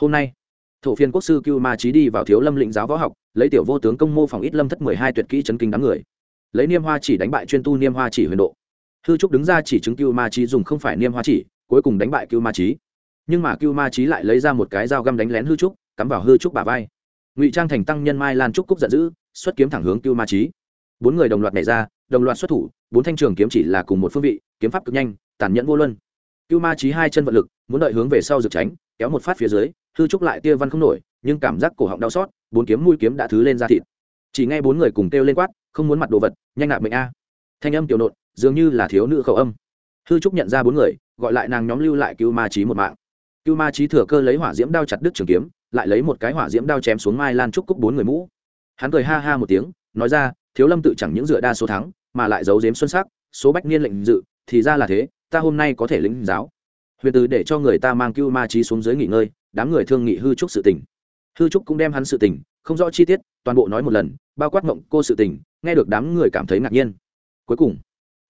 hôm nay, thổ phiên quốc sư cưu ma trí đi vào thiếu lâm lĩnh giáo võ học, lấy tiểu vô tướng công mô phòng ít lâm thất mười hai tuyệt kỹ chấn kinh đám người. Lấy niêm hoa chỉ đánh bại chuyên tu niêm hoa chỉ huyền độ. Hư trúc đứng ra chỉ chứng cưu ma trí dùng không phải niêm hoa chỉ, cuối cùng đánh bại cưu ma trí nhưng mà cưu ma trí lại lấy ra một cái dao găm đánh lén hư trúc, cắm vào hư trúc bà vai. Ngụy trang thành tăng nhân mai lan trúc cúc giận dữ, xuất kiếm thẳng hướng cưu ma trí bốn người đồng loạt nảy ra, đồng loạt xuất thủ, bốn thanh trường kiếm chỉ là cùng một phương vị, kiếm pháp cực nhanh, tàn nhẫn vô luân. Cưu ma trí hai chân vận lực, muốn đợi hướng về sau rực tránh, kéo một phát phía dưới hư trúc lại tia văn không nổi, nhưng cảm giác cổ họng đau xót, bốn kiếm mũi kiếm đã thứ lên ra thịt. Chỉ nghe bốn người cùng kêu lên quát, không muốn mặt đồ vật, nhanh nạp mệnh a. Thanh âm tiểu nộn, dường như là thiếu nữ khẩu âm. Hư trúc nhận ra bốn người, gọi lại nàng nhóm lưu lại cứu ma trí một mạng. Cưu ma trí thừa cơ lấy hỏa diễm đao chặt đứt trường kiếm, lại lấy một cái hỏa diễm đao chém xuống mai lan trúc cúc bốn người mũ. Hắn cười ha ha một tiếng, nói ra, thiếu lâm tự chẳng những dựa đa số thắng, mà lại giấu giếm xuân sắc, số bách niên lệnh dự, thì ra là thế, ta hôm nay có thể lĩnh giáo. Huyền từ để cho người ta mang cưu ma trí xuống dưới nghỉ ngơi đám người thương nghị hư trúc sự tình. Hư trúc cũng đem hắn sự tình, không rõ chi tiết, toàn bộ nói một lần, bao quát mộng cô sự tình, nghe được đám người cảm thấy ngạc nhiên. Cuối cùng,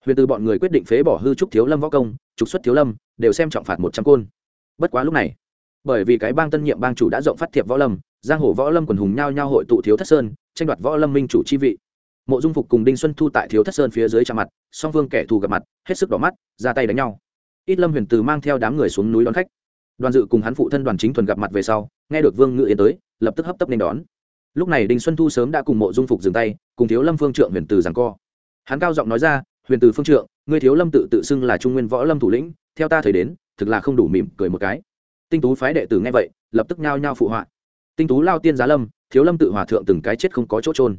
huyền từ bọn người quyết định phế bỏ hư trúc thiếu lâm võ công, trục xuất thiếu lâm, đều xem trọng phạt một trăm côn. Bất quá lúc này, bởi vì cái bang tân nhiệm bang chủ đã rộng phát thiệp võ lâm, giang hồ võ lâm quần hùng nhao nhao hội tụ thiếu thất sơn, tranh đoạt võ lâm minh chủ chi vị. Mộ dung phục cùng đinh xuân thu tại thiếu thất sơn phía dưới trà mặt, song phương kẻ thù gặp mặt, hết sức đỏ mắt, ra tay đánh nhau. Ít lâm huyền từ mang theo đám người xuống núi đón khách đoàn dự cùng hắn phụ thân đoàn chính thuần gặp mặt về sau, nghe được vương ngự yên tới, lập tức hấp tấp nên đón. Lúc này đinh xuân thu sớm đã cùng mộ dung phục dừng tay, cùng thiếu lâm phương trượng huyền từ rằng co. Hắn cao giọng nói ra, huyền từ phương trượng người thiếu lâm tự tự xưng là trung nguyên võ lâm thủ lĩnh, theo ta thời đến, thực là không đủ mỉm cười một cái. Tinh tú phái đệ tử nghe vậy, lập tức nhao nhao phụ họa. Tinh tú lao tiên giá lâm, thiếu lâm tự hòa thượng từng cái chết không có chỗ trôn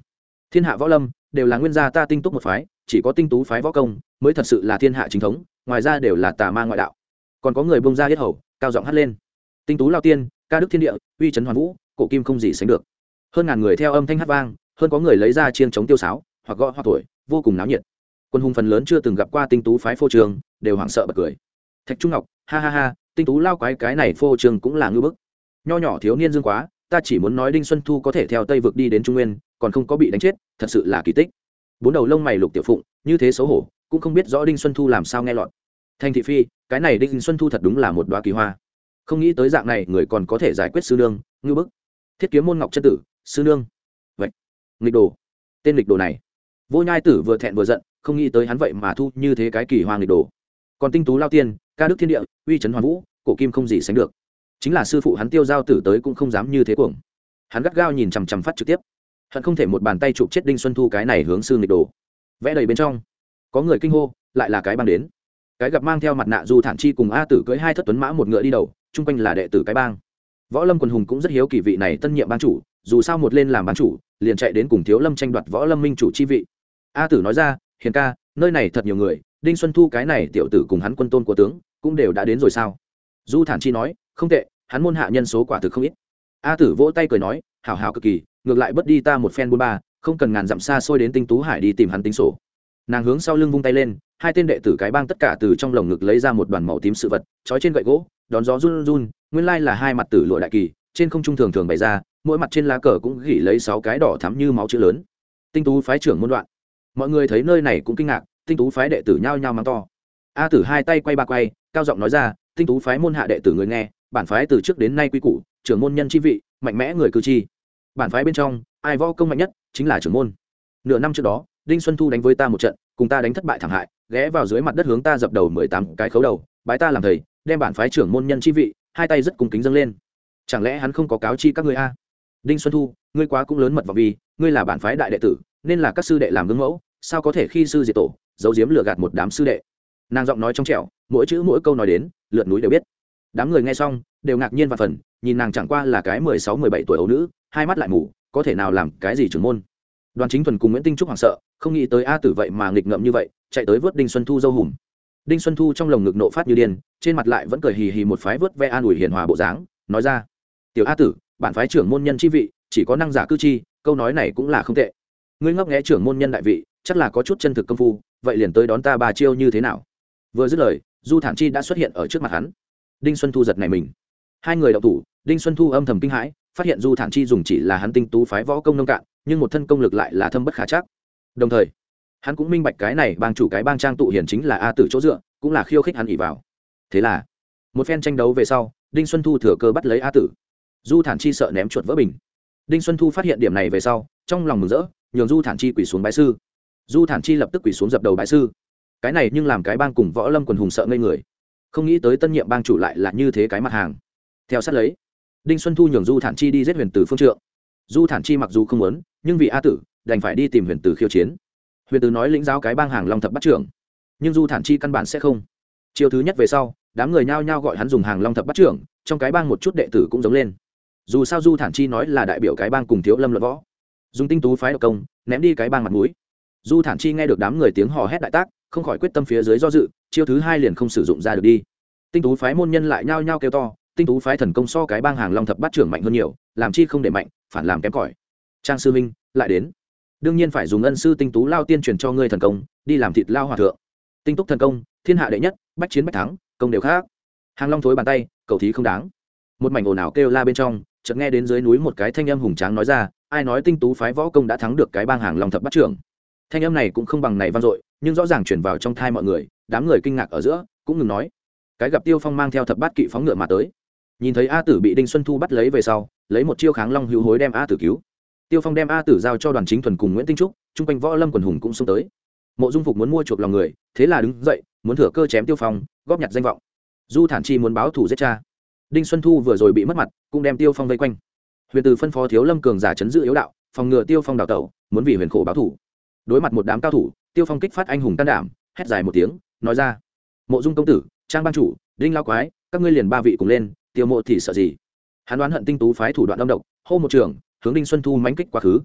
thiên hạ võ lâm, đều là nguyên gia ta tinh túc một phái, chỉ có tinh tú phái võ công, mới thật sự là thiên hạ chính thống, ngoài ra đều là tà ma ngoại đạo. Còn có người bông ra hết hầu cao giọng hát lên. Tinh tú lao tiên, ca đức thiên địa, uy trấn hoàn vũ, cổ kim không gì sánh được. Hơn ngàn người theo âm thanh hát vang, hơn có người lấy ra chiên chống tiêu sáo, hoặc gõ hoa tuổi vô cùng náo nhiệt. Quân hùng phần lớn chưa từng gặp qua tinh tú phái phô trường đều hoảng sợ bật cười. Thạch trung ngọc, ha ha ha, tinh tú lao quái cái này phô trường cũng là ngư bức. Nho nhỏ thiếu niên dương quá, ta chỉ muốn nói đinh xuân thu có thể theo tây vực đi đến trung nguyên, còn không có bị đánh chết, thật sự là kỳ tích. Bốn đầu lông mày lục tiểu phụng, như thế xấu hổ, cũng không biết rõ đinh xuân thu làm sao nghe lọt. Thành thị phi cái này đinh xuân thu thật đúng là một đoá kỳ hoa. Không nghĩ tới dạng này, người còn có thể giải quyết sư nương ngư bức. Thiết kiếm môn ngọc chân tử, sư nương. Vậy, nghịch đồ. Tên nghịch đồ này. Vô nhai tử vừa thẹn vừa giận, không nghĩ tới hắn vậy mà thu như thế cái kỳ hoa nghịch đồ. Còn tinh tú lao tiên, ca đức thiên địa, uy trấn hoàn vũ, cổ kim không gì sánh được. Chính là sư phụ hắn tiêu giao tử tới cũng không dám như thế cuồng. Hắn gắt gao nhìn chằm chằm phát trực tiếp. Hận không thể một bàn tay chụp chết đinh xuân thu cái này hướng sư nghịch đồ. Vẽ đầy bên trong. Có người kinh hô, lại là cái bang đến cái gặp mang theo mặt nạ du thản chi cùng a tử cưới hai thất tuấn mã một ngựa đi đầu, chung quanh là đệ tử cái bang. Võ lâm quần hùng cũng rất hiếu kỳ vị này tân nhiệm ban chủ, dù sao một lên làm ban chủ, liền chạy đến cùng thiếu lâm tranh đoạt võ lâm minh chủ chi vị. A tử nói ra, hiền ca, nơi này thật nhiều người, đinh xuân thu cái này tiểu tử cùng hắn quân tôn của tướng, cũng đều đã đến rồi sao? Du thản chi nói, không tệ, hắn môn hạ nhân số quả thực không ít. A tử vỗ tay cười nói, hảo hảo cực kỳ, ngược lại bất đi ta một phen buôn ba, không cần ngàn dặm xa xôi đến tinh tú hải đi tìm hắn tính sổ. Nàng hướng sau lưng vung tay lên hai tên đệ tử cái bang tất cả từ trong lồng ngực lấy ra một đoàn màu tím sự vật, trói trên gậy gỗ, đón gió run run, nguyên lai là hai mặt tử lụa đại kỳ, trên không trung thường thường bày ra, mỗi mặt trên lá cờ cũng gỉ lấy sáu cái đỏ thắm như máu chữ lớn. Tinh tú phái trưởng môn đoạn. Mọi người thấy nơi này cũng kinh ngạc, tinh tú phái đệ tử nhao nhao mang to. A tử hai tay quay ba quay, cao giọng nói ra, tinh tú phái môn hạ đệ tử người nghe, bản phái từ trước đến nay quy củ, trưởng môn nhân chi vị, mạnh mẽ người cư chi bản phái bên trong, ai võ công mạnh nhất, chính là trưởng môn. Nửa năm trước đó, đinh xuân thu đánh với ta một trận cùng ta đánh thất bại thảm hại, ghé vào dưới mặt đất hướng ta dập đầu mười tám cái khấu đầu, bái ta làm thầy, đem bản phái trưởng môn nhân chi vị, hai tay rất cung kính dâng lên. Chẳng lẽ hắn không có cáo chi các ngươi a? Đinh xuân thu, ngươi quá cũng lớn mật vào vì, ngươi là bản phái đại đệ tử, nên là các sư đệ làm gương mẫu, sao có thể khi sư diệt tổ, giấu giếm lừa gạt một đám sư đệ? Nàng giọng nói trong trẻo, mỗi chữ mỗi câu nói đến lượt núi đều biết. Đám người nghe xong, đều ngạc nhiên và phần, nhìn nàng chẳng qua là cái mười sáu, mười bảy tuổi ấu nữ, hai mắt lại mù, có thể nào làm cái gì trưởng môn? Đoàn chính thuần cùng nguyễn tinh trúc hoảng sợ, không nghĩ tới a tử vậy mà nghịch ngợm như vậy, chạy tới vớt đinh xuân thu dâu hùm. Đinh xuân thu trong lồng ngực nộ phát như điên, trên mặt lại vẫn cười hì hì một phái vớt ve an ủi hiền hòa bộ dáng, nói ra, tiểu a tử bản phái trưởng môn nhân chi vị, chỉ có năng giả cư chi, câu nói này cũng là không tệ. Ngươi ngấp nghẽ trưởng môn nhân đại vị, chắc là có chút chân thực công phu, vậy liền tới đón ta bà chiêu như thế nào? Vừa dứt lời, du thản chi đã xuất hiện ở trước mặt hắn. Đinh xuân thu giật này mình. Hai người đậu thủ, đinh xuân thu âm thầm kinh hãi, phát hiện du thản chi dùng chỉ là hắn tinh tú phái võ công nông cạn nhưng một thân công lực lại là thâm bất khả chắc. Đồng thời, hắn cũng minh bạch cái này bang chủ cái bang trang tụ hiển chính là a tử chỗ dựa, cũng là khiêu khích hắn ỉ vào. Thế là, một phen tranh đấu về sau, đinh xuân thu thừa cơ bắt lấy a tử. Du thản chi sợ ném chuột vỡ bình. Đinh xuân thu phát hiện điểm này về sau, trong lòng mừng rỡ, nhường du thản chi quỳ xuống bái sư. Du thản chi lập tức quỳ xuống dập đầu bái sư. Cái này nhưng làm cái bang cùng võ lâm quần hùng sợ ngây người. Không nghĩ tới tân nhiệm bang chủ lại là như thế cái mặt hàng. Theo sát lấy, đinh xuân thu nhường du thản chi đi giết huyền Từ phương trượng. Du thản chi mặc dù không muốn nhưng vì a tử, đành phải đi tìm huyền tử khiêu chiến. Huyền tử nói lĩnh giáo cái bang hàng long thập bắt trưởng, nhưng du thản chi căn bản sẽ không. Chiều thứ nhất về sau, đám người nhao nhao gọi hắn dùng hàng long thập bắt trưởng, trong cái bang một chút đệ tử cũng giống lên. Dù sao du thản chi nói là đại biểu cái bang cùng thiếu lâm luận võ. Dùng tinh tú phái độc công, ném đi cái bang mặt mũi. Du thản chi nghe được đám người tiếng hò hét đại tác, không khỏi quyết tâm phía dưới do dự, chiêu thứ hai liền không sử dụng ra được đi. Tinh tú phái môn nhân lại nhao nhao kêu to, tinh tú phái thần công so cái bang hàng long thập bát trưởng mạnh hơn nhiều, làm chi không để mạnh, phản làm kém cỏi trang sư minh lại đến. Đương nhiên phải dùng ân sư tinh tú lao tiên truyền cho ngươi thần công, đi làm thịt lao hòa thượng. Tinh túc thần công, thiên hạ đệ nhất, bách chiến bách thắng, công đều khác. Hàng long thối bàn tay, cầu thí không đáng. Một mảnh ồn ào kêu la bên trong, chợt nghe đến dưới núi một cái thanh âm hùng tráng nói ra, ai nói tinh tú phái võ công đã thắng được cái bang hàng long thập bát trưởng? Thanh âm này cũng không bằng này vang dội, nhưng rõ ràng chuyển vào trong thai mọi người, đám người kinh ngạc ở giữa, cũng ngừng nói. Cái gặp tiêu phong mang theo thập bát kỵ phóng ngựa mà tới. Nhìn thấy a tử bị đinh xuân thu bắt lấy về sau, lấy một chiêu kháng long hữu hối đem a tử cứu tiêu phong đem a tử giao cho đoàn chính thuần cùng nguyễn tinh trúc, chung quanh võ lâm quần hùng cũng xông tới. Mộ dung phục muốn mua chuộc lòng người, thế là đứng dậy, muốn thừa cơ chém tiêu phong, góp nhặt danh vọng. Du thản chi muốn báo thủ giết cha. Đinh xuân thu vừa rồi bị mất mặt, cũng đem tiêu phong vây quanh. Huyền từ phân phó thiếu lâm cường giả chấn giữ yếu đạo, phòng ngừa tiêu phong đào tẩu, muốn vì huyền khổ báo thủ đối mặt một đám cao thủ, tiêu phong kích phát anh hùng can đảm, hét dài một tiếng, nói ra, mộ dung công tử, trang ban chủ, đinh lao quái, các ngươi liền ba vị cùng lên, tiêu mộ thì sợ gì? Hắn đoán hận tinh tú phái thủ đoạn âm độc, hô một trường hướng đinh xuân thu mánh kích quá khứ.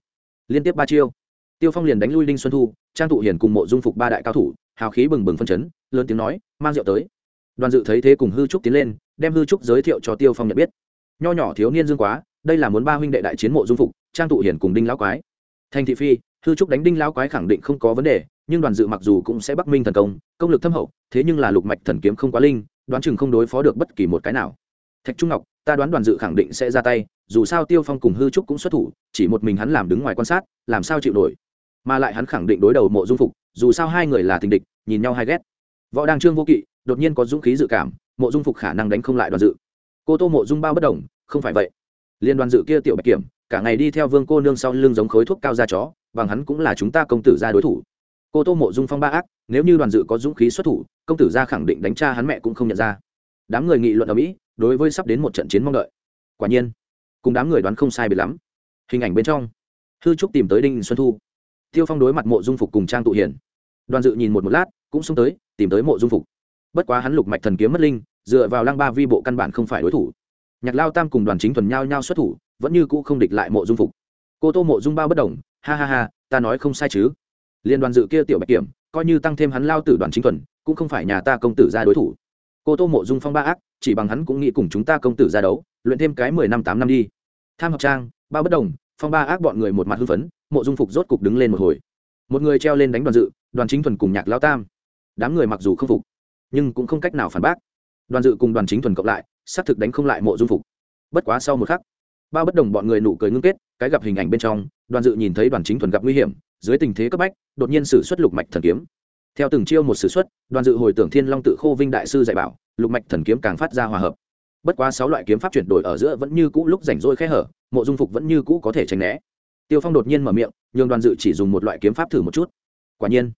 Liên tiếp ba chiêu, tiêu phong liền đánh lui đinh xuân thu, trang tụ hiền cùng mộ dung phục ba đại cao thủ, hào khí bừng bừng phân chấn, lớn tiếng nói, mang rượu tới. Đoàn dự thấy thế cùng hư trúc tiến lên, đem hư trúc giới thiệu cho tiêu phong nhận biết. Nho nhỏ thiếu niên dương quá, đây là muốn ba huynh đệ đại chiến mộ dung phục, trang tụ hiền cùng đinh lão quái. Thành thị phi, hư trúc đánh đinh lão quái khẳng định không có vấn đề, nhưng đoàn dự mặc dù cũng sẽ bắc minh thần công công lực thâm hậu, thế nhưng là lục mạch thần kiếm không quá linh, đoán chừng không đối phó được bất kỳ một cái nào. Thạch trung ngọc, ta đoán đoàn dự khẳng định sẽ ra tay dù sao tiêu phong cùng hư trúc cũng xuất thủ, chỉ một mình hắn làm đứng ngoài quan sát, làm sao chịu nổi? Mà lại hắn khẳng định đối đầu mộ dung phục, dù sao hai người là tình địch, nhìn nhau hay ghét. Võ đăng trương vô kỵ, đột nhiên có dũng khí dự cảm, mộ dung phục khả năng đánh không lại đoàn dự. Cô tô mộ dung bao bất đồng, không phải vậy. Liên đoàn dự kia tiểu bạch kiểm, cả ngày đi theo vương cô nương sau lưng giống khối thuốc cao ra chó, bằng hắn cũng là chúng ta công tử ra đối thủ. Cô tô mộ dung phong ba ác, nếu như đoàn dự có dũng khí xuất thủ, công tử ra khẳng định đánh cha hắn mẹ cũng không nhận ra. Đám người nghị luận ở mỹ, đối với sắp đến một trận chiến mong đợi. Quả nhiên cùng đám người đoán không sai biệt lắm. Hình ảnh bên trong, hư trúc tìm tới đinh xuân thu. Tiêu phong đối mặt mộ dung phục cùng trang tụ hiển. đoàn dự nhìn một một lát, cũng xông tới, tìm tới mộ dung phục. Bất quá hắn lục mạch thần kiếm mất linh, dựa vào lăng ba vi bộ căn bản không phải đối thủ. Nhạc lao tam cùng đoàn chính thuần nhao nhao xuất thủ, vẫn như cũ không địch lại mộ dung phục. Cô tô mộ dung bao bất đồng ha ha ha, ta nói không sai chứ. Liên đoàn dự kia tiểu bạch kiểm, coi như tăng thêm hắn lao tử đoàn chính thuần, cũng không phải nhà ta công tử ra đối thủ. Cô tô mộ dung phong ba ác, chỉ bằng hắn cũng nghĩ cùng chúng ta công tử ra đấu luyện thêm cái mười năm tám năm đi. Tham học trang, ba bất đồng, phong ba ác bọn người một mặt hưng phấn, mộ dung phục rốt cục đứng lên một hồi. Một người treo lên đánh đoàn dự, đoàn chính thuần cùng nhạc lao tam. Đám người mặc dù không phục, nhưng cũng không cách nào phản bác. Đoàn dự cùng đoàn chính thuần cộng lại, xác thực đánh không lại mộ dung phục. Bất quá sau một khắc, ba bất đồng bọn người nụ cười ngưng kết, cái gặp hình ảnh bên trong, đoàn dự nhìn thấy đoàn chính thuần gặp nguy hiểm, dưới tình thế cấp bách, đột nhiên sử xuất lục mạch thần kiếm. Theo từng chiêu một sử xuất, đoàn dự hồi tưởng thiên long tự khô vinh đại sư dạy bảo, lục mạch thần kiếm càng phát ra hòa hợp bất quá sáu loại kiếm pháp chuyển đổi ở giữa vẫn như cũ lúc rảnh rỗi khẽ hở, mộ dung phục vẫn như cũ có thể tránh né. Tiêu phong đột nhiên mở miệng, nhường đoàn dự chỉ dùng một loại kiếm pháp thử một chút. Quả nhiên,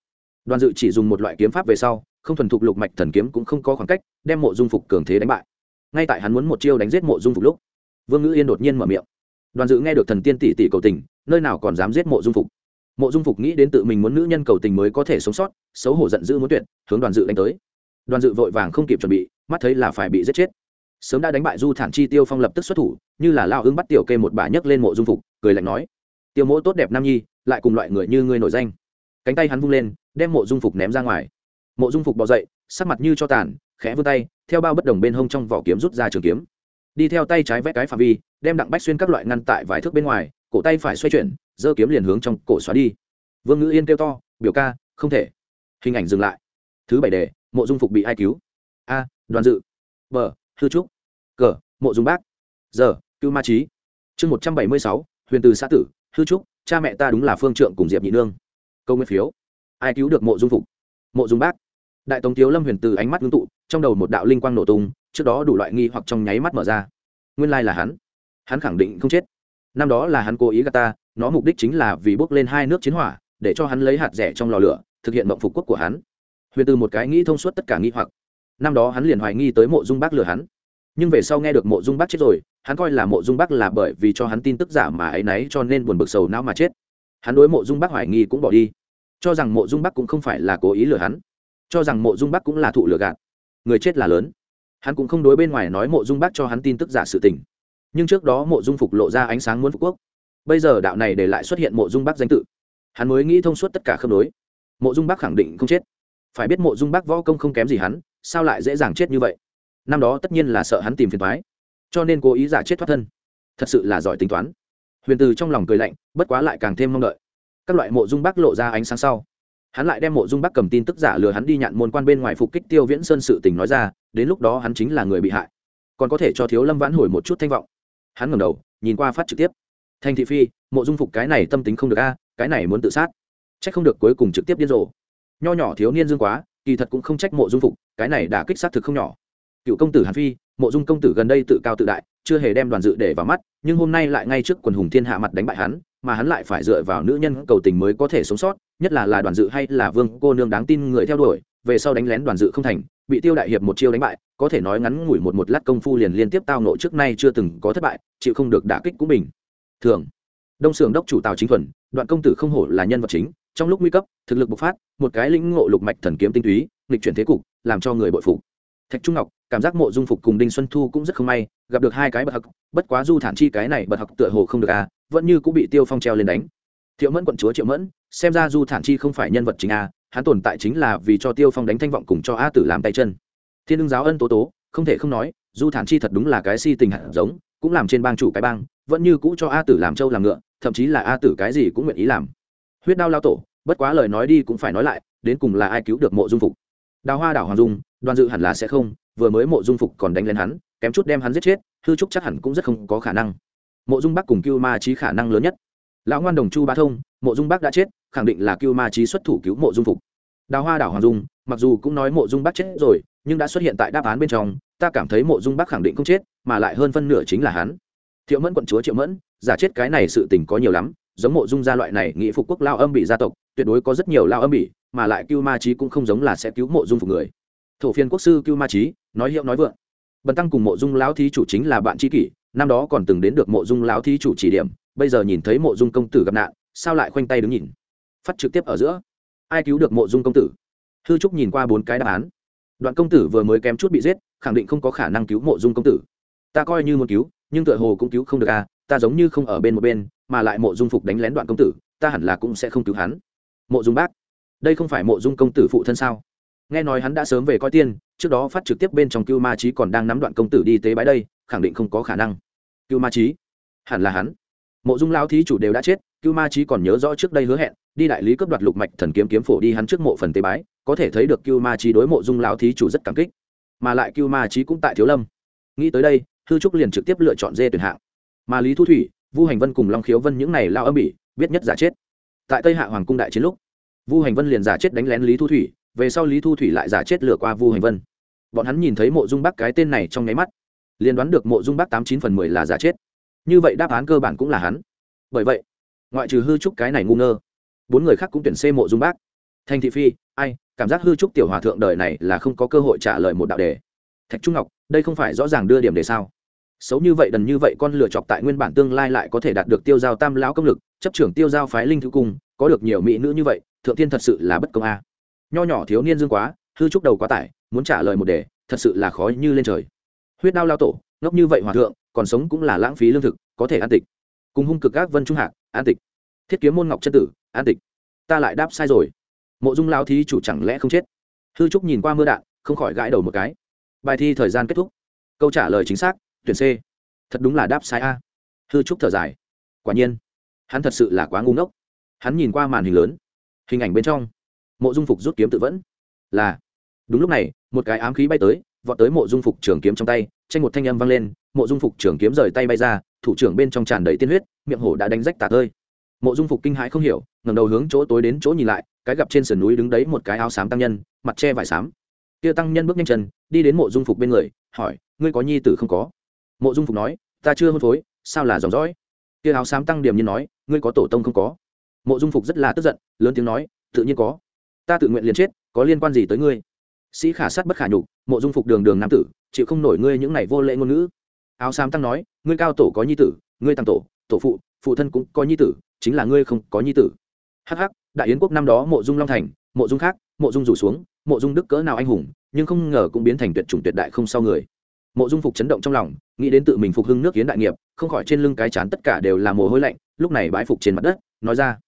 đoàn dự chỉ dùng một loại kiếm pháp về sau, không thuần thục lục mạch thần kiếm cũng không có khoảng cách, đem mộ dung phục cường thế đánh bại. Ngay tại hắn muốn một chiêu đánh giết mộ dung phục lúc, vương ngữ yên đột nhiên mở miệng. Đoàn dự nghe được thần tiên tỷ tỷ cầu tình, nơi nào còn dám giết mộ dung phục. Mộ dung phục nghĩ đến tự mình muốn nữ nhân cầu tình mới có thể sống sót, xấu hổ giận dữ muốn tuyệt, hướng đoàn dự đánh tới. Đoàn dự vội vàng không kịp chuẩn bị, mắt thấy là phải bị giết chết sớm đã đánh bại du thản chi tiêu phong lập tức xuất thủ, như là lao ứng bắt tiểu kê một bà nhấc lên mộ dung phục, cười lạnh nói, tiêu mỗ tốt đẹp nam nhi, lại cùng loại người như ngươi nổi danh. Cánh tay hắn vung lên, đem mộ dung phục ném ra ngoài. Mộ dung phục bỏ dậy, sắc mặt như cho tàn, khẽ vươn tay, theo bao bất đồng bên hông trong vỏ kiếm rút ra trường kiếm. Đi theo tay trái vẽ cái phạm vi, đem đặng bách xuyên các loại ngăn tại vài thước bên ngoài, cổ tay phải xoay chuyển, giơ kiếm liền hướng trong cổ xóa đi. Vương ngữ yên kêu to, biểu ca, không thể. Hình ảnh dừng lại. Thứ bảy đề, mộ dung phục bị ai cứu? A, đoàn dự. B, hư trúc mộ dung bác. Giờ, cưu ma trí chương một trăm bảy mươi sáu, huyền từ xã tử, hư trúc, cha mẹ ta đúng là phương trượng cùng diệp nhị nương. Câu nguyên phiếu. Ai cứu được mộ dung phục? Mộ dung bác. Đại tống tiếu lâm huyền từ ánh mắt ngưng tụ, trong đầu một đạo linh quang nổ tung, trước đó đủ loại nghi hoặc trong nháy mắt mở ra. Nguyên lai là hắn. Hắn khẳng định không chết. Năm đó là hắn cố ý gạt ta, nó mục đích chính là vì bước lên hai nước chiến hỏa, để cho hắn lấy hạt rẻ trong lò lửa, thực hiện mộng phục quốc của hắn. Huyền từ một cái nghĩ thông suốt tất cả nghi hoặc. Năm đó hắn liền hoài nghi tới mộ dung bác lừa hắn nhưng về sau nghe được mộ dung bác chết rồi, hắn coi là mộ dung bác là bởi vì cho hắn tin tức giả mà ấy nấy cho nên buồn bực sầu não mà chết. Hắn đối mộ dung bác hoài nghi cũng bỏ đi. Cho rằng mộ dung bác cũng không phải là cố ý lừa hắn. Cho rằng mộ dung bác cũng là thụ lừa gạt. Người chết là lớn. Hắn cũng không đối bên ngoài nói mộ dung bác cho hắn tin tức giả sự tình. Nhưng trước đó mộ dung phục lộ ra ánh sáng muốn phục quốc. Bây giờ đạo này để lại xuất hiện mộ dung bác danh tự. Hắn mới nghĩ thông suốt tất cả khớp nối. Mộ dung bác khẳng định không chết. Phải biết mộ dung bác võ công không kém gì hắn, sao lại dễ dàng chết như vậy? Năm đó tất nhiên là sợ hắn tìm phiền thoái cho nên cố ý giả chết thoát thân. Thật sự là giỏi tính toán. Huyền từ trong lòng cười lạnh, bất quá lại càng thêm mong đợi. Các loại mộ dung bác lộ ra ánh sáng sau, hắn lại đem mộ dung bác cầm tin tức giả lừa hắn đi nhạn môn quan bên ngoài phục kích tiêu viễn sơn sự tình nói ra, đến lúc đó hắn chính là người bị hại. Còn có thể cho thiếu lâm vãn hồi một chút thanh vọng. Hắn ngẩng đầu, nhìn qua phát trực tiếp. Thành thị phi, mộ dung phục cái này tâm tính không được a, cái này muốn tự sát. C h ắ c không được cuối cùng trực tiếp điên rồ. Nho nhỏ thiếu niên dương quá, kỳ thật cũng không trách mộ dung phục, cái này đã kích sát thực không nhỏ cựu công tử hàn phi, mộ dung công tử gần đây tự cao tự đại, chưa hề đem đoàn dự để vào mắt, nhưng hôm nay lại ngay trước quần hùng thiên hạ mặt đánh bại hắn, mà hắn lại phải dựa vào nữ nhân cầu tình mới có thể sống sót, nhất là là đoàn dự hay là vương cô nương đáng tin người theo đuổi, về sau đánh lén đoàn dự không thành, bị tiêu đại hiệp một chiêu đánh bại, có thể nói ngắn ngủi một một lát công phu liền liên tiếp tao nộ trước nay chưa từng có thất bại, chịu không được đả kích cũng bình thường. Đông sưởng đốc chủ tào chính thuần, đoạn công tử không hổ là nhân vật chính, trong lúc nguy cấp, thực lực bộc phát, một cái lĩnh ngộ lục mạch thần kiếm tinh túy, nghịch chuyển thế cục, làm cho người bội phục. Thạch trung ngọc cảm giác mộ dung phục cùng đinh xuân thu cũng rất không may, gặp được hai cái bậc học bất quá du thản chi cái này bậc học tựa hồ không được à vẫn như cũng bị tiêu phong treo lên đánh. Thiệu mẫn quận chúa triệu mẫn, xem ra du thản chi không phải nhân vật chính à hắn tồn tại chính là vì cho tiêu phong đánh thanh vọng cùng cho a tử làm tay chân. Thiên đương giáo ân tố tố, không thể không nói, du thản chi thật đúng là cái si tình hạt giống, cũng làm trên bang chủ cái bang, vẫn như cũ cho a tử làm trâu làm ngựa, thậm chí là a tử cái gì cũng nguyện ý làm. Huyết đao lao tổ, bất quá lời nói đi cũng phải nói lại, đến cùng là ai cứu được mộ dung phục? Đào hoa đảo hoàng dung, đoàn dự hẳn là sẽ không vừa mới mộ dung phục còn đánh lên hắn, kém chút đem hắn giết chết, hư trúc chắc hẳn cũng rất không có khả năng. Mộ dung bắc cùng cưu ma trí khả năng lớn nhất. Lão ngoan đồng chu bá thông, mộ dung bắc đã chết, khẳng định là cưu ma trí xuất thủ cứu mộ dung phục. Đào hoa đảo hoàng dung, mặc dù cũng nói mộ dung bắc chết rồi, nhưng đã xuất hiện tại đáp án bên trong, ta cảm thấy mộ dung bắc khẳng định không chết, mà lại hơn phân nửa chính là hắn. Thiệu mẫn quận chúa triệu mẫn, giả chết cái này sự tình có nhiều lắm, giống mộ dung gia loại này nghị phục quốc lao âm bị gia tộc, tuyệt đối có rất nhiều lao âm bị mà lại cưu ma trí cũng không giống là sẽ cứu mộ dung phục người thổ phiên quốc sư cưu ma trí nói hiệu nói vượng. Bần tăng cùng mộ dung lão thí chủ chính là bạn tri kỷ, năm đó còn từng đến được mộ dung lão thí chủ chỉ điểm, bây giờ nhìn thấy mộ dung công tử gặp nạn, sao lại khoanh tay đứng nhìn? Phát trực tiếp ở giữa. Ai cứu được mộ dung công tử? Hư trúc nhìn qua bốn cái đáp án. Đoạn công tử vừa mới kém chút bị giết, khẳng định không có khả năng cứu mộ dung công tử. Ta coi như muốn cứu, nhưng tựa hồ cũng cứu không được à ta giống như không ở bên một bên, mà lại mộ dung phục đánh lén đoạn công tử, ta hẳn là cũng sẽ không cứu hắn. Mộ dung bác, đây không phải mộ dung công tử phụ thân sao? Nghe nói hắn đã sớm về coi tiên, trước đó phát trực tiếp bên trong cưu ma trí còn đang nắm đoạn công tử đi tế bãi đây, khẳng định không có khả năng. Cưu ma trí hẳn là hắn. Mộ dung lao thí chủ đều đã chết, cưu ma trí còn nhớ rõ trước đây hứa hẹn, đi đại lý cấp đoạt lục mạch thần kiếm kiếm phổ đi hắn trước mộ phần tế bái, có thể thấy được cưu ma trí đối mộ dung lao thí chủ rất cảm kích. Mà lại cưu ma trí cũng tại thiếu lâm. Nghĩ tới đây, hư trúc liền trực tiếp lựa chọn dê tuyển hạng. Mà lý thu thủy, vu hành vân cùng long khiếu vân những này lao âm bỉ, biết nhất giả chết. Tại tây hạ hoàng cung đại chiến lúc, vu hành vân liền giả chết đánh lén lý thu thủy về sau lý thu thủy lại giả chết lừa qua vu hành vân. Bọn hắn nhìn thấy mộ dung bắc cái tên này trong nháy mắt, liền đoán được mộ dung bắc tám chín phần mười là giả chết. Như vậy đáp án cơ bản cũng là hắn. Bởi vậy, ngoại trừ hư trúc cái này ngu ngơ, bốn người khác cũng tuyển c mộ dung bác thanh thị phi, ai, cảm giác hư trúc tiểu hòa thượng đời này là không có cơ hội trả lời một đạo đề. Thạch trung ngọc, đây không phải rõ ràng đưa điểm đề sao? Xấu như vậy, đần như vậy, con lựa chọc tại nguyên bản tương lai lại có thể đạt được tiêu giao tam lão công lực, chấp trưởng tiêu giao phái linh thư cung, có được nhiều mỹ nữ như vậy, thượng tiên thật sự là bất công a nho nhỏ thiếu niên dương quá, hư trúc đầu quá tải, muốn trả lời một đề, thật sự là khó như lên trời. Huyết đao lao tổ, ngốc như vậy hòa thượng, còn sống cũng là lãng phí lương thực, có thể an tịch. Cùng hung cực các vân trung hạc an tịch. Thiết kiếm môn ngọc chân tử an tịch. Ta lại đáp sai rồi. Mộ dung lao thí chủ chẳng lẽ không chết? Hư trúc nhìn qua mưa đạn, không khỏi gãi đầu một cái. Bài thi thời gian kết thúc. Câu trả lời chính xác, tuyển c. Thật đúng là đáp sai a. Hư trúc thở dài. Quả nhiên, hắn thật sự là quá ngu ngốc. Hắn nhìn qua màn hình lớn. Hình ảnh bên trong mộ dung phục rút kiếm tự vẫn là đúng lúc này một cái ám khí bay tới vọt tới mộ dung phục trường kiếm trong tay tranh một thanh âm vang lên mộ dung phục trường kiếm rời tay bay ra thủ trưởng bên trong tràn đầy tiên huyết miệng hổ đã đánh rách tả tơi mộ dung phục kinh hãi không hiểu ngầm đầu hướng chỗ tối đến chỗ nhìn lại cái gặp trên sườn núi đứng đấy một cái áo xám tăng nhân mặt che vải xám kia tăng nhân bước nhanh chân đi đến mộ dung phục bên người hỏi ngươi có nhi tử không có mộ dung phục nói ta chưa hôn phối sao là dòng dõi kia áo xám tăng điểm như nói ngươi có tổ tông không có mộ dung phục rất là tức giận lớn tiếng nói tự nhiên có ta tự nguyện liền chết, có liên quan gì tới ngươi? Sĩ khả sát bất khả nhục, mộ dung phục đường đường nam tử, chịu không nổi ngươi những này vô lệ ngôn ngữ. Áo xám tăng nói, ngươi cao tổ có nhi tử, ngươi tăng tổ tổ phụ phụ thân cũng có nhi tử, chính là ngươi không có nhi tử. Hắc hắc, đại yến quốc năm đó mộ dung long thành, mộ dung khác, mộ dung rủ xuống, mộ dung đức cỡ nào anh hùng, nhưng không ngờ cũng biến thành tuyệt chủng tuyệt đại không sau người. Mộ dung phục chấn động trong lòng, nghĩ đến tự mình phục hưng nước kiến đại nghiệp, không khỏi trên lưng cái chán tất cả đều là mồ hôi lạnh, lúc này bãi phục trên mặt đất, nói ra.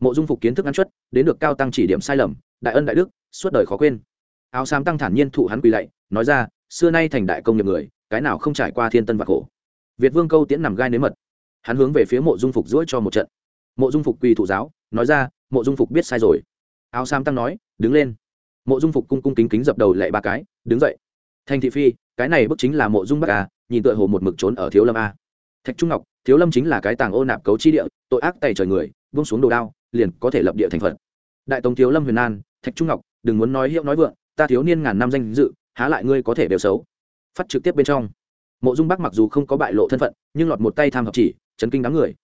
Mộ dung phục kiến thức ăn chuất, đến được cao tăng chỉ điểm sai lầm đại ân đại đức, suốt đời khó quên. Áo xám tăng thản nhiên thụ hắn quỳ lạy, nói ra, xưa nay thành đại công nghiệp người, cái nào không trải qua thiên tân và khổ. Việt vương câu tiễn nằm gai nếm mật. Hắn hướng về phía mộ dung phục dỗi cho một trận. Mộ dung phục quỳ thụ giáo, nói ra, mộ dung phục biết sai rồi. Áo xám tăng nói, đứng lên. Mộ dung phục cung cung kính kính dập đầu lệ ba cái, đứng dậy. Thành thị phi, cái này bức chính là mộ dung bắc a, nhìn tựa hồ một mực trốn ở thiếu lâm a. Thạch trung ngọc, thiếu lâm chính là cái tàng ô nạp cấu chi địa, tội ác tày trời người vung xuống đồ đao, liền có thể lập địa thành phật đại tống thiếu lâm huyền an, thạch trung ngọc, đừng muốn nói hiệu nói vượng, ta thiếu niên ngàn năm danh dự, há lại ngươi có thể đều xấu. Phát trực tiếp bên trong. Mộ dung bắc mặc dù không có bại lộ thân phận, nhưng lọt một tay tham hợp chỉ, chấn kinh đám người.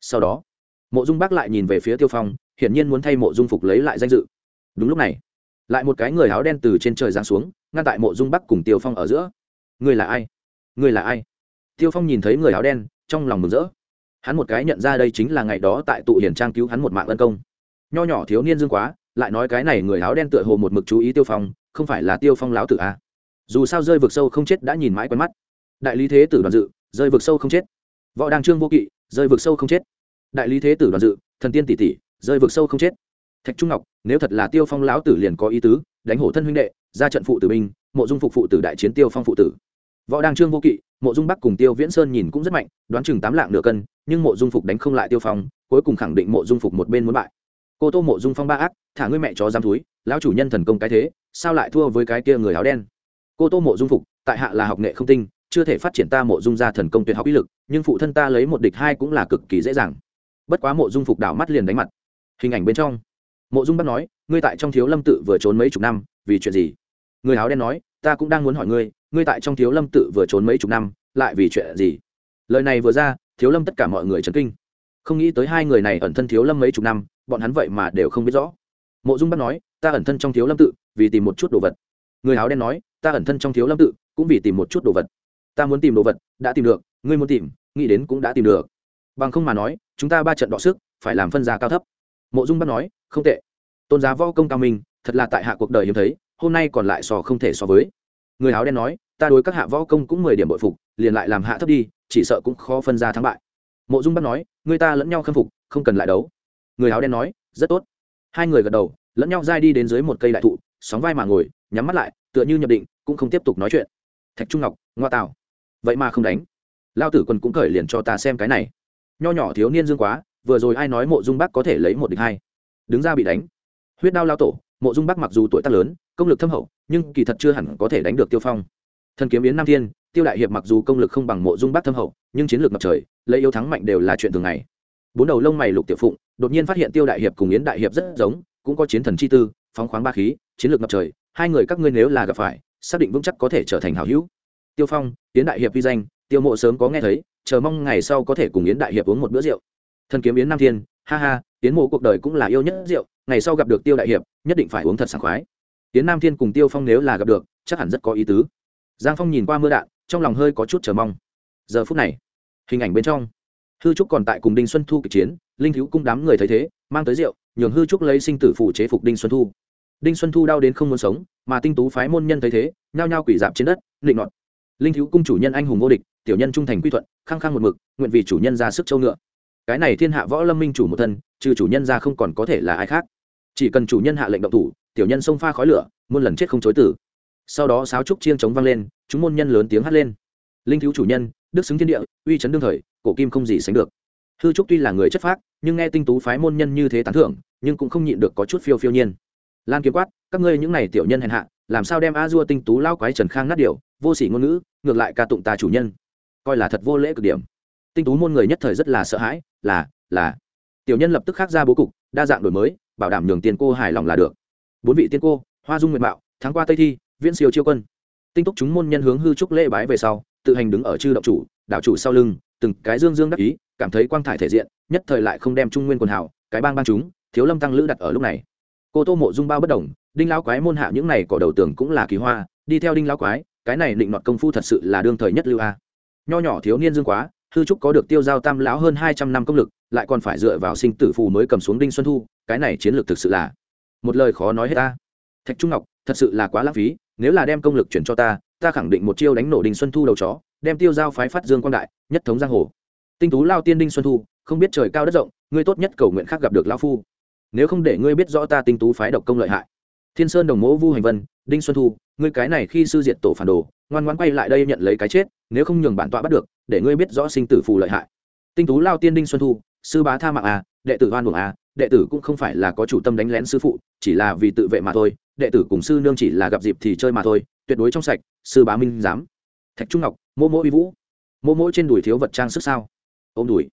Sau đó, mộ dung bắc lại nhìn về phía tiêu phong, hiển nhiên muốn thay mộ dung phục lấy lại danh dự. Đúng lúc này, lại một cái người áo đen từ trên trời giáng xuống, ngăn tại mộ dung bắc cùng tiêu phong ở giữa. Người là ai? Người là ai? Tiêu phong nhìn thấy người áo đen, trong lòng mừng rỡ. Hắn một cái nhận ra đây chính là ngày đó tại tụ hiển trang cứu hắn một mạng ân công nho nhỏ thiếu niên dương quá, lại nói cái này người áo đen tựa hồ một mực chú ý tiêu phong, không phải là tiêu phong láo tử a à. dù sao rơi vực sâu không chết đã nhìn mãi quen mắt. Đại lý thế tử đoàn dự, rơi vực sâu không chết. Võ đăng trương vô kỵ, rơi vực sâu không chết. Đại lý thế tử đoàn dự, thần tiên tỷ tỷ, rơi vực sâu không chết. Thạch trung ngọc, nếu thật là tiêu phong láo tử liền có ý tứ, đánh hổ thân huynh đệ, ra trận phụ tử binh, mộ dung phục phụ tử đại chiến tiêu phong phụ tử. Võ đăng trương vô kỵ, mộ dung bắc cùng tiêu viễn sơn nhìn cũng rất mạnh, đoán chừng tám lạng nửa cân, nhưng mộ dung phục đánh không lại tiêu phong, cuối cùng khẳng định mộ dung phục một bên muốn bại cô tô mộ dung phong ba ác, thả ngươi mẹ chó giam túi lão chủ nhân thần công cái thế, sao lại thua với cái kia người áo đen? Cô tô mộ dung phục, tại hạ là học nghệ không tinh, chưa thể phát triển ta mộ dung ra thần công tuyệt học ý lực, nhưng phụ thân ta lấy một địch hai cũng là cực kỳ dễ dàng. Bất quá mộ dung phục đảo mắt liền đánh mặt. Hình ảnh bên trong, mộ dung bắt nói, ngươi tại trong thiếu lâm tự vừa trốn mấy chục năm, vì chuyện gì? Người áo đen nói, ta cũng đang muốn hỏi ngươi ngươi tại trong thiếu lâm tự vừa trốn mấy chục năm, lại vì chuyện gì? Lời này vừa ra, thiếu lâm tất cả mọi người chấn kinh không nghĩ tới hai người này ẩn thân thiếu lâm mấy chục năm, bọn hắn vậy mà đều không biết rõ. Mộ dung bắt nói, ta ẩn thân trong thiếu lâm tự, vì tìm một chút đồ vật. Người áo đen nói, ta ẩn thân trong thiếu lâm tự, cũng vì tìm một chút đồ vật. Ta muốn tìm đồ vật, đã tìm được, ngươi muốn tìm, nghĩ đến cũng đã tìm được. Bằng không mà nói, chúng ta ba trận đọ sức, phải làm phân giá cao thấp. Mộ dung bắt nói, không tệ. Tôn giá võ công cao minh, thật là tại hạ cuộc đời hiếm thấy, hôm nay còn lại so không thể so với. Người áo đen nói, ta đối các hạ võ công cũng mười điểm bội phục, liền lại làm hạ thấp đi, chỉ sợ cũng khó phân ra thắng bại mộ dung bắc nói người ta lẫn nhau khâm phục không cần lại đấu. Người áo đen nói rất tốt. Hai người gật đầu lẫn nhau dai đi đến dưới một cây đại thụ sóng vai mà ngồi nhắm mắt lại tựa như nhập định cũng không tiếp tục nói chuyện. Thạch trung ngọc ngoa tào, vậy mà không đánh. Lao tử quân cũng cởi liền cho ta xem cái này. Nho nhỏ thiếu niên dương quá vừa rồi ai nói mộ dung bắc có thể lấy một địch hai? Đứng ra bị đánh. Huyết đao lao tổ mộ dung bắc mặc dù tuổi tác lớn công lực thâm hậu nhưng kỳ thật chưa hẳn có thể đánh được tiêu phong. Thần kiếm yến nam thiên tiêu đại hiệp mặc dù công lực không bằng mộ dung bắc thâm hậu nhưng chiến lược ngập trời lấy yếu thắng mạnh đều là chuyện thường ngày. Bốn đầu lông mày lục tiểu phụng, đột nhiên phát hiện tiêu đại hiệp cùng yến đại hiệp rất giống, cũng có chiến thần chi tư, phóng khoáng ba khí, chiến lược ngập trời, hai người các ngươi nếu là gặp phải, xác định vững chắc có thể trở thành hảo hữu. Tiêu phong, yến đại hiệp vi danh, tiêu mộ sớm có nghe thấy, chờ mong ngày sau có thể cùng yến đại hiệp uống một bữa rượu. Thần kiếm yến nam thiên, ha ha, yến mộ cuộc đời cũng là yêu nhất rượu, ngày sau gặp được tiêu đại hiệp, nhất định phải uống thật sảng khoái. Yến nam thiên cùng tiêu phong nếu là gặp được, chắc hẳn rất có ý tứ. Giang phong nhìn qua mưa đạn, trong lòng hơi có chút chờ mong. Giờ phút này hình ảnh bên trong. Hư trúc còn tại cùng đinh xuân thu kịch chiến, linh thiếu cung đám người thấy thế, mang tới rượu, nhường hư trúc lấy sinh tử phủ chế phục đinh xuân thu. Đinh xuân thu đau đến không muốn sống, mà tinh tú phái môn nhân thấy thế, nhao nhao quỷ dạp trên đất định nọt. Linh thiếu cung chủ nhân anh hùng vô địch, tiểu nhân trung thành quy thuận, khăng khăng một mực, nguyện vì chủ nhân ra sức châu ngựa. Cái này thiên hạ võ lâm minh chủ một thân, trừ chủ nhân ra không còn có thể là ai khác. Chỉ cần chủ nhân hạ lệnh động thủ, tiểu nhân xông pha khói lửa, muôn lần chết không chối tử. Sau đó sáo trúc chiêng chống vang lên, chúng môn nhân lớn tiếng hát lên. Linh thiếu chủ nhân đức xứng thiên địa, uy chấn đương thời, cổ kim không gì sánh được. Hư trúc tuy là người chất phác, nhưng nghe tinh tú phái môn nhân như thế tán thưởng, nhưng cũng không nhịn được có chút phiêu phiêu nhiên. Lan kiếm quát, các ngươi những này tiểu nhân hèn hạ, làm sao đem a dua tinh tú lao quái trần khang nát điều, vô sỉ ngôn ngữ, ngược lại ca tụng ta chủ nhân. Coi là thật vô lễ cực điểm. Tinh tú môn người nhất thời rất là sợ hãi, là là. Tiểu nhân lập tức khác ra bố cục, đa dạng đổi mới, bảo đảm nhường tiền cô hài lòng là được. Bốn vị tiên cô, hoa dung nguyện mạo tháng qua tây thi, viễn siêu chiêu quân. Tinh túc chúng môn nhân hướng hư trúc lễ bái về sau tự hành đứng ở chư động chủ đạo chủ sau lưng, từng cái dương dương đắc ý, cảm thấy quang thải thể diện, nhất thời lại không đem trung nguyên quần hào, cái bang bang chúng, thiếu lâm tăng lữ đặt ở lúc này. Cô tô mộ dung bao bất đồng, đinh lão quái môn hạ những này cỏ đầu tường cũng là kỳ hoa, đi theo đinh lão quái, cái này định nọt công phu thật sự là đương thời nhất lưu a. Nho nhỏ thiếu niên dương quá, hư trúc có được tiêu giao tam lão hơn hai trăm năm công lực, lại còn phải dựa vào sinh tử phù mới cầm xuống đinh xuân thu, cái này chiến lược thực sự là, một lời khó nói hết ta. Thạch trung ngọc, thật sự là quá lãng phí nếu là đem công lực chuyển cho ta ta khẳng định một chiêu đánh nổ đinh xuân thu đầu chó, đem tiêu giao phái phát dương quang đại, nhất thống giang hồ. Tinh tú lao tiên đinh xuân thu, không biết trời cao đất rộng, ngươi tốt nhất cầu nguyện khác gặp được lao phu. Nếu không để ngươi biết rõ ta tinh tú phái độc công lợi hại. Thiên sơn đồng mẫu vu hành vân, đinh xuân thu, ngươi cái này khi sư diệt tổ phản đồ, ngoan ngoan quay lại đây nhận lấy cái chết, nếu không nhường bản tọa bắt được, để ngươi biết rõ sinh tử phù lợi hại. Tinh tú lao tiên đinh xuân thu, sư bá tha mạng à đệ tử hoan buồng à đệ tử cũng không phải là có chủ tâm đánh lén sư phụ, chỉ là vì tự vệ mà thôi đệ tử cùng sư nương chỉ là gặp dịp thì chơi mà thôi, tuyệt đối trong sạch, sư bá minh giám. Thạch trung ngọc mô mỗ uy vũ. Mô mỗ trên đùi thiếu vật trang sức sao? Ôm đùi.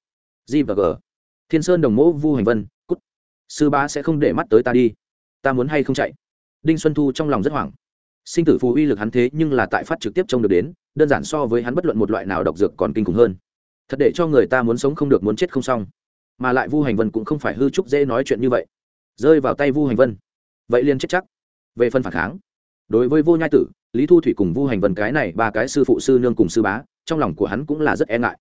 G và g. Thiên sơn đồng mỗ vu hành vân, cút. Sư bá sẽ không để mắt tới ta đi. Ta muốn hay không chạy? Đinh xuân thu trong lòng rất hoảng. Sinh tử phù uy lực hắn thế nhưng là tại phát trực tiếp trông được đến, đơn giản so với hắn bất luận một loại nào độc dược còn kinh khủng hơn. Thật để cho người ta muốn sống không được muốn chết không xong. Mà lại vu hành vân cũng không phải hư trúc dễ nói chuyện như vậy. Rơi vào tay vu hành vân. Vậy liền chết chắc về phần phản kháng. Đối với vô nhai tử, lý thu thủy cùng vu hành vân cái này ba cái sư phụ sư nương cùng sư bá, trong lòng của hắn cũng là rất e ngại.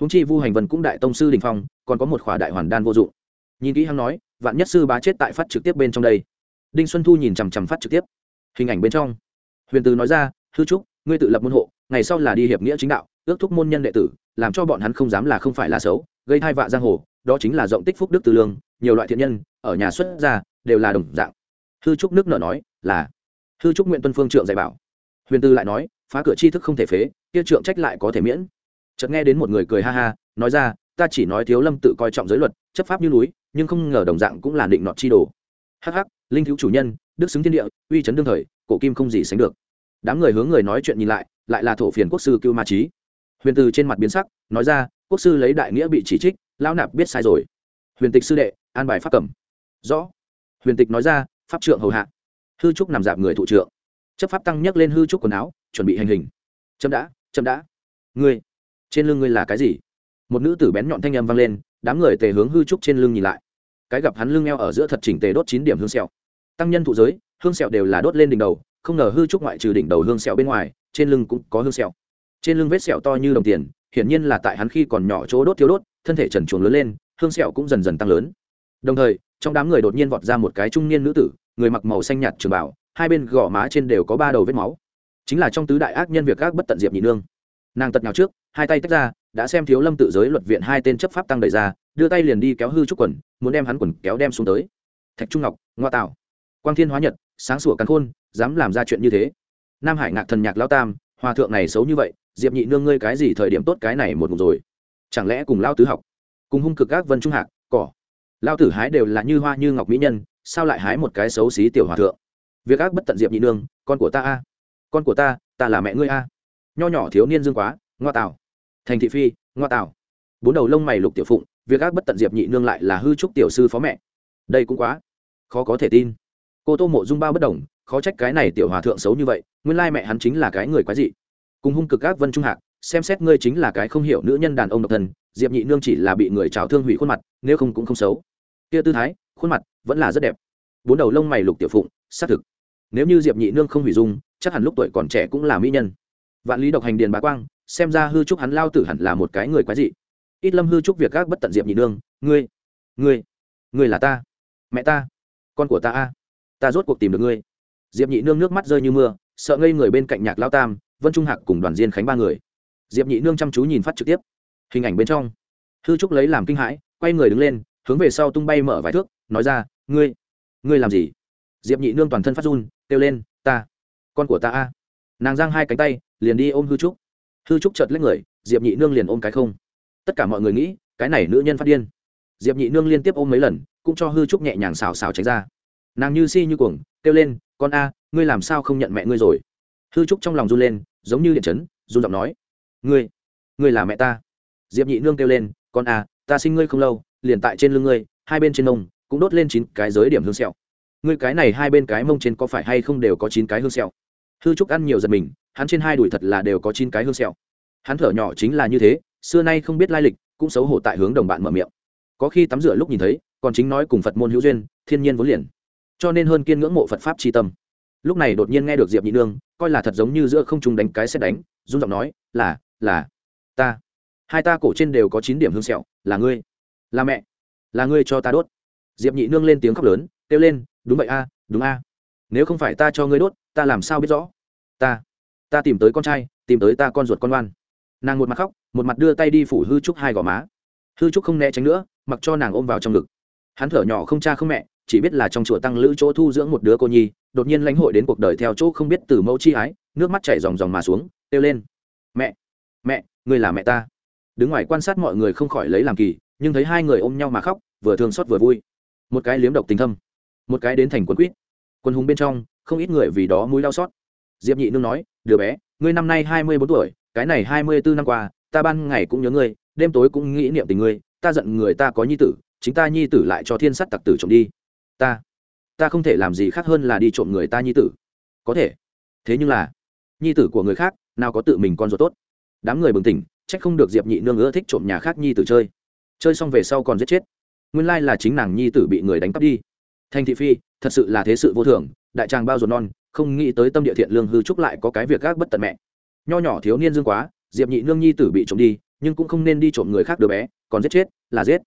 Húng chi vu hành vân cũng đại tông sư đình phong, còn có một khỏa đại hoàn đan vô dụng. Nhìn kỹ hắn nói, vạn nhất sư bá chết tại phát trực tiếp bên trong đây. Đinh xuân thu nhìn chằm chằm phát trực tiếp. Hình ảnh bên trong. Huyền từ nói ra, hư trúc, ngươi tự lập môn hộ, ngày sau là đi hiệp nghĩa chính đạo, ước thúc môn nhân đệ tử, làm cho bọn hắn không dám là không phải là xấu, gây thai vạ giang hồ, đó chính là rộng tích phúc đức từ lương, nhiều loại thiện nhân, ở nhà xuất gia, đều là đồng dạng. Hư trúc nước nợ nói là hư trúc nguyện tuân phương trượng dạy bảo. Huyền tư lại nói, phá cửa chi thức không thể phế, kia trượng trách lại có thể miễn. Chợt nghe đến một người cười ha ha, nói ra, ta chỉ nói thiếu lâm tự coi trọng giới luật, chấp pháp như núi, nhưng không ngờ đồng dạng cũng là định nọt chi đồ. Hắc hắc, linh thiếu chủ nhân, đức xứng thiên địa, uy chấn đương thời, cổ kim không gì sánh được. Đám người hướng người nói chuyện nhìn lại lại là thổ phiền quốc sư cưu ma trí huyền từ trên mặt biến sắc, nói ra, quốc sư lấy đại nghĩa bị chỉ trích, lão nạp biết sai rồi. Huyền tịch sư đệ, an bài pháp cẩm. Rõ. Huyền tịch nói ra, pháp trượng hầu hạ hư trúc nằm dạp người thụ trượng. Chấp pháp tăng nhấc lên hư trúc quần áo, chuẩn bị hành hình. Chậm đã chậm đã. Ngươi, trên lưng ngươi là cái gì? Một nữ tử bén nhọn thanh âm vang lên, đám người tề hướng hư trúc trên lưng nhìn lại. Cái gặp hắn lưng eo ở giữa thật chỉnh tề đốt chín điểm hương sẹo. Tăng nhân thụ giới, hương sẹo đều là đốt lên đỉnh đầu, không ngờ hư trúc ngoại trừ đỉnh đầu hương sẹo bên ngoài, trên lưng cũng có hương sẹo. Trên lưng vết sẹo to như đồng tiền, hiển nhiên là tại hắn khi còn nhỏ chỗ đốt thiếu đốt, thân thể trần chuồng lớn lên, hương sẹo cũng dần dần tăng lớn. Đồng thời trong đám người đột nhiên vọt ra một cái trung niên nữ tử, người mặc màu xanh nhạt trường bảo hai bên gò má trên đều có ba đầu vết máu. Chính là trong tứ đại ác nhân việc ác bất tận diệp nhị nương. Nàng tật nhào trước, hai tay tách ra, đã xem thiếu lâm tự giới luật viện hai tên chấp pháp tăng đẩy ra, đưa tay liền đi kéo hư trúc quần, muốn đem hắn quần kéo đem xuống tới. Thạch trung ngọc, ngoa tạo. Quang thiên hóa nhật, sáng sủa cắn khôn, dám làm ra chuyện như thế. Nam hải ngạc thần nhạc lao tam, hòa thượng này xấu như vậy, diệp nhị nương ngươi cái gì thời điểm tốt cái này một mục rồi? Chẳng lẽ cùng lao tứ học? Cùng hung cực các vân trung hạc lao tử hái đều là như hoa như ngọc mỹ nhân, sao lại hái một cái xấu xí tiểu hòa thượng? Việc ác bất tận diệp nhị nương, con của ta a. Con của ta ta là mẹ ngươi a. Nho nhỏ thiếu niên dương quá, ngoa tảo thành thị phi, ngoa tảo bốn đầu lông mày lục tiểu phụng, việc ác bất tận diệp nhị nương lại là hư trúc tiểu sư phó mẹ. Đây cũng quá. Khó có thể tin. Cô tô mộ dung bao bất đồng, khó trách cái này tiểu hòa thượng xấu như vậy, nguyên lai mẹ hắn chính là cái người quái dị. Cùng hung cực ác vân trung hạc, xem xét ngươi chính là cái không hiểu nữ nhân đàn ông độc thân, diệp nhị nương chỉ là bị người trào thương hủy khuôn mặt, nếu không cũng không xấu kia tư thái, khuôn mặt vẫn là rất đẹp. Bốn đầu lông mày lục tiểu phụng, xác thực. Nếu như diệp nhị nương không hủy dung, chắc hẳn lúc tuổi còn trẻ cũng là mỹ nhân. Vạn lý độc hành điền bá quang, xem ra hư trúc hắn lao tử hẳn là một cái người quái dị. Ít lâm hư trúc việc các bất tận diệp nhị nương, ngươi ngươi ngươi là ta, mẹ ta, con của ta a, ta rốt cuộc tìm được ngươi. Diệp nhị nương nước mắt rơi như mưa, sợ ngây người bên cạnh nhạc lao tam, vân trung hạc cùng đoàn diên khánh ba người. Diệp nhị nương chăm chú nhìn phát trực tiếp. Hình ảnh bên trong. Hư trúc lấy làm kinh hãi, quay người đứng lên hướng về sau tung bay mở vài thước, nói ra, ngươi ngươi làm gì? Diệp nhị nương toàn thân phát run, kêu lên, ta, con của ta a. Nàng giang hai cánh tay, liền đi ôm hư trúc. Hư trúc chợt lấy người, diệp nhị nương liền ôm cái không. Tất cả mọi người nghĩ, cái này nữ nhân phát điên. Diệp nhị nương liên tiếp ôm mấy lần, cũng cho hư trúc nhẹ nhàng xào xào tránh ra. Nàng như si như cuồng, kêu lên, con a, ngươi làm sao không nhận mẹ ngươi rồi? Hư trúc trong lòng run lên, giống như điện chấn, run giọng nói, ngươi ngươi là mẹ ta. Diệp nhị nương kêu lên, con a, ta sinh ngươi không lâu liền tại trên lưng ngươi, hai bên trên nông cũng đốt lên chín cái giới điểm hương sẹo. Ngươi cái này hai bên cái mông trên có phải hay không đều có chín cái hương sẹo? Hư trúc ăn nhiều giật mình, hắn trên hai đùi thật là đều có chín cái hương sẹo. Hắn thở nhỏ chính là như thế, xưa nay không biết lai lịch, cũng xấu hổ tại hướng đồng bạn mở miệng. Có khi tắm rửa lúc nhìn thấy, còn chính nói cùng phật môn hữu duyên, thiên nhiên vốn liền. Cho nên hơn kiên ngưỡng mộ phật pháp tri tâm. Lúc này đột nhiên nghe được diệp nhị nương, coi là thật giống như giữa không trung đánh cái xét đánh, run giọng nói, là là ta. Hai ta cổ trên đều có chín điểm hương sẹo, là ngươi là mẹ. Là ngươi cho ta đốt. Diệp nhị nương lên tiếng khóc lớn, kêu lên, đúng vậy a, đúng a. Nếu không phải ta cho ngươi đốt, ta làm sao biết rõ? Ta ta tìm tới con trai, tìm tới ta con ruột con oan. Nàng một mặt khóc, một mặt đưa tay đi phủ hư trúc hai gò má. Hư trúc không né tránh nữa, mặc cho nàng ôm vào trong ngực. Hắn thở nhỏ không cha không mẹ, chỉ biết là trong chùa tăng lữ chỗ thu dưỡng một đứa cô nhi, đột nhiên lãnh hội đến cuộc đời theo chỗ không biết từ mẫu chi ái, nước mắt chảy ròng ròng mà xuống, kêu lên, mẹ mẹ người là mẹ ta. Đứng ngoài quan sát mọi người không khỏi lấy làm kỳ nhưng thấy hai người ôm nhau mà khóc, vừa thương xót vừa vui. Một cái liếm độc tình thâm, một cái đến thành quân quýt. Quân hùng bên trong, không ít người vì đó mũi đau xót. Diệp nhị nương nói, đứa bé, ngươi năm nay hai mươi bốn tuổi, cái này hai mươi bốn năm qua, ta ban ngày cũng nhớ ngươi, đêm tối cũng nghĩ niệm tình ngươi, ta giận người ta có nhi tử, chính ta nhi tử lại cho thiên sắt tặc tử trộm đi. Ta ta không thể làm gì khác hơn là đi trộm người ta nhi tử. Có thể. Thế nhưng là, nhi tử của người khác, nào có tự mình con ruột tốt. Đám người bừng tỉnh, trách không được diệp nhị nương ưa thích trộm nhà khác nhi tử chơi chơi xong về sau còn giết chết. Nguyên lai là chính nàng nhi tử bị người đánh cắp đi. Thanh thị phi, thật sự là thế sự vô thường, đại tràng bao ruột non, không nghĩ tới tâm địa thiện lương hư trúc lại có cái việc gác bất tận mẹ. Nho nhỏ thiếu niên dương quá, diệp nhị nương nhi tử bị trộm đi, nhưng cũng không nên đi trộm người khác đứa bé, còn giết chết, là giết.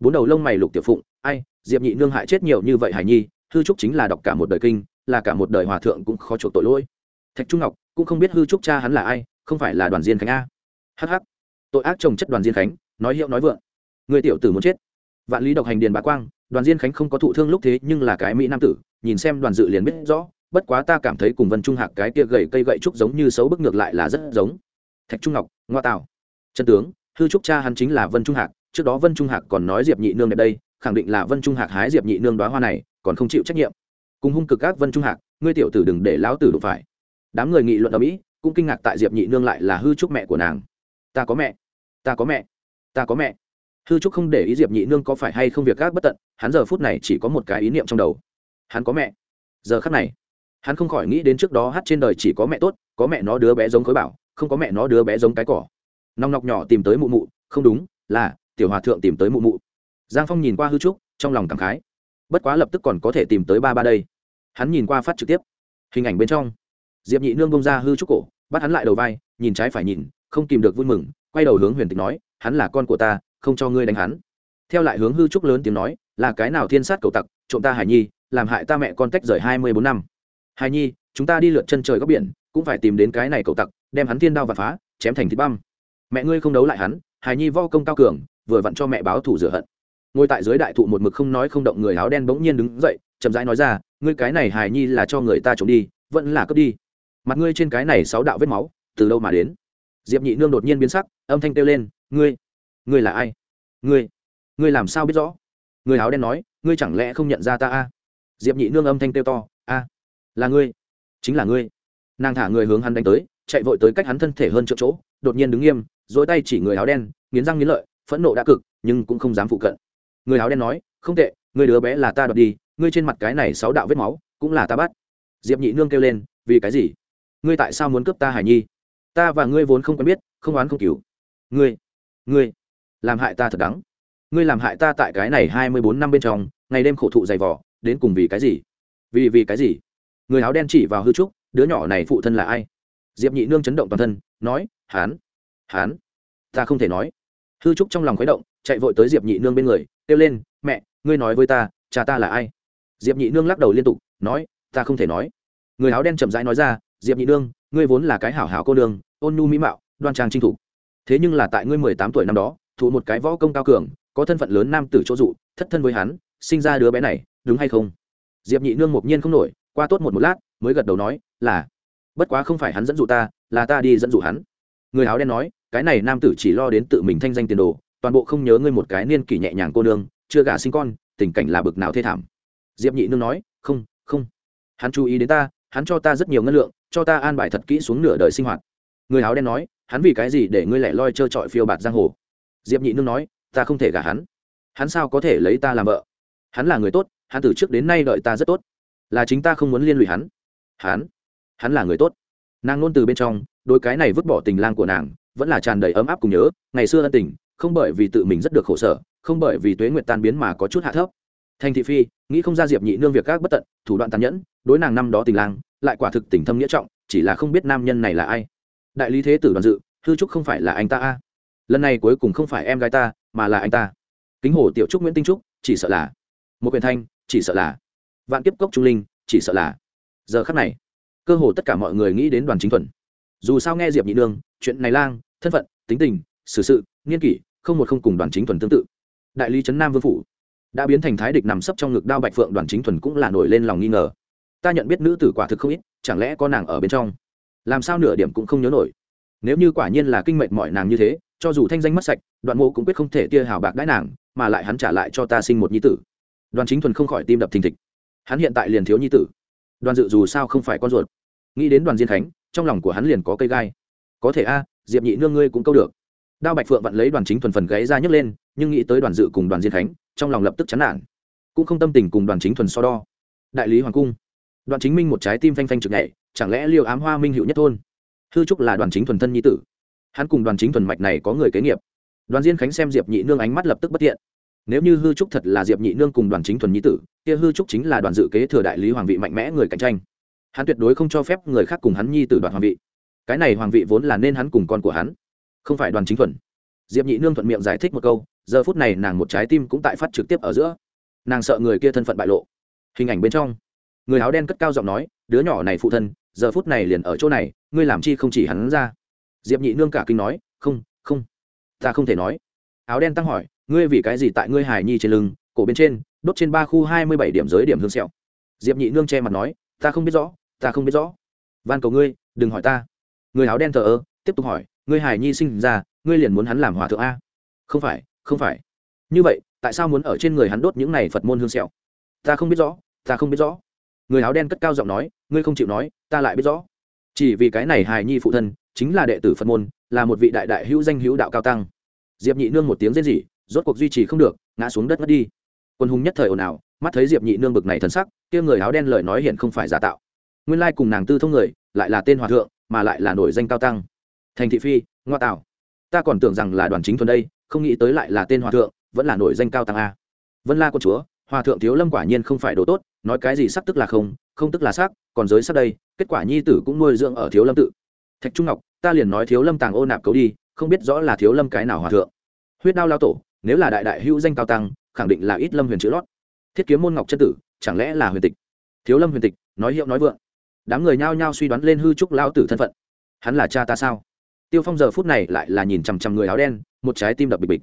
Bốn đầu lông mày lục tiểu phụng, ai, diệp nhị nương hại chết nhiều như vậy hải nhi, hư trúc chính là đọc cả một đời kinh, là cả một đời hòa thượng cũng khó chuộc tội lỗi. Thạch trung ngọc, cũng không biết hư trúc cha hắn là ai, không phải là đoàn diên khánh a. Hh tội ác chồng chất đoàn diên khánh, nói hiệu nói vượng người tiểu tử muốn chết. Vạn lý độc hành điền bá quang, đoàn diên khánh không có thụ thương lúc thế nhưng là cái mỹ nam tử, nhìn xem đoàn dự liền biết rõ, bất quá ta cảm thấy cùng vân trung hạc cái kia gầy cây gậy trúc giống như xấu bức ngược lại là rất giống. Thạch trung ngọc, ngoa tạo chân tướng, hư trúc cha hắn chính là vân trung hạc, trước đó vân trung hạc còn nói diệp nhị nương đẹp đây, khẳng định là vân trung hạc hái diệp nhị nương đoá hoa này, còn không chịu trách nhiệm. Cùng hung cực các vân trung hạc, ngươi tiểu tử đừng để lão tử đụng phải. Đám người nghị luận ở mỹ, cũng kinh ngạc tại diệp nhị nương lại là hư trúc mẹ của nàng. Ta có mẹ. Ta có mẹ. Ta có mẹ hư trúc không để ý diệp nhị nương có phải hay không việc các bất tận, hắn giờ phút này chỉ có một cái ý niệm trong đầu. Hắn có mẹ. Giờ khắc này, hắn không khỏi nghĩ đến trước đó hát trên đời chỉ có mẹ tốt, có mẹ nó đứa bé giống khối bảo, không có mẹ nó đứa bé giống cái cỏ. Nòng nọc nhỏ tìm tới mụ mụ, không đúng, là, tiểu hòa thượng tìm tới mụ mụ. Giang phong nhìn qua hư trúc, trong lòng cảm khái. Bất quá lập tức còn có thể tìm tới ba ba đây. Hắn nhìn qua phát trực tiếp. Hình ảnh bên trong. Diệp nhị nương bông ra hư trúc cổ, bắt hắn lại đầu vai, nhìn trái phải nhìn, không tìm được vui mừng, quay đầu hướng huyền tịch nói, hắn là con của ta không cho ngươi đánh hắn. Theo lại hướng hư trúc lớn tiếng nói, là cái nào thiên sát cầu tặc, trộm ta hải nhi, làm hại ta mẹ con tách rời hai mươi bốn năm. Hải nhi, chúng ta đi lượt chân trời góc biển, cũng phải tìm đến cái này cầu tặc, đem hắn thiên đao và phá, chém thành thịt băm. Mẹ ngươi không đấu lại hắn, hải nhi vo công cao cường, vừa vặn cho mẹ báo thủ rửa hận. Ngồi tại dưới đại thụ một mực không nói không động người áo đen bỗng nhiên đứng dậy, chậm rãi nói ra, ngươi cái này hài nhi là cho người ta trộm đi, vẫn là cướp đi. Mặt ngươi trên cái này sáu đạo vết máu, từ đâu mà đến? Diệp nhị nương đột nhiên biến sắc, âm thanh kêu lên, ngươi ngươi là ai? Ngươi ngươi làm sao biết rõ? Người áo đen nói, ngươi chẳng lẽ không nhận ra ta a? Diệp nhị nương âm thanh kêu to, a, là ngươi, chính là ngươi. Nàng thả người hướng hắn đánh tới, chạy vội tới cách hắn thân thể hơn chỗ chỗ, đột nhiên đứng nghiêm dỗi tay chỉ người áo đen, nghiến răng nghiến lợi, phẫn nộ đã cực, nhưng cũng không dám phụ cận. Người áo đen nói, không tệ, người đứa bé là ta đoạt đi, ngươi trên mặt cái này sáu đạo vết máu, cũng là ta bắt. Diệp nhị nương kêu lên, vì cái gì? Ngươi tại sao muốn cướp ta hải nhi? Ta và ngươi vốn không quen biết, không oán không cứu ngươi ngươi làm hại ta thật đắng. Ngươi làm hại ta tại cái này hai mươi bốn năm bên trong, ngày đêm khổ thụ dày vỏ đến cùng vì cái gì? Vì vì cái gì? Người áo đen chỉ vào hư trúc, đứa nhỏ này phụ thân là ai? Diệp nhị nương chấn động toàn thân, nói, hán hán. Ta không thể nói. Hư trúc trong lòng khuấy động, chạy vội tới diệp nhị nương bên người, kêu lên, mẹ, ngươi nói với ta, cha ta là ai? Diệp nhị nương lắc đầu liên tục, nói, ta không thể nói. Người áo đen chậm rãi nói ra, diệp nhị nương, ngươi vốn là cái hảo hảo cô nương, ôn nhu mỹ mạo, đoan trang trinh thủ thế nhưng là tại ngươi mười tám tuổi năm đó thụ một cái võ công cao cường, có thân phận lớn nam tử chỗ dụ, thất thân với hắn, sinh ra đứa bé này, đúng hay không? Diệp nhị nương mộc nhiên không nổi, qua tốt một một lát, mới gật đầu nói, là, bất quá không phải hắn dẫn dụ ta, là ta đi dẫn dụ hắn. Người áo đen nói, cái này nam tử chỉ lo đến tự mình thanh danh tiền đồ, toàn bộ không nhớ ngươi một cái niên kỷ nhẹ nhàng cô nương, chưa gả sinh con, tình cảnh là bực nào thê thảm. Diệp nhị nương nói, không không, hắn chú ý đến ta, hắn cho ta rất nhiều ngân lượng, cho ta an bài thật kỹ xuống nửa đời sinh hoạt. Người áo đen nói, hắn vì cái gì để ngươi lẻ loi trơ trọi phiêu bạt giang hồ? Diệp nhị nương nói, ta không thể gả hắn. Hắn sao có thể lấy ta làm vợ? Hắn là người tốt, hắn từ trước đến nay đợi ta rất tốt. Là chính ta không muốn liên lụy hắn. Hắn hắn là người tốt. Nàng luôn từ bên trong, đôi cái này vứt bỏ tình lang của nàng, vẫn là tràn đầy ấm áp cùng nhớ. Ngày xưa ân tình, không bởi vì tự mình rất được khổ sở, không bởi vì tuế nguyện tan biến mà có chút hạ thấp. Thành thị phi, nghĩ không ra diệp nhị nương việc các bất tận, thủ đoạn tàn nhẫn, đối nàng năm đó tình lang, lại quả thực tình thâm nghĩa trọng, chỉ là không biết nam nhân này là ai. Đại lý thế tử đoàn dự, hư trúc không phải là anh ta a lần này cuối cùng không phải em gái ta, mà là anh ta. Kính hồ tiểu trúc nguyễn tinh trúc, chỉ sợ là. Một quyền thanh, chỉ sợ là. Vạn kiếp cốc trung linh, chỉ sợ là. Giờ khắc này, cơ hồ tất cả mọi người nghĩ đến đoàn chính thuần. Dù sao nghe diệp nhị nương, chuyện này lang, thân phận, tính tình, xử sự, nghiên kỷ, không một không cùng đoàn chính thuần tương tự. Đại lý trấn nam vương phủ đã biến thành thái địch nằm sấp trong ngực đao bạch phượng, đoàn chính thuần cũng là nổi lên lòng nghi ngờ. Ta nhận biết nữ tử quả thực không ít, chẳng lẽ có nàng ở bên trong? Làm sao nửa điểm cũng không nhớ nổi? Nếu như quả nhiên là kinh mệnh mọi nàng như thế cho dù thanh danh mất sạch, đoạn mộ cũng quyết không thể tia hào bạc đãi nàng, mà lại hắn trả lại cho ta sinh một nhi tử. Đoàn chính thuần không khỏi tim đập thình thịch. Hắn hiện tại liền thiếu nhi tử. Đoàn dự dù sao không phải con ruột. Nghĩ đến đoàn diên khánh, trong lòng của hắn liền có cây gai. Có thể a, diệp nhị nương ngươi cũng câu được. Đao bạch phượng vặn lấy đoàn chính thuần phần gáy ra nhấc lên, nhưng nghĩ tới đoàn dự cùng đoàn diên khánh, trong lòng lập tức chán nản. Cũng không tâm tình cùng đoàn chính thuần so đo. Đại lý hoàng cung. Đoàn chính minh một trái tim phanh phanh trực nhảy, chẳng lẽ liệu ám hoa minh hữu nhất thôn? Hư trúc là đoàn chính thuần thân nhi tử hắn cùng đoàn chính thuần mạch này có người kế nghiệp. Đoàn diên khánh xem diệp nhị nương ánh mắt lập tức bất thiện. Nếu như hư trúc thật là diệp nhị nương cùng đoàn chính thuần nhi tử, kia hư trúc chính là đoàn dự kế thừa đại lý hoàng vị mạnh mẽ người cạnh tranh. Hắn tuyệt đối không cho phép người khác cùng hắn nhi tử đoàn hoàng vị. Cái này hoàng vị vốn là nên hắn cùng con của hắn, không phải đoàn chính thuần. Diệp nhị nương thuận miệng giải thích một câu, giờ phút này nàng một trái tim cũng tại phát trực tiếp ở giữa. Nàng sợ người kia thân phận bại lộ. Hình ảnh bên trong, người áo đen cất cao giọng nói, đứa nhỏ này phụ thân, giờ phút này liền ở chỗ này, ngươi làm chi không chỉ hắn ra? Diệp nhị nương cả kinh nói, không không, ta không thể nói. Áo đen tăng hỏi, ngươi vì cái gì tại ngươi hài nhi trên lưng, cổ bên trên, đốt trên ba khu hai mươi bảy điểm giới điểm hương sẹo? Diệp nhị nương che mặt nói, ta không biết rõ, ta không biết rõ. Van cầu ngươi, đừng hỏi ta. Người áo đen thờ ơ, tiếp tục hỏi, ngươi hài nhi sinh ra, ngươi liền muốn hắn làm hòa thượng a? Không phải không phải. Như vậy, tại sao muốn ở trên người hắn đốt những này phật môn hương sẹo? Ta không biết rõ, ta không biết rõ. Người áo đen cất cao giọng nói, ngươi không chịu nói, ta lại biết rõ. Chỉ vì cái này hài nhi phụ thân chính là đệ tử phật môn, là một vị đại đại hữu danh hữu đạo cao tăng. Diệp nhị nương một tiếng rên rỉ, rốt cuộc duy trì không được, ngã xuống đất mất đi. Quân hùng nhất thời ồn ào, mắt thấy diệp nhị nương bực này thân sắc, kia người áo đen lời nói hiện không phải giả tạo. Nguyên lai cùng nàng tư thông người, lại là tên hòa thượng, mà lại là nổi danh cao tăng. Thành thị phi, ngoa tạo. Ta còn tưởng rằng là đoàn chính thuần đây, không nghĩ tới lại là tên hòa thượng, vẫn là nổi danh cao tăng a. Vân la con chúa, hòa thượng thiếu lâm quả nhiên không phải đồ tốt, nói cái gì sắc tức là không không tức là sắc, còn giới sắc đây, kết quả nhi tử cũng nuôi dưỡng ở thiếu lâm tự thạch trung ngọc, ta liền nói thiếu lâm tàng ô nạp cấu đi, không biết rõ là thiếu lâm cái nào hòa thượng. Huyết đao lao tổ, nếu là đại đại hữu danh cao tăng, khẳng định là ít lâm huyền chữ lót. Thiết kiếm môn ngọc chân tử, chẳng lẽ là huyền tịch? Thiếu lâm huyền tịch, nói hiệu nói vượng. Đám người nhao nhao suy đoán lên hư trúc lao tử thân phận. Hắn là cha ta sao? Tiêu phong giờ phút này lại là nhìn chằm chằm người áo đen, một trái tim đập bịch bịch.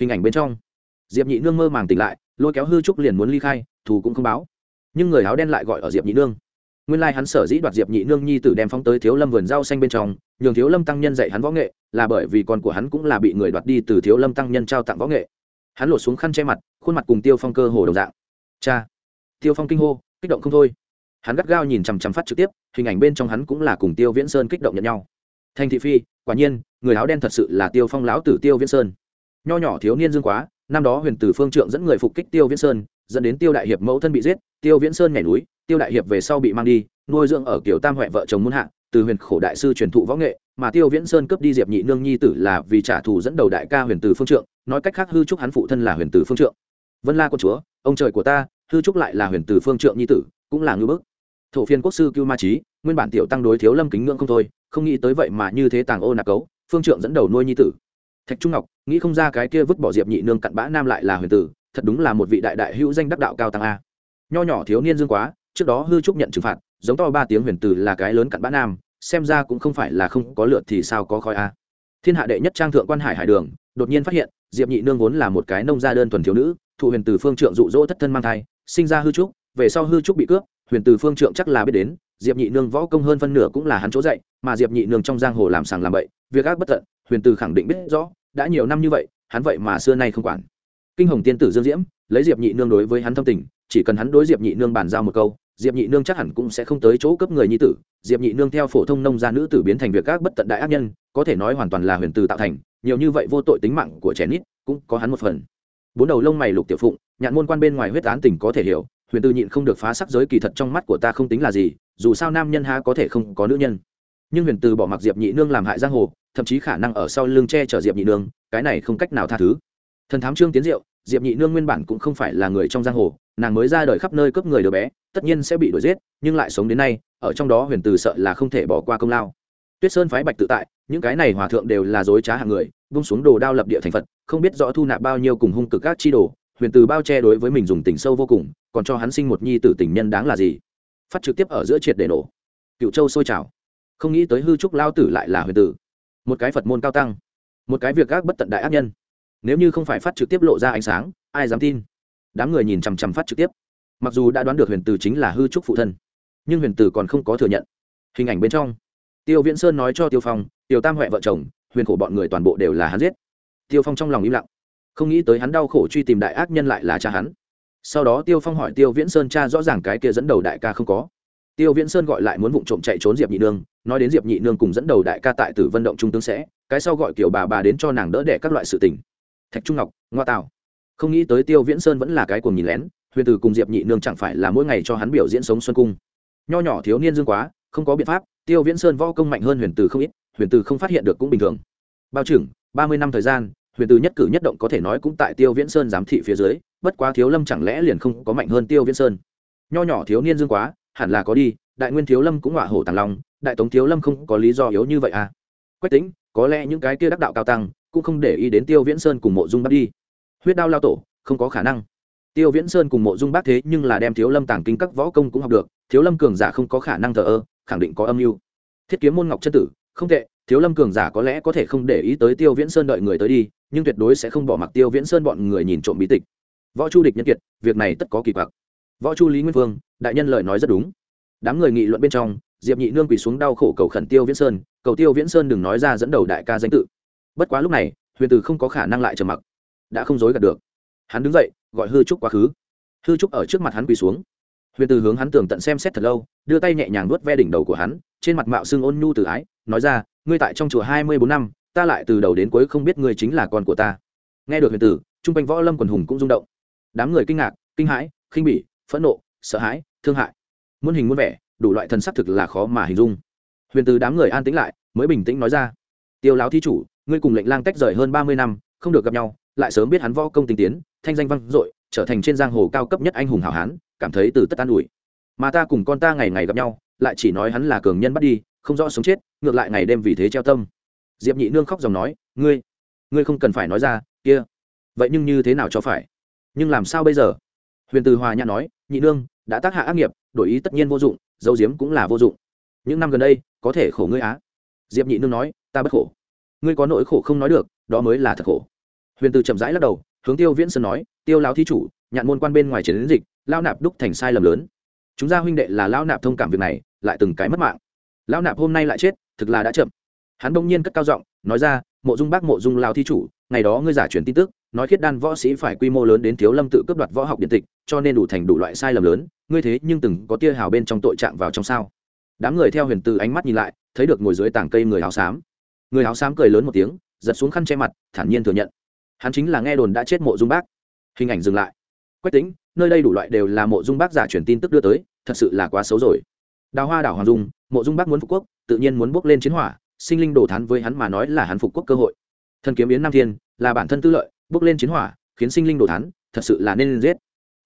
Hình ảnh bên trong, diệp nhị nương mơ màng tỉnh lại, lôi kéo hư trúc liền muốn ly khai, thù cũng không báo. Nhưng người áo đen lại gọi ở diệp nhị nương nguyên lai hắn sở dĩ đoạt diệp nhị nương nhi tử đem phóng tới thiếu lâm vườn rau xanh bên trong, nhường thiếu lâm tăng nhân dạy hắn võ nghệ, là bởi vì con của hắn cũng là bị người đoạt đi từ thiếu lâm tăng nhân trao tặng võ nghệ. Hắn lột xuống khăn che mặt, khuôn mặt cùng tiêu phong cơ hồ đồng dạng. Cha! Tiêu phong kinh hô, kích động không thôi. Hắn gắt gao nhìn chằm chằm phát trực tiếp, hình ảnh bên trong hắn cũng là cùng tiêu viễn sơn kích động nhận nhau. Thanh thị phi, quả nhiên, người áo đen thật sự là tiêu phong lão tử tiêu viễn sơn. Nho nhỏ thiếu niên dương quá, năm đó huyền tử phương trượng dẫn người phục kích tiêu viễn sơn, dẫn đến tiêu đại hiệp mẫu thân bị giết, tiêu viễn sơn nhảy núi tiêu đại hiệp về sau bị mang đi, nuôi dưỡng ở kiểu tam huệ vợ chồng muôn hạ, từ huyền khổ đại sư truyền thụ võ nghệ, mà tiêu viễn sơn cướp đi diệp nhị nương nhi tử là vì trả thù dẫn đầu đại ca huyền tử phương trượng, nói cách khác hư trúc hắn phụ thân là huyền tử phương trượng. Vân la con chúa, ông trời của ta, hư trúc lại là huyền tử phương trượng nhi tử, cũng là ngư bức. Thổ phiên quốc sư cưu ma trí nguyên bản tiểu tăng đối thiếu lâm kính ngưỡng không thôi, không nghĩ tới vậy mà như thế tàng ô nạc cấu, phương trượng dẫn đầu nuôi nhi tử. Thạch trung ngọc, nghĩ không ra cái kia vứt bỏ diệp nhị nương cặn bã nam lại là huyền tử, thật đúng là một vị đại đại hữu danh đắc đạo cao tăng a. Nho nhỏ thiếu niên dương quá trước đó hư trúc nhận trừng phạt, giống to ba tiếng huyền tử là cái lớn cặn bã nam, xem ra cũng không phải là không có lượt thì sao có khói a. Thiên hạ đệ nhất trang thượng quan hải hải đường, đột nhiên phát hiện, diệp nhị nương vốn là một cái nông gia đơn thuần thiếu nữ, thụ huyền từ phương trượng dụ dỗ thất thân mang thai, sinh ra hư trúc, về sau hư trúc bị cướp, huyền từ phương trượng chắc là biết đến, diệp nhị nương võ công hơn phân nửa cũng là hắn chỗ dạy, mà diệp nhị nương trong giang hồ làm sàng làm bậy, việc ác bất tận, huyền từ khẳng định biết rõ, đã nhiều năm như vậy, hắn vậy mà xưa nay không quản. Kinh hồng tiên tử dương diễm, lấy diệp nhị nương đối với hắn thâm tình chỉ cần hắn đối diệp nhị nương bàn giao một câu, diệp nhị nương chắc hẳn cũng sẽ không tới chỗ cấp người nhi tử. Diệp nhị nương theo phổ thông nông gia nữ tử biến thành việc các bất tận đại ác nhân, có thể nói hoàn toàn là huyền từ tạo thành, nhiều như vậy vô tội tính mạng của trẻ nít cũng có hắn một phần. Bốn đầu lông mày lục tiểu phụng, nhạn môn quan bên ngoài huyết án tình có thể hiểu, huyền từ nhịn không được phá sắc giới kỳ thật trong mắt của ta không tính là gì, dù sao nam nhân há có thể không có nữ nhân. Nhưng huyền từ bỏ mặc diệp nhị nương làm hại giang hồ, thậm chí khả năng ở sau lưng che chở diệp nhị nương, cái này không cách nào tha thứ. Thần thám trương tiến diệu, diệp nhị nương nguyên bản cũng không phải là người trong giang hồ nàng mới ra đời khắp nơi cướp người đứa bé, tất nhiên sẽ bị đuổi giết, nhưng lại sống đến nay, ở trong đó huyền từ sợ là không thể bỏ qua công lao. Tuyết sơn phái bạch tự tại, những cái này hòa thượng đều là dối trá hạng người bung xuống đồ đao lập địa thành phật, không biết rõ thu nạp bao nhiêu cùng hung cực các chi đồ, huyền từ bao che đối với mình dùng tình sâu vô cùng, còn cho hắn sinh một nhi tử tình nhân đáng là gì? Phát trực tiếp ở giữa triệt để nổ. Cựu châu sôi trào. Không nghĩ tới hư trúc lao tử lại là huyền tử một cái phật môn cao tăng. Một cái việc gác bất tận đại ác nhân. Nếu như không phải phát trực tiếp lộ ra ánh sáng, ai dám tin? Đám người nhìn chằm chằm phát trực tiếp. Mặc dù đã đoán được huyền tử chính là hư trúc phụ thân, nhưng huyền tử còn không có thừa nhận. Hình ảnh bên trong, tiêu viễn sơn nói cho tiêu phong, tiêu tam huệ vợ chồng, huyền khổ bọn người toàn bộ đều là hắn giết. Tiêu phong trong lòng im lặng, không nghĩ tới hắn đau khổ truy tìm đại ác nhân lại là cha hắn. Sau đó tiêu phong hỏi tiêu viễn sơn cha rõ ràng cái kia dẫn đầu đại ca không có. Tiêu viễn sơn gọi lại muốn vụ trộm chạy trốn diệp nhị nương, nói đến diệp nhị nương cùng dẫn đầu đại ca tại tử vận động trung tướng sẽ, cái sau gọi kiểu bà bà đến cho nàng đỡ đẻ các loại sự tình. Thạch trung ngọc, ngoa tạo không nghĩ tới tiêu viễn sơn vẫn là cái cuồng nhìn lén, huyền từ cùng diệp nhị nương chẳng phải là mỗi ngày cho hắn biểu diễn sống xuân cung. Nho nhỏ thiếu niên dương quá, không có biện pháp, tiêu viễn sơn võ công mạnh hơn huyền từ không ít, huyền từ không phát hiện được cũng bình thường. Bao trưởng, ba mươi năm thời gian, huyền từ nhất cử nhất động có thể nói cũng tại tiêu viễn sơn giám thị phía dưới, bất quá thiếu lâm chẳng lẽ liền không có mạnh hơn tiêu viễn sơn. Nho nhỏ thiếu niên dương quá, hẳn là có đi, đại nguyên thiếu lâm cũng hỏa hổ tàng long, đại tống thiếu lâm không có lý do yếu như vậy à. Quách tính, có lẽ những cái kia đắc đạo cao tăng, cũng không để ý đến tiêu viễn sơn cùng mộ dung bắt đi huyết đao lao tổ, không có khả năng. Tiêu viễn sơn cùng mộ dung bác thế nhưng là đem thiếu lâm tàng kinh các võ công cũng học được, thiếu lâm cường giả không có khả năng thờ ơ, khẳng định có âm mưu. Thiết kiếm môn ngọc chân tử, không tệ, thiếu lâm cường giả có lẽ có thể không để ý tới tiêu viễn sơn đợi người tới đi, nhưng tuyệt đối sẽ không bỏ mặc tiêu viễn sơn bọn người nhìn trộm bí tịch. Võ chu địch nhân kiệt, việc này tất có kỳ quặc. Võ chu lý nguyên vương, đại nhân lời nói rất đúng. Đám người nghị luận bên trong, diệp nhị nương quỳ xuống đau khổ cầu khẩn tiêu viễn sơn, cầu tiêu viễn sơn đừng nói ra dẫn đầu đại ca danh tự. Bất quá lúc này, huyền từ không có khả năng lại trầm mặc đã không dối gạt được. Hắn đứng dậy, gọi hư trúc quá khứ. Hư trúc ở trước mặt hắn quỳ xuống. Huyền từ hướng hắn tường tận xem xét thật lâu, đưa tay nhẹ nhàng nuốt ve đỉnh đầu của hắn, trên mặt mạo xương ôn nhu từ ái, nói ra, ngươi tại trong chùa hai mươi bốn năm, ta lại từ đầu đến cuối không biết ngươi chính là con của ta. Nghe được huyền tử chung quanh võ lâm quần hùng cũng rung động. Đám người kinh ngạc, kinh hãi, khinh bỉ, phẫn nộ, sợ hãi, thương hại. Muôn hình muôn vẻ, đủ loại thần sắc thực là khó mà hình dung. Huyền từ đám người an tĩnh lại, mới bình tĩnh nói ra, tiêu láo thí chủ, ngươi cùng lệnh lang tách rời hơn ba mươi năm không được gặp nhau, lại sớm biết hắn võ công tinh tiến, thanh danh văn dội, trở thành trên giang hồ cao cấp nhất anh hùng hảo hán, cảm thấy từ tất an ủi. Mà ta cùng con ta ngày ngày gặp nhau, lại chỉ nói hắn là cường nhân bắt đi, không rõ sống chết, ngược lại ngày đêm vì thế treo tâm. Diệp nhị nương khóc dòng nói, ngươi ngươi không cần phải nói ra, kia, vậy nhưng như thế nào cho phải? Nhưng làm sao bây giờ? Huyền từ hòa nhã nói, nhị nương, đã tác hạ ác nghiệp, đổi ý tất nhiên vô dụng, dấu diếm cũng là vô dụng. Những năm gần đây, có thể khổ ngươi á. Diệp nhị nương nói, ta bất khổ. Ngươi có nỗi khổ không nói được, đó mới là thật khổ huyền từ chậm rãi lắc đầu, hướng tiêu viễn sơn nói, tiêu lão thí chủ, nhạn môn quan bên ngoài chiến dịch lao nạp đúc thành sai lầm lớn. Chúng gia huynh đệ là lao nạp thông cảm việc này, lại từng cái mất mạng. Lao nạp hôm nay lại chết, thực là đã chậm. Hắn bỗng nhiên cất cao giọng, nói ra, mộ dung bác, mộ dung lao thí chủ, ngày đó ngươi giả truyền tin tức, nói khiết đan võ sĩ phải quy mô lớn đến thiếu lâm tự cướp đoạt võ học điện tịch, cho nên đủ thành đủ loại sai lầm lớn, ngươi thế nhưng từng có tia hào bên trong tội trạng vào trong sao? Đám người theo huyền từ ánh mắt nhìn lại, thấy được ngồi dưới tảng cây người áo xám. Người áo xám cười lớn một tiếng, giật xuống khăn che mặt, thản nhiên thừa nhận hắn chính là nghe đồn đã chết mộ dung bác. Hình ảnh dừng lại. Quách tính nơi đây đủ loại đều là mộ dung bác giả truyền tin tức đưa tới, thật sự là quá xấu rồi. Đào hoa đảo hoàng dung, mộ dung bác muốn phục quốc, tự nhiên muốn bước lên chiến hỏa, sinh linh đồ thán với hắn mà nói là hắn phục quốc cơ hội. Thần kiếm yến nam thiên, là bản thân tư lợi, bước lên chiến hỏa, khiến sinh linh đồ thán, thật sự là nên giết.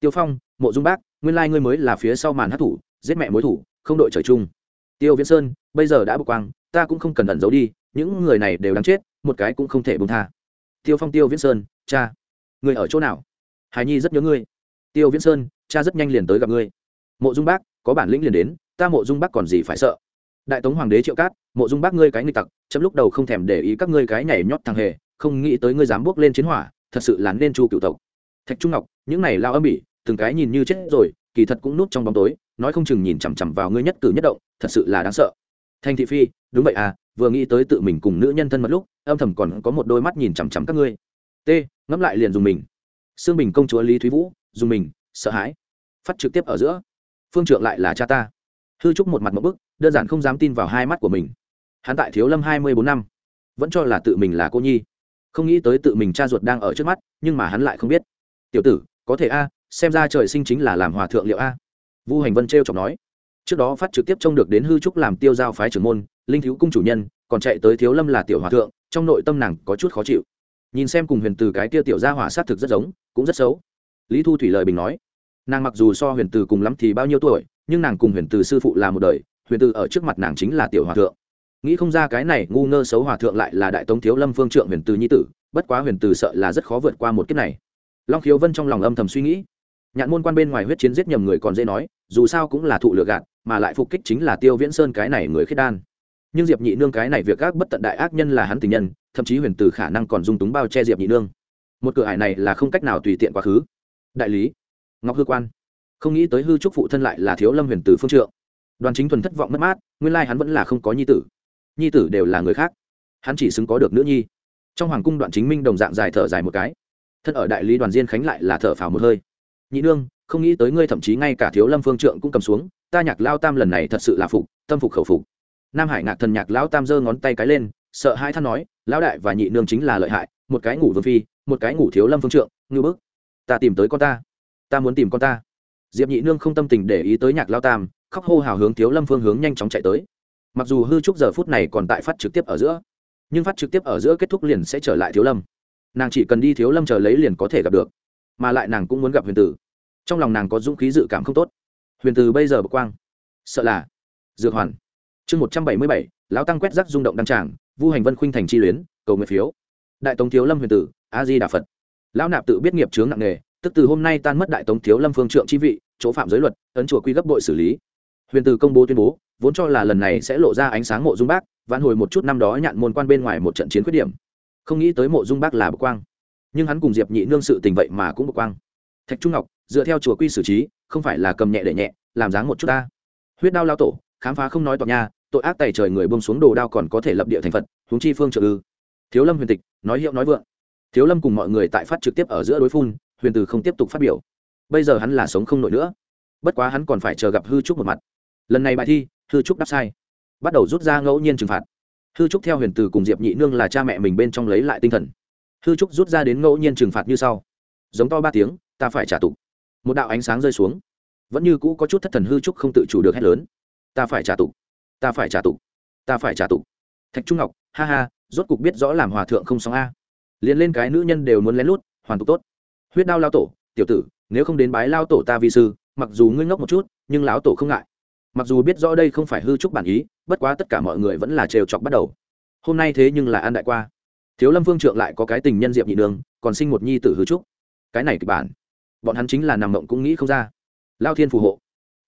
Tiêu phong, mộ dung bác, nguyên lai ngươi mới là phía sau màn hát thủ, giết mẹ mối thủ, không đội trời chung. Tiêu viễn sơn, bây giờ đã bực quang, ta cũng không cần ẩn giấu đi, những người này đều đáng chết, một cái cũng không thể bông tha tiêu phong, tiêu viễn sơn, cha. Người ở chỗ nào? Hải nhi rất nhớ ngươi. Tiêu viễn sơn, cha rất nhanh liền tới gặp ngươi. Mộ dung bác, có bản lĩnh liền đến, ta mộ dung bác còn gì phải sợ? Đại tống hoàng đế triệu cát, mộ dung bác ngươi cái nghịch tặc, chấm lúc đầu không thèm để ý các ngươi cái nhảy nhót thằng hề, không nghĩ tới ngươi dám bước lên chiến hỏa, thật sự là nên chu cựu tộc. Thạch trung ngọc, những này lao âm bỉ, từng cái nhìn như chết rồi, kỳ thật cũng núp trong bóng tối, nói không chừng nhìn chằm chằm vào ngươi nhất cử nhất động, thật sự là đáng sợ. Thanh thị phi, đúng vậy à vừa nghĩ tới tự mình cùng nữ nhân thân mật lúc âm thầm còn có một đôi mắt nhìn chằm chằm các ngươi. T, ngẫm lại liền dùng mình. Xương bình công chúa lý thúy vũ, dùng mình, sợ hãi. Phát trực tiếp ở giữa. Phương trượng lại là cha ta. Hư trúc một mặt một bức, đơn giản không dám tin vào hai mắt của mình. Hắn tại thiếu lâm hai mươi bốn năm, vẫn cho là tự mình là cô nhi. Không nghĩ tới tự mình cha ruột đang ở trước mắt, nhưng mà hắn lại không biết. Tiểu tử, có thể a, xem ra trời sinh chính là làm hòa thượng liệu a. Vu hành vân t r e o chọc nói. Trước đó phát trực tiếp trông được đến hư trúc làm tiêu giao phái trưởng môn, linh thiếu cung chủ nhân, còn chạy tới thiếu lâm là tiểu hòa thượng trong nội tâm nàng có chút khó chịu. Nhìn xem cùng huyền từ cái kia tiểu gia hỏa sát thực rất giống, cũng rất xấu. Lý thu thủy lời bình nói, nàng mặc dù so huyền từ cùng lắm thì bao nhiêu tuổi, nhưng nàng cùng huyền từ sư phụ là một đời, huyền từ ở trước mặt nàng chính là tiểu hòa thượng. Nghĩ không ra cái này ngu ngơ xấu hòa thượng lại là đại tống thiếu lâm phương trượng huyền từ nhi tử, bất quá huyền từ sợ là rất khó vượt qua một kiếp này. Long khiếu vân trong lòng âm thầm suy nghĩ. Nhạn môn quan bên ngoài huyết chiến giết nhầm người còn dễ nói, dù sao cũng là thụ lựa gạt, mà lại phục kích chính là tiêu viễn sơn cái này người khiết đan nhưng diệp nhị nương cái này việc ác bất tận đại ác nhân là hắn tình nhân, thậm chí huyền từ khả năng còn dung túng bao che diệp nhị nương. Một cửa ải này là không cách nào tùy tiện quá khứ. Đại lý, ngọc hư quan, không nghĩ tới hư trúc phụ thân lại là thiếu lâm huyền từ phương trượng. Đoàn chính thuần thất vọng mất mát, nguyên lai hắn vẫn là không có nhi tử. Nhi tử đều là người khác. Hắn chỉ xứng có được nữ nhi. Trong hoàng cung đoạn chính minh đồng dạng dài thở dài một cái. Thân ở đại lý đoàn diên khánh lại là thở phào một hơi. Nhị nương, không nghĩ tới ngươi thậm chí ngay cả thiếu lâm phương trượng cũng cầm xuống, ta nhạc lao tam lần này thật sự là phục, tâm phục khẩu phục nam hải ngạc thần nhạc lão tam giơ ngón tay cái lên, sợ hai than nói, lão đại và nhị nương chính là lợi hại, một cái ngủ vương phi, một cái ngủ thiếu lâm phương trượng, ngư bức. Ta tìm tới con ta. Ta muốn tìm con ta. Diệp nhị nương không tâm tình để ý tới nhạc lao tam, khóc hô hào hướng thiếu lâm phương hướng nhanh chóng chạy tới. Mặc dù hư trúc giờ phút này còn tại phát trực tiếp ở giữa, nhưng phát trực tiếp ở giữa kết thúc liền sẽ trở lại thiếu lâm. Nàng chỉ cần đi thiếu lâm chờ lấy liền có thể gặp được, mà lại nàng cũng muốn gặp huyền tử. Trong lòng nàng có dũng khí dự cảm không tốt. Huyền tử bây giờ bực quang. Sợ là. Dược hoàn chương một trăm bảy mươi bảy, lão tăng quét rác rung động đăng tràng, vu hành vân khuynh thành chi luyến, cầu nguyện phiếu. Đại tống thiếu lâm huyền tử, a di đà phật. Lão nạp tự biết nghiệp chướng nặng nghề tức từ hôm nay tan mất đại tống thiếu lâm phương trượng chi vị, chỗ phạm giới luật, ấn chùa quy gấp đội xử lý. Huyền tử công bố tuyên bố, vốn cho là lần này sẽ lộ ra ánh sáng mộ dung bác, vãn hồi một chút năm đó nhạn môn quan bên ngoài một trận chiến khuyết điểm. Không nghĩ tới mộ dung bác là bực quang. Nhưng hắn cùng diệp nhị nương sự tình vậy mà cũng bực quang. Thạch trung ngọc, dựa theo chùa quy xử trí, không phải là cầm nhẹ để nhẹ, làm dáng một chút ta. Huyết đao lao tổ, khám phá không nói tọc nha tội ác tày trời người bông xuống đồ đao còn có thể lập địa thành phật, huống chi phương trợ ư. Thiếu lâm huyền tịch, nói hiệu nói vượng. Thiếu lâm cùng mọi người tại phát trực tiếp ở giữa đối phun, huyền từ không tiếp tục phát biểu. Bây giờ hắn là sống không nổi nữa. Bất quá hắn còn phải chờ gặp hư trúc một mặt. Lần này bài thi, hư trúc đáp sai. Bắt đầu rút ra ngẫu nhiên trừng phạt. Hư trúc theo huyền từ cùng diệp nhị nương là cha mẹ mình bên trong lấy lại tinh thần. Hư trúc rút ra đến ngẫu nhiên trừng phạt như sau. Giống to ba tiếng, ta phải trả tục một đạo ánh sáng rơi xuống. Vẫn như cũ có chút thất thần hư trúc không tự chủ được hết lớn. Ta phải trả tục ta phải trả tục, ta phải trả tục. Thạch trung ngọc, ha ha, rốt cục biết rõ làm hòa thượng không xong a. Liền lên cái nữ nhân đều muốn lén lút, hoàn tục tốt. Huyết đao lao tổ, tiểu tử, nếu không đến bái lao tổ ta vi sư, mặc dù ngươi ngốc một chút, nhưng lão tổ không ngại. Mặc dù biết rõ đây không phải hư trúc bản ý, bất quá tất cả mọi người vẫn là trêu chọc bắt đầu. Hôm nay thế nhưng là an đại qua. Thiếu lâm vương trượng lại có cái tình nhân diệp nhị đường, còn sinh một nhi tử hư trúc. Cái này kịch bản. Bọn hắn chính là nằm mộng cũng nghĩ không ra. Lao thiên phù hộ.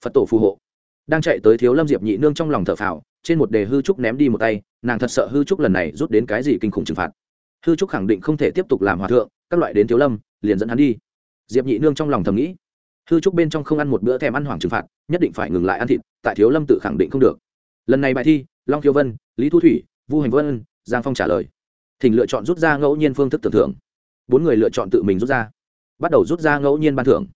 Phật tổ phù hộ đang chạy tới thiếu lâm diệp nhị nương trong lòng thở phào, trên một đề hư trúc ném đi một tay, nàng thật sợ hư trúc lần này rút đến cái gì kinh khủng trừng phạt. Hư trúc khẳng định không thể tiếp tục làm hòa thượng, các loại đến thiếu lâm, liền dẫn hắn đi. Diệp nhị nương trong lòng thầm nghĩ, hư trúc bên trong không ăn một bữa thèm ăn hoảng trừng phạt, nhất định phải ngừng lại ăn thịt, tại thiếu lâm tự khẳng định không được. Lần này bài thi, long khiêu vân, lý thu thủy, vu hành vân, giang phong trả lời. Thỉnh lựa chọn rút ra ngẫu nhiên phương thức tưởng thưởng. Bốn người lựa chọn tự mình rút ra. Bắt đầu rút ra ngẫu nhiên ban thưởng.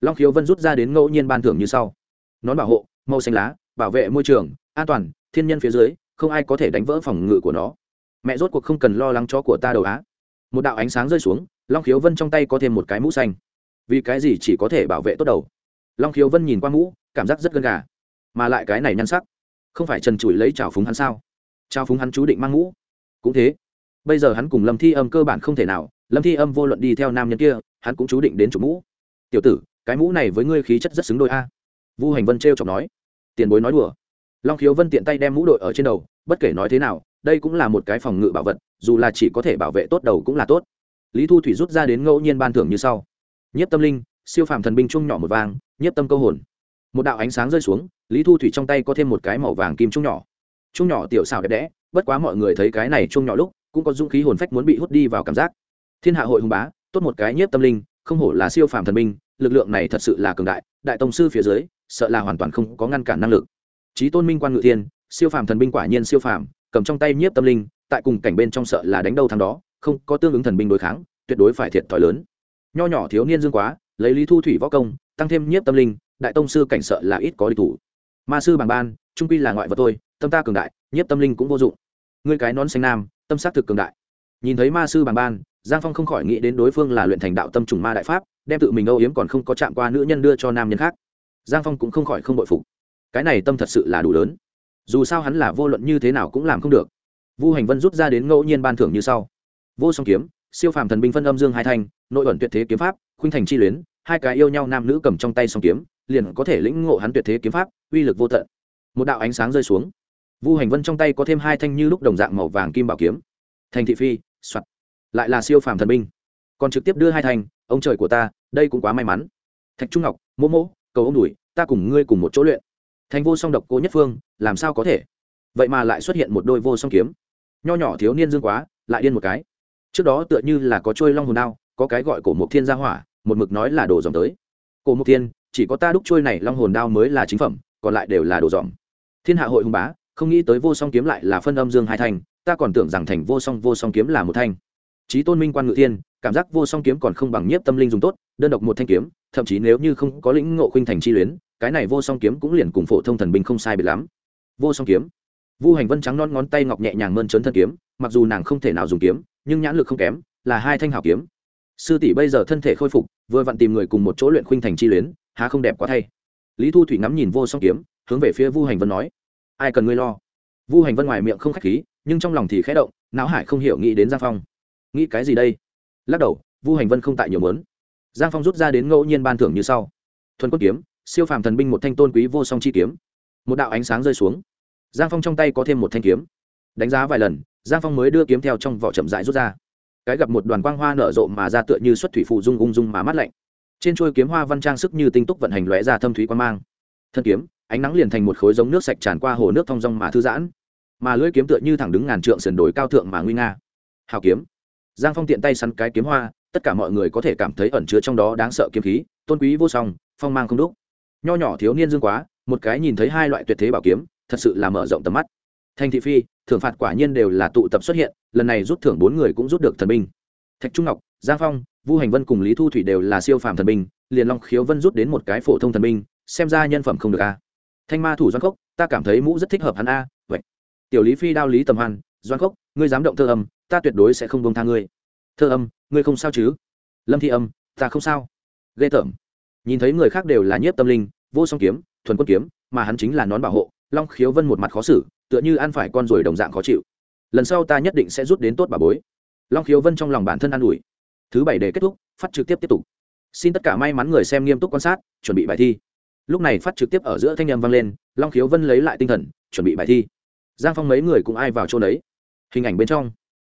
Long khiếu vân rút ra đến ngẫu nhiên ban thưởng như sau. Nón bảo hộ màu xanh lá, bảo vệ môi trường, an toàn, thiên nhân phía dưới, không ai có thể đánh vỡ phòng ngự của nó. Mẹ rốt cuộc không cần lo lắng cho của ta đầu á. Một đạo ánh sáng rơi xuống, long khiếu vân trong tay có thêm một cái mũ xanh. Vì cái gì chỉ có thể bảo vệ tốt đầu? Long khiếu vân nhìn qua mũ, cảm giác rất gân gà. Mà lại cái này nhăn sắc, không phải trần trụi lấy trào phúng hắn sao? Trào phúng hắn chú định mang mũ. Cũng thế, bây giờ hắn cùng lâm thi âm cơ bản không thể nào, lâm thi âm vô luận đi theo nam nhân kia, hắn cũng chú định đến chủ mũ. Tiểu tử, cái mũ này với ngươi khí chất rất xứng đôi a. Vu hành vân t r e o chọc nói tiền bối nói đùa. Long khiếu vân tiện tay đem mũ đội ở trên đầu, bất kể nói thế nào, đây cũng là một cái phòng ngự bảo vật, dù là chỉ có thể bảo vệ tốt đầu cũng là tốt. Lý thu thủy rút ra đến ngẫu nhiên ban thưởng như sau. Nhất tâm linh, siêu phàm thần binh chung nhỏ một vàng, nhất tâm câu hồn. Một đạo ánh sáng rơi xuống, lý thu thủy trong tay có thêm một cái màu vàng kim chung nhỏ. Chung nhỏ tiểu xào đẹp đẽ, bất quá mọi người thấy cái này chung nhỏ lúc, cũng có dung khí hồn phách muốn bị hút đi vào cảm giác. Thiên hạ hội hùng bá, tốt một cái nhất tâm linh, không hổ là siêu phàm thần binh lực lượng này thật sự là cường đại đại tông sư phía dưới, sợ là hoàn toàn không có ngăn cản năng lực. Trí tôn minh quan ngự thiên, siêu phàm thần binh quả nhiên siêu phàm, cầm trong tay nhiếp tâm linh, tại cùng cảnh bên trong sợ là đánh đâu thằng đó, không có tương ứng thần binh đối kháng, tuyệt đối phải thiệt thòi lớn. Nho nhỏ thiếu niên dương quá, lấy lý thu thủy võ công, tăng thêm nhiếp tâm linh, đại tông sư cảnh sợ là ít có địch thủ. Ma sư bằng ban, trung quy là ngoại vật tôi tâm ta cường đại, nhiếp tâm linh cũng vô dụng. Ngươi cái nón xanh nam, tâm sát thực cường đại. Nhìn thấy ma sư bằng ban giang phong không khỏi nghĩ đến đối phương là luyện thành đạo tâm trùng ma đại pháp, đem tự mình âu yếm còn không có chạm qua nữ nhân đưa cho nam nhân khác. Giang phong cũng không khỏi không bội phục. Cái này tâm thật sự là đủ lớn. Dù sao hắn là vô luận như thế nào cũng làm không được. Vu hành vân rút ra đến ngẫu nhiên ban thưởng như sau. Vô song kiếm, siêu phàm thần binh phân âm dương hai thanh, nội ẩn tuyệt thế kiếm pháp, khuynh thành chi luyến, hai cái yêu nhau nam nữ cầm trong tay song kiếm, liền có thể lĩnh ngộ hắn tuyệt thế kiếm pháp, uy lực vô tận. Một đạo ánh sáng rơi xuống. Vu hành vân trong tay có thêm hai thanh như lúc đồng dạng màu vàng kim bảo kiếm. Thành thị phi, soạt lại là siêu phàm thần binh. Còn trực tiếp đưa hai thành, ông trời của ta đây cũng quá may mắn. Thạch trung ngọc mỗ mỗ cầu ông đùi ta cùng ngươi cùng một chỗ luyện. Thành vô song độc cô nhất phương làm sao có thể? Vậy mà lại xuất hiện một đôi vô song kiếm. Nho nhỏ thiếu niên dương quá lại điên một cái. Trước đó tựa như là có trôi long hồn đao có cái gọi cổ mục thiên gia hỏa một mực nói là đồ dòm tới. Cổ mục thiên chỉ có ta đúc trôi này long hồn đao mới là chính phẩm còn lại đều là đồ dòm. Thiên hạ hội hùng bá không nghĩ tới vô song kiếm lại là phân âm dương hai thành ta còn tưởng rằng thành vô song vô song kiếm là một thanh trí tôn minh quan ngự thiên, cảm giác vô song kiếm còn không bằng nhiếp tâm linh dùng tốt, đơn độc một thanh kiếm, thậm chí nếu như không có lĩnh ngộ khuynh thành chi luyến, cái này vô song kiếm cũng liền cùng phổ thông thần binh không sai biệt lắm. Vô song kiếm. Vu hành vân trắng non ngón tay ngọc nhẹ nhàng mơn trớn thân kiếm, mặc dù nàng không thể nào dùng kiếm, nhưng nhãn lực không kém, là hai thanh hảo kiếm. Sư tỷ bây giờ thân thể khôi phục, vừa vặn tìm người cùng một chỗ luyện khuynh thành chi luyến, há không đẹp quá thay. Lý thu thủy ngắm nhìn vô song kiếm, hướng về phía vu hành vân nói, ai cần ngươi lo? Vu hành vân ngoài miệng không khách khí, nhưng trong lòng thì khẽ động, não hải không hiểu nghĩ đến giang phong nghĩ cái gì đây? Lắc đầu, vu hành vân không tại nhiều mớn giang phong rút ra đến ngẫu nhiên ban thưởng như sau. Thuần quân kiếm, siêu phàm thần binh một thanh tôn quý vô song chi kiếm. Một đạo ánh sáng rơi xuống. Giang phong trong tay có thêm một thanh kiếm. Đánh giá vài lần, giang phong mới đưa kiếm theo trong vỏ chậm dại rút ra. Cái gặp một đoàn quang hoa nở rộ mà ra tựa như xuất thủy phụ dung ung dung mà mát lạnh. Trên trôi kiếm hoa văn trang sức như tinh túc vận hành lóe ra thâm thúy quan mang. Thân kiếm, ánh nắng liền thành một khối giống nước sạch tràn qua hồ nước thong rong mà thư giãn. Mà lưỡi kiếm tựa như thẳng đứng ngàn trượng sườn đồi cao thượng mà nguy nga. Hào kiếm giang phong tiện tay săn cái kiếm hoa, tất cả mọi người có thể cảm thấy ẩn chứa trong đó đáng sợ kiếm khí, tôn quý vô song, phong mang không đúc. Nho nhỏ thiếu niên dương quá, một cái nhìn thấy hai loại tuyệt thế bảo kiếm, thật sự là mở rộng tầm mắt. Thành thị phi, thưởng phạt quả nhiên đều là tụ tập xuất hiện, lần này rút thưởng bốn người cũng rút được thần binh. Thạch trung ngọc, giang phong, vu hành vân cùng lý thu thủy đều là siêu phàm thần binh, liền long khiếu vân rút đến một cái phổ thông thần binh, xem ra nhân phẩm không được a. Thanh ma thủ doan cốc, ta cảm thấy mũ rất thích hợp hắn a, vậy. Tiểu lý phi đao lý tầm hoan, doan cốc, ngươi dám động thơ âm ta tuyệt đối sẽ không bông tha ngươi. Thơ âm, ngươi không sao chứ? Lâm thi âm, ta không sao. Ghê tởm. Nhìn thấy người khác đều là nhiếp tâm linh, vô song kiếm, thuần quân kiếm, mà hắn chính là nón bảo hộ, long khiếu vân một mặt khó xử, tựa như ăn phải con ruồi đồng dạng khó chịu. Lần sau ta nhất định sẽ rút đến tốt bà bối. Long khiếu vân trong lòng bản thân an ủi. Thứ bảy để kết thúc, phát trực tiếp tiếp tục. Xin tất cả may mắn người xem nghiêm túc quan sát, chuẩn bị bài thi. Lúc này phát trực tiếp ở giữa thanh â m vang lên, long khiếu vân lấy lại tinh thần, chuẩn bị bài thi. Giang phong mấy người cũng ai vào chỗ đấy hình ảnh bên trong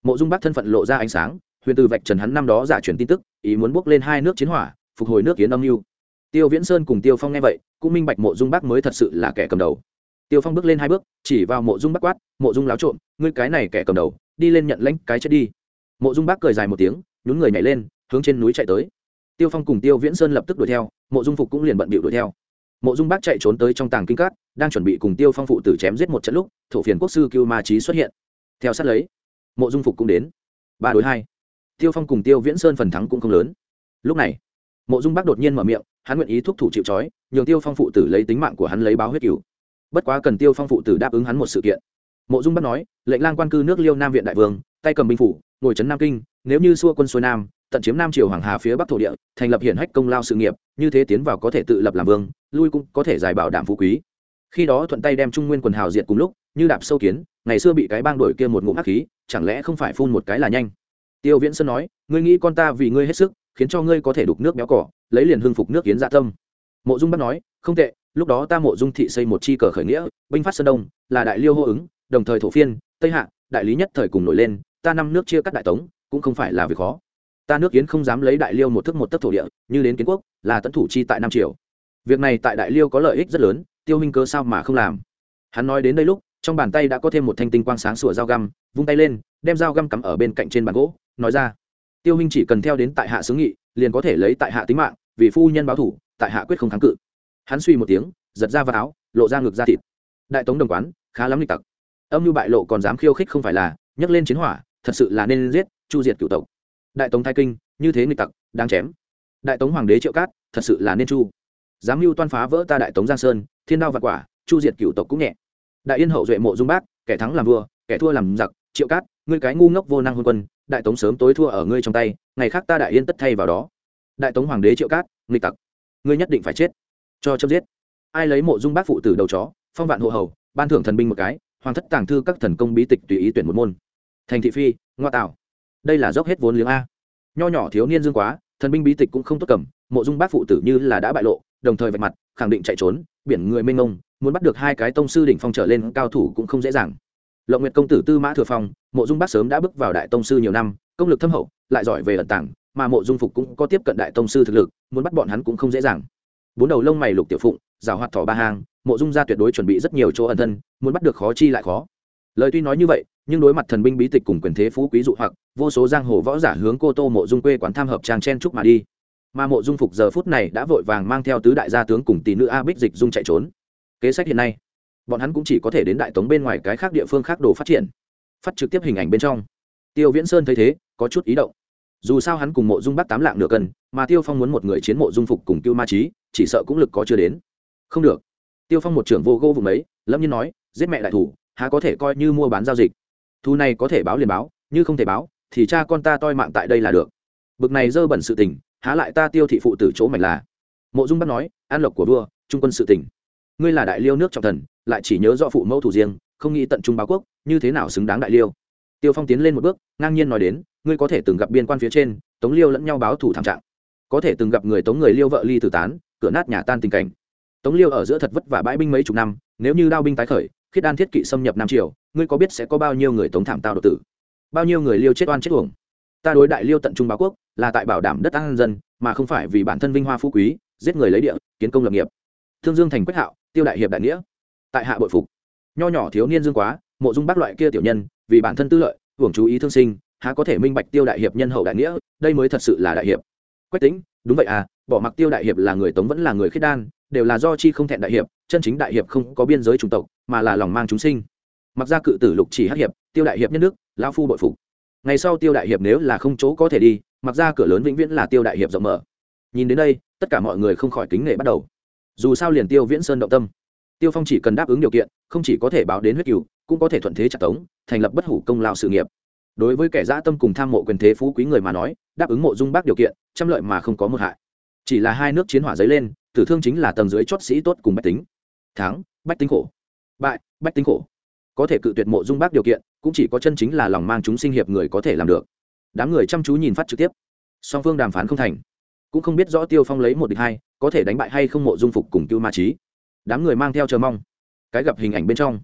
mộ dung bác thân phận lộ ra ánh sáng, huyền từ vạch trần hắn năm đó giả truyền tin tức, ý muốn bước lên hai nước chiến hỏa, phục hồi nước kiến âm mưu. Tiêu viễn sơn cùng tiêu phong nghe vậy, cũng minh bạch mộ dung bác mới thật sự là kẻ cầm đầu. Tiêu phong bước lên hai bước, chỉ vào mộ dung bác quát, mộ dung láo trộm, ngươi cái này kẻ cầm đầu, đi lên nhận lãnh, cái chết đi. Mộ dung bác cười dài một tiếng, nhún người nhảy lên, hướng trên núi chạy tới. Tiêu phong cùng tiêu viễn sơn lập tức đuổi theo, mộ dung phục cũng liền bận bịu đuổi theo. Mộ dung bác chạy trốn tới trong tàng kinh cát đang chuẩn bị cùng tiêu phong phụ tử chém giết một trận lúc, thổ phiền quốc sư cưu ma trí xuất hiện. Theo sát lấy mộ dung phục cũng đến. Ba đối hai. Tiêu phong cùng tiêu viễn sơn phần thắng cũng không lớn. Lúc này, mộ dung Bắc đột nhiên mở miệng, hắn nguyện ý thúc thủ chịu c nhường tiêu phong phụ tử lấy tính mạng của hắn lấy báo huyết cửu. Bất quá cần tiêu phong phụ tử đáp ứng hắn một sự kiện. Mộ dung bắc nói, lệnh lang quan cư nước liêu nam viện đại vương, tay cầm binh phủ, ngồi trấn nam kinh, nếu như xua quân xuôi nam, tận chiếm nam triều hoàng hà phía bắc thổ địa, thành lập hiển hách công lao sự nghiệp, như thế tiến vào có thể tự lập làm vương, lui cũng có thể giải bảo đảm phú quý khi đó thuận tay đem trung nguyên quần hào diệt cùng lúc, như đạp sâu kiến, ngày xưa bị cái bang đổi kia một ngụm hắc khí, chẳng lẽ không phải phun một cái là nhanh? Tiêu viễn sơn nói, ngươi nghĩ con ta vì ngươi hết sức, khiến cho ngươi có thể đục nước béo cỏ, lấy liền hưng phục nước kiến dạ tâm. Mộ dung bắt nói, không tệ, lúc đó ta mộ dung thị xây một chi cờ khởi nghĩa, binh phát sơn đông, là đại liêu hô ứng, đồng thời thổ phiên, tây hạ, đại lý nhất thời cùng nổi lên, ta năm nước chia cắt đại tống, cũng không phải là việc khó. Ta nước kiến không dám lấy đại liêu một thức một tấc thổ địa, như đến kiến quốc, là tấn thủ chi tại nam triều. Việc này tại đại liêu có lợi ích rất lớn tiêu minh cơ sao mà không làm? Hắn nói đến đây lúc, trong bàn tay đã có thêm một thanh tinh quang sáng sủa dao găm, vung tay lên, đem dao găm cắm ở bên cạnh trên bàn gỗ, nói ra. Tiêu minh chỉ cần theo đến tại hạ xướng nghị, liền có thể lấy tại hạ tính mạng, vì phu nhân báo thủ, tại hạ quyết không kháng cự. Hắn suy một tiếng, giật ra vào áo, lộ ra ngực ra thịt. Đại tống đồng quán, khá lắm lịch tặc. Âm mưu bại lộ còn dám khiêu khích không phải là, nhấc lên chiến hỏa, thật sự là nên giết, chu diệt cựu tộc. Đại tống thái kinh, như thế nghịch tặc đang chém. Đại tống hoàng đế triệu cát, thật sự là nên chu. Dám mưu toan phá vỡ ta đại tống giang sơn thiên đao và quả, chu diệt cựu tộc cũng nhẹ. Đại yên hậu duệ mộ dung bác, kẻ thắng làm vua, kẻ thua làm giặc, triệu cát, ngươi cái ngu ngốc vô năng hôn quân, đại tống sớm tối thua ở ngươi trong tay, ngày khác ta đại yên tất thay vào đó. Đại tống hoàng đế triệu cát, nghịch tặc, ngươi nhất định phải chết. Cho chấm giết. Ai lấy mộ dung bác phụ tử đầu chó, phong vạn hộ hầu, ban thưởng thần binh một cái, hoàng thất tàng thư các thần công bí tịch tùy ý tuyển một môn. Thành thị phi, ngoa tạo. Đây là dốc hết vốn liếng a. Nho nhỏ thiếu niên dương quá, thần binh bí tịch cũng không tốt cầm, mộ dung bác phụ tử như là đã bại lộ, đồng thời vạch mặt, khẳng định chạy trốn biển người mênh mông, muốn bắt được hai cái tông sư đỉnh phong trở lên cao thủ cũng không dễ dàng. Lộng nguyệt công tử tư mã thừa phong, mộ dung bác sớm đã bước vào đại tông sư nhiều năm, công lực thâm hậu, lại giỏi về ẩn tảng mà mộ dung phục cũng có tiếp cận đại tông sư thực lực, muốn bắt bọn hắn cũng không dễ dàng. Bốn đầu lông mày lục tiểu phụng, rào hoạt thỏ ba hàng mộ dung ra tuyệt đối chuẩn bị rất nhiều chỗ ẩn thân, muốn bắt được khó chi lại khó. Lời tuy nói như vậy, nhưng đối mặt thần binh bí tịch cùng quyền thế phú quý dụ hoặc, vô số giang hồ võ giả hướng cô tô mộ dung quê quán tham hợp trang chen trúc mà đi mà mộ dung phục giờ phút này đã vội vàng mang theo tứ đại gia tướng cùng tỷ nữ a bích dịch dung chạy trốn. Kế sách hiện nay, bọn hắn cũng chỉ có thể đến đại tống bên ngoài cái khác địa phương khác đồ phát triển, phát trực tiếp hình ảnh bên trong. Tiêu viễn sơn thấy thế, có chút ý động. Dù sao hắn cùng mộ dung bắt tám lạng nửa cân, mà tiêu phong muốn một người chiến mộ dung phục cùng tiêu ma trí chỉ sợ cũng lực có chưa đến. Không được. Tiêu phong một trưởng vô gô vùng ấy, lâm nhiên nói, giết mẹ đại thủ, há có thể coi như mua bán giao dịch. Thu này có thể báo liền báo, như không thể báo, thì cha con ta toi mạng tại đây là được. Bực này dơ bẩn sự tình há lại ta tiêu thị phụ tử chỗ mạch là. Mộ dung bắt nói, an lộc của vua, trung quân sự tỉnh ngươi là đại liêu nước trọng thần, lại chỉ nhớ do phụ mẫu thủ riêng, không nghĩ tận trung báo quốc, như thế nào xứng đáng đại liêu? Tiêu phong tiến lên một bước, ngang nhiên nói đến, ngươi có thể từng gặp biên quan phía trên, tống liêu lẫn nhau báo thủ thảm trạng. Có thể từng gặp người tống người liêu vợ ly tử tán, cửa nát nhà tan tình cảnh. Tống liêu ở giữa thật vất vả bãi binh mấy chục năm, nếu như đao binh tái khởi, khiết đan thiết kỵ xâm nhập nam triều, ngươi có biết sẽ có bao nhiêu người tống thảm tao độc tử? Bao nhiêu người liêu chết oan chết uổng? Ta đối đại liêu tận trung báo quốc là tại bảo đảm đất an dân, mà không phải vì bản thân vinh hoa phú quý, giết người lấy địa, kiến công lập nghiệp. Thương dương thành quách hạo, tiêu đại hiệp đại nghĩa. Tại hạ bội phục. Nho nhỏ thiếu niên dương quá, mộ dung bác loại kia tiểu nhân, vì bản thân tư lợi, hưởng chú ý thương sinh, há có thể minh bạch tiêu đại hiệp nhân hậu đại nghĩa, đây mới thật sự là đại hiệp. Quách tính đúng vậy à bỏ mặc tiêu đại hiệp là người tống vẫn là người khiết đan, đều là do chi không thẹn đại hiệp, chân chính đại hiệp không có biên giới chủng tộc, mà là lòng mang chúng sinh. Mặc ra cự tử lục chỉ hát hiệp, tiêu đại hiệp nhân đức lao phu bội phục. Ngày sau tiêu đại hiệp nếu là không chỗ có thể đi mặc ra cửa lớn vĩnh viễn là tiêu đại hiệp rộng mở. Nhìn đến đây, tất cả mọi người không khỏi kính nể bắt đầu. Dù sao liền tiêu viễn sơn động tâm. Tiêu phong chỉ cần đáp ứng điều kiện, không chỉ có thể báo đến huyết cựu cũng có thể thuận thế trả tống, thành lập bất hủ công lao sự nghiệp. Đối với kẻ dã tâm cùng tham mộ quyền thế phú quý người mà nói, đáp ứng mộ dung bác điều kiện, trăm lợi mà không có một hại. Chỉ là hai nước chiến hỏa dấy lên, tử thương chính là tầng dưới chót sĩ tốt cùng bách tính. Thắng, bách tính khổ. Bại, bách tính khổ. Có thể cự tuyệt mộ dung bác điều kiện, cũng chỉ có chân chính là lòng mang chúng sinh hiệp người có thể làm được đám người chăm chú nhìn phát trực tiếp. Song phương đàm phán không thành. Cũng không biết rõ tiêu phong lấy một địch hai, có thể đánh bại hay không mộ dung phục cùng cưu ma trí đám người mang theo chờ mong. Cái gặp hình ảnh bên trong.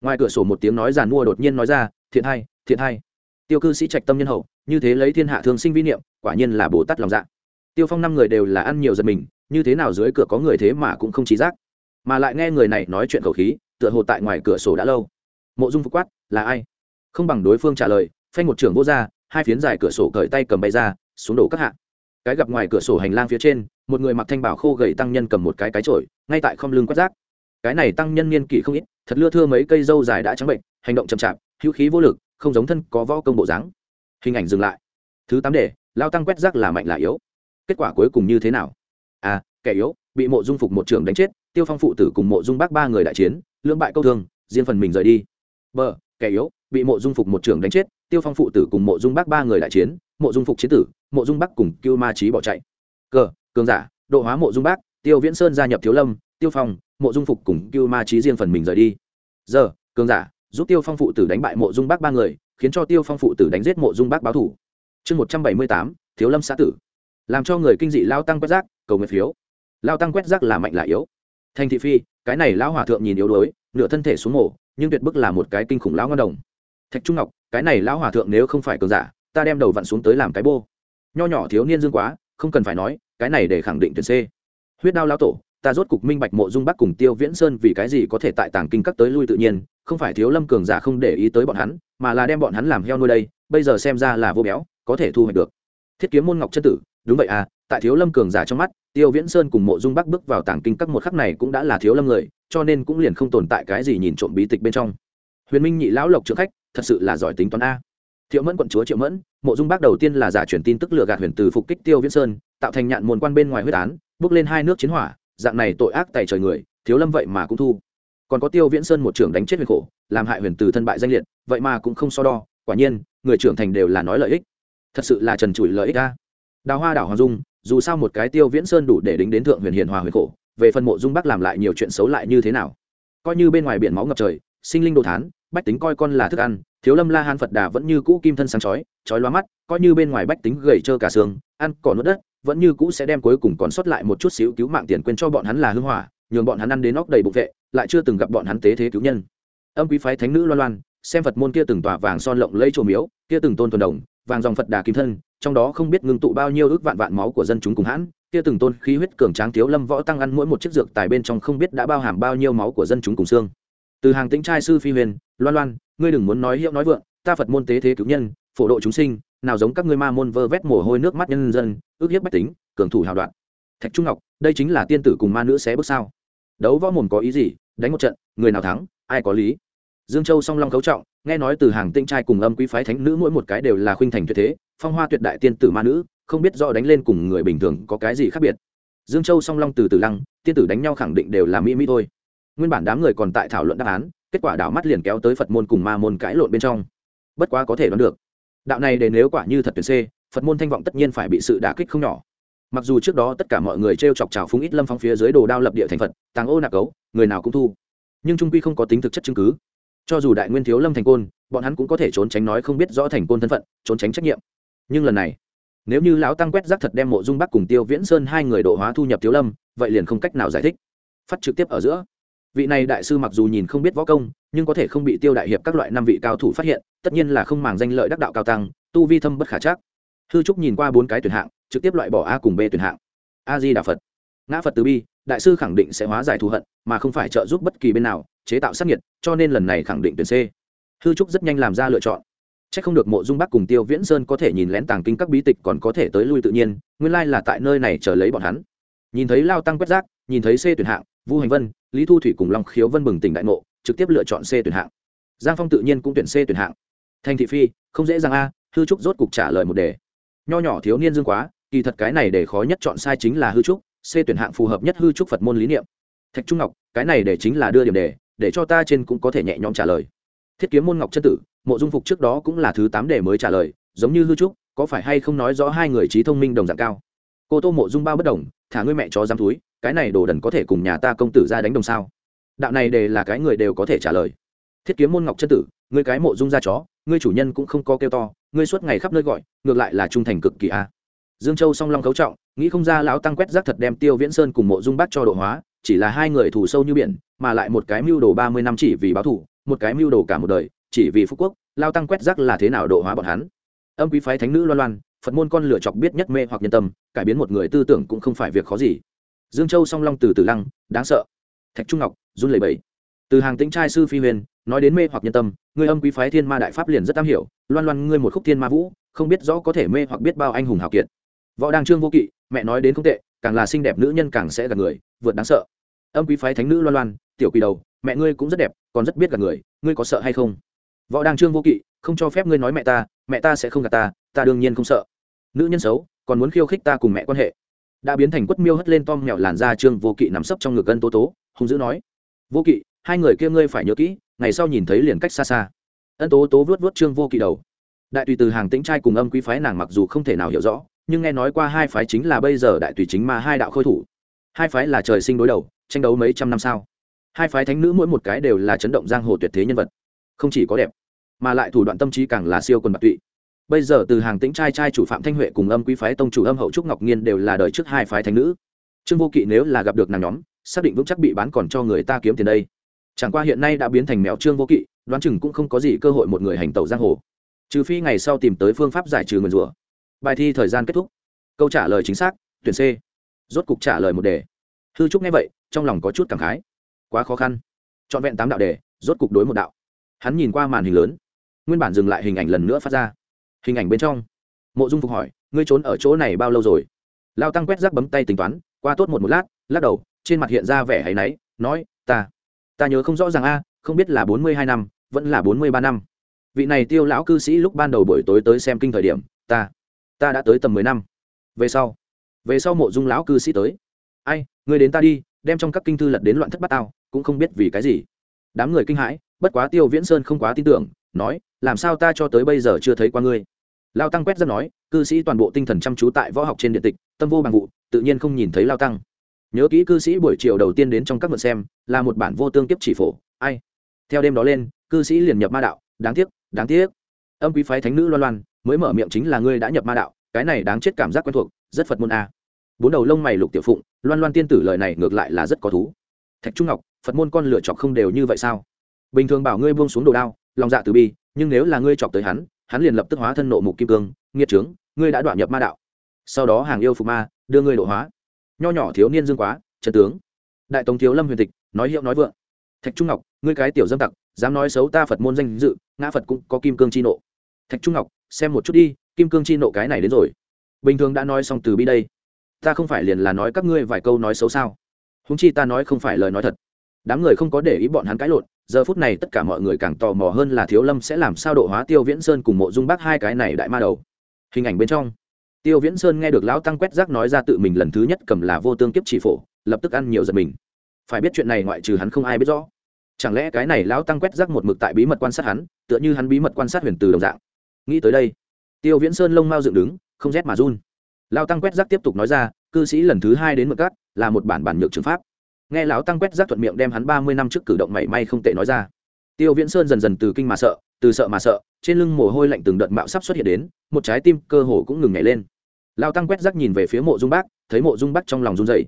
Ngoài cửa sổ một tiếng nói giàn mua đột nhiên nói ra, thiện hai thiện hai tiêu cư sĩ trạch tâm nhân hậu, như thế lấy thiên hạ thương sinh vi niệm, quả nhiên là bồ tát lòng dạ. Tiêu phong năm người đều là ăn nhiều giật mình, như thế nào dưới cửa có người thế mà cũng không trí giác. Mà lại nghe người này nói chuyện khẩu khí, tựa hồ tại ngoài cửa sổ đã lâu. Mộ dung phục quát, là ai? Không bằng đối phương trả lời, phanh một trưởng vô ra hai phiến dài cửa sổ cởi tay cầm bay ra, xuống đổ các hạ. Cái gặp ngoài cửa sổ hành lang phía trên, một người mặc thanh bảo khô gầy tăng nhân cầm một cái cái trổi ngay tại không lưng quét rác. Cái này tăng nhân niên kỷ không ít, thật lưa thưa mấy cây dâu dài đã trắng bệnh, hành động chậm chạp, hữu khí vô lực, không giống thân có võ công bộ dáng. Hình ảnh dừng lại. Thứ tám để lao tăng quét rác là mạnh là yếu? Kết quả cuối cùng như thế nào? À kẻ yếu, bị mộ dung phục một trưởng đánh chết, tiêu phong phụ tử cùng mộ dung bác ba người đại chiến, lưỡng bại câu thương, riêng phần mình rời đi. B kẻ yếu, bị mộ dung phục một trưởng đánh chết tiêu phong phụ tử cùng mộ dung Bắc ba người đại chiến mộ dung phục chiến tử mộ dung bắc cùng cưu ma trí bỏ chạy. Cờ cường giả độ hóa mộ dung Bắc, tiêu viễn sơn gia nhập thiếu lâm tiêu phong mộ dung phục cùng cưu ma trí riêng phần mình rời đi. Giờ cường giả giúp tiêu phong phụ tử đánh bại mộ dung Bắc ba người khiến cho tiêu phong phụ tử đánh giết mộ dung Bắc báo thủ. Chương một trăm bảy mươi tám thiếu lâm xã tử. Làm cho người kinh dị lao tăng quét rác cầu nguyện phiếu. Lao tăng quét rác là mạnh là yếu. Thành thị phi cái này lão hòa thượng nhìn yếu đuối nửa thân thể xuống mổ nhưng tuyệt bức là một cái kinh khủng lão ngân đồng. Thạch trung ngọc cái này lão hòa thượng nếu không phải cường giả, ta đem đầu vặn xuống tới làm cái bô. Nho nhỏ thiếu niên dương quá, không cần phải nói, cái này để khẳng định tuyển c. Huyết đao lão tổ, ta rốt cục minh bạch mộ dung bắc cùng tiêu viễn sơn vì cái gì có thể tại tàng kinh các tới lui tự nhiên, không phải thiếu lâm cường giả không để ý tới bọn hắn, mà là đem bọn hắn làm heo nuôi đây, bây giờ xem ra là vô béo, có thể thu hoạch được. Thiết kiếm môn ngọc chân tử, đúng vậy à tại thiếu lâm cường giả trong mắt, tiêu viễn sơn cùng mộ dung bắc bước vào tàng kinh các một khắc này cũng đã là thiếu lâm người, cho nên cũng liền không tồn tại cái gì nhìn trộm bí tịch bên trong. Huyền minh nhị lão lộc trưởng khách thật sự là giỏi tính toán a. Thiệu mẫn quận chúa triệu mẫn, mộ dung bác đầu tiên là giả truyền tin tức lừa gạt huyền từ phục kích tiêu viễn sơn, tạo thành nhạn môn quan bên ngoài huyết án, bước lên hai nước chiến hỏa, dạng này tội ác tày trời người, thiếu lâm vậy mà cũng thu. Còn có tiêu viễn sơn một trưởng đánh chết huyền khổ, làm hại huyền từ thân bại danh liệt, vậy mà cũng không so đo, quả nhiên, người trưởng thành đều là nói lợi ích. Thật sự là trần trụi lợi ích a. Đào hoa đảo hoàng dung, dù sao một cái tiêu viễn sơn đủ để đính đến thượng huyền hiền hòa huyền khổ, về phần mộ dung bắc làm lại nhiều chuyện xấu lại như thế nào? Coi như bên ngoài biển máu ngập trời sinh linh đồ thán, bách tính coi con là thức ăn, thiếu lâm la hán phật đà vẫn như cũ kim thân sáng chói chói loa mắt, coi như bên ngoài bách tính gầy trơ cả xương, ăn cỏ nuốt đất, vẫn như cũ sẽ đem cuối cùng còn sót lại một chút xíu cứu mạng tiền quên cho bọn hắn là hưng hỏa, nhường bọn hắn ăn đến óc đầy bụng vệ, lại chưa từng gặp bọn hắn tế thế cứu nhân. Âm quý phái thánh nữ loan loan, xem phật môn kia từng tòa vàng son lộng lẫy trổ miếu, kia từng tôn thuần đồng, vàng dòng phật đà kim thân, trong đó không biết ngưng tụ bao nhiêu ước vạn vạn máu của dân chúng cùng hãn, kia từng tôn khí huyết cường tráng thiếu lâm võ tăng ăn mỗi một chiếc dược tài bên trong không biết đã bao hàm bao nhiêu máu của dân chúng cùng xương từ hàng tĩnh trai sư phi huyền, loan loan, ngươi đừng muốn nói hiệu nói vượng, ta phật môn tế thế cứu nhân, phổ độ chúng sinh, nào giống các ngươi ma môn vơ vét mồ hôi nước mắt nhân dân, ước hiếp bách tính, cường thủ hào đoạn. Thạch trung ngọc, đây chính là tiên tử cùng ma nữ xé bước sao? Đấu võ mồm có ý gì, đánh một trận, người nào thắng, ai có lý? Dương châu song long cấu trọng, nghe nói từ hàng tinh trai cùng âm quý phái thánh nữ mỗi một cái đều là khuynh thành tuyệt thế, phong hoa tuyệt đại tiên tử ma nữ, không biết do đánh lên cùng người bình thường có cái gì khác biệt. Dương châu song long từ từ lăng, tiên tử đánh nhau khẳng định đều là mỹ mỹ thôi nguyên bản đám người còn tại thảo luận đáp án, kết quả đảo mắt liền kéo tới phật môn cùng ma môn cãi lộn bên trong. Bất quá có thể đoán được, đạo này để nếu quả như thật tuyển c, phật môn thanh vọng tất nhiên phải bị sự đả kích không nhỏ. Mặc dù trước đó tất cả mọi người t r e o chọc trào phúng ít lâm phong phía dưới đồ đao lập địa thành phật, tàng ô nạc cấu, người nào cũng thu. Nhưng trung quy không có tính thực chất chứng cứ. Cho dù đại nguyên thiếu lâm thành côn, bọn hắn cũng có thể trốn tránh nói không biết rõ thành côn thân phận, trốn tránh trách nhiệm. Nhưng lần này, nếu như lão tăng quét rác thật đem mộ dung bắc cùng tiêu viễn sơn hai người độ hóa thu nhập thiếu lâm, vậy liền không cách nào giải thích. Phát trực tiếp ở giữa vị này đại sư mặc dù nhìn không biết võ công, nhưng có thể không bị tiêu đại hiệp các loại năm vị cao thủ phát hiện, tất nhiên là không màng danh lợi đắc đạo cao tăng, tu vi thâm bất khả chắc. Hư trúc nhìn qua bốn cái tuyển hạng, trực tiếp loại bỏ a cùng b tuyển hạng. A di đà phật. Ngã phật từ bi, đại sư khẳng định sẽ hóa giải thù hận, mà không phải trợ giúp bất kỳ bên nào, chế tạo sát nhiệt cho nên lần này khẳng định tuyển c. Hư trúc rất nhanh làm ra lựa chọn. C h ắ c không được mộ dung bắc cùng tiêu viễn sơn có thể nhìn lén tàng kinh các bí tịch còn có thể tới lui tự nhiên, nguyên lai là tại nơi này chờ lấy bọn hắn. Nhìn thấy lao tăng quét rác, nhìn thấy c tuyển hạng vu hành vân, lý thu thủy cùng long khiếu vân bừng tỉnh đại ngộ, trực tiếp lựa chọn c tuyển hạng. Giang phong tự nhiên cũng tuyển c tuyển hạng. Thành thị phi, không dễ dàng a, hư trúc rốt cục trả lời một đề. Nho nhỏ thiếu niên dương quá, kỳ thật cái này để khó nhất chọn sai chính là hư trúc, c tuyển hạng phù hợp nhất hư trúc phật môn lý niệm. Thạch trung ngọc, cái này để chính là đưa điểm đề, để cho ta trên cũng có thể nhẹ nhõm trả lời. Thiết kiếm môn ngọc chân tử, mộ dung phục trước đó cũng là thứ tám đề mới trả lời, giống như hư trúc, có phải hay không nói rõ hai người trí thông minh đồng dạng cao? Cô tô mộ dung bao bất đồng, thả ngươi mẹ chó dám túi cái này đồ đần có thể cùng nhà ta công tử ra đánh đồng sao? Đạo này đề là cái người đều có thể trả lời. Thiết kiếm môn ngọc chân tử ngươi cái mộ dung ra chó ngươi chủ nhân cũng không có kêu to ngươi suốt ngày khắp nơi gọi ngược lại là trung thành cực kỳ a. Dương châu song long cấu trọng nghĩ không ra lão tăng quét rác thật đem tiêu viễn sơn cùng mộ dung bắt cho độ hóa chỉ là hai người thù sâu như biển mà lại một cái mưu đồ ba mươi năm chỉ vì báo thù, một cái mưu đồ cả một đời chỉ vì phú quốc lao tăng quét rác là thế nào độ hóa bọn hắn? Âm quý phái thánh nữ loan loan phật môn con lửa chọc biết nhất mê hoặc nhân tâm cải biến một người tư tưởng cũng không phải việc khó gì dương châu song long từ từ lăng, đáng sợ. Thạch trung ngọc, run lẩy bẩy. Từ hàng tĩnh trai sư phi huyền, nói đến mê hoặc nhân tâm người âm quý phái thiên ma đại pháp liền rất am hiểu, loan loan ngươi một khúc thiên ma vũ, không biết rõ có thể mê hoặc biết bao anh hùng hào kiệt. Võ đăng trương vô kỵ, mẹ nói đến không tệ, càng là xinh đẹp nữ nhân càng sẽ gạt người, vượt đáng sợ. Âm quý phái thánh nữ loan loan, tiểu quỳ đầu, mẹ ngươi cũng rất đẹp, còn rất biết gạt người, ngươi có sợ hay không? Võ đăng trương vô kỵ, không cho phép ngươi nói mẹ ta mẹ ta sẽ không gạt ta ta đương nhiên không sợ. Nữ nhân xấu, còn muốn khiêu khích ta cùng mẹ quan hệ đã biến thành quất miêu hất lên tom mèo làn ra trương vô kỵ nằm sấp trong ngực gân tố tố, hung dữ nói. Vô kỵ, hai người kia ngươi phải nhớ kỹ, ngày sau nhìn thấy liền cách xa xa. Ân tố tố vớt vớt trương vô kỵ đầu. Đại tùy từ hàng tĩnh trai cùng âm quý phái nàng mặc dù không thể nào hiểu rõ, nhưng nghe nói qua hai phái chính là bây giờ đại tùy chính mà hai đạo khôi thủ. Hai phái là trời sinh đối đầu, tranh đấu mấy trăm năm sau hai phái thánh nữ mỗi một cái đều là chấn động giang hồ tuyệt thế nhân vật. Không chỉ có đẹp, mà lại thủ đoạn tâm trí càng là siêu quần bạc tụy bây giờ từ hàng tĩnh trai trai chủ phạm thanh huệ cùng âm quý phái tông chủ âm hậu trúc ngọc nhiên đều là đời trước hai phái thánh nữ. Trương vô kỵ nếu là gặp được nàng nhóm, xác định vững chắc bị bán còn cho người ta kiếm tiền đây. Chẳng qua hiện nay đã biến thành mèo trương vô kỵ, đoán chừng cũng không có gì cơ hội một người hành tẩu giang hồ. Trừ phi ngày sau tìm tới phương pháp giải trừ nguyền rủa. Bài thi thời gian kết thúc. Câu trả lời chính xác, tuyển c. Rốt cục trả lời một đề. Hư trúc nghe vậy, trong lòng có chút cảm khái. Quá khó khăn. Trọn vẹn tám đạo đề, rốt cục đối một đạo. Hắn nhìn qua màn hình lớn. Nguyên bản dừng lại hình ảnh lần nữa phát ra hình ảnh bên trong. Mộ dung phục hỏi, ngươi trốn ở chỗ này bao lâu rồi? Lao tăng quét rác bấm tay tính toán, qua tốt một một lát, lắc đầu, trên mặt hiện ra vẻ hay náy, nói, ta ta nhớ không rõ ràng a, không biết là bốn mươi hai năm, vẫn là bốn mươi ba năm. Vị này tiêu lão cư sĩ lúc ban đầu buổi tối tới xem kinh thời điểm, ta ta đã tới tầm mười năm. Về sau về sau mộ dung lão cư sĩ tới, ai người đến ta đi, đem trong các kinh thư lật đến loạn thất bát tao, cũng không biết vì cái gì. Đám người kinh hãi, bất quá tiêu viễn sơn không quá tin tưởng, nói, làm sao ta cho tới bây giờ chưa thấy qua ngươi? Lao tăng quét ra nói, cư sĩ toàn bộ tinh thần chăm chú tại võ học trên điện tịch, tâm vô bằng vụ, tự nhiên không nhìn thấy lao tăng. Nhớ kỹ cư sĩ buổi chiều đầu tiên đến trong các mượn xem, là một bản vô tương kiếp chỉ phổ, ai? Theo đêm đó lên, cư sĩ liền nhập ma đạo, đáng tiếc đáng tiếc. Âm quý phái thánh nữ loan loan, mới mở miệng chính là ngươi đã nhập ma đạo, cái này đáng chết cảm giác quen thuộc, rất phật môn a. Bốn đầu lông mày lục tiểu phụng, loan loan tiên tử lời này ngược lại là rất có thú. Thạch trung ngọc, phật môn con lựa chọc không đều như vậy sao? Bình thường bảo ngươi buông xuống đồ đao, lòng dạ từ bi, nhưng nếu là ngươi chọc tới hắn hắn liền lập tức hóa thân nộ mục kim cương, nghiệt trướng, ngươi đã đoạn nhập ma đạo. Sau đó hàng yêu phục ma, đưa ngươi độ hóa. Nho nhỏ thiếu niên dương quá, trần tướng. Đại tống thiếu lâm huyền tịch, nói hiệu nói vượng. Thạch trung ngọc, ngươi cái tiểu dâm tặc, dám nói xấu ta phật môn danh dự, ngã phật cũng có kim cương chi nộ. Thạch trung ngọc, xem một chút đi, kim cương chi nộ cái này đến rồi. Bình thường đã nói xong từ bi đây. Ta không phải liền là nói các ngươi vài câu nói xấu sao? Húng chi ta nói không phải lời nói thật. Đám người không có để ý bọn hắn cãi lộn giờ phút này tất cả mọi người càng tò mò hơn là thiếu lâm sẽ làm sao độ hóa tiêu viễn sơn cùng mộ dung bác hai cái này đại ma đầu. Hình ảnh bên trong, tiêu viễn sơn nghe được lão tăng quét rác nói ra tự mình lần thứ nhất cầm là vô tương kiếp chỉ phổ, lập tức ăn nhiều giật mình. Phải biết chuyện này ngoại trừ hắn không ai biết rõ. Chẳng lẽ cái này lão tăng quét rác một mực tại bí mật quan sát hắn, tựa như hắn bí mật quan sát huyền từ đồng dạng? Nghĩ tới đây, tiêu viễn sơn lông mau dựng đứng, không rét mà run. Lao tăng quét rác tiếp tục nói ra, cư sĩ lần thứ hai đến mực cát, là một bản bản nhược trường pháp nghe lão tăng quét rác thuận miệng đem hắn ba mươi năm trước cử động mảy may không tệ nói ra. Tiêu viễn sơn dần dần từ kinh mà sợ, từ sợ mà sợ, trên lưng mồ hôi lạnh từng đợt mạo sắp xuất hiện đến, một trái tim cơ hồ cũng ngừng nhảy lên. Lao tăng quét rác nhìn về phía mộ dung bác, thấy mộ dung bác trong lòng run dày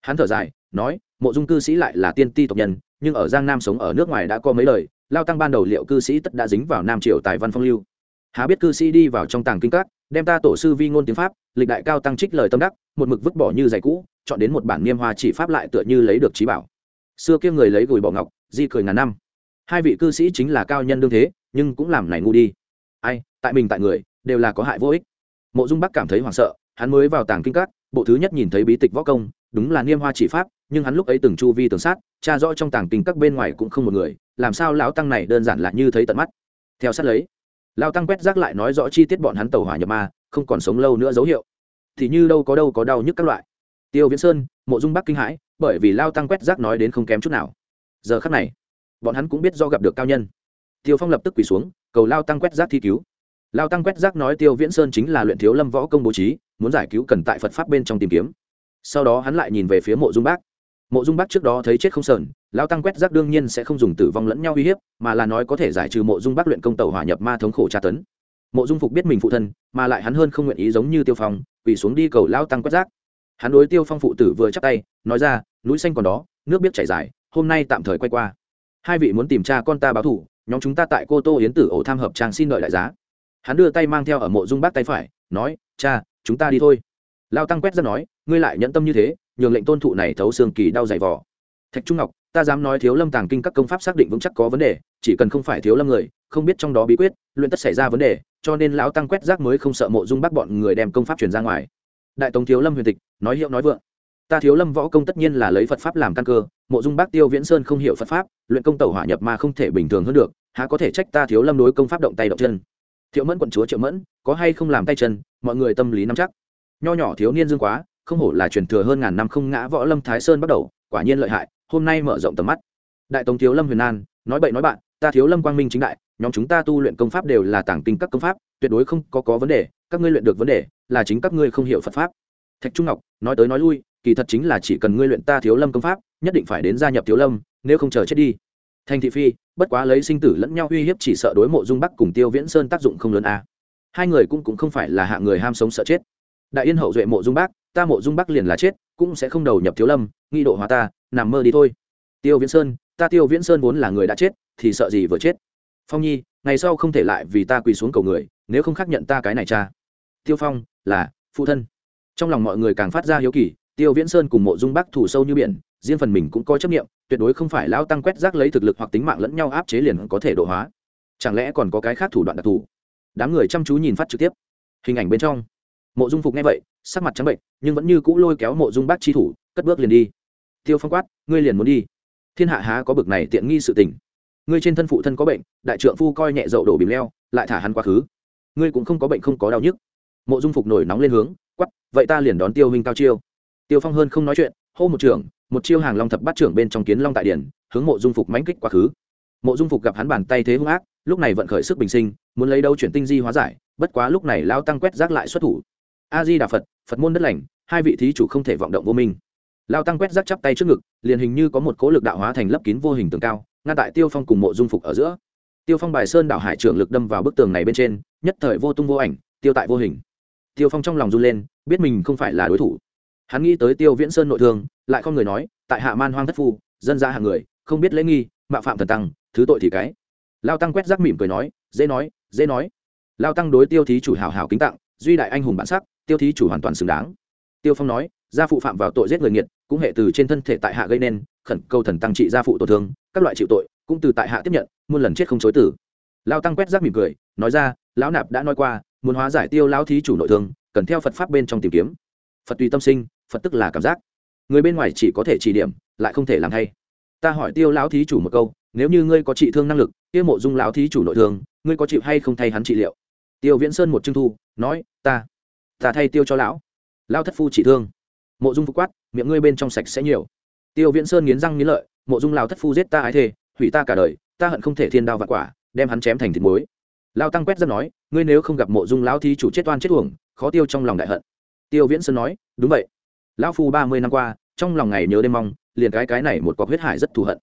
hắn thở dài, nói, mộ dung cư sĩ lại là tiên ti tộc nhân, nhưng ở giang nam sống ở nước ngoài đã có mấy lời lao tăng ban đầu liệu cư sĩ tất đã dính vào nam triều tài văn phong lưu. Há biết cư sĩ đi vào trong tàng kinh các, đem ta tổ sư vi ngôn tiếng pháp, lịch đại cao tăng trích lời tâm đắc một mực vứt bỏ như giày cũ, chọn đến một bản niêm hoa chỉ pháp lại tựa như lấy được trí bảo. Xưa kia người lấy gùi bỏ ngọc, di cười ngàn năm. Hai vị cư sĩ chính là cao nhân đương thế, nhưng cũng làm này ngu đi. Ai, tại mình tại người, đều là có hại vô ích. Mộ dung bắc cảm thấy hoảng sợ, hắn mới vào tàng kinh các, bộ thứ nhất nhìn thấy bí tịch võ công, đúng là niêm hoa chỉ pháp, nhưng hắn lúc ấy từng chu vi tường sát, tra rõ trong tàng kinh các bên ngoài cũng không một người, làm sao lão tăng này đơn giản là như thấy tận mắt. Theo sát lấy lao tăng quét rác lại nói rõ chi tiết bọn hắn tàu hỏa nhập ma, không còn sống lâu nữa dấu hiệu thì như đâu có đâu có đau nhức các loại. Tiêu viễn sơn, mộ dung bắc kinh hãi, bởi vì lao tăng quét rác nói đến không kém chút nào. Giờ khắc này, bọn hắn cũng biết do gặp được cao nhân. Tiêu phong lập tức quỳ xuống, cầu lao tăng quét rác thi cứu. Lao tăng quét rác nói tiêu viễn sơn chính là luyện thiếu lâm võ công bố trí, muốn giải cứu cần tại phật pháp bên trong tìm kiếm. Sau đó hắn lại nhìn về phía mộ dung bác mộ dung bác trước đó thấy chết không sờn, lao tăng quét rác đương nhiên sẽ không dùng tử vong lẫn nhau uy hiếp, mà là nói có thể giải trừ mộ dung bác luyện công tàu hỏa nhập ma thống khổ tra tấn. Mộ dung phục biết mình phụ thân, mà lại hắn hơn không nguyện ý giống như tiêu phong quỳ xuống đi cầu lao tăng quét rác. Hắn đối tiêu phong phụ tử vừa chắc tay, nói ra, núi xanh còn đó, nước biết chảy dài, hôm nay tạm thời quay qua. Hai vị muốn tìm cha con ta báo thủ nhóm chúng ta tại cô tô yến tử ổ tham hợp trang xin lợi đại giá. Hắn đưa tay mang theo ở mộ dung bác tay phải, nói, cha, chúng ta đi thôi. Lao tăng quét ra nói, ngươi lại nhẫn tâm như thế, nhường lệnh tôn thụ này thấu xương kỳ đau dày vỏ thạch trung ngọc, ta dám nói thiếu lâm tàng kinh các công pháp xác định vững chắc có vấn đề, chỉ cần không phải thiếu lâm người, không biết trong đó bí quyết, luyện tất xảy ra vấn đề cho nên lão tăng quét rác mới không sợ mộ dung bác bọn người đem công pháp truyền ra ngoài. Đại tống thiếu lâm huyền tịch, nói hiệu nói vượng. Ta thiếu lâm võ công tất nhiên là lấy phật pháp làm căn cơ, mộ dung bác tiêu viễn sơn không hiểu phật pháp, luyện công tẩu hỏa nhập mà không thể bình thường hơn được, há có thể trách ta thiếu lâm đối công pháp động tay động chân. Thiệu mẫn quận chúa triệu mẫn, có hay không làm tay chân, mọi người tâm lý nắm chắc. Nho nhỏ thiếu niên dương quá, không hổ là truyền thừa hơn ngàn năm không ngã võ lâm thái sơn bắt đầu, quả nhiên lợi hại, hôm nay mở rộng tầm mắt. Đại tống thiếu lâm huyền an, nói bậy nói bạn, ta thiếu lâm quang minh chính đại nhóm chúng ta tu luyện công pháp đều là tảng kinh các công pháp, tuyệt đối không có có vấn đề, các ngươi luyện được vấn đề là chính các ngươi không hiểu phật pháp. Thạch trung ngọc, nói tới nói lui, kỳ thật chính là chỉ cần ngươi luyện ta thiếu lâm công pháp, nhất định phải đến gia nhập thiếu lâm, nếu không chờ chết đi. Thành thị phi, bất quá lấy sinh tử lẫn nhau uy hiếp chỉ sợ đối mộ dung bắc cùng tiêu viễn sơn tác dụng không lớn a hai người cũng cũng không phải là hạ người ham sống sợ chết. Đại yên hậu duệ mộ dung bác ta mộ dung bắc liền là chết, cũng sẽ không đầu nhập thiếu lâm nghi độ hóa ta, nằm mơ đi thôi. Tiêu viễn sơn, ta tiêu viễn sơn vốn là người đã chết, thì sợ gì vừa chết phong nhi, ngày sau không thể lại vì ta quỳ xuống cầu người, nếu không khác nhận ta cái này cha. Tiêu phong, là, phụ thân. Trong lòng mọi người càng phát ra hiếu kỳ, tiêu viễn sơn cùng mộ dung bắc thủ sâu như biển, riêng phần mình cũng có chấp nghiệm tuyệt đối không phải lao tăng quét rác lấy thực lực hoặc tính mạng lẫn nhau áp chế liền có thể độ hóa. Chẳng lẽ còn có cái khác thủ đoạn đặc thù? Đám người chăm chú nhìn phát trực tiếp. Hình ảnh bên trong. Mộ dung phục nghe vậy, sắc mặt trắng bệnh, nhưng vẫn như cũ lôi kéo mộ dung bác chi thủ, cất bước liền đi. Tiêu phong quát, ngươi liền muốn đi. Thiên hạ há có bực này tiện nghi sự tình? Ngươi trên thân phụ thân có bệnh, đại trượng phu coi nhẹ dậu đổ bìm leo, lại thả hắn quá khứ. Ngươi cũng không có bệnh không có đau nhức. Mộ dung phục nổi nóng lên hướng quắp vậy ta liền đón tiêu huynh cao chiêu. Tiêu phong hơn không nói chuyện, hô một trưởng một chiêu hàng long thập bát trưởng bên trong kiến long tại điển hướng mộ dung phục mãnh kích quá khứ. Mộ dung phục gặp hắn bàn tay thế hung ác, lúc này vận khởi sức bình sinh, muốn lấy đâu chuyển tinh di hóa giải, bất quá lúc này lao tăng quét rác lại xuất thủ. A di đà phật phật môn đất lành, hai vị thí chủ không thể vọng động vô minh. Lao tăng quét rác chắp tay trước ngực, liền hình như có một cố lực đạo hóa thành lấp kín vô hình tường cao ngăn tại tiêu phong cùng mộ dung phục ở giữa. Tiêu phong bài sơn đảo hải trưởng lực đâm vào bức tường này bên trên, nhất thời vô tung vô ảnh, tiêu tại vô hình. Tiêu phong trong lòng run lên, biết mình không phải là đối thủ. Hắn nghĩ tới tiêu viễn sơn nội thương, lại không người nói, tại hạ man hoang thất phu, dân ra hàng người, không biết lễ nghi, mạo phạm thần tăng, thứ tội thì cái. Lao tăng quét rác mỉm cười nói, dễ nói dễ nói. Lao tăng đối tiêu thí chủ hào hào kính tặng, duy đại anh hùng bản sắc, tiêu thí chủ hoàn toàn xứng đáng. Tiêu phong nói, gia phụ phạm vào tội giết người nghiệt, cũng hệ từ trên thân thể tại hạ gây nên, khẩn cầu thần tăng trị gia phụ tổn thương các loại chịu tội, cũng từ tại hạ tiếp nhận, muôn lần chết không chối tử lao tăng quét rác mỉm cười, nói ra, lão nạp đã nói qua, muốn hóa giải tiêu lão thí chủ nội thương, cần theo phật pháp bên trong tìm kiếm. Phật tùy tâm sinh, phật tức là cảm giác. Người bên ngoài chỉ có thể chỉ điểm, lại không thể làm hay. Ta hỏi tiêu lão thí chủ một câu, nếu như ngươi có trị thương năng lực tiêu mộ dung lão thí chủ nội thương, ngươi có chịu hay không thay hắn trị liệu? Tiêu viễn sơn một trưng thu, nói, ta ta thay tiêu cho lão. Lao thất phu trị thương. Mộ dung phục quát, miệng ngươi bên trong sạch sẽ nhiều. Tiêu viễn sơn nghiến răng nghiến lợi mộ dung lao thất phu giết ta ái thề, hủy ta cả đời, ta hận không thể thiên đao và quả, đem hắn chém thành thịt muối. Lao tăng quét ra nói, ngươi nếu không gặp mộ dung lão thi chủ chết oan chết uổng, khó tiêu trong lòng đại hận. Tiêu viễn sơn nói, đúng vậy. Lão phu ba mươi năm qua, trong lòng ngày nhớ đêm mong, liền cái cái này một cọc huyết hải rất thù hận.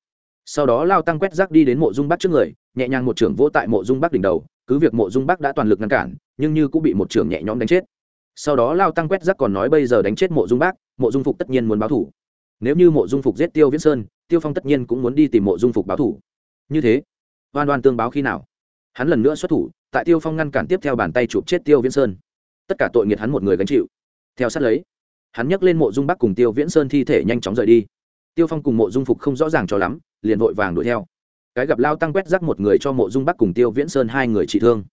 Sau đó lao tăng quét rác đi đến mộ dung bắc trước người, nhẹ nhàng một trưởng vỗ tại mộ dung bắc đỉnh đầu, cứ việc mộ dung bắc đã toàn lực ngăn cản, nhưng như cũng bị một trưởng nhẹ nhõm đánh chết. Sau đó lao tăng quét rác còn nói bây giờ đánh chết mộ dung bắc mộ dung phục tất nhiên muốn báo thủ. Nếu như mộ dung phục giết tiêu viễn sơn tiêu phong tất nhiên cũng muốn đi tìm mộ dung phục báo thủ như thế oan oan tương báo khi nào hắn lần nữa xuất thủ tại tiêu phong ngăn cản tiếp theo bàn tay chụp chết tiêu viễn sơn tất cả tội nghiệt hắn một người gánh chịu theo sát lấy hắn nhấc lên mộ dung bắc cùng tiêu viễn sơn thi thể nhanh chóng rời đi tiêu phong cùng mộ dung phục không rõ ràng cho lắm liền vội vàng đuổi theo cái gặp lao tăng quét rác một người cho mộ dung bắc cùng tiêu viễn sơn hai người trị thương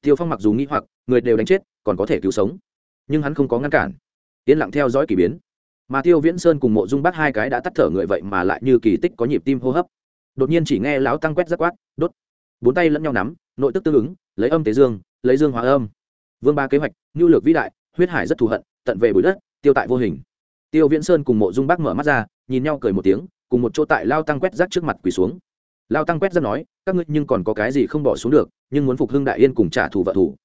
tiêu phong mặc dù nghĩ hoặc người đều đánh chết còn có thể cứu sống nhưng hắn không có ngăn cản yên lặng theo dõi k ỳ biến mà tiêu viễn sơn cùng mộ dung bắc hai cái đã tắt thở người vậy mà lại như kỳ tích có nhịp tim hô hấp. Đột nhiên chỉ nghe lão tăng quét rất quát, đốt. Bốn tay lẫn nhau nắm, nội tức tương ứng, lấy âm tế dương, lấy dương hóa âm. Vương ba kế hoạch nhu lược vĩ đại, huyết hải rất thù hận, tận về bụi đất, tiêu tại vô hình. Tiêu viễn sơn cùng mộ dung bác mở mắt ra, nhìn nhau cười một tiếng, cùng một chỗ tại lao tăng quét rác trước mặt quỳ xuống. Lao tăng quét rác nói, các ngươi nhưng còn có cái gì không bỏ xuống được, nhưng muốn phục hưng đại yên cùng trả thù vợ thủ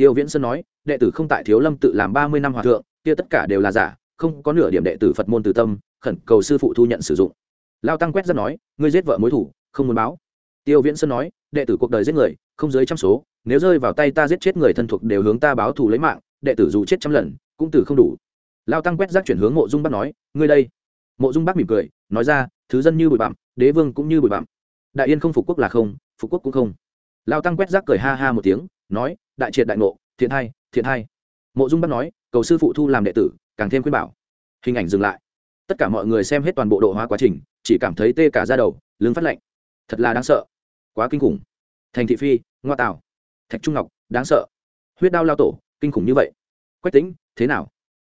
tiêu viễn sơn nói, đệ tử không tại thiếu lâm tự làm ba mươi năm hòa thượng, kia tất cả đều là giả không có nửa điểm đệ tử phật môn từ tâm, khẩn cầu sư phụ thu nhận sử dụng. Lao tăng quét rác nói, ngươi giết vợ mối thủ, không muốn báo. Tiêu viễn sơn nói, đệ tử cuộc đời giết người, không dưới trăm số, nếu rơi vào tay ta giết chết người thân thuộc đều hướng ta báo thù lấy mạng, đệ tử dù chết trăm lần, cũng tử không đủ. Lao tăng quét rác chuyển hướng mộ dung bắc nói, ngươi đây. Mộ dung bắc mỉm cười, nói ra, thứ dân như bụi bặm, đế vương cũng như bụi bặm. Đại yên không phục quốc là không, phục quốc cũng không. Lao tăng quét rác cười ha ha một tiếng, nói, đại triệt đại ngộ, thiện hai thiện hai mộ dung bắc nói, cầu sư phụ thu làm đệ tử càng thêm khuyên bảo. Hình ảnh dừng lại. Tất cả mọi người xem hết toàn bộ độ hóa quá trình, chỉ cảm thấy tê cả ra đầu, lưng phát lạnh. Thật là đáng sợ. Quá kinh khủng. Thành thị phi, ngoa tào thạch trung ngọc, đáng sợ. Huyết đao lao tổ, kinh khủng như vậy. Quách tính thế nào?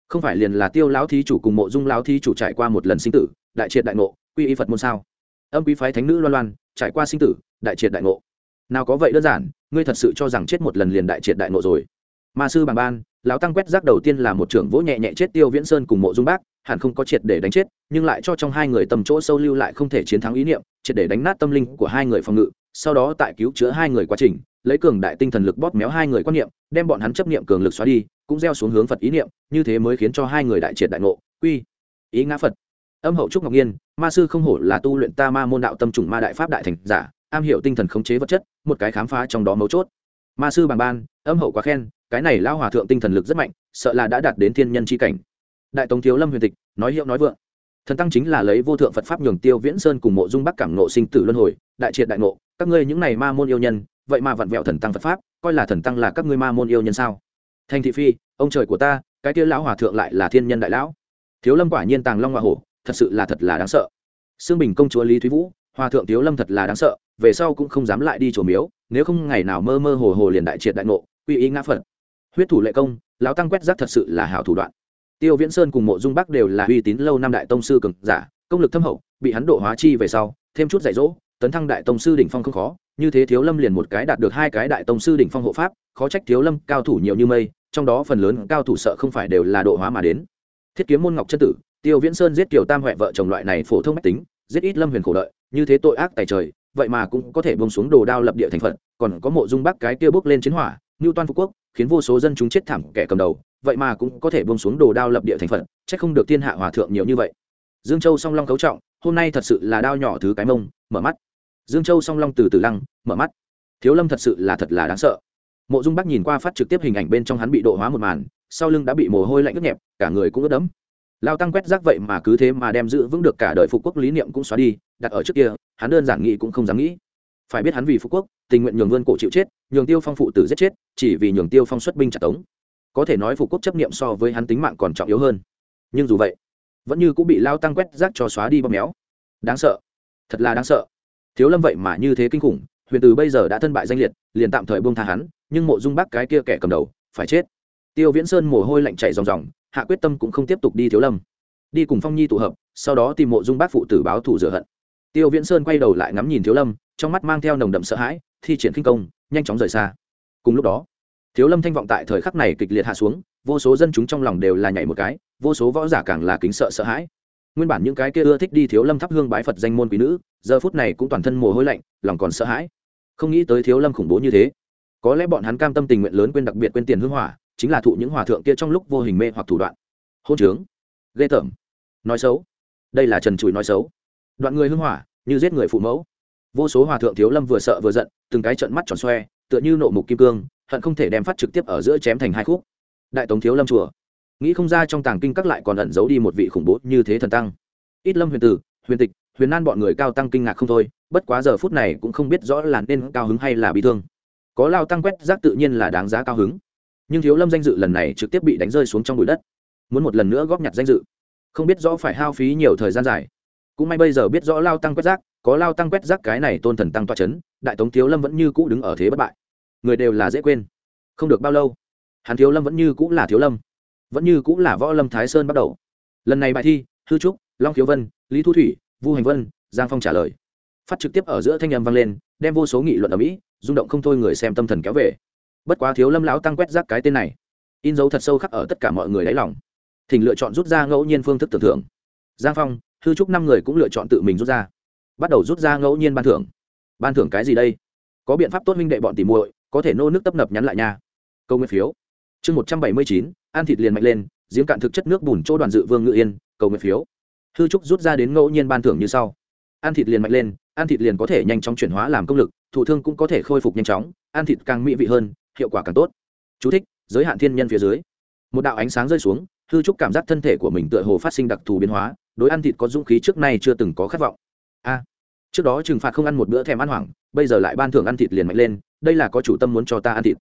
Không phải liền là tiêu lão thí chủ cùng mộ dung lão thí chủ trải qua một lần sinh tử, đại triệt đại ngộ, quy y phật môn sao? Âm quý phái thánh nữ loan loan, trải qua sinh tử, đại triệt đại ngộ. Nào có vậy đơn giản, ngươi thật sự cho rằng chết một lần liền đại triệt đại ngộ rồi ma sư bằng ban, lão tăng quét rác đầu tiên là một trưởng vỗ nhẹ nhẹ chết tiêu viễn sơn cùng mộ dung bác, hẳn không có triệt để đánh chết, nhưng lại cho trong hai người tầm chỗ sâu lưu lại không thể chiến thắng ý niệm, triệt để đánh nát tâm linh của hai người phòng ngự, sau đó tại cứu chữa hai người quá trình, lấy cường đại tinh thần lực bóp méo hai người quan niệm, đem bọn hắn chấp niệm cường lực xóa đi, cũng gieo xuống hướng phật ý niệm, như thế mới khiến cho hai người đại triệt đại ngộ. Quy. Ý ngã phật. Âm hậu trúc ngọc nhiên, ma sư không hổ là tu luyện ta ma môn đạo tâm trùng ma đại pháp đại thành giả, am hiểu tinh thần khống chế vật chất, một cái khám phá trong đó mấu chốt. Ma sư bằng ban, âm hậu quá khen cái này lao hòa thượng tinh thần lực rất mạnh, sợ là đã đạt đến thiên nhân c h i cảnh. Đại tống thiếu lâm huyền tịch, nói hiệu nói vượng. Thần tăng chính là lấy vô thượng phật pháp nhường tiêu viễn sơn cùng mộ dung bắc cảm nộ sinh tử luân hồi, đại triệt đại ngộ, các ngươi những này ma môn yêu nhân, vậy mà vặn vẹo thần tăng phật pháp, coi là thần tăng là các ngươi ma môn yêu nhân sao? Thành thị phi, ông trời của ta, cái kia lão hòa thượng lại là thiên nhân đại lão. Thiếu lâm quả nhiên tàng long hoa hổ, thật sự là thật là đáng sợ. Xương bình công chúa lý thúy vũ, hòa thượng thiếu lâm thật là đáng sợ, về sau cũng không dám lại đi chùa miếu, nếu không ngày nào mơ mơ hồ hồ liền đại triệt đại ngộ, quy ý ngã phật huyết thủ lệ công, lão tăng quét rác thật sự là hảo thủ đoạn. Tiêu viễn sơn cùng mộ dung bắc đều là uy tín lâu năm đại tông sư cường giả, công lực thâm hậu, bị hắn độ hóa chi về sau, thêm chút dạy dỗ, tấn thăng đại tông sư đỉnh phong không khó, như thế thiếu lâm liền một cái đạt được hai cái đại tông sư đỉnh phong hộ pháp, khó trách thiếu lâm cao thủ nhiều như mây, trong đó phần lớn cao thủ sợ không phải đều là độ hóa mà đến. Thiết kiếm môn ngọc chân tử, tiêu viễn sơn giết kiều tam huệ vợ chồng loại này phổ thông mách tính, giết ít lâm huyền khổ đợi, như thế tội ác tài trời, vậy mà cũng có thể bông xuống đồ đao lập địa thành phận còn có mộ dung bắc cái kia bước lên chiến hỏa như toan phú quốc khiến vô số dân chúng chết thảm kẻ cầm đầu, vậy mà cũng có thể bông xuống đồ đao lập địa thành phận chắc không được thiên hạ hòa thượng nhiều như vậy. Dương châu song long cấu trọng, hôm nay thật sự là đao nhỏ thứ cái mông, mở mắt. Dương châu song long từ từ lăng, mở mắt. Thiếu lâm thật sự là thật là đáng sợ. Mộ dung bắc nhìn qua phát trực tiếp hình ảnh bên trong hắn bị độ hóa một màn, sau lưng đã bị mồ hôi lạnh ướt nhẹp, cả người cũng ướt đẫm. Lao tăng quét rác vậy mà cứ thế mà đem giữ vững được cả đời phục quốc lý niệm cũng xóa đi, đặt ở trước kia, hắn đơn giản nghĩ cũng không dám nghĩ phải biết hắn vì phú quốc, tình nguyện nhường vươn cổ chịu chết, nhường tiêu phong phụ tử giết chết, chỉ vì nhường tiêu phong xuất binh trả tống. Có thể nói phú quốc chấp niệm so với hắn tính mạng còn trọng yếu hơn. Nhưng dù vậy, vẫn như cũng bị lao tăng quét rác cho xóa đi bóp méo. Đáng sợ. Thật là đáng sợ. Thiếu lâm vậy mà như thế kinh khủng, huyền từ bây giờ đã thân bại danh liệt, liền tạm thời buông tha hắn, nhưng mộ dung bác cái kia kẻ cầm đầu, phải chết. Tiêu viễn sơn mồ hôi lạnh chảy ròng ròng, hạ quyết tâm cũng không tiếp tục đi thiếu lâm. Đi cùng phong nhi tụ hợp, sau đó tìm mộ dung bác phụ tử báo thủ rửa hận tiêu viễn sơn quay đầu lại ngắm nhìn thiếu lâm, trong mắt mang theo nồng đậm sợ hãi, thi triển khinh công, nhanh chóng rời xa. Cùng lúc đó, thiếu lâm thanh vọng tại thời khắc này kịch liệt hạ xuống, vô số dân chúng trong lòng đều là nhảy một cái, vô số võ giả càng là kính sợ sợ hãi. Nguyên bản những cái kia ưa thích đi thiếu lâm thắp hương bái phật danh môn quý nữ, giờ phút này cũng toàn thân mồ hôi lạnh, lòng còn sợ hãi. Không nghĩ tới thiếu lâm khủng bố như thế. Có lẽ bọn hắn cam tâm tình nguyện lớn quên đặc biệt quên tiền hương hỏa, chính là thụ những hòa thượng kia trong lúc vô hình mê hoặc thủ đoạn. Hôn trướng. Ghê tởm. Nói xấu. Đây là trần trụi nói xấu đoạn người hưng hỏa, như giết người phụ mẫu. Vô số hòa thượng thiếu lâm vừa sợ vừa giận, từng cái trận mắt tròn xoe, tựa như nộ mục kim cương, hận không thể đem phát trực tiếp ở giữa chém thành hai khúc. Đại tống thiếu lâm chùa. Nghĩ không ra trong tàng kinh các lại còn ẩn giấu đi một vị khủng bố như thế thần tăng. Ít lâm huyền tử, huyền tịch, huyền nan bọn người cao tăng kinh ngạc không thôi, bất quá giờ phút này cũng không biết rõ là nên cao hứng hay là bị thương. Có lao tăng quét rác tự nhiên là đáng giá cao hứng. Nhưng thiếu lâm danh dự lần này trực tiếp bị đánh rơi xuống trong bụi đất. Muốn một lần nữa góp nhặt danh dự. Không biết rõ phải hao phí nhiều thời gian dài cũng may bây giờ biết rõ lao tăng quét rác, có lao tăng quét rác cái này tôn thần tăng toa c h ấ n đại tống thiếu lâm vẫn như cũ đứng ở thế bất bại. Người đều là dễ quên. Không được bao lâu, hắn thiếu lâm vẫn như cũ là thiếu lâm, vẫn như cũ là võ lâm thái sơn bắt đầu. Lần này bài thi, hư trúc, long thiếu vân, lý thu thủy, vu hành vân, giang phong trả lời. Phát trực tiếp ở giữa thanh âm vang lên, đem vô số nghị luận ở mỹ, rung động không thôi người xem tâm thần kéo về. Bất quá thiếu lâm lão tăng quét rác cái tên này, in dấu thật sâu khắc ở tất cả mọi người đáy lòng. Thỉnh lựa chọn rút ra ngẫu nhiên phương thức tưởng thưởng giang phong hư trúc năm người cũng lựa chọn tự mình rút ra. Bắt đầu rút ra ngẫu nhiên ban thưởng. Ban thưởng cái gì đây? Có biện pháp tốt minh đệ bọn tìm muội có thể nô nước tấp nập nhắn lại nha. Câu nguyên phiếu. Chương một trăm bảy mươi chín ăn thịt liền mạnh lên giếng cạn thực chất nước bùn chỗ đoàn dự vương ngự yên cầu nguyện phiếu. Hư trúc rút ra đến ngẫu nhiên ban thưởng như sau. Ăn thịt liền mạnh lên ăn thịt liền có thể nhanh chóng chuyển hóa làm công lực thụ thương cũng có thể khôi phục nhanh chóng ăn thịt càng mỹ vị hơn hiệu quả càng tốt. Chú thích, giới hạn thiên nhân phía dưới. Một đạo ánh sáng rơi xuống hư trúc cảm giác thân thể của mình tựa hồ phát sinh đặc thù biến hóa đối ăn thịt có dũng khí trước nay chưa từng có khát vọng. A, trước đó trừng phạt không ăn một bữa thèm ăn hoảng, bây giờ lại ban thưởng ăn thịt liền mạnh lên, đây là có chủ tâm muốn cho ta ăn thịt.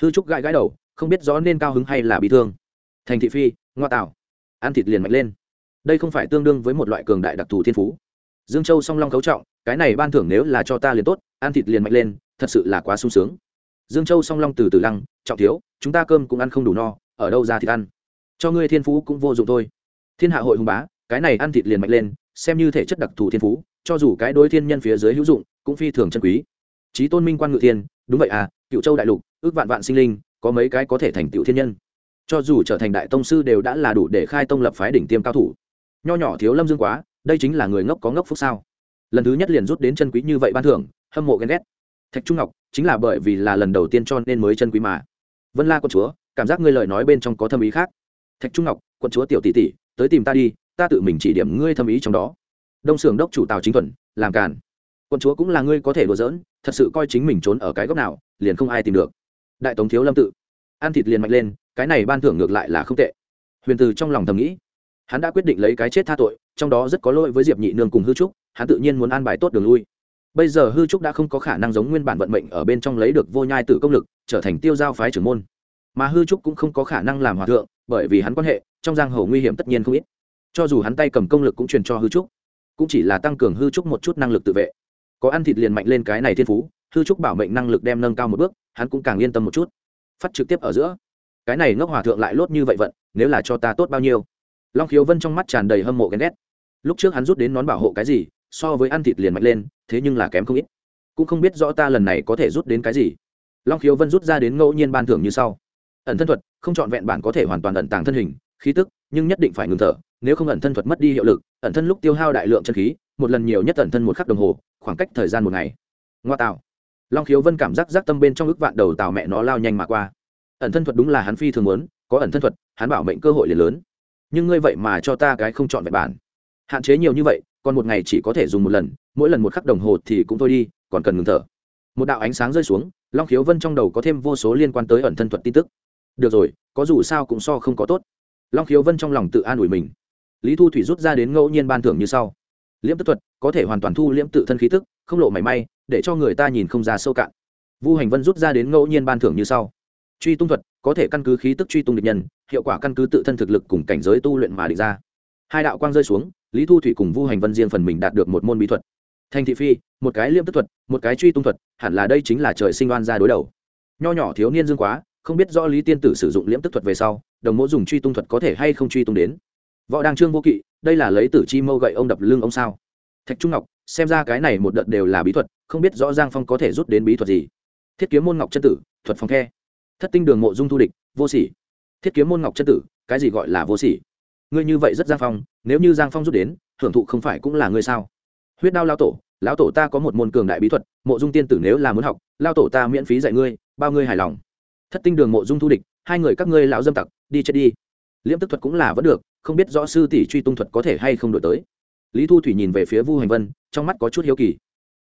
Hư trúc gãi gãi đầu, không biết rõ nên cao hứng hay là bị thương. Thành thị phi, ngoa tạo. Ăn thịt liền mạnh lên. Đây không phải tương đương với một loại cường đại đặc thù thiên phú. Dương châu song long cấu trọng, cái này ban thưởng nếu là cho ta liền tốt, ăn thịt liền mạnh lên, thật sự là quá sung sướng. Dương châu song long từ từ lăng, trọng thiếu, chúng ta cơm cũng ăn không đủ no, ở đâu ra thịt ăn. Cho ngươi thiên phú cũng vô dụng thôi. Thiên hạ hội hùng bá cái này ăn thịt liền mạnh lên, xem như thể chất đặc thù thiên phú, cho dù cái đối thiên nhân phía dưới hữu dụng, cũng phi thường chân quý. Trí tôn minh quan ngự thiên, đúng vậy à cựu châu đại lục, ước vạn vạn sinh linh, có mấy cái có thể thành tựu thiên nhân. Cho dù trở thành đại tông sư đều đã là đủ để khai tông lập phái đỉnh tiêm cao thủ. Nho nhỏ thiếu lâm dương quá, đây chính là người ngốc có ngốc phúc sao? Lần thứ nhất liền rút đến chân quý như vậy ban thưởng, hâm mộ ghen ghét. Thạch trung ngọc, chính là bởi vì là lần đầu tiên cho nên mới chân quý mà. Vân la quân chúa, cảm giác ngươi lời nói bên trong có thâm ý khác. Thạch trung ngọc quân chúa tiểu tỷ tỷ, tới tìm ta đi ta tự mình chỉ điểm ngươi thâm ý trong đó. Đông xưởng đốc chủ tào chính thuần, làm càn. Quân chúa cũng là ngươi có thể đùa giỡn, thật sự coi chính mình trốn ở cái góc nào, liền không ai tìm được. Đại tống thiếu lâm tự. Ăn thịt liền mạnh lên, cái này ban thưởng ngược lại là không tệ. Huyền từ trong lòng thầm nghĩ, hắn đã quyết định lấy cái chết tha tội, trong đó rất có lỗi với diệp nhị nương cùng hư trúc, hắn tự nhiên muốn an bài tốt đường lui. Bây giờ hư trúc đã không có khả năng giống nguyên bản vận mệnh ở bên trong lấy được vô nhai tử công lực, trở thành tiêu giao phái trưởng môn. Mà hư trúc cũng không có khả năng làm hòa thượng, bởi vì hắn quan hệ, trong giang hồ nguy hiểm tất nhiên không ít cho dù hắn tay cầm công lực cũng truyền cho hư trúc, cũng chỉ là tăng cường hư trúc một chút năng lực tự vệ. Có ăn thịt liền mạnh lên cái này thiên phú, hư trúc bảo mệnh năng lực đem nâng cao một bước, hắn cũng càng yên tâm một chút. Phát trực tiếp ở giữa, cái này ngốc hòa thượng lại lốt như vậy vận, nếu là cho ta tốt bao nhiêu? Long khiếu vân trong mắt tràn đầy hâm mộ ghen ghét. Lúc trước hắn rút đến nón bảo hộ cái gì, so với ăn thịt liền mạnh lên, thế nhưng là kém không ít. Cũng không biết rõ ta lần này có thể rút đến cái gì. Long khiếu vân rút ra đến ngẫu nhiên ban thưởng như sau. Ẩn thân thuật, không c h ọ n vẹn bản có thể hoàn toàn ẩn tàng thân hình, khí tức, nhưng nhất định phải ngừng thở nếu không ẩn thân thuật mất đi hiệu lực, ẩn thân lúc tiêu hao đại lượng chân khí, một lần nhiều nhất ẩn thân một khắc đồng hồ, khoảng cách thời gian một ngày. Ngoa tạo. Long khiếu vân cảm giác giác tâm bên trong ức vạn đầu tàu mẹ nó lao nhanh mà qua. Ẩn thân thuật đúng là hắn phi thường muốn, có ẩn thân thuật, hắn bảo mệnh cơ hội liền lớn. Nhưng ngươi vậy mà cho ta cái không chọn vẹn bản. Hạn chế nhiều như vậy, còn một ngày chỉ có thể dùng một lần, mỗi lần một khắc đồng hồ thì cũng thôi đi, còn cần ngừng thở. Một đạo ánh sáng rơi xuống, long khiếu vân trong đầu có thêm vô số liên quan tới ẩn thân thuật tin tức. Được rồi, có dù sao cũng so không có tốt. Long khiếu vân trong lòng tự an ủi mình lý thu thủy rút ra đến ngẫu nhiên ban thưởng như sau. Liễm tức thuật, có thể hoàn toàn thu liễm tự thân khí tức, không lộ mảy may, để cho người ta nhìn không ra sâu cạn. Vu hành vân rút ra đến ngẫu nhiên ban thưởng như sau. Truy tung thuật, có thể căn cứ khí tức truy tung địch nhân, hiệu quả căn cứ tự thân thực lực cùng cảnh giới tu luyện mà địch ra. Hai đạo quang rơi xuống, lý thu thủy cùng vu hành vân riêng phần mình đạt được một môn bí thuật. Thành thị phi, một cái liêm tức thuật, một cái truy tung thuật, hẳn là đây chính là trời sinh oan ra đối đầu. Nho nhỏ thiếu niên dương quá, không biết rõ lý tiên tử sử dụng liễm tức thuật về sau, đồng mỗ dùng truy tung thuật có thể hay không truy tung đến võ đăng trương vô kỵ, đây là lấy tử chi mâu gậy ông đập lưng ông sao? Thạch trung ngọc, xem ra cái này một đợt đều là bí thuật, không biết rõ giang phong có thể rút đến bí thuật gì. Thiết kiếm môn ngọc chân tử, thuật phong khe. Thất tinh đường mộ dung thu địch, vô sỉ. Thiết kiếm môn ngọc chân tử, cái gì gọi là vô sỉ? Ngươi như vậy rất giang phong, nếu như giang phong rút đến, hưởng thụ không phải cũng là ngươi sao? Huyết đao lao tổ, lão tổ ta có một môn cường đại bí thuật, mộ dung tiên tử nếu là muốn học lao tổ ta miễn phí dạy ngươi, bao ngươi hài lòng. Thất tinh đường mộ dung thu địch, hai người các ngươi lão dâm tặc, đi chết đi. Liễm tức thuật cũng là vẫn được không biết rõ sư tỷ truy tung thuật có thể hay không đổi tới. Lý thu thủy nhìn về phía vu hành vân, trong mắt có chút hiếu kỳ.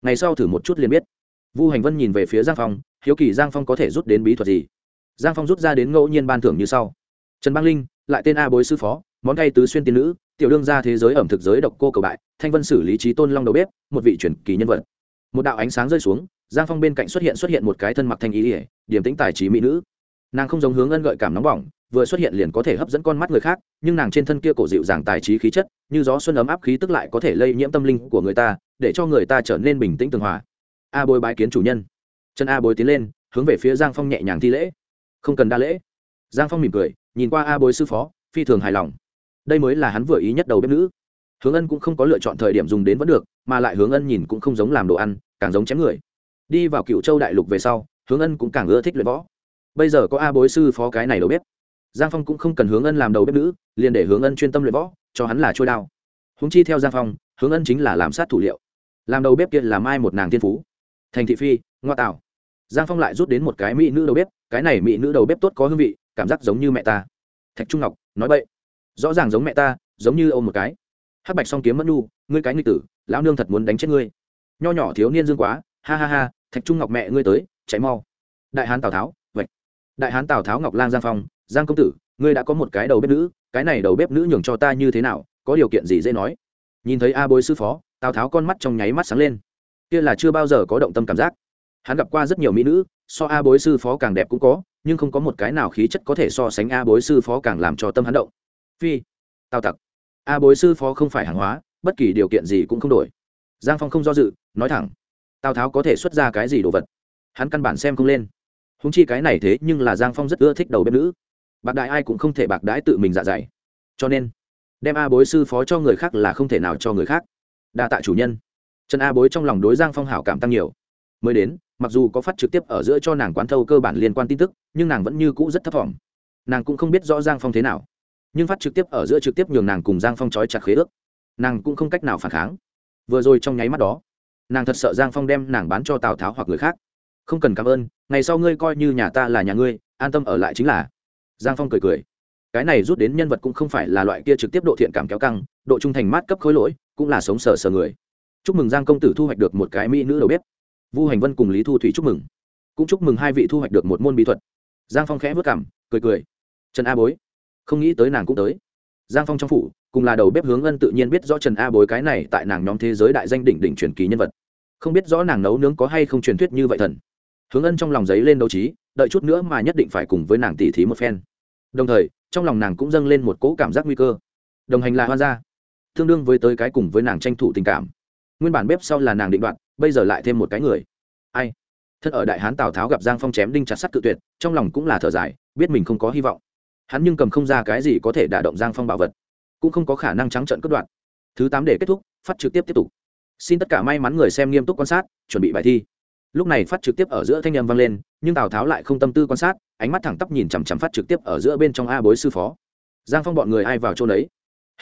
Ngày sau thử một chút liền biết. Vu hành vân nhìn về phía giang phong, hiếu kỳ giang phong có thể rút đến bí thuật gì? Giang phong rút ra đến ngẫu nhiên ban thưởng như sau. Trần bang linh, lại tên a bối sư phó, món cay tứ xuyên tiên nữ, tiểu đương ra thế giới ẩm thực giới độc cô cầu bại, thanh vân xử lý trí tôn long đầu bếp, một vị truyền kỳ nhân vật. Một đạo ánh sáng rơi xuống, giang phong bên cạnh xuất hiện xuất hiện một cái thân mặc thanh ý ỉa điểm tính tài trí mỹ nữ. Nàng không giống hướng ân gợi cảm nóng bỏng vừa xuất hiện liền có thể hấp dẫn con mắt người khác, nhưng nàng trên thân kia cổ dịu dàng tài trí khí chất, như gió xuân ấm áp khí tức lại có thể lây nhiễm tâm linh của người ta, để cho người ta trở nên bình tĩnh tường hòa. A bối bái kiến chủ nhân. Chân a bối tiến lên, hướng về phía giang phong nhẹ nhàng thi lễ. Không cần đa lễ. Giang phong mỉm cười, nhìn qua a bối sư phó, phi thường hài lòng. Đây mới là hắn vừa ý nhất đầu bếp nữ. Hướng ân cũng không có lựa chọn thời điểm dùng đến vẫn được, mà lại hướng ân nhìn cũng không giống làm đồ ăn, càng giống chém người. Đi vào cựu châu đại lục về sau, hướng ân cũng càng ưa thích luyện võ. Bây giờ có a bối sư phó cái này đầu bếp giang phong cũng không cần hướng ân làm đầu bếp nữ, liền để hướng ân chuyên tâm luyện võ, cho hắn là trôi đao. Húng chi theo giang phong, hướng ân chính là làm sát thủ liệu. Làm đầu bếp kia là mai một nàng tiên phú. Thành thị phi, ngoa tạo. Giang phong lại rút đến một cái mỹ nữ đầu bếp, cái này mỹ nữ đầu bếp tốt có hương vị, cảm giác giống như mẹ ta. Thạch trung ngọc, nói vậy rõ ràng giống mẹ ta, giống như ôm một cái. Hắc bạch song kiếm mất nu ngươi cái nghịch tử, lão nương thật muốn đánh chết ngươi. Nho nhỏ thiếu niên dương quá, ha ha ha, thạch trung ngọc mẹ ngươi tới, chạy mau. Đại hán tào tháo, vậy. Đại hán tào tháo ngọc lang giang phong giang công tử, ngươi đã có một cái đầu bếp nữ, cái này đầu bếp nữ nhường cho ta như thế nào, có điều kiện gì dễ nói? Nhìn thấy a bối sư phó, tào tháo con mắt trong nháy mắt sáng lên. Kia là chưa bao giờ có động tâm cảm giác. Hắn gặp qua rất nhiều mỹ nữ, so a bối sư phó càng đẹp cũng có, nhưng không có một cái nào khí chất có thể so sánh a bối sư phó càng làm cho tâm hắn động. Phi, tào tặc. A bối sư phó không phải hàng hóa, bất kỳ điều kiện gì cũng không đổi. Giang phong không do dự, nói thẳng. Tào tháo có thể xuất ra cái gì đồ vật? Hắn căn bản xem không lên. Húng chi cái này thế nhưng là giang phong rất ưa thích đầu bếp nữ bạc đại ai cũng không thể bạc đãi tự mình dạ dày. Cho nên, đem a bối sư phó cho người khác là không thể nào cho người khác. Đa tạ chủ nhân. Trần a bối trong lòng đối giang phong hảo cảm tăng nhiều. Mới đến, mặc dù có phát trực tiếp ở giữa cho nàng quán thâu cơ bản liên quan tin tức, nhưng nàng vẫn như cũ rất thấp t nàng cũng không biết rõ giang phong thế nào. Nhưng phát trực tiếp ở giữa trực tiếp nhường nàng cùng giang phong trói chặt khế ước. Nàng cũng không cách nào phản kháng. Vừa rồi trong nháy mắt đó, nàng thật sợ giang phong đem nàng bán cho tào tháo hoặc người khác. Không cần cảm ơn, ngày sau ngươi coi như nhà ta là nhà ngươi, an tâm ở lại chính là giang phong cười cười. Cái này rút đến nhân vật cũng không phải là loại kia trực tiếp độ thiện cảm kéo căng, độ trung thành mát cấp khối lỗi, cũng là sống sờ sờ người. Chúc mừng giang công tử thu hoạch được một cái mỹ nữ đầu bếp. Vu hành vân cùng lý thu thủy chúc mừng. Cũng chúc mừng hai vị thu hoạch được một môn bí thuật. Giang phong khẽ vất cảm, cười cười. Trần a bối. Không nghĩ tới nàng cũng tới. Giang phong trong phủ, cùng là đầu bếp hướng ân tự nhiên biết rõ trần a bối cái này tại nàng nhóm thế giới đại danh đỉnh đỉnh truyền kỳ nhân vật. Không biết rõ nàng nấu nướng có hay không truyền thuyết như vậy thần hướng ân trong lòng giấy lên đấu trí, đợi chút nữa mà nhất định phải cùng với nàng tỉ thí một phen. Đồng thời, trong lòng nàng cũng dâng lên một cỗ cảm giác nguy cơ. Đồng hành là hoan gia, tương đương với tới cái cùng với nàng tranh thủ tình cảm. Nguyên bản bếp sau là nàng định đoạn bây giờ lại thêm một cái người. Ai? Thật ở đại hán tào tháo gặp giang phong chém đinh chặt sắt cự tuyệt, trong lòng cũng là thở dài, biết mình không có hy vọng. Hắn nhưng cầm không ra cái gì có thể đả động giang phong bảo vật, cũng không có khả năng trắng trận cất đoạn thứ tám để kết thúc, phát trực tiếp tiếp tục. Xin tất cả may mắn người xem nghiêm túc quan sát, chuẩn bị bài thi lúc này phát trực tiếp ở giữa thanh â m vang lên, nhưng tào tháo lại không tâm tư quan sát, ánh mắt thẳng tắp nhìn chằm chằm phát trực tiếp ở giữa bên trong a bối sư phó. Giang phong bọn người ai vào chỗ đấy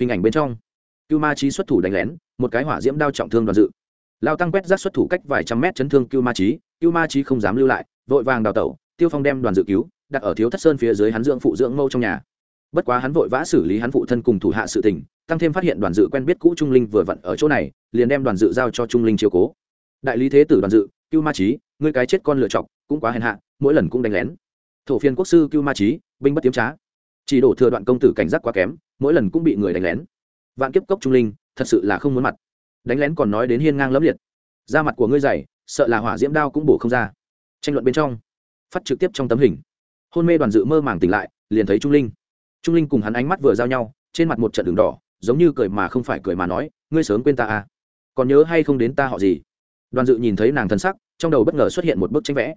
hình ảnh bên trong. Cưu ma trí xuất thủ đánh lén, một cái hỏa diễm đao trọng thương đoàn dự. Lao tăng quét rác xuất thủ cách vài trăm mét chấn thương cưu ma trí cưu ma trí không dám lưu lại, vội vàng đào tẩu, tiêu phong đem đoàn dự cứu, đặt ở thiếu thất sơn phía dưới hắn dưỡng phụ dưỡng mâu trong nhà. Bất quá hắn vội vã xử lý hắn phụ thân cùng thủ hạ sự tình, tăng thêm phát hiện đoàn dự quen biết cũ trung linh vừa vặn ở chỗ này, liền đem đoàn dự giao cho trung linh chiều cố. Đại lý thế tử đoàn dự cưu ma trí ngươi cái chết con lựa chọc, cũng quá hèn hạ, mỗi lần cũng đánh lén. Thổ phiên quốc sư cưu ma trí binh bất tiếm trá. Chỉ đổ thừa đoạn công tử cảnh giác quá kém, mỗi lần cũng bị người đánh lén. Vạn kiếp cốc trung linh, thật sự là không muốn mặt. Đánh lén còn nói đến hiên ngang lẫm liệt. Da mặt của ngươi dày, sợ là hỏa diễm đao cũng bổ không ra. Tranh luận bên trong, phát trực tiếp trong tấm hình. Hôn mê đoàn dự mơ màng tỉnh lại, liền thấy trung linh. Trung linh cùng hắn ánh mắt vừa giao nhau, trên mặt một trận đường đỏ, giống như cười mà không phải cười mà nói, ngươi sớm quên ta à? Còn nhớ hay không đến ta họ gì? Đoàn dự nhìn thấy nàng thân sắc trong đầu bất ngờ xuất hiện một bức tranh vẽ.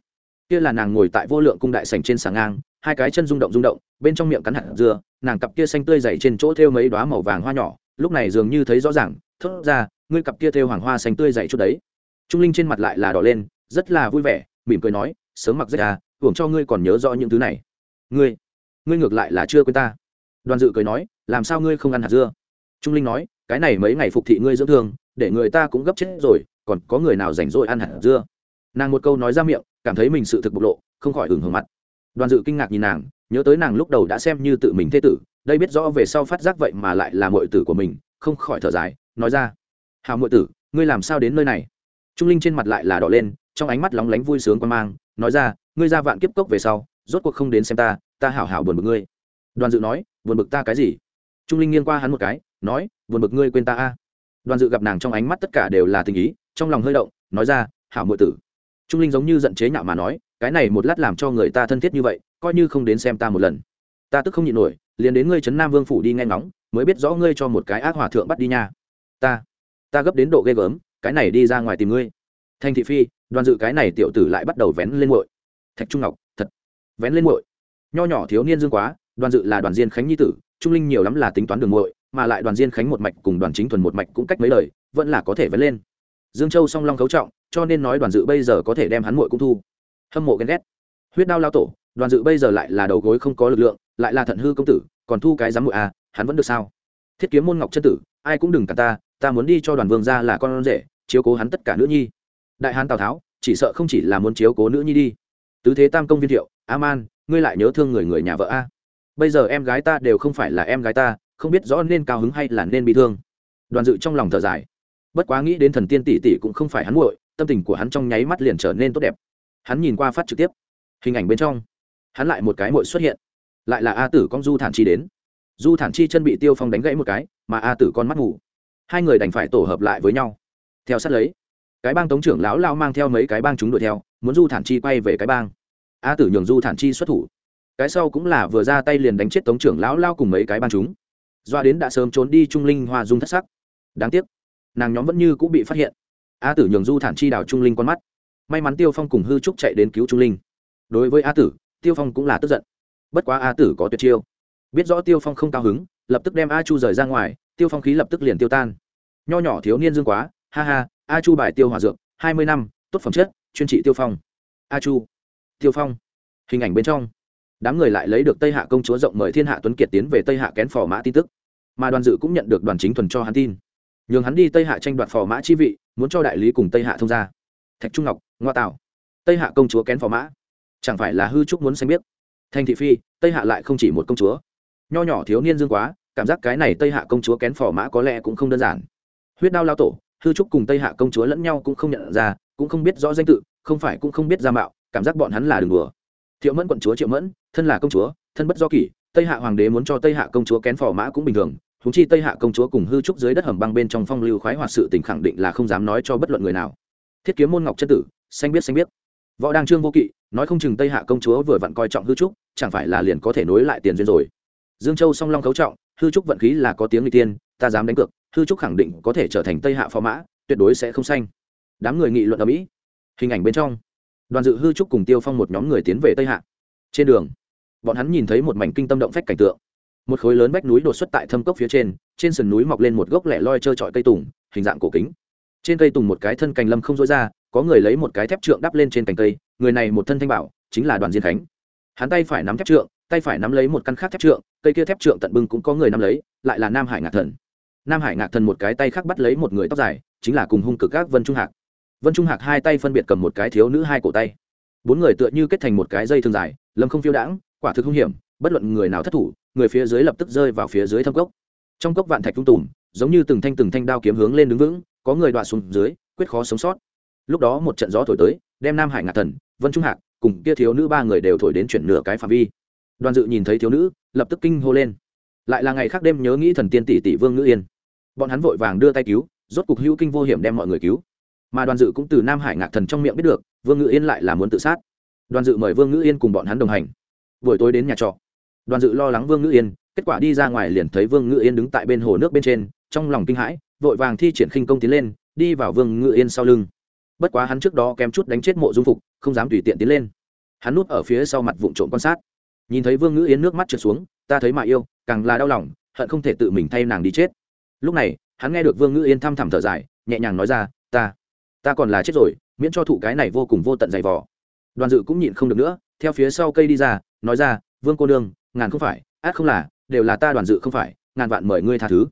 Kia là nàng ngồi tại vô lượng cung đại sành trên sàng ngang, hai cái chân rung động rung động, bên trong miệng cắn hạt dưa, nàng cặp kia xanh tươi dày trên chỗ thêu mấy đoá màu vàng hoa nhỏ, lúc này dường như thấy rõ ràng, thốt ra, ngươi cặp kia thêu hoàng hoa xanh tươi dày chút đấy. Trung linh trên mặt lại là đỏ lên, rất là vui vẻ, mỉm cười nói, sớm mặc rách à hưởng cho ngươi còn nhớ rõ những thứ này. Ngươi ngươi ngược lại là chưa quên ta. Đoàn dự cười nói, làm sao ngươi không ăn hạt dưa? Trung linh nói, cái này mấy ngày phục thị ngươi dưỡng thương, để người ta cũng gấp chết rồi, còn có người nào rảnh rỗi ăn hạt dưa? Nàng một câu nói ra miệng, cảm thấy mình sự thực bộc lộ, không khỏi ửng hưởng mặt. Đoàn dự kinh ngạc nhìn nàng, nhớ tới nàng lúc đầu đã xem như tự mình thế tử, đây biết rõ về sau phát giác vậy mà lại là mọi tử của mình, không khỏi thở dài, nói ra hào mọi tử, ngươi làm sao đến nơi này? Trung linh trên mặt lại là đỏ lên, trong ánh mắt lóng lánh vui sướng quan mang, nói ra, ngươi ra vạn kiếp cốc về sau, rốt cuộc không đến xem ta ta hảo hảo buồn bực ngươi. Đoàn dự nói, buồn bực ta cái gì? Trung linh nghiêng qua hắn một cái, nói, buồn bực ngươi quên ta a. Đoàn dự gặp nàng trong ánh mắt tất cả đều là tình ý, trong lòng hơi động, nói ra, hảo muội tử trung linh giống như giận chế nhạo mà nói, cái này một lát làm cho người ta thân thiết như vậy, coi như không đến xem ta một lần. Ta tức không nhịn nổi, liền đến ngươi trấn nam vương phủ đi nghe ngóng, mới biết rõ ngươi cho một cái ác hòa thượng bắt đi nha. Ta ta gấp đến độ ghê gớm, cái này đi ra ngoài tìm ngươi. Thanh thị phi, đoàn dự cái này tiểu tử lại bắt đầu vén lên muội. Thạch trung ngọc, thật, vén lên muội. Nho nhỏ thiếu niên dương quá, đoàn dự là đoàn diên khánh nhi tử, trung linh nhiều lắm là tính toán đường muội, mà lại đoàn diên khánh một mạch cùng đoàn chính thuần một mạch cũng cách mấy lời, vẫn là có thể vén lên. Dương châu song long cấu trọng cho nên nói đoàn dự bây giờ có thể đem hắn muội cũng thu. Hâm mộ ghen ghét. Huyết đao lao tổ, đoàn dự bây giờ lại là đầu gối không có lực lượng, lại là thận hư công tử, còn thu cái giám muội à hắn vẫn được sao? Thiết kiếm môn ngọc chân tử, ai cũng đừng cả ta ta muốn đi cho đoàn vương ra là con rể, chiếu cố hắn tất cả nữ nhi. Đại hán tào tháo, chỉ sợ không chỉ là muốn chiếu cố nữ nhi đi. Tứ thế tam công viên thiệu a man ngươi lại nhớ thương người người nhà vợ a. Bây giờ em gái ta đều không phải là em gái ta, không biết rõ nên cao hứng hay là nên bị thương. Đoàn dự trong lòng thở dài. Bất quá nghĩ đến thần tiên tỷ tỷ cũng không phải hắn muội tâm tình của hắn trong nháy mắt liền trở nên tốt đẹp. Hắn nhìn qua phát trực tiếp, hình ảnh bên trong, hắn lại một cái muội xuất hiện. Lại là a tử con du thản chi đến. Du thản chi chân bị tiêu phong đánh gãy một cái, mà a tử con mắt ngủ. Hai người đành phải tổ hợp lại với nhau. Theo sát lấy, cái bang tống trưởng lão lao mang theo mấy cái bang chúng đuổi theo, muốn du thản chi quay về cái bang. A tử nhường du thản chi xuất thủ. Cái sau cũng là vừa ra tay liền đánh chết tống trưởng lão lao cùng mấy cái bang chúng. Doa đến đã sớm trốn đi trung linh hoa dung thất sắc. Đáng tiếc, nàng nhóm vẫn như cũng bị phát hiện a tử nhường du thản chi đào trung linh con mắt. May mắn tiêu phong cùng hư trúc chạy đến cứu trung linh. Đối với a tử, tiêu phong cũng là tức giận. Bất quá a tử có tuyệt chiêu. Biết rõ tiêu phong không cao hứng, lập tức đem a chu rời ra ngoài, tiêu phong khí lập tức liền tiêu tan. Nho nhỏ thiếu niên dương quá, ha ha, a chu bài tiêu hòa dược, hai mươi năm, tốt phẩm chất, chuyên trị tiêu phong. A chu, tiêu phong. Hình ảnh bên trong. Đám người lại lấy được tây hạ công chúa rộng mời thiên hạ tuấn kiệt tiến về tây hạ kén phò mã tin tức. Mà đoàn dự cũng nhận được đoàn chính thuần cho hắn tin. Nhường hắn đi tây hạ tranh đoạt phò mã chi vị muốn cho đại lý cùng tây hạ thông gia. Thạch trung ngọc, ngoa tạo tây hạ công chúa kén phò mã. Chẳng phải là hư trúc muốn xanh biết. Thành thị phi, tây hạ lại không chỉ một công chúa. Nho nhỏ thiếu niên dương quá, cảm giác cái này tây hạ công chúa kén phò mã có lẽ cũng không đơn giản. Huyết đao lao tổ, hư trúc cùng tây hạ công chúa lẫn nhau cũng không nhận ra, cũng không biết rõ danh tự, không phải cũng không biết ra mạo, cảm giác bọn hắn là đường đùa. Thiệu mẫn quận chúa triệu mẫn, thân là công chúa, thân bất do kỷ, tây hạ hoàng đế muốn cho tây hạ công chúa kén phò mã cũng bình thường húng chi tây hạ công chúa cùng hư trúc dưới đất hầm băng bên trong phong lưu khoái hoạt sự tình khẳng định là không dám nói cho bất luận người nào. Thiết kiếm môn ngọc chân tử, xanh biết xanh biết. Võ đăng trương vô kỵ, nói không chừng tây hạ công chúa vừa vặn coi trọng hư trúc, chẳng phải là liền có thể nối lại tiền duyên rồi. Dương châu song long khấu trọng, hư trúc vận khí là có tiếng người tiên, ta dám đánh cược, hư trúc khẳng định có thể trở thành tây hạ phó mã, tuyệt đối sẽ không xanh đám người nghị luận ở mỹ. Hình ảnh bên trong. Đoàn dự hư trúc cùng tiêu phong một nhóm người tiến về tây hạ. Trên đường, bọn hắn nhìn thấy một mảnh kinh tâm động phách cảnh tượng một khối lớn vách núi đột xuất tại thâm cốc phía trên trên sườn núi mọc lên một gốc lẻ loi trơ trọi cây tùng, hình dạng cổ kính. Trên cây tùng một cái thân cành lâm không rối ra, có người lấy một cái thép trượng đắp lên trên cành cây, người này một thân thanh bảo, chính là đoàn diên khánh. Hắn tay phải nắm thép trượng, tay phải nắm lấy một căn khác thép trượng, cây kia thép trượng tận bưng cũng có người nắm lấy, lại là nam hải ngạc thần. Nam hải ngạc thần một cái tay khác bắt lấy một người tóc dài, chính là cùng hung cực các vân trung hạc. Vân trung hạc hai tay phân biệt cầm một cái thiếu nữ hai cổ tay. Bốn người tựa như kết thành một cái dây thương dài, lâm không phiêu đãng, quả thực hung hiểm, bất luận người nào thất thủ người phía dưới lập tức rơi vào phía dưới thâm cốc. Trong cốc vạn thạch tung tùm, giống như từng thanh từng thanh đao kiếm hướng lên đứng vững, có người đoạn xuống dưới, quyết khó sống sót. Lúc đó một trận gió thổi tới, đem nam hải ngạc thần, vân trung hạc cùng kia thiếu nữ ba người đều thổi đến chuyển nửa cái phạm vi. Đoàn dự nhìn thấy thiếu nữ, lập tức kinh hô lên. Lại là ngày khác đêm nhớ nghĩ thần tiên tỷ tỷ vương ngữ yên. Bọn hắn vội vàng đưa tay cứu, rốt cục hữu kinh vô hiểm đem mọi người cứu. Mà đoàn dự cũng từ nam hải ngạc thần trong miệng biết được, vương ngữ yên lại là muốn tự sát. Đoàn dự mời vương ngữ yên cùng bọn hắn đồng hành. Buổi tối đến nhà trọ đoàn dự lo lắng vương ngữ yên, kết quả đi ra ngoài liền thấy vương ngữ yên đứng tại bên hồ nước bên trên, trong lòng kinh hãi, vội vàng thi triển khinh công tiến lên, đi vào vương ngữ yên sau lưng. Bất quá hắn trước đó kém chút đánh chết mộ dung phục, không dám tùy tiện tiến lên. Hắn núp ở phía sau mặt vụn trộm quan sát. Nhìn thấy vương ngữ Yên nước mắt trượt xuống, ta thấy mà yêu, càng là đau lòng, hận không thể tự mình thay nàng đi chết. Lúc này, hắn nghe được vương ngữ yên thăm thẳm thở dài, nhẹ nhàng nói ra, ta ta còn là chết rồi, miễn cho thụ cái này vô cùng vô tận dày vò. Đoàn dự cũng nhịn không được nữa, theo phía sau cây đi ra, nói ra, vương cô nương ngàn không phải át không là, đều là ta đoàn dự không phải, ngàn vạn mời ngươi tha thứ.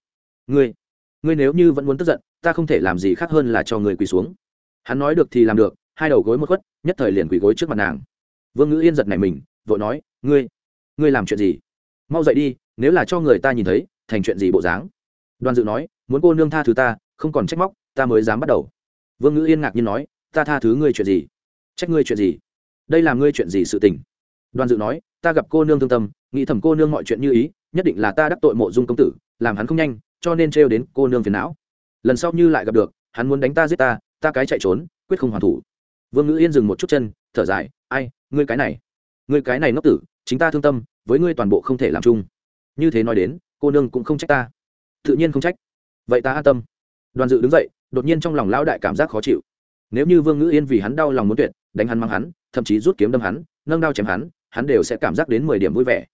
Ngươi ngươi nếu như vẫn muốn tức giận, ta không thể làm gì khác hơn là cho người quỳ xuống. Hắn nói được thì làm được, hai đầu gối một khuất, nhất thời liền quỳ gối trước mặt nàng. Vương ngữ yên giật này mình, vội nói, ngươi ngươi làm chuyện gì? Mau dậy đi, nếu là cho người ta nhìn thấy, thành chuyện gì bộ dáng? Đoàn dự nói, muốn cô nương tha thứ ta, không còn trách móc, ta mới dám bắt đầu. Vương ngữ yên ngạc nhiên nói, ta tha thứ ngươi chuyện gì? Trách ngươi chuyện gì? Đây là ngươi chuyện gì sự tình? Đoàn dự nói, ta gặp cô nương thương tâm nghĩ thầm cô nương mọi chuyện như ý, nhất định là ta đắc tội mộ dung công tử, làm hắn không nhanh, cho nên trêu đến cô nương phiền não. Lần sau như lại gặp được, hắn muốn đánh ta giết ta ta cái chạy trốn, quyết không hoàn thủ. Vương ngữ yên dừng một chút chân, thở dài, ai, ngươi cái này, ngươi cái này ngốc tử, chính ta thương tâm, với ngươi toàn bộ không thể làm chung. Như thế nói đến, cô nương cũng không trách ta. Tự nhiên không trách. Vậy ta an tâm. Đoàn dự đứng dậy, đột nhiên trong lòng lão đại cảm giác khó chịu. Nếu như vương ngữ yên vì hắn đau lòng muốn tuyệt, đánh hắn mang hắn, thậm chí rút kiếm đâm hắn, nâng đao chém hắn hắn đều sẽ cảm giác đến mười điểm vui vẻ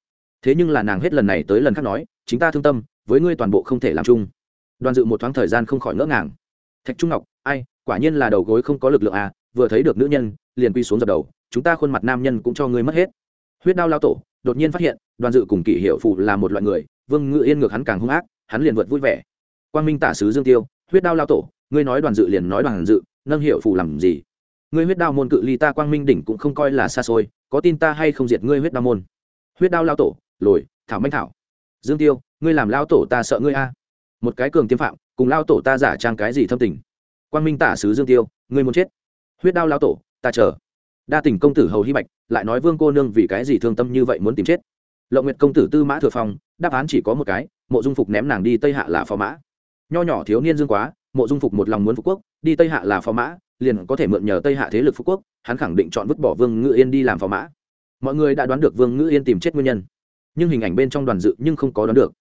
thế nhưng là nàng hết lần này tới lần khác nói, chính ta thương tâm, với ngươi toàn bộ không thể làm chung. Đoàn dự một thoáng thời gian không khỏi ngỡ ngàng. Thạch trung ngọc, ai, quả nhiên là đầu gối không có lực lượng à vừa thấy được nữ nhân, liền quy xuống dập đầu, chúng ta khuôn mặt nam nhân cũng cho ngươi mất hết. Huyết đao lao tổ đột nhiên phát hiện, đoàn dự cùng kỷ hiệu phụ là một loại người, vương ngự yên ngược hắn càng hung ác, hắn liền vượt vui vẻ. Quang minh tả sứ dương tiêu, huyết đao lao tổ, ngươi nói đoàn dự liền nói đoàn dự, nâng hiệu phụ làm gì? Ngươi huyết đao môn cự ly ta quang minh đỉnh cũng không coi là xa xôi, có tin ta hay không diệt ngươi huyết đao môn? Huyết đao lao tổ lồi, thảo manh thảo. Dương tiêu, ngươi làm lao tổ ta sợ ngươi a. Một cái cường tiêm phạm, cùng lao tổ ta giả trang cái gì thâm tình. Quang minh tả sứ dương tiêu, ngươi muốn chết. Huyết đao lao tổ, ta chờ. Đa tình công tử hầu hy bạch, lại nói vương cô nương vì cái gì thương tâm như vậy muốn tìm chết. Lộng nguyệt công tử tư mã thừa phong, đáp án chỉ có một cái, mộ dung phục ném nàng đi tây hạ là phó mã. Nho nhỏ thiếu niên dương quá, mộ dung phục một lòng muốn phú quốc, đi tây hạ là phó mã, liền có thể mượn nhờ tây hạ thế lực phú quốc, hắn khẳng định chọn vứt bỏ vương ngự yên đi làm phó mã. Mọi người đã đoán được vương ngự yên tìm chết nguyên nhân nhưng hình ảnh bên trong đoàn dự nhưng không có đoán được.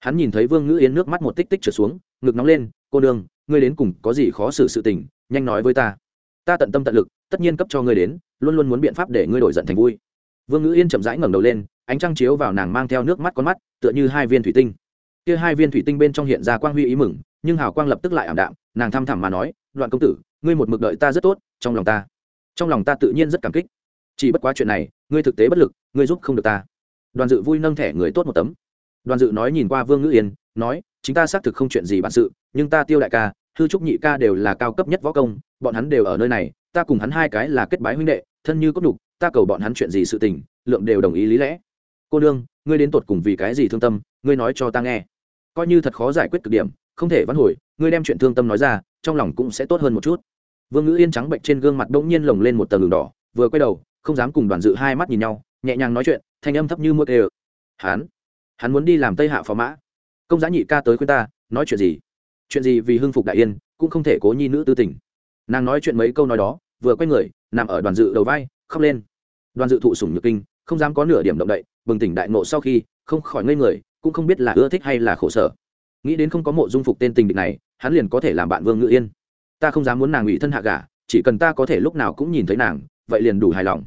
Hắn nhìn thấy vương ngữ yên nước mắt một tích tích trở xuống, ngực nóng lên, cô đương ngươi đến cùng có gì khó xử sự tình, nhanh nói với ta. Ta tận tâm tận lực, tất nhiên cấp cho ngươi đến, luôn luôn muốn biện pháp để ngươi đổi giận thành vui. Vương ngữ yên chậm rãi ngẩng đầu lên, ánh trăng chiếu vào nàng mang theo nước mắt con mắt, tựa như hai viên thủy tinh. Kia hai viên thủy tinh bên trong hiện ra quang huy ý mừng, nhưng hào quang lập tức lại ảm đạm, nàng thăm thẳm mà nói, đoạn công tử, ngươi một mực đợi ta rất tốt, trong lòng ta, trong lòng ta tự nhiên rất cảm kích. Chỉ bất quá chuyện này, ngươi thực tế bất lực, ngươi giúp không được ta đoàn dự vui nâng thẻ người tốt một tấm. Đoàn dự nói nhìn qua vương ngữ yên, nói, chính ta xác thực không chuyện gì bản sự, nhưng ta tiêu đại ca, hư trúc nhị ca đều là cao cấp nhất võ công, bọn hắn đều ở nơi này, ta cùng hắn hai cái là kết bái huynh đệ, thân như cốt đục ta cầu bọn hắn chuyện gì sự tình, lượng đều đồng ý lý lẽ. Cô nương, ngươi đến tột cùng vì cái gì thương tâm, ngươi nói cho ta nghe. Coi như thật khó giải quyết cực điểm, không thể vãn hồi, ngươi đem chuyện thương tâm nói ra, trong lòng cũng sẽ tốt hơn một chút. Vương ngữ yên trắng bệnh trên gương mặt đ ỗ n g nhiên lồng lên một tầng đường đỏ, vừa quay đầu, không dám cùng đoàn dự hai mắt nhìn nhau, nhẹ nhàng nói chuyện thanh âm thấp như mưa tê ơ hắn hắn muốn đi làm tây hạ phó mã. Công giá nhị ca tới khuyên ta, nói chuyện gì? Chuyện gì vì hưng phục đại yên, cũng không thể cố nhi nữ tư tình. Nàng nói chuyện mấy câu nói đó, vừa quay người, nằm ở đoàn dự đầu vai, khóc lên. Đoàn dự thụ sủng nhược kinh, không dám có nửa điểm động đậy, bừng tỉnh đại nộ sau khi, không khỏi ngây người, cũng không biết là ưa thích hay là khổ sở. Nghĩ đến không có mộ dung phục tên tình địch này, hắn liền có thể làm bạn vương ngự yên. Ta không dám muốn nàng ủy thân hạ gả, chỉ cần ta có thể lúc nào cũng nhìn thấy nàng, vậy liền đủ hài lòng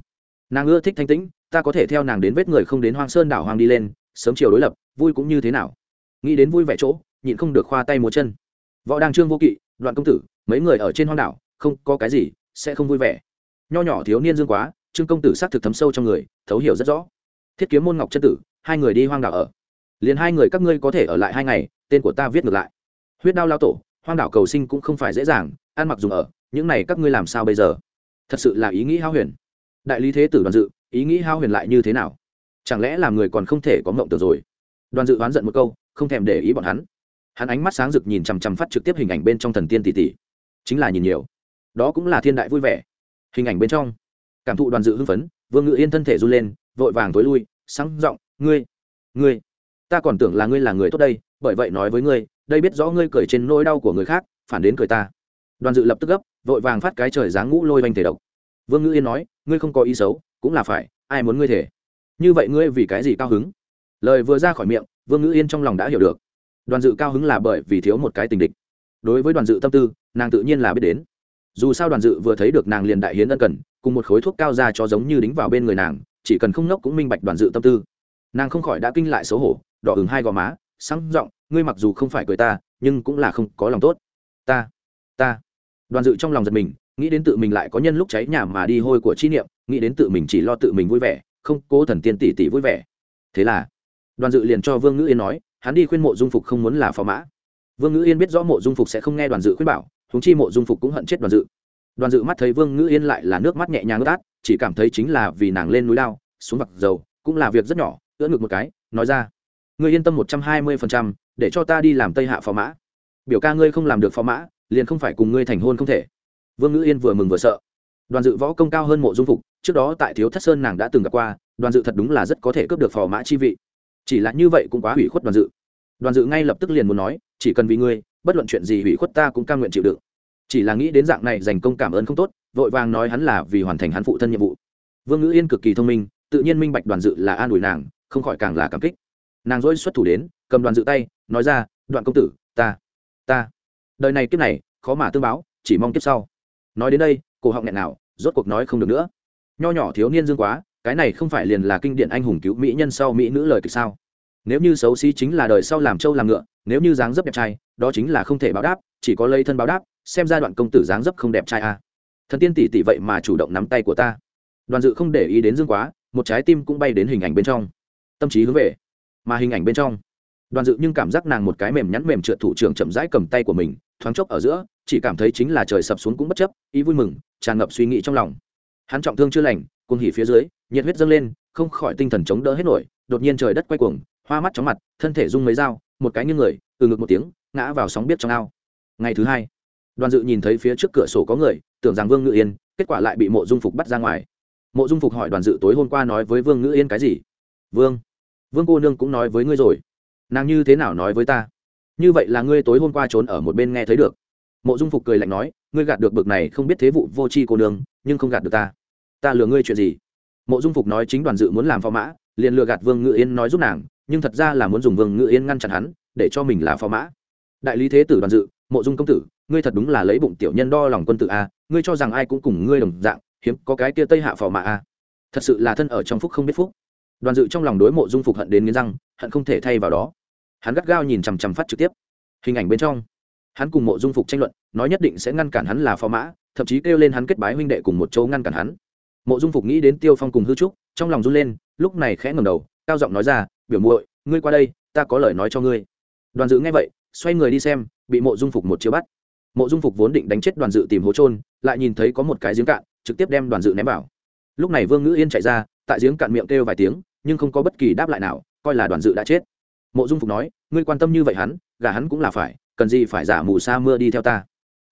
nàng ưa thích thanh tĩnh, ta có thể theo nàng đến vết người không đến hoang sơn đảo hoang đi lên, sớm chiều đối lập, vui cũng như thế nào? Nghĩ đến vui vẻ chỗ, nhịn không được khoa tay múa chân. Võ đăng trương vô kỵ, đoạn công tử, mấy người ở trên hoang đảo, không có cái gì, sẽ không vui vẻ. Nho nhỏ thiếu niên dương quá, trương công tử xác thực thấm sâu trong người, thấu hiểu rất rõ. Thiết kiếm môn ngọc chân tử, hai người đi hoang đảo ở. Liền hai người các ngươi có thể ở lại hai ngày, tên của ta viết ngược lại. Huyết đao lao tổ, hoang đảo cầu sinh cũng không phải dễ dàng, ăn mặc dùng ở, những này các ngươi làm sao bây giờ? Thật sự là ý nghĩ hao huyền đại lý thế tử đoàn dự, ý nghĩ hao huyền lại như thế nào? Chẳng lẽ làm người còn không thể có mộng tưởng rồi? Đoàn dự oán giận một câu, không thèm để ý bọn hắn. Hắn ánh mắt sáng rực nhìn chằm chằm phát trực tiếp hình ảnh bên trong thần tiên tỷ tỷ. Chính là nhìn nhiều. Đó cũng là thiên đại vui vẻ. Hình ảnh bên trong, cảm thụ đoàn dự hưng phấn, vương ngự yên thân thể run lên, vội vàng tối lui, sáng giọng, ngươi ngươi, ta còn tưởng là ngươi là người tốt đây, bởi vậy nói với ngươi, đây biết rõ ngươi cười trên nỗi đau của người khác, phản đến cười ta. Đoàn dự lập tức gấp, vội vàng phát cái trời dáng ngũ lôi oanh thể độc vương ngữ yên nói, ngươi không có ý xấu, cũng là phải, ai muốn ngươi thể? Như vậy ngươi vì cái gì cao hứng? Lời vừa ra khỏi miệng, vương ngữ yên trong lòng đã hiểu được. Đoàn dự cao hứng là bởi vì thiếu một cái tình địch. Đối với đoàn dự tâm tư, nàng tự nhiên là biết đến. Dù sao đoàn dự vừa thấy được nàng liền đại hiến ân cần, cùng một khối thuốc cao ra cho giống như đính vào bên người nàng, chỉ cần không nốc cũng minh bạch đoàn dự tâm tư. Nàng không khỏi đã kinh lại xấu hổ, đỏ ừng hai gò má, sáng r ộ n g ngươi mặc dù không phải cười ta, nhưng cũng là không có lòng tốt. Ta ta. Đoàn dự trong lòng giật mình nghĩ đến tự mình lại có nhân lúc cháy nhà mà đi hôi của chi niệm, nghĩ đến tự mình chỉ lo tự mình vui vẻ, không, cố thần tiên tỷ tỷ vui vẻ. Thế là, đoàn dự liền cho vương ngữ yên nói, hắn đi khuyên mộ dung phục không muốn là phò mã. Vương ngữ yên biết rõ mộ dung phục sẽ không nghe đoàn dự khuyên bảo húng chi mộ dung phục cũng hận chết đoàn dự. Đoàn dự mắt thấy vương ngữ yên lại là nước mắt nhẹ nhàng ướt át, chỉ cảm thấy chính là vì nàng lên núi lao, xuống vặt dầu, cũng là việc rất nhỏ, ưỡn ngực một cái, nói ra, ngươi yên tâm một trăm hai mươi phần trăm, để cho ta đi làm tây hạ phò mã. Biểu ca ngươi không làm được phò mã, liền không phải cùng ngươi thành hôn không thể vương ngữ yên vừa mừng vừa sợ. Đoàn dự võ công cao hơn mộ dung phục, trước đó tại thiếu thất sơn nàng đã từng gặp qua, đoàn dự thật đúng là rất có thể cướp được phò mã chi vị. Chỉ là như vậy cũng quá hủy khuất đoàn dự. Đoàn dự ngay lập tức liền muốn nói, chỉ cần vì ngươi, bất luận chuyện gì hủy khuất ta cũng cam nguyện chịu đựng. Chỉ là nghĩ đến dạng này dành công cảm ơn không tốt, vội vàng nói hắn là vì hoàn thành hắn phụ thân nhiệm vụ. Vương ngữ yên cực kỳ thông minh, tự nhiên minh bạch đoàn dự là an ủi nàng, không khỏi càng là cảm kích. Nàng dỗi xuất thủ đến, cầm đoàn dự tay, nói ra, đoạn công tử, ta ta. Đời này kiếp này, khó mà tương báo, chỉ mong kiếp sau nói đến đây, cổ họng nghẹn nào, rốt cuộc nói không được nữa. Nho nhỏ thiếu niên dương quá, cái này không phải liền là kinh điển anh hùng cứu mỹ nhân sau mỹ nữ lời kịch sao? Nếu như xấu xí chính là đời sau làm trâu làm ngựa, nếu như dáng dấp đẹp trai, đó chính là không thể báo đáp, chỉ có lấy thân báo đáp, xem ra đoạn công tử dáng dấp không đẹp trai à. thần tiên tỷ tỷ vậy mà chủ động nắm tay của ta. Đoàn dự không để ý đến dương quá, một trái tim cũng bay đến hình ảnh bên trong. Tâm trí hướng về, mà hình ảnh bên trong. Đoàn dự nhưng cảm giác nàng một cái mềm nhắn mềm trượt thủ trưởng chậm rãi cầm tay của mình, thoáng chốc ở giữa chỉ cảm thấy chính là trời sập xuống cũng bất chấp, ý vui mừng, tràn ngập suy nghĩ trong lòng. Hắn trọng thương chưa lành, cuồng hỉ phía dưới, nhiệt huyết dâng lên, không khỏi tinh thần chống đỡ hết nổi, đột nhiên trời đất quay cuồng, hoa mắt chóng mặt, thân thể rung mấy dao, một cái như người, từ ngực một tiếng, ngã vào sóng biết trong ao. Ngày thứ hai, đoàn dự nhìn thấy phía trước cửa sổ có người, tưởng rằng vương ngự yên, kết quả lại bị mộ dung phục bắt ra ngoài. Mộ dung phục hỏi đoàn dự tối hôm qua nói với vương ngự yên cái gì? Vương vương cô nương cũng nói với ngươi rồi. Nàng như thế nào nói với ta? Như vậy là ngươi tối hôm qua trốn ở một bên nghe thấy được mộ dung phục cười lạnh nói, ngươi gạt được bực này không biết thế vụ vô tri cô nương, nhưng không gạt được ta. Ta lừa ngươi chuyện gì? Mộ dung phục nói chính đoàn dự muốn làm phò mã, liền lừa gạt vương ngự yên nói giúp nàng, nhưng thật ra là muốn dùng vương ngự yên ngăn chặn hắn, để cho mình là phò mã. Đại lý thế tử đoàn dự, mộ dung công tử, ngươi thật đúng là lấy bụng tiểu nhân đo lòng quân tử a, ngươi cho rằng ai cũng cùng ngươi đồng dạng, hiếm có cái kia tây hạ phò mã a. Thật sự là thân ở trong phúc không biết phúc. Đoàn dự trong lòng đối mộ dung phục hận đến nghiến răng, hận không thể thay vào đó. Hắn gắt gao nhìn chằm chằm phát trực tiếp. Hình ảnh bên trong hắn cùng mộ dung phục tranh luận, nói nhất định sẽ ngăn cản hắn là phò mã, thậm chí kêu lên hắn kết bái huynh đệ cùng một chỗ ngăn cản hắn. Mộ dung phục nghĩ đến tiêu phong cùng hư trúc, trong lòng run lên, lúc này khẽ ngầm đầu, cao giọng nói ra, biểu muội, ngươi qua đây, ta có lời nói cho ngươi. Đoàn dự nghe vậy, xoay người đi xem, bị mộ dung phục một chiếu bắt. Mộ dung phục vốn định đánh chết đoàn dự tìm hố trôn lại nhìn thấy có một cái giếng cạn, trực tiếp đem đoàn dự ném vào. Lúc này vương ngữ yên chạy ra, tại giếng cạn miệng kêu vài tiếng, nhưng không có bất kỳ đáp lại nào, coi là đoàn dự đã chết. Mộ dung phục nói, ngươi quan tâm như vậy hắn gà hắn cũng là phải cần gì phải giả mù sa mưa đi theo ta?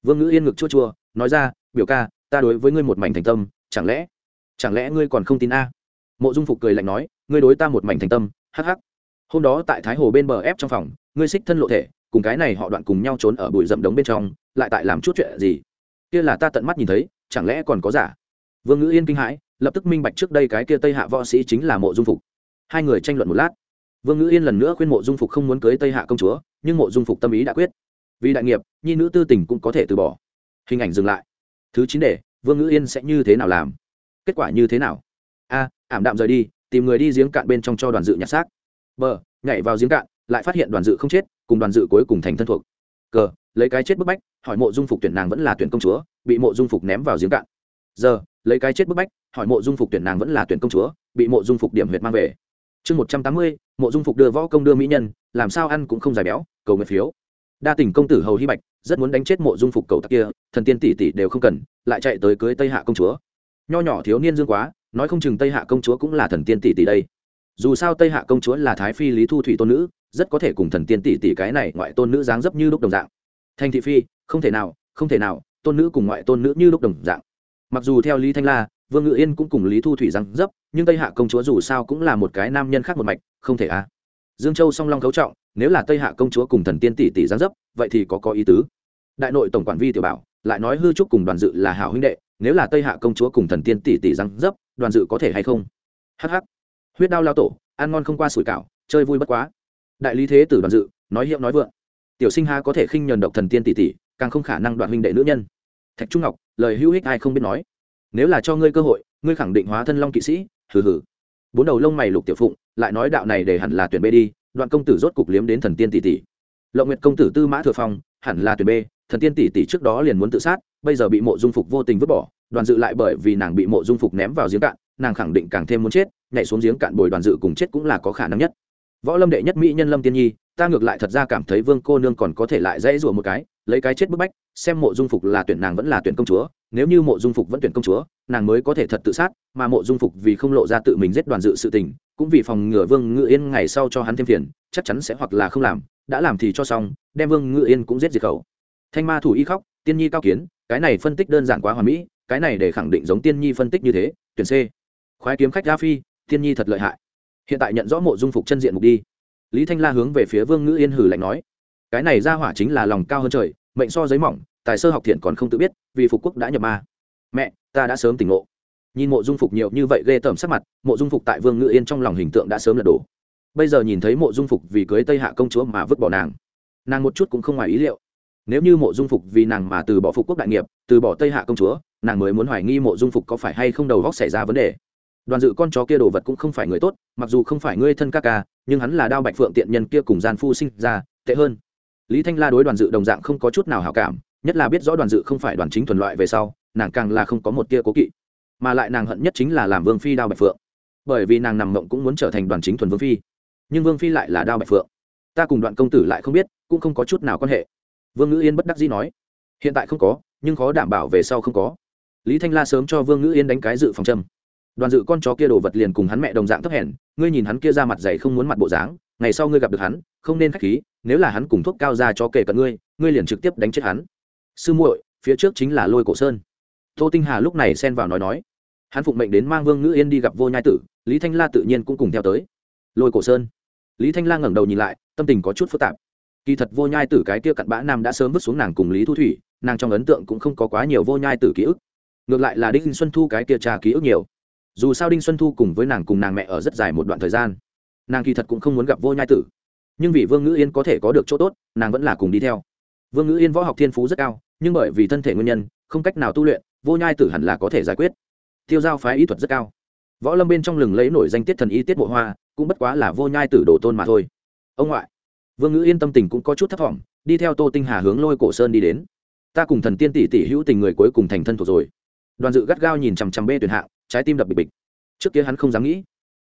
Vương ngữ yên ngực chua chua, nói ra, biểu ca, ta đối với ngươi một mảnh thành tâm, chẳng lẽ chẳng lẽ ngươi còn không tin a? Mộ dung phục cười lạnh nói, ngươi đối ta một mảnh thành tâm, hắc hắc. Hôm đó tại thái hồ bên bờ ép trong phòng, ngươi xích thân lộ thể, cùng cái này họ đoạn cùng nhau trốn ở bụi rậm đống bên trong, lại tại làm chút chuyện gì? Kia là ta tận mắt nhìn thấy, chẳng lẽ còn có giả? Vương ngữ yên kinh hãi, lập tức minh bạch trước đây cái kia tây hạ võ sĩ chính là mộ dung phục. Hai người tranh luận một lát vương ngữ yên lần nữa khuyên mộ dung phục không muốn cưới tây hạ công chúa, nhưng mộ dung phục tâm ý đã quyết. Vì đại nghiệp, nhi nữ tư tình cũng có thể từ bỏ. Hình ảnh dừng lại. Thứ chín để vương ngữ yên sẽ như thế nào làm? Kết quả như thế nào? A, ảm đạm rời đi, tìm người đi giếng cạn bên trong cho đoàn dự nhặt xác. B, nhảy vào giếng cạn, lại phát hiện đoàn dự không chết, cùng đoàn dự cuối cùng thành thân thuộc. Cờ lấy cái chết bức bách, hỏi mộ dung phục tuyển nàng vẫn là tuyển công chúa, bị mộ dung phục ném vào giếng cạn. Giờ lấy cái chết bức bách, hỏi mộ dung phục tuyển nàng vẫn là tuyển công chúa, bị mộ dung phục điểm huyệt mang về chương một trăm tám mươi, mộ dung phục đưa võ công đưa mỹ nhân, làm sao ăn cũng không giải béo, cầu nguyện phiếu. Đa tình công tử hầu hy bạch, rất muốn đánh chết mộ dung phục cầu tặc kia, thần tiên tỷ tỷ đều không cần, lại chạy tới cưới tây hạ công chúa. Nho nhỏ thiếu niên dương quá, nói không chừng tây hạ công chúa cũng là thần tiên tỷ tỷ đây. Dù sao tây hạ công chúa là thái phi lý thu thủy tôn nữ, rất có thể cùng thần tiên tỷ tỷ cái này ngoại tôn nữ dáng dấp như lúc đồng dạng. Thanh thị phi, không thể nào, không thể nào, tôn nữ cùng ngoại tôn nữ như lúc đồng dạng. Mặc dù theo lý thanh la vương ngự yên cũng cùng lý thu thủy răng dấp, nhưng tây hạ công chúa dù sao cũng là một cái nam nhân khác một mạch, không thể à. Dương châu song long cấu trọng, nếu là tây hạ công chúa cùng thần tiên tỷ tỷ răng dấp, vậy thì có có ý tứ. Đại nội tổng quản vi tiểu bảo, lại nói hư trúc cùng đoàn dự là hảo huynh đệ, nếu là tây hạ công chúa cùng thần tiên tỷ tỷ răng dấp, đoàn dự có thể hay không? Hh huyết đao lao tổ, ăn ngon không qua sủi cảo, chơi vui bất quá. Đại lý thế tử đoàn dự, nói hiệu nói vượng. Tiểu sinh ha có thể khinh nhờn độc thần tiên tỷ tỷ, càng không khả năng đoạn huynh đệ nữ nhân. Thạch trung ngọc, lời hữu hích ai không biết nói nếu là cho ngươi cơ hội, ngươi khẳng định hóa thân long kỵ sĩ, hừ hừ. Bốn đầu lông mày lục tiểu phụng, lại nói đạo này để hẳn là tuyển b đi, đoạn công tử rốt cục liếm đến thần tiên tỷ tỷ. Lộng nguyệt công tử tư mã thừa phong, hẳn là tuyển b thần tiên tỷ tỷ trước đó liền muốn tự sát, bây giờ bị mộ dung phục vô tình vứt bỏ, đoàn dự lại bởi vì nàng bị mộ dung phục ném vào giếng cạn, nàng khẳng định càng thêm muốn chết, nhảy xuống giếng cạn bồi đoàn dự cùng chết cũng là có khả năng nhất. Võ lâm đệ nhất mỹ nhân lâm tiên nhi, ta ngược lại thật ra cảm thấy vương cô nương còn có thể lại dãy rủa một cái, lấy cái chết bức bách, xem mộ dung phục là tuyển nàng vẫn là tuyển công chúa nếu như mộ dung phục vẫn tuyển công chúa, nàng mới có thể thật tự sát, mà mộ dung phục vì không lộ ra tự mình giết đoàn dự sự tình, cũng vì phòng ngừa vương ngự yên ngày sau cho hắn thêm phiền, chắc chắn sẽ hoặc là không làm, đã làm thì cho xong, đem vương ngự yên cũng giết diệt khẩu. Thanh ma thủ y khóc, tiên nhi cao kiến, cái này phân tích đơn giản quá hoàn mỹ, cái này để khẳng định giống tiên nhi phân tích như thế, tuyển c. Khoái kiếm khách gia phi, tiên nhi thật lợi hại. Hiện tại nhận rõ mộ dung phục chân diện mục đi. Lý thanh la hướng về phía vương ngữ yên hử lạnh nói, cái này ra hỏa chính là lòng cao hơn trời, mệnh so giấy mỏng tài sơ học thiện còn không tự biết, vì phục quốc đã nhập ma. Mẹ, ta đã sớm tỉnh ngộ. Nhìn mộ dung phục nhiều như vậy ghê tởm sắc mặt, mộ dung phục tại vương ngự yên trong lòng hình tượng đã sớm lật đổ. Bây giờ nhìn thấy mộ dung phục vì cưới tây hạ công chúa mà vứt bỏ nàng nàng một chút cũng không ngoài ý liệu. Nếu như mộ dung phục vì nàng mà từ bỏ phục quốc đại nghiệp, từ bỏ tây hạ công chúa, nàng mới muốn hoài nghi mộ dung phục có phải hay không đầu góc xảy ra vấn đề. Đoàn dự con chó kia đồ vật cũng không phải người tốt, mặc dù không phải ngươi thân ca ca, nhưng hắn là đao bạch phượng tiện nhân kia cùng gian phu sinh ra, tệ hơn. Lý thanh la đối đoàn dự đồng dạng không có chút nào hảo cảm nhất là biết rõ đoàn dự không phải đoàn chính thuần loại về sau, nàng càng là không có một tia cố kỵ. Mà lại nàng hận nhất chính là làm vương phi đao bạch phượng. Bởi vì nàng nằm mộng cũng muốn trở thành đoàn chính thuần vương phi. Nhưng vương phi lại là đao bạch phượng. Ta cùng đoạn công tử lại không biết, cũng không có chút nào quan hệ. Vương ngữ yên bất đắc dĩ nói, hiện tại không có, nhưng khó đảm bảo về sau không có. Lý thanh la sớm cho vương ngữ yên đánh cái dự phòng châm. Đoàn dự con chó kia đồ vật liền cùng hắn mẹ đồng dạng thấp hèn, ngươi nhìn hắn kia ra mặt dày không muốn mặt bộ dáng, ngày sau ngươi gặp được hắn, không nên k h á c h khí, nếu là hắn cùng thuốc cao ra cho kể cận ngươi ngươi liền trực tiếp đánh chết hắn sư muội, phía trước chính là lôi cổ sơn. Tô tinh hà lúc này xen vào nói nói, hắn phụng mệnh đến mang vương ngữ yên đi gặp vô nhai tử, lý thanh la tự nhiên cũng cùng theo tới. Lôi cổ sơn. Lý thanh la ngẩng đầu nhìn lại, tâm tình có chút phức tạp. Kỳ thật vô nhai tử cái kia cặn bã nam đã sớm vứt xuống nàng cùng lý thu thủy, nàng trong ấn tượng cũng không có quá nhiều vô nhai tử ký ức. Ngược lại là đinh xuân thu cái kia trà ký ức nhiều. Dù sao đinh xuân thu cùng với nàng cùng nàng mẹ ở rất dài một đoạn thời gian, nàng kỳ thật cũng không muốn gặp vô nhai tử. Nhưng vì vương ngữ yên có thể có được chỗ tốt, nàng vẫn là cùng đi theo. Vương ngữ yên võ học thiên phú rất cao nhưng bởi vì thân thể nguyên nhân, không cách nào tu luyện, vô nhai tử hẳn là có thể giải quyết. Tiêu giao phái ý thuật rất cao. Võ lâm bên trong lừng lấy nổi danh tiết thần y, tiết bộ hoa, cũng bất quá là vô nhai tử đồ tôn mà thôi. Ông ngoại, vương ngữ yên tâm tình cũng có chút thấp t đi theo tô tinh hà hướng lôi cổ sơn đi đến. Ta cùng thần tiên tỷ tỷ hữu tình người cuối cùng thành thân thuộc rồi. Đoàn dự gắt gao nhìn chằm chằm bê tuyển hạng, trái tim đập bịch bịch. Trước kia hắn không dám nghĩ,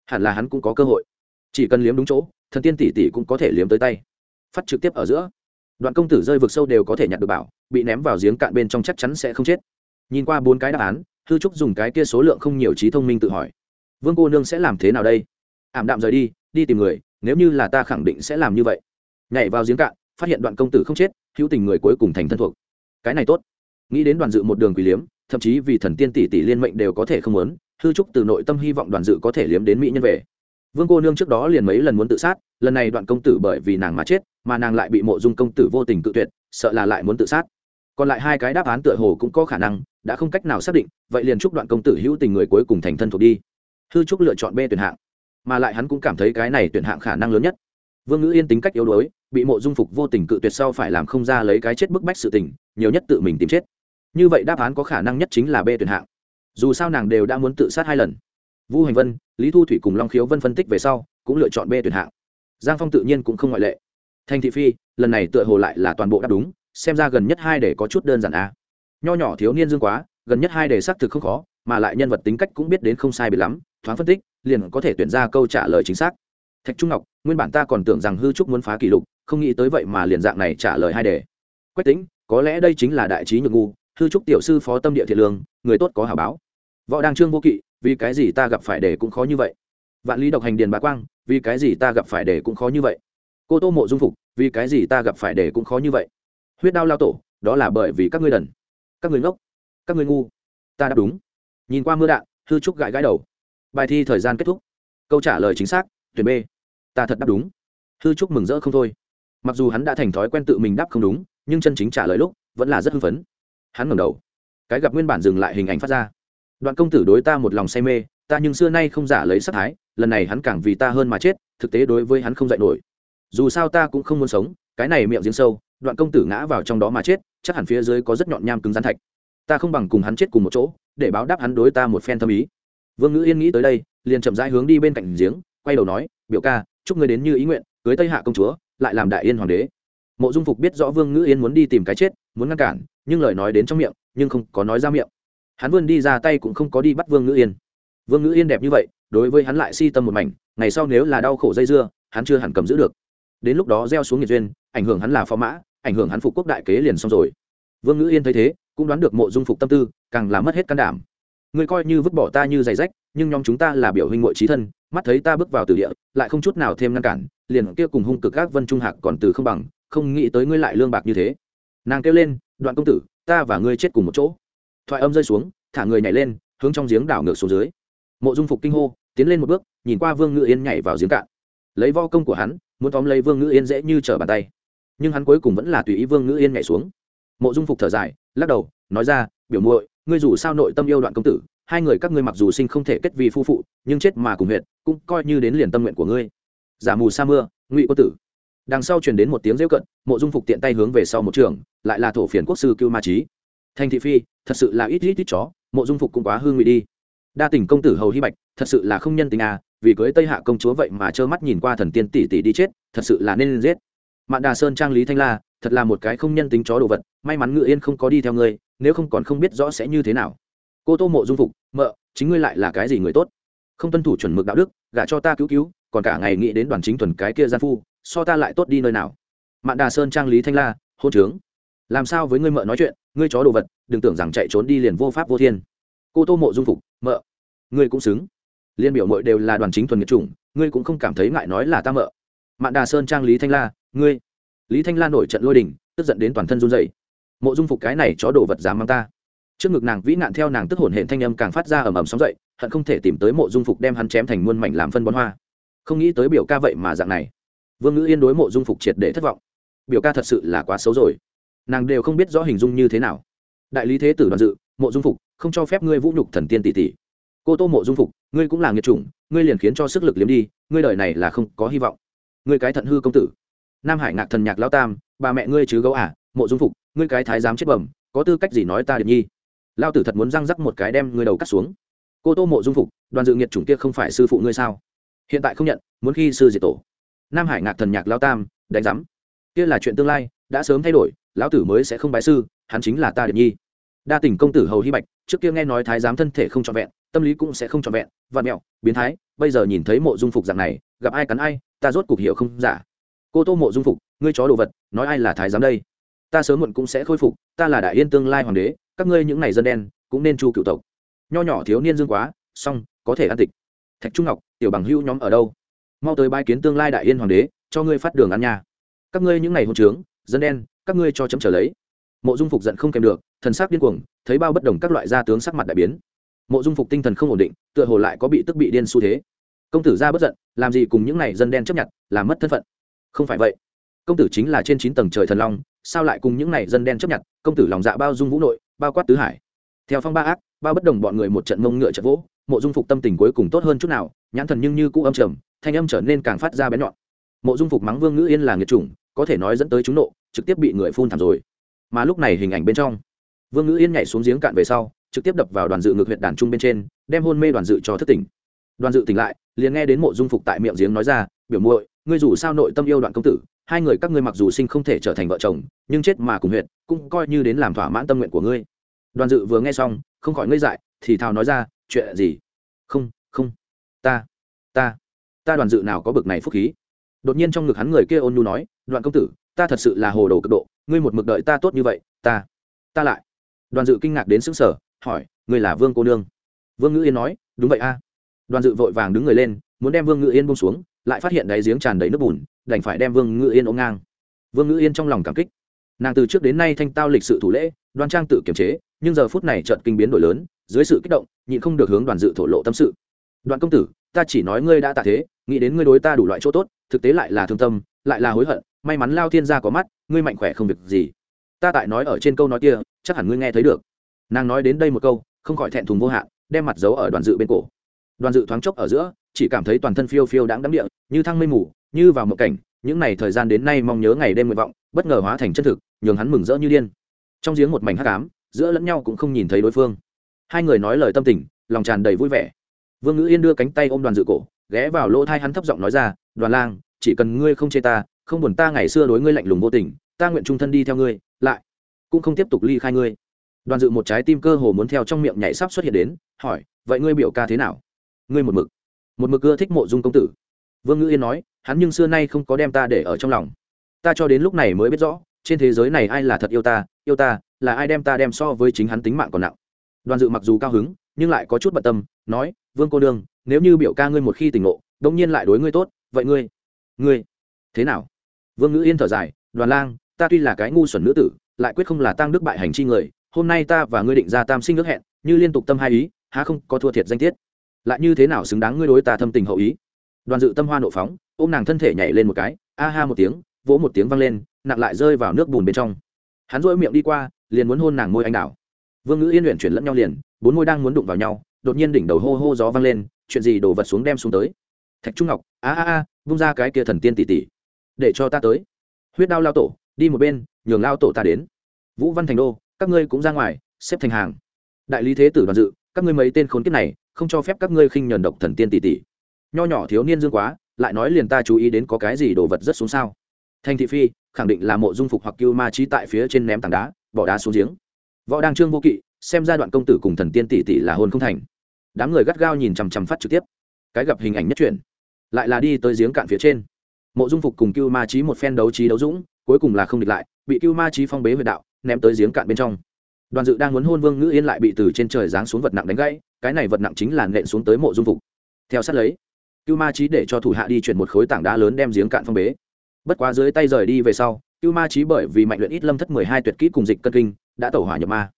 hẳn là hắn cũng có cơ hội. Chỉ cần liếm đúng chỗ, thần tiên tỷ tỷ cũng có thể liếm tới tay. Phát trực tiếp ở giữa đoạn công tử rơi vực sâu đều có thể nhặt được bảo, bị ném vào giếng cạn bên trong chắc chắn sẽ không chết. Nhìn qua bốn cái đáp án, hư trúc dùng cái kia số lượng không nhiều trí thông minh tự hỏi. Vương cô nương sẽ làm thế nào đây? Ảm đạm rời đi đi tìm người, nếu như là ta khẳng định sẽ làm như vậy. Nhảy vào giếng cạn, phát hiện đoạn công tử không chết, hữu tình người cuối cùng thành thân thuộc. Cái này tốt. Nghĩ đến đoàn dự một đường quỷ liếm, thậm chí vì thần tiên tỷ tỷ liên mệnh đều có thể không muốn, hư trúc từ nội tâm hy vọng đoàn dự có thể liếm đến mỹ nhân về vương cô nương trước đó liền mấy lần muốn tự sát, lần này đoạn công tử bởi vì nàng mà chết, mà nàng lại bị mộ dung công tử vô tình cự tuyệt, sợ là lại muốn tự sát. Còn lại hai cái đáp án tựa hồ cũng có khả năng, đã không cách nào xác định, vậy liền chúc đoạn công tử hữu tình người cuối cùng thành thân thuộc đi. Hư trúc lựa chọn b tuyển hạng, mà lại hắn cũng cảm thấy cái này tuyển hạng khả năng lớn nhất. Vương ngữ yên tính cách yếu đuối, bị mộ dung phục vô tình cự tuyệt sau phải làm không ra lấy cái chết bức bách sự tình, nhiều nhất tự mình tìm chết. Như vậy đáp án có khả năng nhất chính là b tuyển hạng. Dù sao nàng đều đã muốn tự sát hai lần vu hành vân, lý thu thủy cùng long khiếu vân phân tích về sau, cũng lựa chọn b tuyển hạng. Giang phong tự nhiên cũng không ngoại lệ. Thành thị phi, lần này tựa hồ lại là toàn bộ đáp đúng, xem ra gần nhất hai để có chút đơn giản a nho nhỏ thiếu niên dương quá, gần nhất hai đề xác thực không khó, mà lại nhân vật tính cách cũng biết đến không sai biệt lắm, thoáng phân tích, liền có thể tuyển ra câu trả lời chính xác. Thạch trung ngọc, nguyên bản ta còn tưởng rằng hư trúc muốn phá kỷ lục, không nghĩ tới vậy mà liền dạng này trả lời hai đề. Quách tính có lẽ đây chính là đại trí nhược ngu, hư trúc tiểu sư phó tâm địa thiện lương, người tốt có hảo báo. Võ đăng trương vô kỵ vì cái gì ta gặp phải để cũng khó như vậy? Vạn lý độc hành điền bá quang, vì cái gì ta gặp phải để cũng khó như vậy? Cô tô mộ dung phục, vì cái gì ta gặp phải để cũng khó như vậy? Huyết đao lao tổ, đó là bởi vì các ngươi đần. Các ngươi ngốc. Các ngươi ngu. Ta đáp đúng. Nhìn qua mưa đạn, hư trúc gãi gãi đầu. Bài thi thời gian kết thúc. Câu trả lời chính xác, tuyển b. Ta thật đáp đúng. Hư trúc mừng rỡ không thôi. Mặc dù hắn đã thành thói quen tự mình đáp không đúng, nhưng chân chính trả lời lúc vẫn là rất hưng phấn. Hắn ngẩng đầu. Cái gặp nguyên bản dừng lại hình ảnh phát ra đoạn công tử đối ta một lòng say mê, ta nhưng xưa nay không giả lấy sắc thái, lần này hắn càng vì ta hơn mà chết, thực tế đối với hắn không dạy nổi. Dù sao ta cũng không muốn sống, cái này miệng giếng sâu, đoạn công tử ngã vào trong đó mà chết, chắc hẳn phía dưới có rất nhọn nham cứng rắn thạch. Ta không bằng cùng hắn chết cùng một chỗ, để báo đáp hắn đối ta một phen tâm ý. Vương ngữ yên nghĩ tới đây, liền chậm rãi hướng đi bên cạnh giếng, quay đầu nói, biểu ca, chúc ngươi đến như ý nguyện, cưới tây hạ công chúa, lại làm đại yên hoàng đế. Mộ dung phục biết rõ vương ngữ yên muốn đi tìm cái chết, muốn ngăn cản, nhưng lời nói đến trong miệng, nhưng không có nói ra miệng hắn vươn đi ra tay cũng không có đi bắt vương ngữ yên. Vương ngữ yên đẹp như vậy, đối với hắn lại si tâm một mảnh, ngày sau nếu là đau khổ dây dưa, hắn chưa hẳn cầm giữ được. Đến lúc đó gieo xuống nhiệt duyên, ảnh hưởng hắn là phó mã, ảnh hưởng hắn phục quốc đại kế liền xong rồi. Vương ngữ yên thấy thế, cũng đoán được mộ dung phục tâm tư, càng làm mất hết can đảm. Ngươi coi như vứt bỏ ta như giày rách, nhưng nhóm chúng ta là biểu hình ngội trí thân, mắt thấy ta bước vào từ địa, lại không chút nào thêm ngăn cản, liền kia cùng hung cực các vân trung hạc còn từ không bằng, không nghĩ tới ngươi lại lương bạc như thế. Nàng kêu lên, đoạn công tử, ta và ngươi chết cùng một chỗ thoại âm rơi xuống, thả người nhảy lên, hướng trong giếng đảo ngược xuống dưới. Mộ dung phục kinh hô, tiến lên một bước, nhìn qua vương ngự yên nhảy vào giếng cạn. Lấy vo công của hắn, muốn tóm lấy vương ngự yên dễ như trở bàn tay. Nhưng hắn cuối cùng vẫn là tùy ý vương ngự yên nhảy xuống. Mộ dung phục thở dài, lắc đầu, nói ra, biểu muội, ngươi dù sao nội tâm yêu đoạn công tử, hai người các ngươi mặc dù sinh không thể kết vì phu phụ, nhưng chết mà cùng huyện cũng coi như đến liền tâm nguyện của ngươi. Giả mù sa mưa, ngụy quân tử. Đằng sau truyền đến một tiếng rêu cận, mộ dung phục tiện tay hướng về sau một trường, lại là thổ phiền quốc sư cưu ma trí thành thị phi thật sự là ít ít ít chó, mộ dung phục cũng quá hương ngụy đi. Đa tình công tử hầu hy bạch, thật sự là không nhân tình à vì cưới tây hạ công chúa vậy mà trơ mắt nhìn qua thần tiên tỷ tỷ đi chết, thật sự là nên giết. Mạn đà sơn trang lý thanh la, thật là một cái không nhân tính chó đồ vật, may mắn ngự yên không có đi theo ngươi, nếu không còn không biết rõ sẽ như thế nào. Cô tô mộ dung phục, mợ, chính ngươi lại là cái gì người tốt? Không tuân thủ chuẩn mực đạo đức, gả cho ta cứu cứu, còn cả ngày nghĩ đến đoàn chính thuần cái kia gian phu, so ta lại tốt đi nơi nào? Mạn đà sơn trang lý thanh la, hôn trướng làm sao với ngươi mợ nói chuyện, ngươi chó đồ vật, đừng tưởng rằng chạy trốn đi liền vô pháp vô thiên. Cô tô mộ dung phục, mợ, ngươi cũng xứng. Liên biểu mội đều là đoàn chính thuần nghiệt chủng, ngươi cũng không cảm thấy ngại nói là ta mợ. Mạn đà sơn trang lý thanh la, ngươi. Lý thanh la nổi trận lôi đình, tức giận đến toàn thân run dày mộ dung phục cái này chó đồ vật dám mang ta. Trước ngực nàng vĩ nạn theo nàng tức hổn hển thanh âm càng phát ra ầm ầm sóng dậy, hận không thể tìm tới mộ dung phục đem hắn chém thành muôn mảnh làm phân bón hoa. Không nghĩ tới biểu ca vậy mà dạng này. Vương ngữ yên đối mộ dung phục triệt để thất vọng. Biểu ca thật sự là quá xấu rồi nàng đều không biết rõ hình dung như thế nào. Đại lý thế tử đoàn dự, mộ dung phục, không cho phép ngươi vũ nhục thần tiên tỷ tỷ. Cô tô mộ dung phục, ngươi cũng là nghiệt chủng, ngươi liền khiến cho sức lực liếm đi, ngươi đời này là không có hy vọng. Ngươi cái thận hư công tử. Nam hải ngạc thần nhạc lao tam, bà mẹ ngươi chứ gấu ả mộ dung phục, ngươi cái thái giám chết bẩm, có tư cách gì nói ta điệp nhi? Lao tử thật muốn răng rắc một cái đem ngươi đầu cắt xuống. Cô tô mộ dung phục, đoàn dự nghiệt chủng kia không phải sư phụ ngươi sao? Hiện tại không nhận, muốn khi sư diệt tổ. Nam hải ngạc thần nhạc lao tam, đánh giám. Kia là chuyện tương lai, đã sớm thay đổi lão tử mới sẽ không bái sư, hắn chính là ta điện nhi. Đa tình công tử hầu hy bạch, trước kia nghe nói thái giám thân thể không trọn vẹn, tâm lý cũng sẽ không trọn vẹn vạn mẹo, biến thái, bây giờ nhìn thấy mộ dung phục dạng này, gặp ai cắn ai, ta rốt cục hiểu không giả. Cô tô mộ dung phục, ngươi chó đồ vật, nói ai là thái giám đây? Ta sớm muộn cũng sẽ khôi phục, ta là đại yên tương lai hoàng đế, các ngươi những này dân đen, cũng nên chu cựu tộc. Nho nhỏ thiếu niên dương quá song có thể ăn tịch. Thạch trung ngọc, tiểu bằng hữu nhóm ở đâu? Mau tới bãi kiến tương lai đại yên hoàng đế, cho ngươi phát đường ăn nhà. Các ngươi những ngày hôn trướng dân đen, các ngươi cho chấm trở lấy. Mộ dung phục giận không kèm được, thần sắc điên cuồng, thấy bao bất đồng các loại gia tướng sắc mặt đại biến. Mộ dung phục tinh thần không ổn định, tựa hồ lại có bị tức bị điên xu thế. Công tử ra bất giận, làm gì cùng những này dân đen chấp nhận, làm mất thân phận? Không phải vậy. Công tử chính là trên chín tầng trời thần long, sao lại cùng những này dân đen chấp nhận? Công tử lòng dạ bao dung vũ nội, bao quát tứ hải. Theo phong ba ác, bao bất đồng bọn người một trận mông ngựa trận vỗ, mộ dung phục tâm tình cuối cùng tốt hơn chút nào, nhãn thần nhưng như cũ âm trầm, thanh âm trở nên càng phát ra bén nhọn. Mộ dung phục mắng vương ngữ yên là nghiệt chủng có thể nói dẫn tới chúng nộ, trực tiếp bị người phun thảm rồi. Mà lúc này hình ảnh bên trong, vương ngữ yên nhảy xuống giếng cạn về sau, trực tiếp đập vào đoàn dự ngược huyện đàn trung bên trên, đem hôn mê đoàn dự cho thất tỉnh. Đoàn dự tỉnh lại, liền nghe đến mộ dung phục tại miệng giếng nói ra, biểu muội, ngươi dù sao nội tâm yêu đoạn công tử, hai người các ngươi mặc dù sinh không thể trở thành vợ chồng, nhưng chết mà cùng huyện cũng coi như đến làm thỏa mãn tâm nguyện của ngươi. Đoàn dự vừa nghe xong, không khỏi ngây dại, thì thào nói ra, chuyện gì? Không không, ta ta ta đoàn dự nào có bực này phúc khí? Đột nhiên trong ngực hắn người kia ôn nhu nói đoạn công tử, ta thật sự là hồ đồ cực độ, ngươi một mực đợi ta tốt như vậy, ta ta lại. Đoàn dự kinh ngạc đến xứng sở hỏi, ngươi là vương cô nương? Vương ngữ yên nói, đúng vậy a. Đoàn dự vội vàng đứng người lên, muốn đem vương ngữ yên bông xuống, lại phát hiện đáy giếng tràn đầy nước bùn, đành phải đem vương ngữ yên ôm ngang. Vương ngữ yên trong lòng cảm kích. Nàng từ trước đến nay thanh tao lịch sự thủ lễ, đoan trang tự kiềm chế, nhưng giờ phút này trận kinh biến đổi lớn, dưới sự kích động, nhịn không được hướng đoàn dự thổ lộ tâm sự. Đoàn công tử, ta chỉ nói ngươi đã tạ thế, nghĩ đến ngươi đối ta đủ loại chỗ tốt, thực tế lại là thương tâm, lại là hối hận may mắn lao thiên gia có mắt, ngươi mạnh khỏe không việc gì. Ta tại nói ở trên câu nói kia, chắc hẳn ngươi nghe thấy được. Nàng nói đến đây một câu, không khỏi thẹn thùng vô hạn, đem mặt giấu ở đoàn dự bên cổ. Đoàn dự thoáng chốc ở giữa, chỉ cảm thấy toàn thân phiêu phiêu đáng đắm địa, như thăng mây mù, như vào một cảnh, những ngày thời gian đến nay mong nhớ ngày đêm nguyện vọng, bất ngờ hóa thành chân thực, nhường hắn mừng rỡ như điên. Trong giếng một mảnh hắc ám, giữa lẫn nhau cũng không nhìn thấy đối phương. Hai người nói lời tâm tình, lòng tràn đầy vui vẻ. Vương ngữ yên đưa cánh tay ôm đoàn dự cổ, ghé vào lỗ thai hắn thấp giọng nói ra, đoàn lang, chỉ cần ngươi không chê ta không buồn ta ngày xưa đối ngươi lạnh lùng vô tình, ta nguyện trung thân đi theo ngươi, lại cũng không tiếp tục ly khai ngươi. Đoàn dự một trái tim cơ hồ muốn theo trong miệng nhảy sắp xuất hiện đến, hỏi, vậy ngươi biểu ca thế nào? Ngươi một mực một mực ưa thích mộ dung công tử. Vương ngữ yên nói, hắn nhưng xưa nay không có đem ta để ở trong lòng. Ta cho đến lúc này mới biết rõ, trên thế giới này ai là thật yêu ta yêu ta, là ai đem ta đem so với chính hắn tính mạng còn nặng. Đoàn dự mặc dù cao hứng, nhưng lại có chút bận tâm, nói, vương cô đương nếu như biểu ca ngươi một khi tỉnh ngộ đông nhiên lại đối ngươi tốt, vậy ngươi ngươi thế nào? Vương ngữ yên thở dài, đoàn lang, ta tuy là cái ngu xuẩn nữ tử, lại quyết không là tăng đức bại hành chi người, hôm nay ta và ngươi định ra tam sinh ước hẹn, như liên tục tâm hai ý, há không có thua thiệt danh tiết. Lại như thế nào xứng đáng ngươi đối ta thâm tình hậu ý? Đoàn dự tâm hoa nộ phóng, ôm nàng thân thể nhảy lên một cái, a ha một tiếng, vỗ một tiếng vang lên, nặng lại rơi vào nước bùn bên trong. Hắn rỗi miệng đi qua, liền muốn hôn nàng môi anh đào vương ngữ yên luyện chuyển lẫn nhau liền, bốn môi đang muốn đụng vào nhau, đột nhiên đỉnh đầu hô hô gió vang lên, chuyện gì đổ vật xuống đem xuống tới. Thạch trung ngọc, a a a, vung ra cái kia thần tiên tỷ tỷ để cho ta tới. Huyết đao lao tổ, đi một bên, nhường lao tổ ta đến. Vũ văn thành đô, các ngươi cũng ra ngoài, xếp thành hàng. Đại lý thế tử đoàn dự, các ngươi mấy tên khốn kiếp này, không cho phép các ngươi khinh nhờn độc thần tiên tỷ tỷ. Nho nhỏ thiếu niên dương quá, lại nói liền ta chú ý đến có cái gì đồ vật rất xuống sao. Thành thị phi, khẳng định là mộ dung phục hoặc cưu ma trí tại phía trên ném tảng đá, bỏ đá xuống giếng. Võ đăng trương vô kỵ, xem giai đoạn công tử cùng thần tiên tỷ tỷ là hôn không thành. Đám người gắt gao nhìn chằm chằm phát trực tiếp. Cái gặp hình ảnh nhất truyền, lại là đi tới giếng cạn phía trên mộ dung phục cùng cưu ma trí một phen đấu trí đấu dũng, cuối cùng là không địch lại, bị cưu ma trí phong bế huyệt đạo, ném tới giếng cạn bên trong. Đoàn dự đang muốn hôn vương ngữ yên lại bị từ trên trời giáng xuống vật nặng đánh gãy, cái này vật nặng chính là nện xuống tới mộ dung phục. Theo sát lấy, cưu ma trí để cho thủ hạ đi chuyển một khối tảng đá lớn đem giếng cạn phong bế. Bất quá dưới tay rời đi về sau, cưu ma trí bởi vì mạnh luyện ít lâm thất mười hai tuyệt kỹ cùng dịch cân kinh, đã tẩu hỏa nhập ma.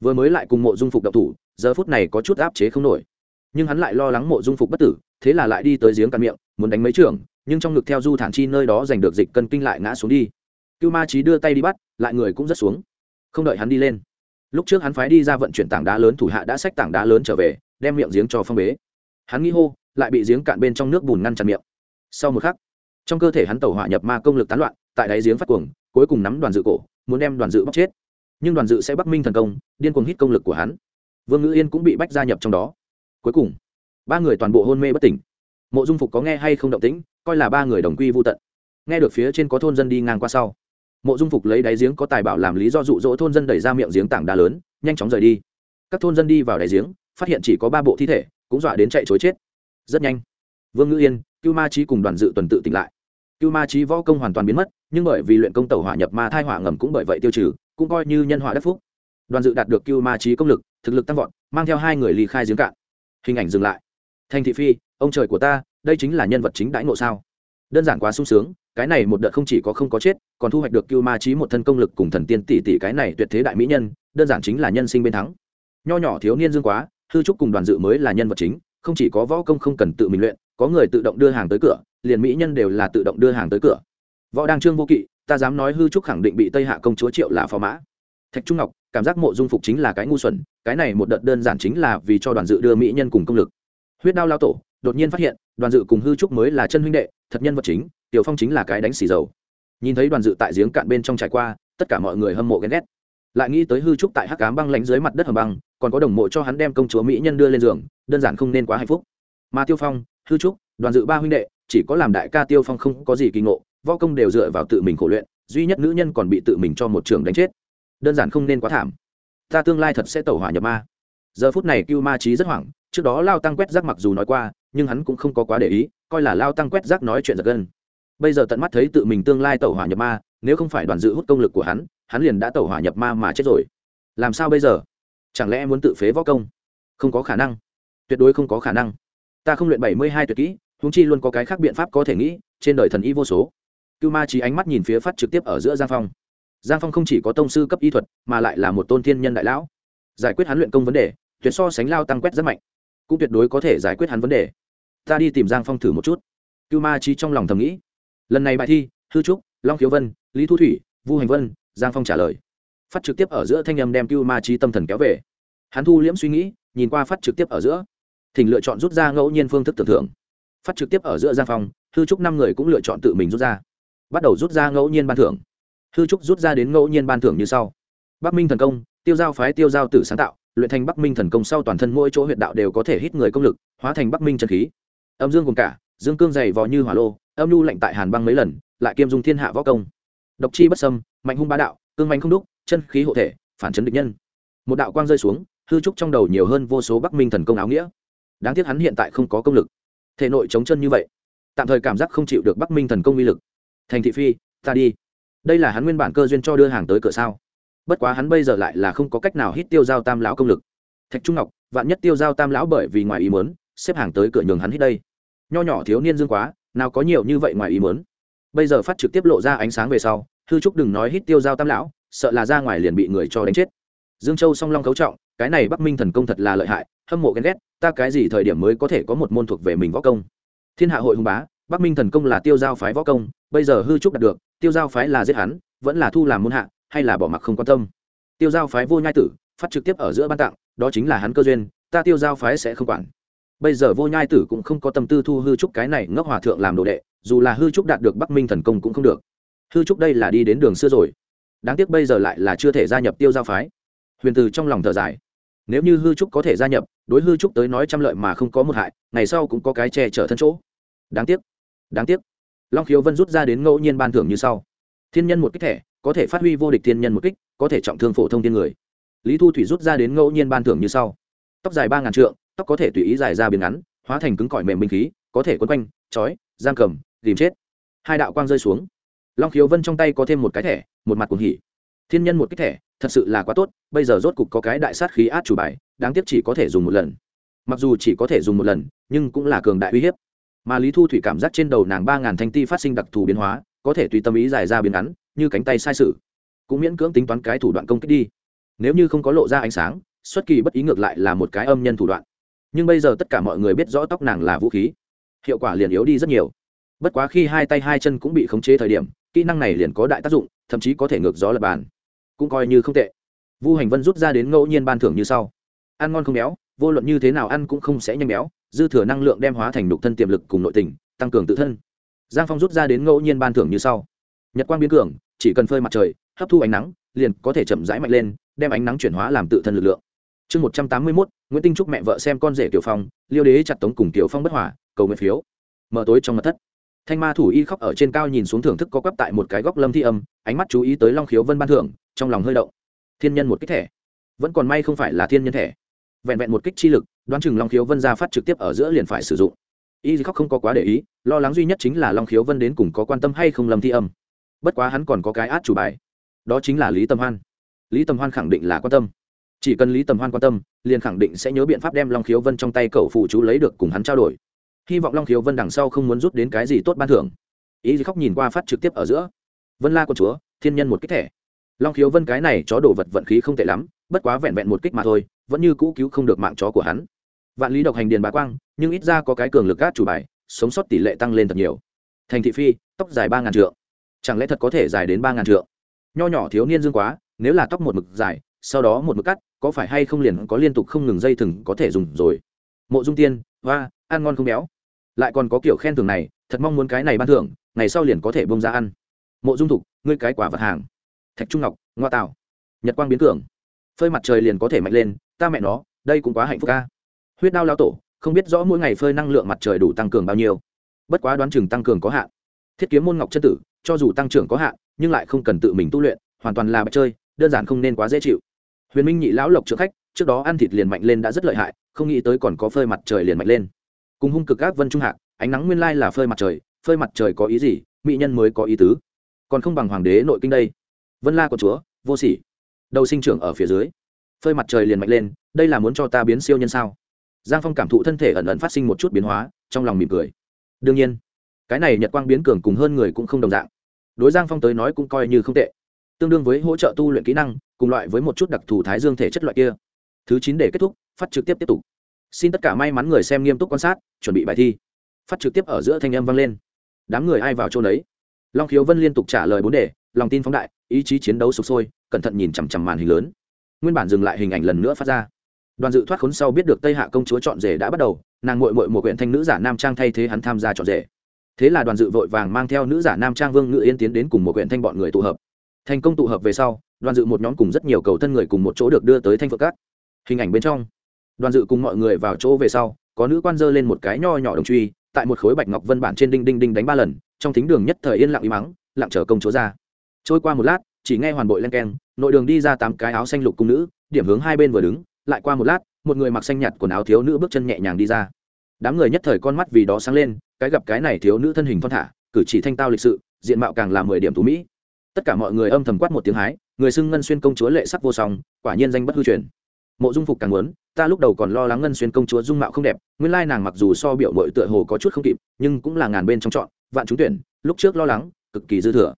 Vừa mới lại cùng mộ dung phục đậu thủ, giờ phút này có chút áp chế không nổi. Nhưng hắn lại lo lắng mộ dung phục bất tử, thế là lại đi tới giếng cạn miệng, muốn đánh mấy trường nhưng trong ngực theo du thản chi nơi đó giành được dịch cân kinh lại ngã xuống đi. Cưu ma trí đưa tay đi bắt, lại người cũng rất xuống. Không đợi hắn đi lên. Lúc trước hắn phái đi ra vận chuyển tảng đá lớn thủ hạ đã xách tảng đá lớn trở về, đem miệng giếng cho phong bế. Hắn nghĩ hô, lại bị giếng cạn bên trong nước bùn ngăn chặn miệng. Sau một khắc, trong cơ thể hắn tẩu hỏa nhập ma công lực tán loạn, tại đáy giếng phát cuồng, cuối cùng nắm đoàn dự cổ, muốn đem đoàn dự bóc chết. Nhưng đoàn dự sẽ bắc minh thần công, điên cuồng hít công lực của hắn. Vương ngữ yên cũng bị bách gia nhập trong đó. Cuối cùng, ba người toàn bộ hôn mê bất tỉnh mộ dung phục có nghe hay không động tĩnh, coi là ba người đồng quy vô tận. Nghe được phía trên có thôn dân đi ngang qua sau, mộ dung phục lấy đáy giếng có tài bảo làm lý do dụ dỗ thôn dân đẩy ra miệng giếng tảng đá lớn, nhanh chóng rời đi. Các thôn dân đi vào đáy giếng, phát hiện chỉ có ba bộ thi thể, cũng dọa đến chạy chối chết. Rất nhanh, vương ngữ yên, cưu ma trí cùng đoàn dự tuần tự tỉnh lại. Cưu ma trí võ công hoàn toàn biến mất, nhưng bởi vì luyện công tàu hỏa nhập ma thai hỏa ngầm cũng bởi vậy tiêu trừ, cũng coi như nhân họa đắc phúc. Đoàn dự đạt được cưu ma trí công lực, thực lực tăng vọt, mang theo hai người ly khai giếng cạn. Hình ảnh dừng lại. Thành thị phi ông trời của ta, đây chính là nhân vật chính đãi ngộ sao? Đơn giản quá sung sướng, cái này một đợt không chỉ có không có chết, còn thu hoạch được cưu ma trí một thân công lực cùng thần tiên tỷ tỷ cái này tuyệt thế đại mỹ nhân, đơn giản chính là nhân sinh bên thắng. Nho nhỏ thiếu niên dương quá, hư trúc cùng đoàn dự mới là nhân vật chính, không chỉ có võ công không cần tự mình luyện, có người tự động đưa hàng tới cửa, liền mỹ nhân đều là tự động đưa hàng tới cửa. Võ đăng trương vô kỵ, ta dám nói hư trúc khẳng định bị tây hạ công chúa triệu là phò mã. Thạch trung ngọc, cảm giác mộ dung phục chính là cái ngu xuẩn, cái này một đợt đơn giản chính là vì cho đoàn dự đưa mỹ nhân cùng công lực. Huyết đao lao tổ đột nhiên phát hiện, đoàn dự cùng hư trúc mới là chân huynh đệ, thật nhân vật chính, tiểu phong chính là cái đánh xì dầu. Nhìn thấy đoàn dự tại giếng cạn bên trong trải qua, tất cả mọi người hâm mộ ghen ghét. Lại nghĩ tới hư trúc tại hắc cám băng lánh dưới mặt đất hầm băng, còn có đồng mộ cho hắn đem công chúa mỹ nhân đưa lên giường, đơn giản không nên quá hạnh phúc. Mà tiêu phong, hư trúc, đoàn dự ba huynh đệ, chỉ có làm đại ca tiêu phong không có gì kỳ ngộ, võ công đều dựa vào tự mình khổ luyện, duy nhất nữ nhân còn bị tự mình cho một trường đánh chết. Đơn giản không nên quá thảm. Ta tương lai thật sẽ tẩu hỏa nhập ma. Giờ phút này cưu ma trí rất hoảng, trước đó lao tăng quét rác mặc dù nói qua nhưng hắn cũng không có quá để ý, coi là lao tăng quét rác nói chuyện giật gân. Bây giờ tận mắt thấy tự mình tương lai tẩu hỏa nhập ma, nếu không phải đoàn dự hút công lực của hắn hắn liền đã tẩu hỏa nhập ma mà chết rồi. Làm sao bây giờ? Chẳng lẽ muốn tự phế võ công? Không có khả năng. Tuyệt đối không có khả năng. Ta không luyện bảy mươi hai tuyệt kỹ húng chi luôn có cái khác biện pháp có thể nghĩ, trên đời thần y vô số. Cưu ma trí ánh mắt nhìn phía phát trực tiếp ở giữa giang phong. Giang phong không chỉ có tông sư cấp y thuật, mà lại là một tôn thiên nhân đại lão. Giải quyết hắn luyện công vấn đề, tuyệt so sánh lao tăng quét rất mạnh. Cũng tuyệt đối có thể giải quyết hắn vấn đề ta đi tìm giang phong thử một chút. Cưu ma trí trong lòng thầm nghĩ. Lần này bài thi, hư trúc, long khiếu vân, lý thu thủy, vu hành vân, giang phong trả lời. Phát trực tiếp ở giữa thanh âm đem cưu ma trí tâm thần kéo về. Hắn thu liễm suy nghĩ, nhìn qua phát trực tiếp ở giữa. Thỉnh lựa chọn rút ra ngẫu nhiên phương thức tưởng thưởng phát trực tiếp ở giữa giang phong, hư trúc năm người cũng lựa chọn tự mình rút ra. Bắt đầu rút ra ngẫu nhiên ban thưởng. Hư trúc rút ra đến ngẫu nhiên ban thưởng như sau. Bắc minh thần công, tiêu giao phái, tiêu giao tử sáng tạo, luyện thành bắc minh thần công sau toàn thân mỗi chỗ huyện đạo đều có thể hít người công lực, hóa thành bắc minh trần khí âm dương cùng cả, dương cương dày vò như hỏa lô, âm nhu lạnh tại hàn băng mấy lần, lại kiêm dung thiên hạ võ công. Độc chi bất sâm mạnh hung bá đạo, cương mạnh không đúc, chân khí hộ thể, phản chấn địch nhân. Một đạo quang rơi xuống, hư trúc trong đầu nhiều hơn vô số bắc minh thần công áo nghĩa. Đáng tiếc hắn hiện tại không có công lực. Thể nội chống chân như vậy, tạm thời cảm giác không chịu được bắc minh thần công uy lực. Thành thị phi, ta đi. Đây là hắn nguyên bản cơ duyên cho đưa hàng tới cửa sao? Bất quá hắn bây giờ lại là không có cách nào hít tiêu giao tam lão công lực. Thạch trung ngọc, vạn nhất tiêu giao tam lão bởi vì ngoài ý mớn xếp hàng tới cửa nhường hắn hít đây. Nho nhỏ thiếu niên dương quá, nào có nhiều như vậy ngoài ý mớn bây giờ phát trực tiếp lộ ra ánh sáng về sau, hư trúc đừng nói hít tiêu giao tam lão, sợ là ra ngoài liền bị người cho đánh chết. Dương châu song long cấu trọng, cái này bắc minh thần công thật là lợi hại, hâm mộ ghen ghét, ta cái gì thời điểm mới có thể có một môn thuộc về mình võ công? Thiên hạ hội hùng bá, bắc minh thần công là tiêu giao phái võ công, bây giờ hư trúc đạt được, tiêu giao phái là giết hắn, vẫn là thu làm môn hạ, hay là bỏ mặc không quan tâm? Tiêu giao phái vô nhai tử, phát trực tiếp ở giữa ban tặng, đó chính là hắn cơ duyên, ta tiêu giao phái sẽ không quản bây giờ vô nhai tử cũng không có tâm tư thu hư trúc cái này ngốc hòa thượng làm đồ đệ, dù là hư trúc đạt được bắc minh thần công cũng không được. Hư trúc đây là đi đến đường xưa rồi. Đáng tiếc bây giờ lại là chưa thể gia nhập tiêu giao phái. Huyền từ trong lòng thở dài. Nếu như hư trúc có thể gia nhập, đối hư trúc tới nói trăm lợi mà không có một hại, ngày sau cũng có cái che chở thân chỗ. Đáng tiếc. Đáng tiếc. Long khiếu vân rút ra đến ngẫu nhiên ban thưởng như sau. Thiên nhân một kích thẻ, có thể phát huy vô địch thiên nhân một kích, có thể trọng thương phổ thông thiên người. Lý thu thủy rút ra đến ngẫu nhiên ban thưởng như sau. Tóc dài ba ngàn trượng tóc có thể tùy ý dài ra biến ngắn, hóa thành cứng cỏi mềm minh khí, có thể quấn quanh, trói, giam cầm, tìm chết. Hai đạo quang rơi xuống. Long khiếu vân trong tay có thêm một cái thẻ, một mặt cuồng hỉ. Thiên nhân một cái thẻ, thật sự là quá tốt, bây giờ rốt cục có cái đại sát khí át chủ bài, đáng tiếc chỉ có thể dùng một lần. Mặc dù chỉ có thể dùng một lần, nhưng cũng là cường đại uy hiếp. Mà lý thu thủy cảm giác trên đầu nàng ba ngàn thanh ti phát sinh đặc thù biến hóa, có thể tùy tâm ý dài ra biến ngắn, như cánh tay sai sự. Cũng miễn cưỡng tính toán cái thủ đoạn công kích đi. Nếu như không có lộ ra ánh sáng, xuất kỳ bất ý ngược lại là một cái âm nhân thủ đoạn nhưng bây giờ tất cả mọi người biết rõ tóc nàng là vũ khí. Hiệu quả liền yếu đi rất nhiều. Bất quá khi hai tay hai chân cũng bị khống chế thời điểm, kỹ năng này liền có đại tác dụng, thậm chí có thể ngược gió lập bàn. Cũng coi như không tệ. Vu hành vân rút ra đến ngẫu nhiên ban thưởng như sau. Ăn ngon không béo, vô luận như thế nào ăn cũng không sẽ nhanh béo, dư thừa năng lượng đem hóa thành đục thân tiềm lực cùng nội tình, tăng cường tự thân. Giang phong rút ra đến ngẫu nhiên ban thưởng như sau. Nhật quang biến cường, chỉ cần phơi mặt trời, hấp thu ánh nắng, liền có thể chậm rãi mạnh lên, đem ánh nắng chuyển hóa làm tự thân lực lượng chương một trăm tám mươi mốt, nguyễn tinh trúc mẹ vợ xem con rể tiểu phong, liêu đế chặt tống cùng tiểu phong bất hỏa cầu nguyện phiếu. Mở tối trong mật thất, thanh ma thủ y khóc ở trên cao nhìn xuống thưởng thức có quắp tại một cái góc lâm thi âm, ánh mắt chú ý tới long khiếu vân ban thưởng, trong lòng hơi động. Thiên nhân một kích thẻ. Vẫn còn may không phải là thiên nhân thẻ. Vẹn vẹn một kích chi lực, đoán chừng long khiếu vân ra phát trực tiếp ở giữa liền phải sử dụng. Y khóc không có quá để ý, lo lắng duy nhất chính là long khiếu vân đến cùng có quan tâm hay không lâm thi âm. Bất quá hắn còn có cái át chủ bài. Đó chính là lý tâm hoan. Lý tâm hoan khẳng định là quan tâm chỉ cần lý tầm hoan quan tâm, liền khẳng định sẽ nhớ biện pháp đem long khiếu vân trong tay cậu phụ chú lấy được cùng hắn trao đổi. Hy vọng long khiếu vân đằng sau không muốn rút đến cái gì tốt ban thưởng. Ý gì khóc nhìn qua phát trực tiếp ở giữa. Vân la con chúa, thiên nhân một kích thẻ. Long khiếu vân cái này chó đổ vật vận khí không tệ lắm, bất quá vẹn vẹn một kích mà thôi, vẫn như cũ cứu không được mạng chó của hắn. Vạn lý độc hành điền bá quang, nhưng ít ra có cái cường lực gác chủ bài, sống sót tỷ lệ tăng lên thật nhiều. Thành thị phi, tóc dài ba ngàn trượng. Chẳng lẽ thật có thể dài đến ba ngàn trượng? Nho nhỏ thiếu niên dương quá, nếu là tóc một mực dài sau đó một mực cắt, có phải hay không liền có liên tục không ngừng dây thừng có thể dùng rồi. Mộ dung tiên và ăn ngon không béo? Lại còn có kiểu khen thưởng này, thật mong muốn cái này ban thưởng, ngày sau liền có thể bông ra ăn. Mộ dung thục, ngươi cái quả vật hàng. Thạch trung ngọc, ngoa tạo. Nhật quang biến cường. Phơi mặt trời liền có thể mạnh lên, ta mẹ nó, đây cũng quá hạnh phúc ca huyết đao lao tổ, không biết rõ mỗi ngày phơi năng lượng mặt trời đủ tăng cường bao nhiêu. Bất quá đoán chừng tăng cường có hạn. Thiết kiếm môn ngọc chân tử, cho dù tăng trưởng có hạn, nhưng lại không cần tự mình tu luyện, hoàn toàn là bạch chơi, đơn giản không nên quá dễ chịu huyền minh nhị lão lộc trượng khách, trước đó ăn thịt liền mạnh lên đã rất lợi hại, không nghĩ tới còn có phơi mặt trời liền mạnh lên. Cùng hung cực các vân trung hạc, ánh nắng nguyên lai là phơi mặt trời, phơi mặt trời có ý gì, mỹ nhân mới có ý tứ. Còn không bằng hoàng đế nội kinh đây. Vân la của chúa, vô sỉ. Đầu sinh trưởng ở phía dưới. Phơi mặt trời liền mạnh lên, đây là muốn cho ta biến siêu nhân sao? Giang phong cảm thụ thân thể ẩn ẩn phát sinh một chút biến hóa, trong lòng mỉm cười. Đương nhiên, cái này nhật quang biến cường cùng hơn người cũng không đồng dạng. Đối giang phong tới nói cũng coi như không tệ tương đương với hỗ trợ tu luyện kỹ năng, cùng loại với một chút đặc thù thái dương thể chất loại kia. Thứ chín để kết thúc, phát trực tiếp tiếp tục. Xin tất cả may mắn người xem nghiêm túc quan sát, chuẩn bị bài thi. Phát trực tiếp ở giữa thanh âm vang lên. Đám người ai vào chỗ đấy long khiếu vân liên tục trả lời bốn đề, lòng tin phóng đại, ý chí chiến đấu sụp sôi, cẩn thận nhìn chằm chằm màn hình lớn. Nguyên bản dừng lại hình ảnh lần nữa phát ra. Đoàn dự thoát khốn sau biết được tây hạ công chúa chọn rể đã bắt đầu, nàng mội mội một huyện thanh nữ giả nam trang thay thế hắn tham gia chọn rể. Thế là đoàn dự vội vàng mang theo nữ giả nam trang vương ngự yên tiến đến cùng một huyện thanh bọn người tụ hợp thành công tụ hợp về sau, đoàn dự một nhóm cùng rất nhiều cầu thân người cùng một chỗ được đưa tới thanh phượng cát. Hình ảnh bên trong, đoàn dự cùng mọi người vào chỗ về sau, có nữ quan dơ lên một cái nho nhỏ đồng truy, tại một khối bạch ngọc vân bản trên đinh đinh đinh đánh ba lần, trong thính đường nhất thời yên lặng im mắng lặng chờ công chúa ra. Trôi qua một lát, chỉ nghe hoàn bội len keng, nội đường đi ra tám cái áo xanh lục cung nữ, điểm hướng hai bên vừa đứng, lại qua một lát, một người mặc xanh nhạt quần áo thiếu nữ bước chân nhẹ nhàng đi ra. Đám người nhất thời con mắt vì đó sáng lên, cái gặp cái này thiếu nữ thân hình thon thả, cử chỉ thanh tao lịch sự, diện mạo càng là mười điểm thú mỹ tất cả mọi người âm thầm quát một tiếng hái, người xưng ngân xuyên công chúa lệ sắc vô song, quả nhiên danh bất hư truyền. Mộ dung phục càng muốn, ta lúc đầu còn lo lắng ngân xuyên công chúa dung mạo không đẹp, nguyên lai nàng mặc dù so biểu mội tựa hồ có chút không kịp, nhưng cũng là ngàn bên trong chọn, vạn trúng tuyển, lúc trước lo lắng, cực kỳ dư thừa.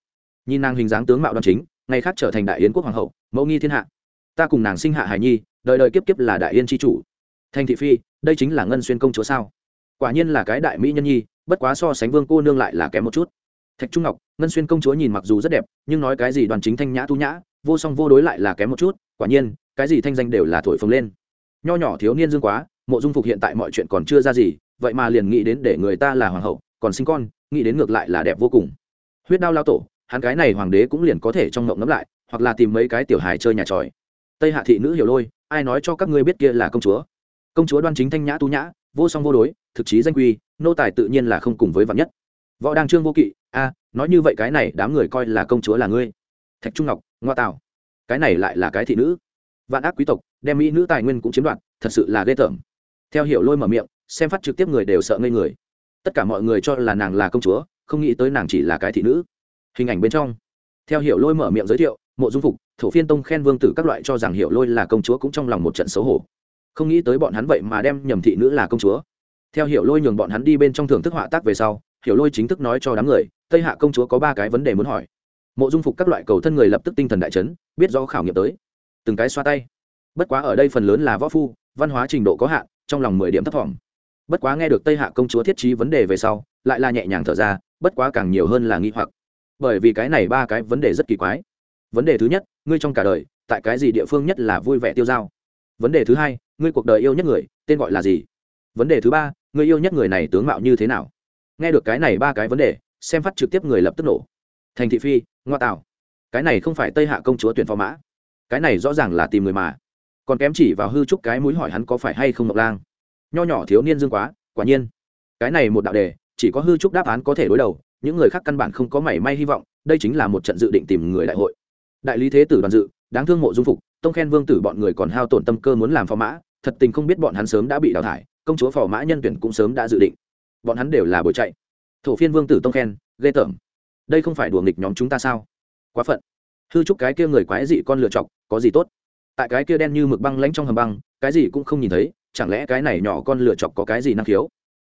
Nhìn nàng hình dáng tướng mạo đoan chính, ngày khác trở thành đại yến quốc hoàng hậu, mẫu nghi thiên hạ. Ta cùng nàng sinh hạ hải nhi, đời đời kiếp kiếp là đại yên tri chủ. Thành thị phi, đây chính là ngân xuyên công chúa sao? Quả nhiên là cái đại mỹ nhân nhi, bất quá so sánh vương cô nương lại là kém một chút thạch trung ngọc, ngân xuyên công chúa nhìn mặc dù rất đẹp, nhưng nói cái gì đoàn chính thanh nhã thu nhã, vô song vô đối lại là kém một chút, quả nhiên, cái gì thanh danh đều là thổi phồng lên. Nho nhỏ thiếu niên dương quá, mộ dung phục hiện tại mọi chuyện còn chưa ra gì, vậy mà liền nghĩ đến để người ta là hoàng hậu, còn sinh con, nghĩ đến ngược lại là đẹp vô cùng. Huyết đao lao tổ, hắn cái này hoàng đế cũng liền có thể trong ngộng ngẫm lại, hoặc là tìm mấy cái tiểu hài chơi nhà tròi. Tây hạ thị nữ hiểu lôi, ai nói cho các ngươi biết kia là công chúa? Công chúa đoan chính thanh nhã tú nhã, vô song vô đối, thực chí danh quy, nô tài tự nhiên là không cùng với vạn nhất. Võ đăng trương vô kỵ a nói như vậy cái này đám người coi là công chúa là ngươi. Thạch trung ngọc, ngoa tạo cái này lại là cái thị nữ. Vạn ác quý tộc, đem mỹ nữ tài nguyên cũng chiếm đoạt, thật sự là ghê tởm. Theo hiểu lôi mở miệng, xem phát trực tiếp người đều sợ ngây người. Tất cả mọi người cho là nàng là công chúa, không nghĩ tới nàng chỉ là cái thị nữ. Hình ảnh bên trong. Theo hiểu lôi mở miệng giới thiệu, mộ dung phục, thổ phiên tông khen vương tử các loại cho rằng hiểu lôi là công chúa cũng trong lòng một trận xấu hổ. Không nghĩ tới bọn hắn vậy mà đem nhầm thị nữ là công chúa. Theo hiểu lôi nhường bọn hắn đi bên trong thưởng thức họa tác về sau, hiểu lôi chính thức nói cho đám người tây hạ công chúa có ba cái vấn đề muốn hỏi. Mộ dung phục các loại cầu thân người lập tức tinh thần đại chấn, biết do khảo nghiệm tới. Từng cái xoa tay. Bất quá ở đây phần lớn là võ phu, văn hóa trình độ có hạn, trong lòng mười điểm thấp thỏm. Bất quá nghe được tây hạ công chúa thiết trí vấn đề về sau, lại là nhẹ nhàng thở ra, bất quá càng nhiều hơn là nghi hoặc. Bởi vì cái này ba cái vấn đề rất kỳ quái. Vấn đề thứ nhất, ngươi trong cả đời, tại cái gì địa phương nhất là vui vẻ tiêu dao? Vấn đề thứ hai, ngươi cuộc đời yêu nhất người, tên gọi là gì? Vấn đề thứ ba, ngươi yêu nhất người này tướng mạo như thế nào? Nghe được cái này ba cái vấn đề xem phát trực tiếp người lập tức nổ. Thành thị phi, ngoa tạo. Cái này không phải tây hạ công chúa tuyển phò mã. Cái này rõ ràng là tìm người mà. Còn kém chỉ vào hư trúc cái mũi hỏi hắn có phải hay không mộc lang. Nho nhỏ thiếu niên dương quá, quả nhiên. Cái này một đạo đề, chỉ có hư trúc đáp án có thể đối đầu, những người khác căn bản không có mảy may hy vọng, đây chính là một trận dự định tìm người đại hội. Đại lý thế tử đoàn dự, đáng thương mộ dung phục, tông khen vương tử bọn người còn hao tổn tâm cơ muốn làm phò mã, thật tình không biết bọn hắn sớm đã bị đào thải, công chúa phò mã nhân tuyển cũng sớm đã dự định. Bọn hắn đều là bồi chạy thổ phiên vương tử tông khen, ghê tởm. Đây không phải đùa nghịch nhóm chúng ta sao? Quá phận. Hư trúc cái kia người quái dị con lựa chọc, có gì tốt? Tại cái kia đen như mực băng lánh trong hầm băng, cái gì cũng không nhìn thấy, chẳng lẽ cái này nhỏ con lựa chọc có cái gì năng khiếu?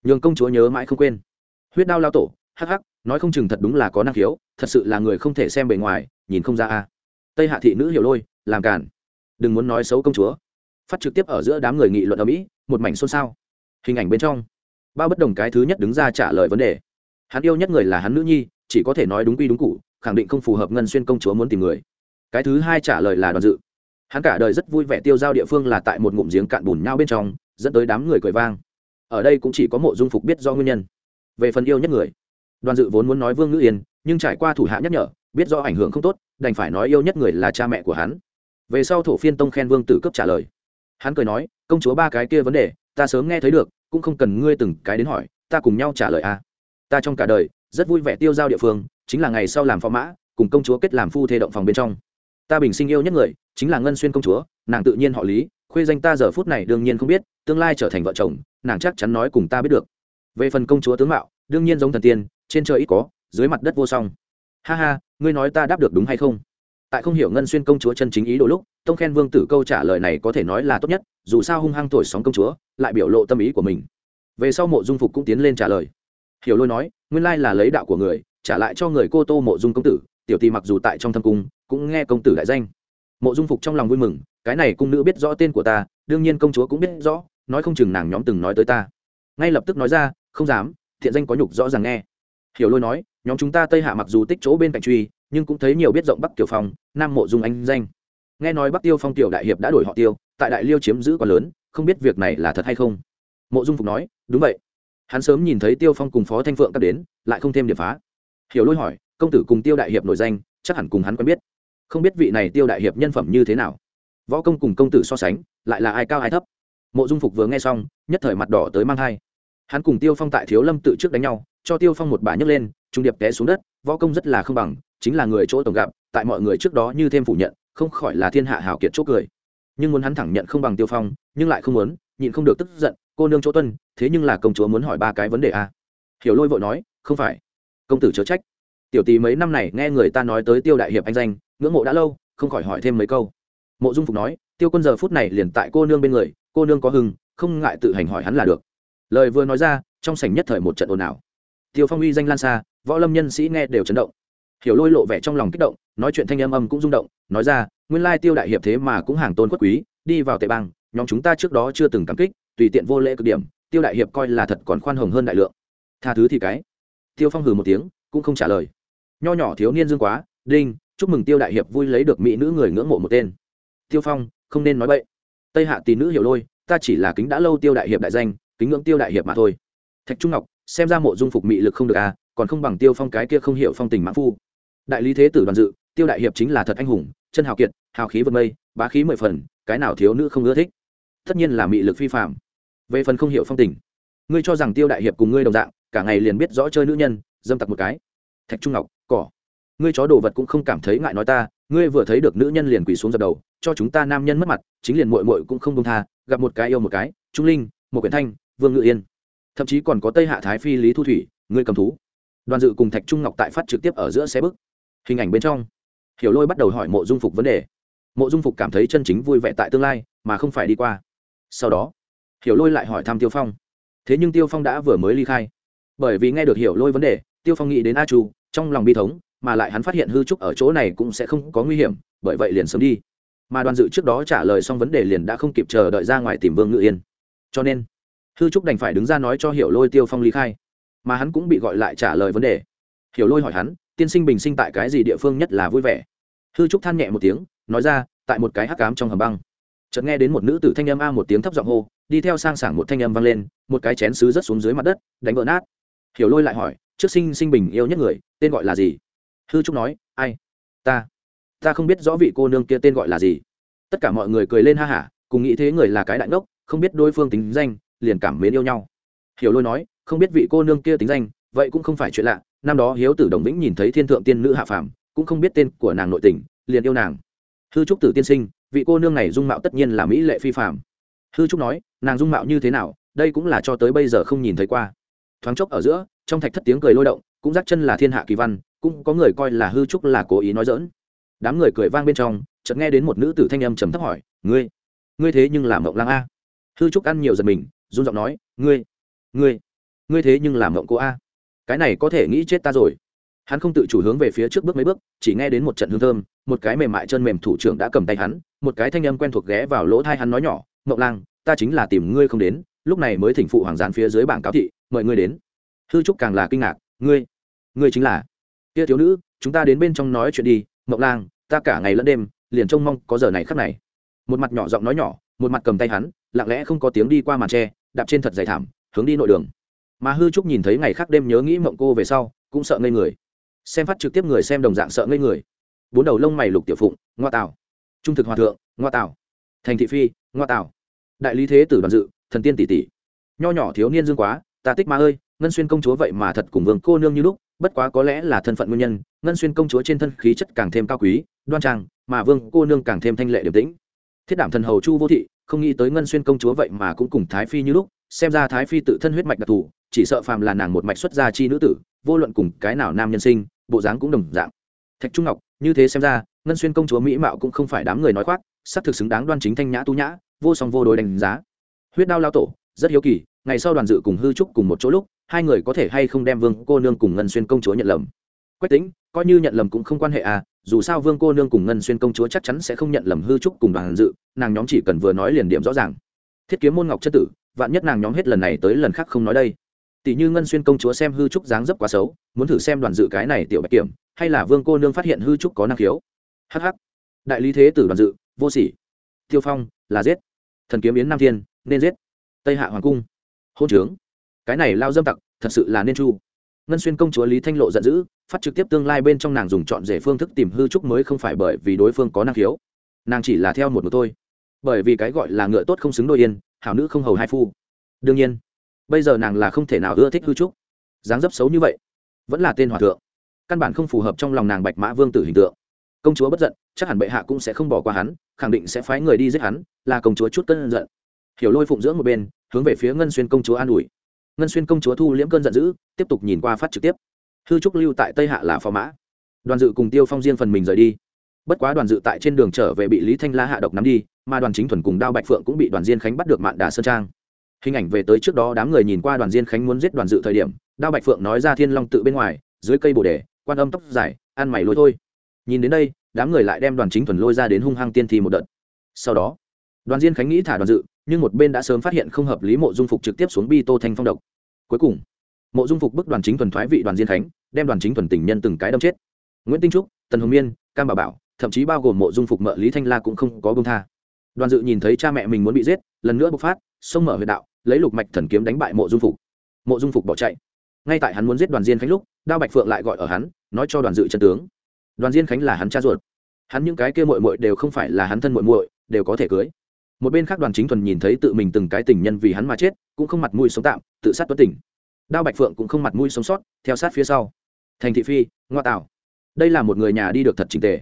Nhường công chúa nhớ mãi không quên. Huyết đao lao tổ, hắc hắc, nói không chừng thật đúng là có năng khiếu, thật sự là người không thể xem bề ngoài, nhìn không ra a. Tây hạ thị nữ hiểu lôi, làm cản đừng muốn nói xấu công chúa. Phát trực tiếp ở giữa đám người nghị luận ở mỹ một mảnh xôn xao. Hình ảnh bên trong. Bao bất đồng cái thứ nhất đứng ra trả lời vấn đề hắn yêu nhất người là hắn nữ nhi, chỉ có thể nói đúng quy đúng cụ, khẳng định không phù hợp ngân xuyên công chúa muốn tìm người. Cái thứ hai trả lời là đoàn dự. Hắn cả đời rất vui vẻ tiêu giao địa phương là tại một ngụm giếng cạn bùn nhau bên trong, dẫn tới đám người cười vang. Ở đây cũng chỉ có mộ dung phục biết do nguyên nhân. Về phần yêu nhất người, đoàn dự vốn muốn nói vương ngữ yên, nhưng trải qua thủ hạ nhắc nhở, biết do ảnh hưởng không tốt, đành phải nói yêu nhất người là cha mẹ của hắn. Về sau thổ phiên tông khen vương tử cấp trả lời. Hắn cười nói, công chúa ba cái kia vấn đề, ta sớm nghe thấy được, cũng không cần ngươi từng cái đến hỏi, ta cùng nhau trả lời a ta trong cả đời, rất vui vẻ tiêu giao địa phương, chính là ngày sau làm phó mã, cùng công chúa kết làm phu thê động phòng bên trong. Ta bình sinh yêu nhất người, chính là ngân xuyên công chúa, nàng tự nhiên họ lý, khuê danh ta giờ phút này đương nhiên không biết, tương lai trở thành vợ chồng, nàng chắc chắn nói cùng ta biết được. Về phần công chúa tướng mạo, đương nhiên giống thần tiên, trên trời ít có, dưới mặt đất vô song. Ha ha, ngươi nói ta đáp được đúng hay không? Tại không hiểu ngân xuyên công chúa chân chính ý đồ lúc, tông khen vương tử câu trả lời này có thể nói là tốt nhất, dù sao hung hăng thổi sóng công chúa, lại biểu lộ tâm ý của mình. Về sau mộ dung phục cũng tiến lên trả lời hiểu lôi nói, nguyên lai là lấy đạo của người, trả lại cho người cô tô mộ dung công tử, tiểu tì mặc dù tại trong thâm cung, cũng nghe công tử đại danh. Mộ dung phục trong lòng vui mừng, cái này cung nữ biết rõ tên của ta, đương nhiên công chúa cũng biết rõ, nói không chừng nàng nhóm từng nói tới ta. Ngay lập tức nói ra, không dám, thiện danh có nhục rõ ràng nghe. Hiểu lôi nói, nhóm chúng ta tây hạ mặc dù tích chỗ bên cạnh truy, nhưng cũng thấy nhiều biết rộng bắc tiểu phong, nam mộ dung anh danh. Nghe nói bắc tiêu phong tiểu đại hiệp đã đổi họ tiêu, tại đại liêu chiếm giữ quá lớn, không biết việc này là thật hay không. Mộ dung phục nói, đúng vậy hắn sớm nhìn thấy tiêu phong cùng phó thanh phượng cắt đến, lại không thêm điểm phá. Hiểu lôi hỏi, công tử cùng tiêu đại hiệp nổi danh, chắc hẳn cùng hắn quen biết. Không biết vị này tiêu đại hiệp nhân phẩm như thế nào? Võ công cùng công tử so sánh, lại là ai cao ai thấp? Mộ dung phục vừa nghe xong, nhất thời mặt đỏ tới mang thai. Hắn cùng tiêu phong tại thiếu lâm tự trước đánh nhau, cho tiêu phong một bà nhấc lên, trung điệp té xuống đất, võ công rất là không bằng, chính là người chỗ tổng gặp, tại mọi người trước đó như thêm phủ nhận, không khỏi là thiên hạ hào kiệt chỗ cười. Nhưng muốn hắn thẳng nhận không bằng tiêu phong, nhưng lại không muốn, nhịn không được tức giận cô nương chỗ tuân, thế nhưng là công chúa muốn hỏi ba cái vấn đề a à? hiểu lôi vội nói, không phải. Công tử chớ trách. Tiểu tý mấy năm này nghe người ta nói tới tiêu đại hiệp anh danh, ngưỡng mộ đã lâu, không khỏi hỏi thêm mấy câu. Mộ dung phục nói, tiêu quân giờ phút này liền tại cô nương bên người, cô nương có hưng, không ngại tự hành hỏi hắn là được. Lời vừa nói ra, trong sảnh nhất thời một trận ồn ào. Tiêu phong uy danh lan xa, võ lâm nhân sĩ nghe đều chấn động. Hiểu lôi lộ vẻ trong lòng kích động, nói chuyện thanh âm âm cũng rung động, nói ra, nguyên lai tiêu đại hiệp thế mà cũng hàng tôn quất quý, đi vào tệ bang, nhóm chúng ta trước đó chưa từng cảm kích tùy tiện vô lễ cực điểm, tiêu đại hiệp coi là thật còn khoan hồng hơn đại lượng. Tha thứ thì cái. Tiêu phong hừ một tiếng, cũng không trả lời. Nho nhỏ thiếu niên dương quá, đinh, chúc mừng tiêu đại hiệp vui lấy được mỹ nữ người ngưỡng mộ một tên. Tiêu phong, không nên nói bậy. Tây hạ tỷ nữ hiểu lôi, ta chỉ là kính đã lâu tiêu đại hiệp đại danh, kính ngưỡng tiêu đại hiệp mà thôi. Thạch trung ngọc, xem ra mộ dung phục mỹ lực không được à còn không bằng tiêu phong cái kia không hiểu phong tình mãn phu. Đại lý thế tử đoàn dự, tiêu đại hiệp chính là thật anh hùng, chân hào kiệt, hào khí vượt mây, bá khí mười phần, cái nào thiếu nữ không ưa thích. Tất nhiên là mỹ lực phi phạm về phần không hiểu phong tình. Ngươi cho rằng tiêu đại hiệp cùng ngươi đồng dạng, cả ngày liền biết rõ chơi nữ nhân, dâm tặc một cái. Thạch trung ngọc, cỏ. Ngươi chó đồ vật cũng không cảm thấy ngại nói ta, ngươi vừa thấy được nữ nhân liền quỳ xuống dập đầu, cho chúng ta nam nhân mất mặt, chính liền mội mội cũng không công tha, gặp một cái yêu một cái, trung linh, một quyển thanh, vương ngự yên. Thậm chí còn có tây hạ thái phi lý thu thủy, ngươi cầm thú. Đoàn dự cùng thạch trung ngọc tại phát trực tiếp ở giữa xe bức. Hình ảnh bên trong, hiểu lôi bắt đầu hỏi mộ dung phục vấn đề. Mộ dung phục cảm thấy chân chính vui vẻ tại tương lai, mà không phải đi qua. Sau đó hiểu lôi lại hỏi thăm tiêu phong. Thế nhưng tiêu phong đã vừa mới ly khai. Bởi vì nghe được hiểu lôi vấn đề, tiêu phong nghĩ đến a chu, trong lòng bi thống, mà lại hắn phát hiện hư trúc ở chỗ này cũng sẽ không có nguy hiểm, bởi vậy liền sớm đi. Mà đoàn dự trước đó trả lời xong vấn đề liền đã không kịp chờ đợi ra ngoài tìm vương ngự yên. Cho nên, hư trúc đành phải đứng ra nói cho hiểu lôi tiêu phong ly khai. Mà hắn cũng bị gọi lại trả lời vấn đề. Hiểu lôi hỏi hắn, tiên sinh bình sinh tại cái gì địa phương nhất là vui vẻ? Hư trúc than nhẹ một tiếng, nói ra, tại một cái hắc cám trong hầm băng. Chợt nghe đến một nữ tử thanh âm a một tiếng thấp giọng hô đi theo sang sảng một thanh âm vang lên, một cái chén sứ rớt xuống dưới mặt đất, đánh vỡ nát. Hiểu lôi lại hỏi, trước sinh sinh bình yêu nhất người, tên gọi là gì? Hư trúc nói, ai? Ta. Ta không biết rõ vị cô nương kia tên gọi là gì. Tất cả mọi người cười lên ha hả, cùng nghĩ thế người là cái đại ngốc, không biết đối phương tính danh, liền cảm mến yêu nhau. Hiểu lôi nói, không biết vị cô nương kia tính danh, vậy cũng không phải chuyện lạ, năm đó hiếu tử đồng vĩnh nhìn thấy thiên thượng tiên nữ hạ phàm, cũng không biết tên của nàng nội tình, liền yêu nàng. Hư trúc tử tiên sinh, vị cô nương này dung mạo tất nhiên là mỹ lệ phi phàm hư trúc nói, nàng dung mạo như thế nào, đây cũng là cho tới bây giờ không nhìn thấy qua. Thoáng chốc ở giữa, trong thạch thất tiếng cười lôi động, cũng dắt chân là thiên hạ kỳ văn, cũng có người coi là hư trúc là cố ý nói dỡn đám người cười vang bên trong, chợt nghe đến một nữ tử thanh âm trầm thấp hỏi, ngươi ngươi thế nhưng làm mộng lang a? Hư trúc ăn nhiều giật mình, run giọng nói, ngươi ngươi ngươi thế nhưng làm mộng cô a? Cái này có thể nghĩ chết ta rồi. Hắn không tự chủ hướng về phía trước bước mấy bước, chỉ nghe đến một trận hương thơm, một cái mềm mại chân mềm thủ trưởng đã cầm tay hắn, một cái thanh âm quen thuộc ghé vào lỗ thai hắn nói nhỏ mộng lang, ta chính là tìm ngươi không đến, lúc này mới thỉnh phụ hoàng gián phía dưới bảng cáo thị, mời ngươi đến. Hư trúc càng là kinh ngạc, ngươi ngươi chính là? Kia thiếu nữ, chúng ta đến bên trong nói chuyện đi, mộng lang, ta cả ngày lẫn đêm, liền trông mong có giờ này khắc này. Một mặt nhỏ giọng nói nhỏ, một mặt cầm tay hắn, lặng lẽ không có tiếng đi qua màn tre, đạp trên thật dày thảm, hướng đi nội đường. Mà hư trúc nhìn thấy ngày khác đêm nhớ nghĩ mộng cô về sau, cũng sợ ngây người. Xem phát trực tiếp người xem đồng dạng sợ ngây người. Bốn đầu lông mày lục tiểu phụng, ngoa tào trung thực hòa thượng, ngoa tào thành thị phi ngoa tạo. Đại lý thế tử đoàn dự, thần tiên tỷ tỷ. Nho nhỏ thiếu niên dương quá, ta tích ma ơi, ngân xuyên công chúa vậy mà thật cùng vương cô nương như lúc, bất quá có lẽ là thân phận nguyên nhân, ngân xuyên công chúa trên thân khí chất càng thêm cao quý, đoan trang, mà vương cô nương càng thêm thanh lệ điềm tĩnh. Thiết đảm thần hầu chu vô thị, không nghĩ tới ngân xuyên công chúa vậy mà cũng cùng thái phi như lúc, xem ra thái phi tự thân huyết mạch đặc thù, chỉ sợ phàm là nàng một mạch xuất gia chi nữ tử, vô luận cùng cái nào nam nhân sinh, bộ dáng cũng đồng dạng. Thạch trung ngọc, như thế xem ra, ngân xuyên công chúa mỹ mạo cũng không phải đám người nói khoác sắp thực xứng đáng đoan chính thanh nhã tú nhã, vô song vô đối đánh giá. Huyết đao lao tổ, rất hiếu kỳ, ngày sau đoàn dự cùng hư trúc cùng một chỗ lúc, hai người có thể hay không đem vương cô nương cùng ngân xuyên công chúa nhận lầm? Quách tính coi như nhận lầm cũng không quan hệ à dù sao vương cô nương cùng ngân xuyên công chúa chắc chắn sẽ không nhận lầm hư trúc cùng đoàn dự, nàng nhóm chỉ cần vừa nói liền điểm rõ ràng. Thiết kiếm môn ngọc chất tử, vạn nhất nàng nhóm hết lần này tới lần khác không nói đây. Tỷ như ngân xuyên công chúa xem hư trúc dáng dấp quá xấu, muốn thử xem đoàn dự cái này tiểu bạch kiểm, hay là vương cô nương phát hiện hư trúc có năng khiếu? Hh đại lý thế tử đoàn dự vô sỉ. Tiêu phong, là giết. Thần kiếm yến nam thiên, nên giết. Tây hạ hoàng cung. Hôn trướng. Cái này lao dâm tặc, thật sự là nên chu ngân xuyên công chúa lý thanh lộ giận dữ, phát trực tiếp tương lai bên trong nàng dùng chọn rể phương thức tìm hư trúc mới không phải bởi vì đối phương có năng khiếu. Nàng chỉ là theo một một thôi. Bởi vì cái gọi là ngựa tốt không xứng đôi yên, hảo nữ không hầu hai phu. Đương nhiên, bây giờ nàng là không thể nào ưa thích hư trúc. Dáng dấp xấu như vậy, vẫn là tên hòa thượng. Căn bản không phù hợp trong lòng nàng bạch mã vương tử hình tượng. Công chúa bất giận, chắc hẳn bệ hạ cũng sẽ không bỏ qua hắn khẳng định sẽ phái người đi giết hắn, là công chúa chút cơn giận. Hiểu lôi phụng dưỡng một bên, hướng về phía ngân xuyên công chúa an ủi. Ngân xuyên công chúa thu liễm cơn giận dữ, tiếp tục nhìn qua phát trực tiếp. Hư trúc lưu tại tây hạ là phò mã. Đoàn dự cùng tiêu phong riêng phần mình rời đi. Bất quá đoàn dự tại trên đường trở về bị lý thanh la hạ độc nắm đi, mà đoàn chính thuần cùng đao bạch phượng cũng bị đoàn diên khánh bắt được mạn đà sơn trang. Hình ảnh về tới trước đó đám người nhìn qua đoàn diên khánh muốn giết đoàn dự thời điểm, đao bạch phượng nói ra thiên long tự bên ngoài, dưới cây bồ đề, quan âm tóc dài, ăn mày lôi thôi. Nhìn đến đây đám người lại đem đoàn chính thuần lôi ra đến hung hăng tiên thi một đợt. Sau đó, đoàn diên khánh nghĩ thả đoàn dự, nhưng một bên đã sớm phát hiện không hợp lý mộ dung phục trực tiếp xuống bi tô thanh phong độc. Cuối cùng, mộ dung phục bức đoàn chính thuần thoái vị đoàn diên khánh, đem đoàn chính thuần tình nhân từng cái đâm chết. Nguyễn tinh trúc, tần hồng miên, cam bảo bảo, thậm chí bao gồm mộ dung phục mợ lý thanh la cũng không có bông tha. Đoàn dự nhìn thấy cha mẹ mình muốn bị giết, lần nữa bộc phát, xông mở huyệt đạo, lấy lục mạch thần kiếm đánh bại mộ dung phục. Mộ dung phục bỏ chạy. Ngay tại hắn muốn giết đoàn diên khánh lúc, đao bạch phượng lại gọi ở hắn, nói cho đoàn dự chân tướng đoàn diên khánh là hắn cha ruột. Hắn những cái kia mội mội đều không phải là hắn thân mội mội đều có thể cưới. Một bên khác đoàn chính thuần nhìn thấy tự mình từng cái tình nhân vì hắn mà chết, cũng không mặt mũi sống tạm, tự sát tuất tỉnh. Đao bạch phượng cũng không mặt mũi sống sót, theo sát phía sau. Thành thị phi, ngoa tạo. Đây là một người nhà đi được thật trình tề.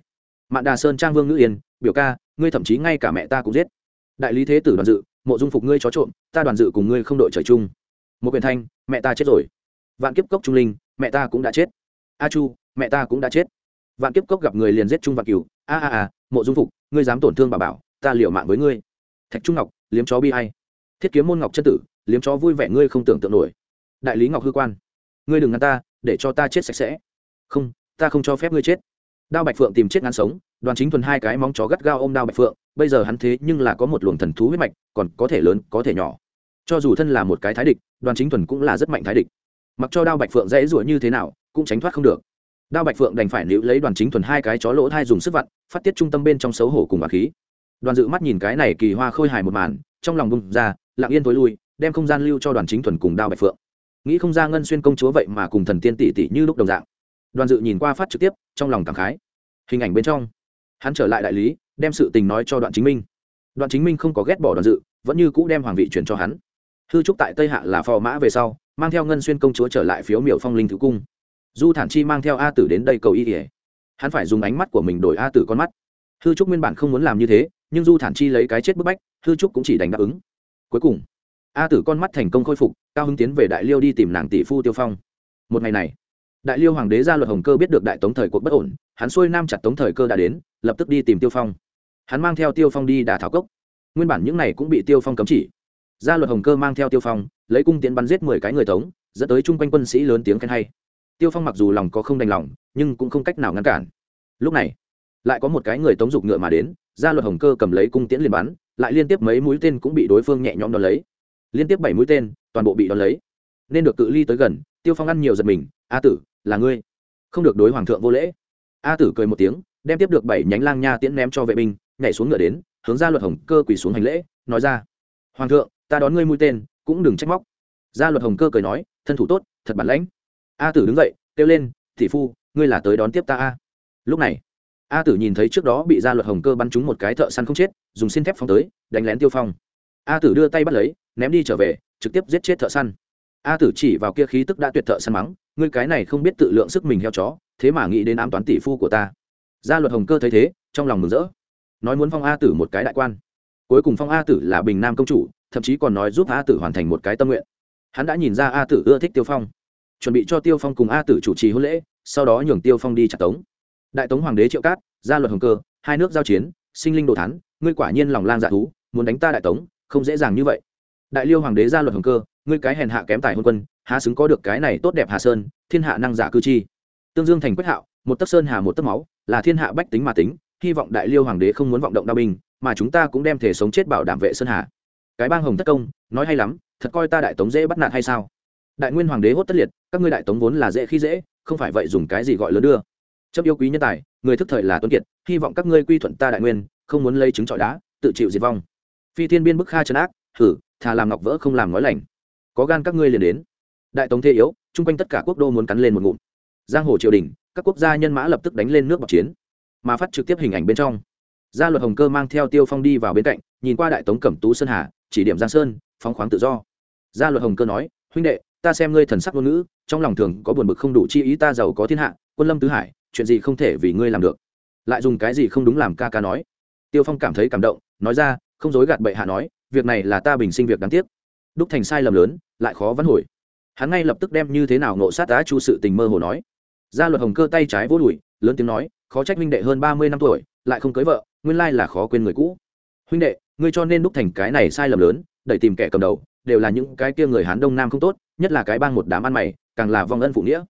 Mạn đà sơn trang vương ngữ yên, biểu ca, ngươi thậm chí ngay cả mẹ ta cũng giết. Đại lý thế tử đoàn dự, mộ dung phục ngươi chó trộm, ta đoàn dự cùng ngươi không đội trời chung. Một quyền thanh, mẹ ta chết rồi. Vạn kiếp cốc trung linh, mẹ ta cũng đã chết. A chu, mẹ ta cũng đã chết vạn kiếp cốc gặp người liền giết trung vạn cửu. A a a, mộ dung phục, ngươi dám tổn thương bà bảo, ta liều mạng với ngươi. Thạch trung ngọc, liếm chó bi hay thiết kiếm môn ngọc chân tử, liếm chó vui vẻ ngươi không tưởng tượng nổi. Đại lý ngọc hư quan, ngươi đừng ngăn ta, để cho ta chết sạch sẽ. Không, ta không cho phép ngươi chết. Đao bạch phượng tìm chết ngăn sống, đoàn chính thuần hai cái móng chó gắt gao ôm đao bạch phượng, bây giờ hắn thế nhưng là có một luồng thần thú huyết mạch, còn có thể lớn, có thể nhỏ. Cho dù thân là một cái thái địch, đoàn chính thuần cũng là rất mạnh thái địch. Mặc cho đao bạch phượng dễ rủa như thế nào, cũng tránh thoát không được đao bạch phượng đành phải níu lấy đoàn chính thuần hai cái chó lỗ thai dùng sức vặn, phát tiết trung tâm bên trong xấu hổ cùng bà khí. Đoàn dự mắt nhìn cái này kỳ hoa khôi hài một màn, trong lòng bung ra, lặng yên tối lui, đem không gian lưu cho đoàn chính thuần cùng đao bạch phượng. Nghĩ không ra ngân xuyên công chúa vậy mà cùng thần tiên tỷ tỷ như lúc đồng dạng. Đoàn dự nhìn qua phát trực tiếp, trong lòng cảm khái. Hình ảnh bên trong, hắn trở lại đại lý, đem sự tình nói cho đoạn chính minh. Đoạn chính minh không có ghét bỏ đoàn dự, vẫn như cũ đem hoàng vị chuyển cho hắn. Hư trúc tại tây hạ là phò mã về sau, mang theo ngân xuyên công chúa trở lại phiếu miểu phong linh thứ cung du thản chi mang theo a tử đến đây cầu y ỉa hắn phải dùng ánh mắt của mình đổi a tử con mắt. Hư trúc nguyên bản không muốn làm như thế, nhưng du thản chi lấy cái chết bức bách, hư trúc cũng chỉ đành đáp ứng. Cuối cùng, a tử con mắt thành công khôi phục, cao hưng tiến về đại liêu đi tìm nàng tỷ phu tiêu phong. Một ngày này, đại liêu hoàng đế gia luật hồng cơ biết được đại tống thời cuộc bất ổn, hắn xuôi nam chặt tống thời cơ đã đến, lập tức đi tìm tiêu phong. Hắn mang theo tiêu phong đi đà thảo cốc. Nguyên bản những này cũng bị tiêu phong cấm chỉ. Gia luật hồng cơ mang theo tiêu phong, lấy cung tiến bắn giết mười cái người tống, dẫn tới chung quanh quân sĩ lớn tiếng khen hay tiêu phong mặc dù lòng có không đành lòng, nhưng cũng không cách nào ngăn cản. Lúc này, lại có một cái người tống dục ngựa mà đến gia luật hồng cơ cầm lấy cung tiễn liền bắn, lại liên tiếp mấy mũi tên cũng bị đối phương nhẹ nhõm đón lấy. Liên tiếp bảy mũi tên, toàn bộ bị đón lấy. Nên được cự ly tới gần, tiêu phong ăn nhiều giật mình, a tử, là ngươi. Không được đối hoàng thượng vô lễ. A tử cười một tiếng, đem tiếp được bảy nhánh lang nha tiễn ném cho vệ binh, nhảy xuống ngựa đến, hướng ra luật hồng cơ quỳ xuống hành lễ, nói ra, hoàng thượng, ta đón ngươi mũi tên, cũng đừng trách móc. Gia luật hồng cơ cười nói, thân thủ tốt, thật bản lãnh a tử đứng dậy, kêu lên thị phu, ngươi là tới đón tiếp ta a. Lúc này, a tử nhìn thấy trước đó bị gia luật hồng cơ bắn trúng một cái thợ săn không chết, dùng xin thép phóng tới, đánh lén tiêu phong. A tử đưa tay bắt lấy, ném đi trở về, trực tiếp giết chết thợ săn. A tử chỉ vào kia khí tức đã tuyệt thợ săn mắng, ngươi cái này không biết tự lượng sức mình heo chó, thế mà nghĩ đến ám toán tỷ phu của ta. Gia luật hồng cơ thấy thế, trong lòng mừng rỡ. Nói muốn phong a tử một cái đại quan. Cuối cùng phong a tử là bình nam công chủ, thậm chí còn nói giúp a tử hoàn thành một cái tâm nguyện. Hắn đã nhìn ra a tử ưa thích tiêu phong chuẩn bị cho tiêu phong cùng a tử chủ trì hôn lễ, sau đó nhường tiêu phong đi trả tống. Đại tống hoàng đế triệu cát gia luật hồng cơ, hai nước giao chiến, sinh linh đồ thán, ngươi quả nhiên lòng lang dạ thú, muốn đánh ta đại tống, không dễ dàng như vậy. Đại liêu hoàng đế gia luật hồng cơ, ngươi cái hèn hạ kém tài hôn quân, há xứng có được cái này tốt đẹp hà sơn, thiên hạ năng giả cư chi. Tương dương thành quách hạo, một tấc sơn hà một tấc máu, là thiên hạ bách tính mà tính, hy vọng đại liêu hoàng đế không muốn vọng động đao binh, mà chúng ta cũng đem thể sống chết bảo đảm vệ sơn hà. Cái bang hồng tất công, nói hay lắm, thật coi ta đại tống dễ bắt nạt hay sao? Đại nguyên hoàng đế hốt tất liệt, các ngươi đại tống vốn là dễ khi dễ, không phải vậy dùng cái gì gọi lớn đưa. Chấp yêu quý nhân tài, người thức thời là tuấn kiệt, hy vọng các ngươi quy thuận ta đại nguyên, không muốn lấy trứng trọi đá, tự chịu diệt vong. Phi thiên biên bức kha trấn ác thử thà làm ngọc vỡ không làm nói lành. Có gan các ngươi liền đến. Đại tống thế yếu, chung quanh tất cả quốc đô muốn cắn lên một ngụm. Giang hồ triều đình, các quốc gia nhân mã lập tức đánh lên nước bọc chiến, mà phát trực tiếp hình ảnh bên trong. Gia luật hồng cơ mang theo tiêu phong đi vào bên cạnh, nhìn qua đại tống cẩm tú sơn hà, chỉ điểm giang sơn, phóng khoáng tự do. Gia luật hồng cơ nói, huynh đệ ta xem ngươi thần sắc ngôn ngữ, trong lòng thường có buồn bực không đủ chi ý ta giàu có thiên hạ, quân lâm tứ hải, chuyện gì không thể vì ngươi làm được. Lại dùng cái gì không đúng làm ca ca nói? Tiêu phong cảm thấy cảm động, nói ra, không dối gạt bệ hạ nói, việc này là ta bình sinh việc đáng tiếc. Đúc thành sai lầm lớn, lại khó vãn hồi. Hắn ngay lập tức đem như thế nào nộ sát đã chu sự tình mơ hồ nói. Gia luật hồng cơ tay trái vô đùi, lớn tiếng nói, khó trách huynh đệ hơn ba mươi năm tuổi, lại không cưới vợ, nguyên lai là khó quên người cũ. Huynh đệ, ngươi cho nên đúc thành cái này sai lầm lớn, đẩy tìm kẻ cầm đầu, đều là những cái kia người hán đông nam không tốt nhất là cái bang một đám ăn mày, càng là vong ân phụ nghĩa.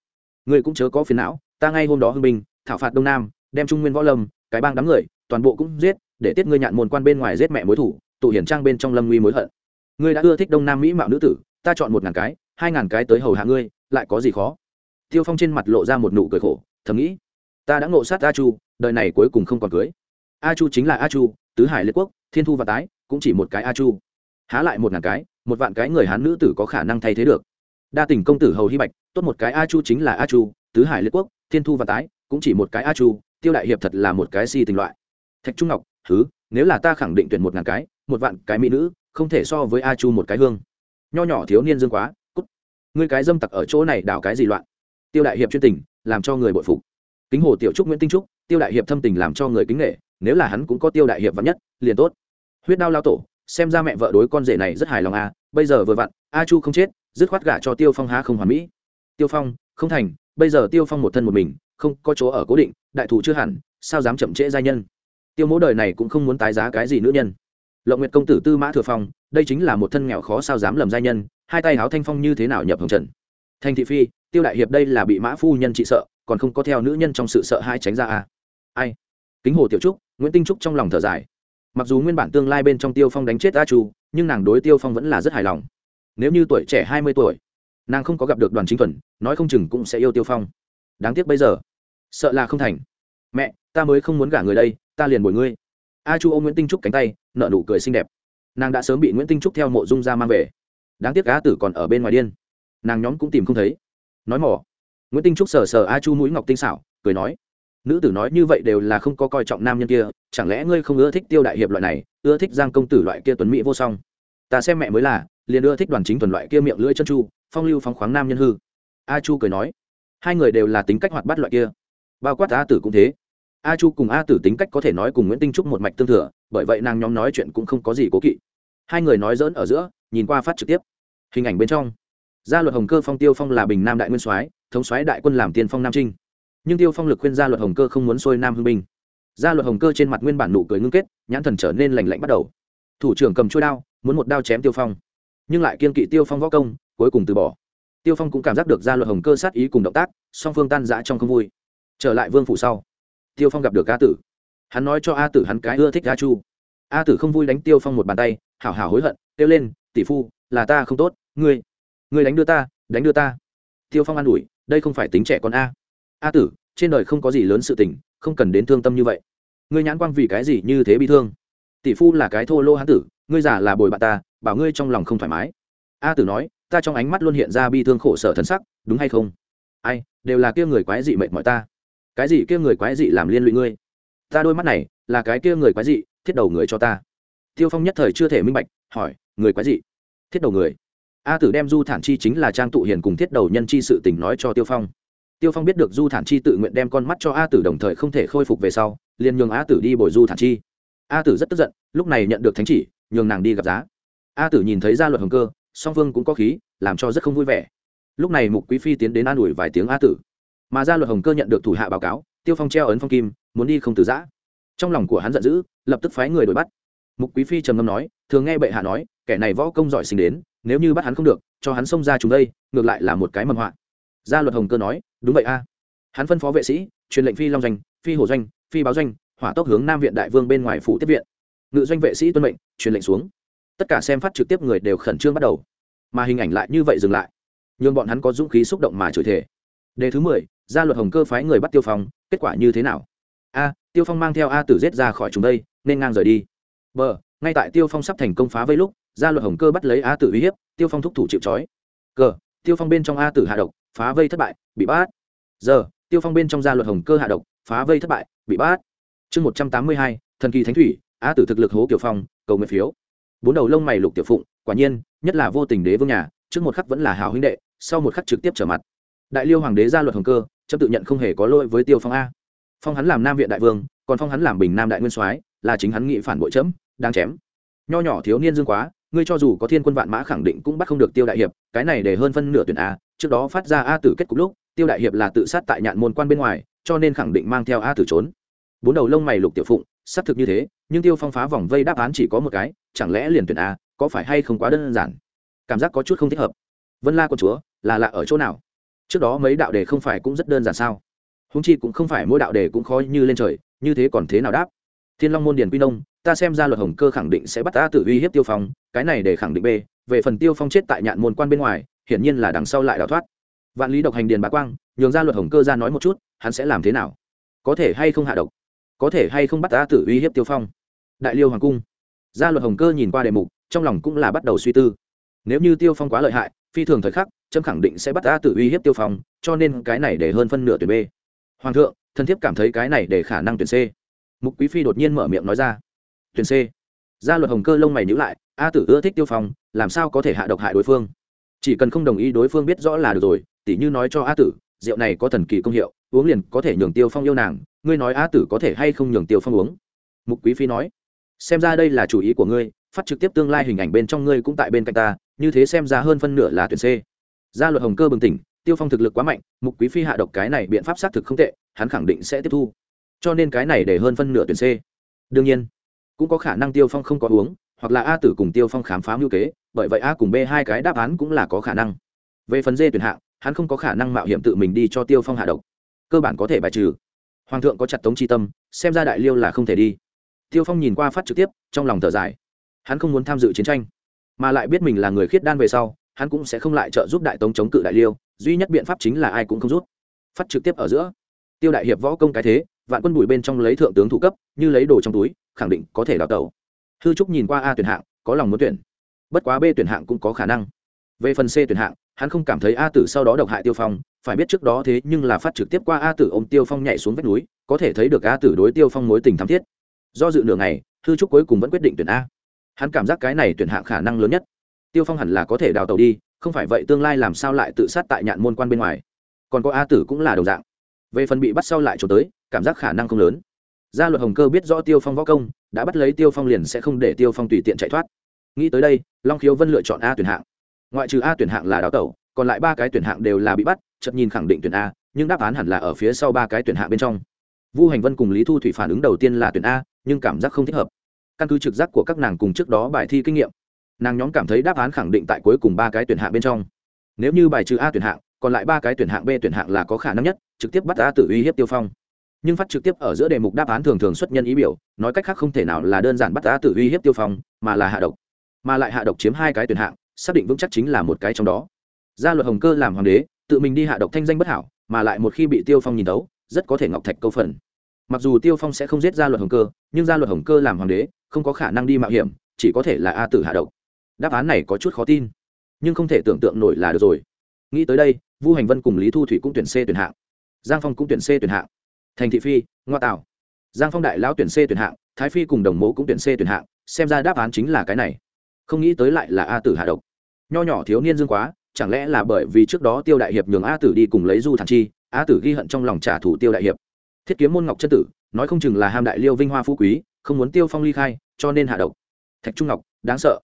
Người cũng chớ có phiền não, ta ngay hôm đó hưng binh, thảo phạt đông nam, đem trung nguyên võ lâm, cái bang đám người, toàn bộ cũng giết, để tiết ngươi nhạn môn quan bên ngoài giết mẹ mối thủ, tụ hiển trang bên trong lâm nguy mối hận. Ngươi đã ưa thích đông nam mỹ mạo nữ tử, ta chọn một ngàn cái, hai ngàn cái tới hầu hạ ngươi, lại có gì khó? Tiêu phong trên mặt lộ ra một nụ cười khổ, thầm nghĩ, ta đã ngộ sát a chu, đời này cuối cùng không còn cưới. A chu chính là a chu, tứ hải liệt quốc, thiên thu và tái, cũng chỉ một cái a chu. Há lại một ngàn cái, một vạn cái người hán nữ tử có khả năng thay thế được đa tình công tử hầu hy bạch, tốt một cái a chu chính là a chu, tứ hải liệt quốc, thiên thu và tái, cũng chỉ một cái a chu, tiêu đại hiệp thật là một cái si tình loại. Thạch trung ngọc thứ nếu là ta khẳng định tuyển một ngàn cái, một vạn cái mỹ nữ, không thể so với a chu một cái hương. Nho nhỏ thiếu niên dương quá, cút. Ngươi cái dâm tặc ở chỗ này đảo cái gì loạn? Tiêu đại hiệp chuyên tình, làm cho người bội phục. Kính hồ tiểu trúc nguyễn tinh trúc, tiêu đại hiệp thâm tình làm cho người kính nghệ nếu là hắn cũng có tiêu đại hiệp vắn nhất, liền tốt. Huyết đao lao tổ, xem ra mẹ vợ đối con rể này rất hài lòng a bây giờ vừa vặn, a chu không chết dứt khoát gả cho tiêu phong há không hoàn mỹ. Tiêu phong, không thành, bây giờ tiêu phong một thân một mình, không có chỗ ở cố định, đại thủ chưa hẳn, sao dám chậm trễ giai nhân? Tiêu mỗ đời này cũng không muốn tái giá cái gì nữ nhân. Lộng nguyệt công tử tư mã thừa phong, đây chính là một thân nghèo khó sao dám lầm giai nhân, hai tay háo thanh phong như thế nào nhập hồng trần? Thanh thị phi, tiêu đại hiệp đây là bị mã phu nhân trị sợ, còn không có theo nữ nhân trong sự sợ hai tránh ra à. ai? Kính hồ tiểu trúc, nguyễn tinh trúc trong lòng thở dài. Mặc dù nguyên bản tương lai bên trong tiêu phong đánh chết a chu, nhưng nàng đối tiêu phong vẫn là rất hài lòng nếu như tuổi trẻ hai mươi tuổi, nàng không có gặp được đoàn chính thuần, nói không chừng cũng sẽ yêu tiêu phong. Đáng tiếc bây giờ, sợ là không thành. Mẹ, ta mới không muốn gả người đây, ta liền bồi ngươi. A chu ô nguyễn tinh trúc cánh tay nợ nụ cười xinh đẹp. Nàng đã sớm bị nguyễn tinh trúc theo mộ dung ra mang về. Đáng tiếc cá tử còn ở bên ngoài điên. Nàng nhóm cũng tìm không thấy. Nói mỏ. Nguyễn tinh trúc sờ sờ a chu mũi ngọc tinh xảo, cười nói. Nữ tử nói như vậy đều là không có coi trọng nam nhân kia, chẳng lẽ ngươi không ưa thích tiêu đại hiệp loại này, ưa thích giang công tử loại kia tuấn mỹ vô song? Ta xem mẹ mới là liền ưa thích đoàn chính thuần loại kia miệng lưỡi chân chu, phong lưu phóng khoáng nam nhân hư. A chu cười nói, hai người đều là tính cách hoạt bát loại kia. Bao quát a tử cũng thế. A chu cùng a tử tính cách có thể nói cùng nguyễn tinh trúc một mạch tương thừa, bởi vậy nàng nhóm nói chuyện cũng không có gì cố kỵ. Hai người nói dỡn ở giữa, nhìn qua phát trực tiếp. Hình ảnh bên trong, gia luật hồng cơ phong tiêu phong là bình nam đại nguyên soái, thống soái đại quân làm tiên phong nam trinh. Nhưng tiêu phong lực khuyên gia luật hồng cơ không muốn xuôi nam hưng binh. Gia luật hồng cơ trên mặt nguyên bản nụ cười ngưng kết, nhãn thần trở nên lành lạnh bắt đầu. Thủ trưởng cầm trôi đao, muốn một đao chém tiêu phong nhưng lại kiên kỵ tiêu phong võ công, cuối cùng từ bỏ. Tiêu phong cũng cảm giác được gia luật hồng cơ sát ý cùng động tác, song phương tan giã trong không vui. Trở lại vương phủ sau, tiêu phong gặp được a tử. Hắn nói cho a tử hắn cái ưa thích a chu. A tử không vui đánh tiêu phong một bàn tay, hảo hảo hối hận, kêu lên, tỷ phu, là ta không tốt, ngươi ngươi đánh đưa ta, đánh đưa ta. Tiêu phong an ủi, đây không phải tính trẻ con a. A tử, trên đời không có gì lớn sự tình, không cần đến thương tâm như vậy. Ngươi nhãn quang vì cái gì như thế bị thương? Tỷ phu là cái thô lô hán tử, ngươi giả là bồi bạn ta bảo ngươi trong lòng không thoải mái. A tử nói, ta trong ánh mắt luôn hiện ra bi thương khổ sở thân sắc, đúng hay không? Ai, đều là kia người quái dị mệt mỏi ta. Cái gì kia người quái dị làm liên lụy ngươi? Ta đôi mắt này, là cái kia người quái dị, thiết đầu người cho ta. Tiêu phong nhất thời chưa thể minh bạch, hỏi, người quái dị? Thiết đầu người. A tử đem du thản chi chính là trang tụ hiền cùng thiết đầu nhân chi sự tình nói cho tiêu phong. Tiêu phong biết được du thản chi tự nguyện đem con mắt cho a tử đồng thời không thể khôi phục về sau, liền nhường a tử đi bồi du thản chi. A tử rất tức giận, lúc này nhận được thánh chỉ, nhường nàng đi gặp giá a tử nhìn thấy gia luật hồng cơ, song phương cũng có khí, làm cho rất không vui vẻ. Lúc này mục quý phi tiến đến an ủi vài tiếng a tử. Mà gia luật hồng cơ nhận được thủ hạ báo cáo, tiêu phong treo ấn phong kim, muốn đi không từ giã. Trong lòng của hắn giận dữ, lập tức phái người đuổi bắt. Mục quý phi trầm ngâm nói, thường nghe bệ hạ nói, kẻ này võ công giỏi sinh đến, nếu như bắt hắn không được, cho hắn xông ra chúng đây, ngược lại là một cái mầm họa. Gia luật hồng cơ nói, đúng vậy a. Hắn phân phó vệ sĩ, truyền lệnh phi long doanh, phi hồ doanh, phi báo doanh, hỏa tốc hướng nam viện đại vương bên ngoài phủ tiếp viện. Ngự doanh vệ sĩ tuân mệnh, truyền lệnh xuống tất cả xem phát trực tiếp người đều khẩn trương bắt đầu. Mà hình ảnh lại như vậy dừng lại. Nhưng bọn hắn có dũng khí xúc động mà chửi thề. đề thứ mười gia luật hồng cơ phái người bắt tiêu phong, kết quả như thế nào? A, tiêu phong mang theo a tử giết ra khỏi chúng đây, nên ngang rời đi. B, ngay tại tiêu phong sắp thành công phá vây lúc gia luật hồng cơ bắt lấy a tử uy hiếp, tiêu phong thúc thủ chịu trói. Cờ tiêu phong bên trong a tử hạ độc, phá vây thất bại, bị bắt. Giờ tiêu phong bên trong gia luật hồng cơ hạ độc, phá vây thất bại, bị bắt. Chương một trăm tám mươi hai, thần kỳ thánh thủy, a tử thực lực hố kiều phong, cầu nguyện phiếu bốn đầu lông mày lục tiểu phụng, quả nhiên, nhất là vô tình đế vương nhà, trước một khắc vẫn là hào huynh đệ, sau một khắc trực tiếp trở mặt. Đại liêu hoàng đế ra luật hồng cơ, chấm tự nhận không hề có lỗi với tiêu phong a. Phong hắn làm nam viện đại vương, còn phong hắn làm bình nam đại nguyên soái, là chính hắn nghị phản bội chấm, đang chém. Nho nhỏ thiếu niên dương quá, ngươi cho dù có thiên quân vạn mã khẳng định cũng bắt không được tiêu đại hiệp, cái này để hơn phân nửa tuyển a, trước đó phát ra a tử kết cục lúc, tiêu đại hiệp là tự sát tại nhạn môn quan bên ngoài, cho nên khẳng định mang theo a tử trốn. Bốn đầu lông mày lục tiểu phụng, xác thực như thế, nhưng tiêu phong phá vòng vây đáp án chỉ có một cái chẳng lẽ liền tuyển a, có phải hay không quá đơn giản? Cảm giác có chút không thích hợp. Vân la con chúa, là lạ ở chỗ nào? Trước đó mấy đạo đề không phải cũng rất đơn giản sao? Húng chi cũng không phải mỗi đạo đề cũng khó như lên trời, như thế còn thế nào đáp? Thiên long môn điền quy nông, ta xem ra luật hồng cơ khẳng định sẽ bắt ta tự uy hiếp tiêu phong, cái này để khẳng định b, về phần tiêu phong chết tại nhạn môn quan bên ngoài, hiển nhiên là đằng sau lại đào thoát. Vạn lý độc hành điền bá quang, nhường ra luật hồng cơ ra nói một chút, hắn sẽ làm thế nào? Có thể hay không hạ độc? Có thể hay không bắt ta tự uy hiếp tiêu phong? Đại liêu hoàng cung gia luật hồng cơ nhìn qua đề mục, trong lòng cũng là bắt đầu suy tư. Nếu như tiêu phong quá lợi hại, phi thường thời khắc, trâm khẳng định sẽ bắt ta tự uy hiếp tiêu phong, cho nên cái này để hơn phân nửa tuyển b. Hoàng thượng thân thiếp cảm thấy cái này để khả năng tuyển c. Mục quý phi đột nhiên mở miệng nói ra. Tuyển c. Gia luật hồng cơ lông mày nhữ lại a tử ưa thích tiêu phong, làm sao có thể hạ độc hại đối phương? Chỉ cần không đồng ý đối phương biết rõ là được rồi, tỉ như nói cho a tử, rượu này có thần kỳ công hiệu, uống liền có thể nhường tiêu phong yêu nàng, ngươi nói a tử có thể hay không nhường tiêu phong uống? Mục quý phi nói xem ra đây là chủ ý của ngươi, phát trực tiếp tương lai hình ảnh bên trong ngươi cũng tại bên cạnh ta, như thế xem ra hơn phân nửa là tuyển c. Gia luật hồng cơ bừng tỉnh, tiêu phong thực lực quá mạnh, mục quý phi hạ độc cái này biện pháp xác thực không tệ, hắn khẳng định sẽ tiếp thu. Cho nên cái này để hơn phân nửa tuyển c. Đương nhiên, cũng có khả năng tiêu phong không có uống, hoặc là a tử cùng tiêu phong khám phá mưu kế, bởi vậy a cùng b hai cái đáp án cũng là có khả năng. Về phần d tuyển hạng, hắn không có khả năng mạo hiểm tự mình đi cho tiêu phong hạ độc. Cơ bản có thể bài trừ. Hoàng thượng có chặt tống chi tâm, xem ra đại liêu là không thể đi tiêu phong nhìn qua phát trực tiếp, trong lòng thở dài. Hắn không muốn tham dự chiến tranh, mà lại biết mình là người khiết đan về sau, hắn cũng sẽ không lại trợ giúp đại tống chống cự đại liêu, duy nhất biện pháp chính là ai cũng không rút. Phát trực tiếp ở giữa, tiêu đại hiệp võ công cái thế, vạn quân bùi bên trong lấy thượng tướng thủ cấp, như lấy đồ trong túi, khẳng định có thể đào tẩu. Hư trúc nhìn qua a tuyển hạng, có lòng muốn tuyển. Bất quá b tuyển hạng cũng có khả năng. Về phần c tuyển hạng, hắn không cảm thấy a tử sau đó độc hại tiêu phong, phải biết trước đó thế nhưng là phát trực tiếp qua a tử ô m tiêu phong nhảy xuống vách núi, có thể thấy được a tử đối tiêu phong mối tình thắm thiết do dự nửa ngày thư trúc cuối cùng vẫn quyết định tuyển a. Hắn cảm giác cái này tuyển hạng khả năng lớn nhất. Tiêu phong hẳn là có thể đào tàu đi, không phải vậy tương lai làm sao lại tự sát tại nhạn môn quan bên ngoài. Còn có a tử cũng là đồng dạng. Về phần bị bắt sau lại trốn tới, cảm giác khả năng không lớn. Gia luật hồng cơ biết rõ tiêu phong võ công, đã bắt lấy tiêu phong liền sẽ không để tiêu phong tùy tiện chạy thoát. Nghĩ tới đây, long khiếu vân lựa chọn a tuyển hạng. Ngoại trừ a tuyển hạng là đào tẩu, còn lại ba cái tuyển hạng đều là bị bắt chậm nhìn khẳng định tuyển a, nhưng đáp án hẳn là ở phía sau ba cái tuyển hạng bên trong. Vu hành vân cùng lý thu thủy phản ứng đầu tiên là tuyển a nhưng cảm giác không thích hợp. Căn cứ trực giác của các nàng cùng trước đó bài thi kinh nghiệm, nàng nhóm cảm thấy đáp án khẳng định tại cuối cùng ba cái tuyển hạng bên trong. Nếu như bài trừ a tuyển hạng, còn lại ba cái tuyển hạng b tuyển hạng là có khả năng nhất, trực tiếp bắt a tự uy hiếp tiêu phong. Nhưng phát trực tiếp ở giữa đề mục đáp án thường thường xuất nhân ý biểu, nói cách khác không thể nào là đơn giản bắt a tự uy hiếp tiêu phong, mà là hạ độc. Mà lại hạ độc chiếm hai cái tuyển hạng, xác định vững chắc chính là một cái trong đó. Gia luật hồng cơ làm hoàng đế, tự mình đi hạ độc thanh danh bất hảo, mà lại một khi bị tiêu phong nhìn tấu rất có thể ngọc thạch câu phần mặc dù tiêu phong sẽ không giết gia luật hồng cơ, nhưng gia luật hồng cơ làm hoàng đế, không có khả năng đi mạo hiểm, chỉ có thể là a tử hạ độc. Đáp án này có chút khó tin, nhưng không thể tưởng tượng nổi là được rồi. Nghĩ tới đây, vu hành vân cùng lý thu thủy cũng tuyển c tuyển hạng. Giang phong cũng tuyển c tuyển hạng. Thành thị phi, ngoa tạo giang phong đại lão tuyển c tuyển hạng, thái phi cùng đồng mẫu cũng tuyển c tuyển hạng, xem ra đáp án chính là cái này. Không nghĩ tới lại là a tử hạ độc. Nho nhỏ thiếu niên dương quá, chẳng lẽ là bởi vì trước đó tiêu đại hiệp nhường a tử đi cùng lấy du thản chi, a tử ghi hận trong lòng trả thù tiêu đại hiệp thiết kiếm môn ngọc chân tử, nói không chừng là ham đại liêu vinh hoa phú quý, không muốn tiêu phong ly khai, cho nên hạ độc. Thạch trung ngọc, đáng sợ.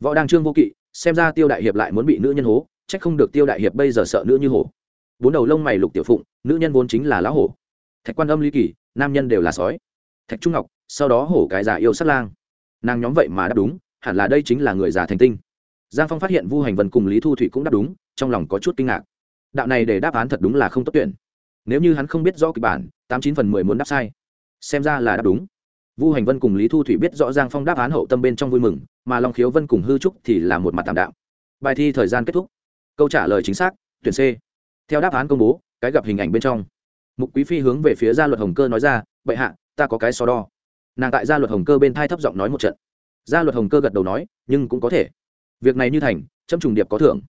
Võ đăng trương vô kỵ, xem ra tiêu đại hiệp lại muốn bị nữ nhân hố trách không được tiêu đại hiệp bây giờ sợ nữ như hổ. Bốn đầu lông mày lục tiểu phụng, nữ nhân vốn chính là lá hổ. Thạch quan âm ly kỳ, nam nhân đều là sói. Thạch trung ngọc, sau đó hổ cái già yêu sát lang. Nàng nhóm vậy mà đáp đúng, hẳn là đây chính là người già thành tinh. Giang phong phát hiện vu hành vân cùng lý thu thủy cũng đáp đúng, trong lòng có chút kinh ngạc. Đạo này để đáp án thật đúng là không tốt tuyển. Nếu như hắn không biết rõ kịch bản tám chín phần mười muốn đáp sai. Xem ra là đáp đúng. Vu hành vân cùng lý thu thủy biết rõ giang phong đáp án hậu tâm bên trong vui mừng, mà long khiếu vân cùng hư trúc thì là một mặt tạm đạo bài thi thời gian kết thúc. Câu trả lời chính xác, tuyển c. Theo đáp án công bố, cái gặp hình ảnh bên trong. Mục quý phi hướng về phía gia luật hồng cơ nói ra, bệ hạ, ta có cái so đo. Nàng tại gia luật hồng cơ bên thai thấp giọng nói một trận. Gia luật hồng cơ gật đầu nói, nhưng cũng có thể. Việc này như thành châm trùng điệp có thưởng.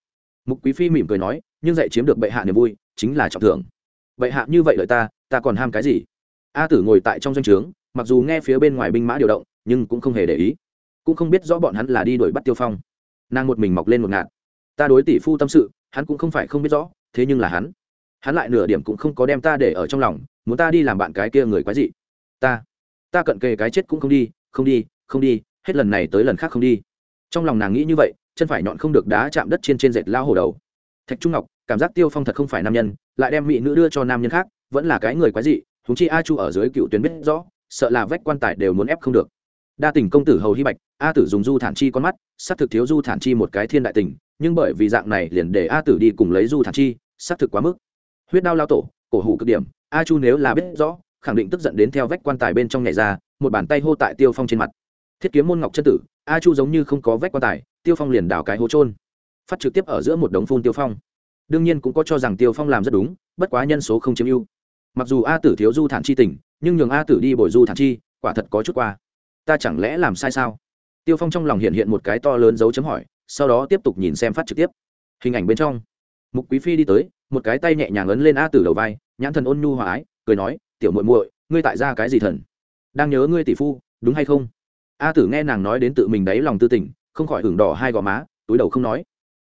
Mục quý phi mỉm cười nói, nhưng dạy chiếm được bệ hạ niềm vui, chính là trọng thưởng. Bệ hạ như vậy lợi ta ta còn ham cái gì? A tử ngồi tại trong doanh trướng, mặc dù nghe phía bên ngoài binh mã điều động, nhưng cũng không hề để ý. Cũng không biết rõ bọn hắn là đi đuổi bắt tiêu phong. Nàng một mình mọc lên một ngạt. Ta đối tỷ phu tâm sự, hắn cũng không phải không biết rõ, thế nhưng là hắn. Hắn lại nửa điểm cũng không có đem ta để ở trong lòng, muốn ta đi làm bạn cái kia người quái dị. Ta ta cận kề cái chết cũng không đi không đi không đi, hết lần này tới lần khác không đi. Trong lòng nàng nghĩ như vậy, chân phải nhọn không được đá chạm đất trên trên dệt lao hổ đầu. Thạch trung ngọc, cảm giác tiêu phong thật không phải nam nhân, lại đem mỹ nữ đưa cho nam nhân khác vẫn là cái người quái dị húng chi a chu ở dưới cựu tuyến biết rõ, sợ là vách quan tài đều muốn ép không được. Đa tình công tử hầu hy bạch, a tử dùng du thản chi con mắt s ắ c thực thiếu du thản chi một cái thiên đại tình, nhưng bởi vì dạng này liền để a tử đi cùng lấy du thản chi s ắ c thực quá mức. Huyết đao lao tổ, cổ hủ cực điểm, a chu nếu là biết rõ, khẳng định tức giận đến theo vách quan tài bên trong nhảy ra, một bàn tay hô tại tiêu phong trên mặt. Thiết kiếm môn ngọc chân tử, a chu giống như không có vách quan tài, tiêu phong liền đào cái hố trôn phát trực tiếp ở giữa một đống phun tiêu phong. Đương nhiên cũng có cho rằng tiêu phong làm rất đúng, bất quá nhân số không chiếm ưu mặc dù a tử thiếu du thản chi tỉnh nhưng nhường a tử đi bồi du thản chi, quả thật có chút qua. Ta chẳng lẽ làm sai sao? Tiêu phong trong lòng hiện hiện một cái to lớn dấu chấm hỏi, sau đó tiếp tục nhìn xem phát trực tiếp. Hình ảnh bên trong, mục quý phi đi tới, một cái tay nhẹ nhàng ấn lên a tử đầu vai, nhãn thần ôn nhu hòa ái, cười nói, tiểu muội muội, ngươi tại ra cái gì thần? Đang nhớ ngươi tỷ phu, đúng hay không? A tử nghe nàng nói đến tự mình đáy lòng tư tình, không khỏi hưởng đỏ hai gò má, túi đầu không nói.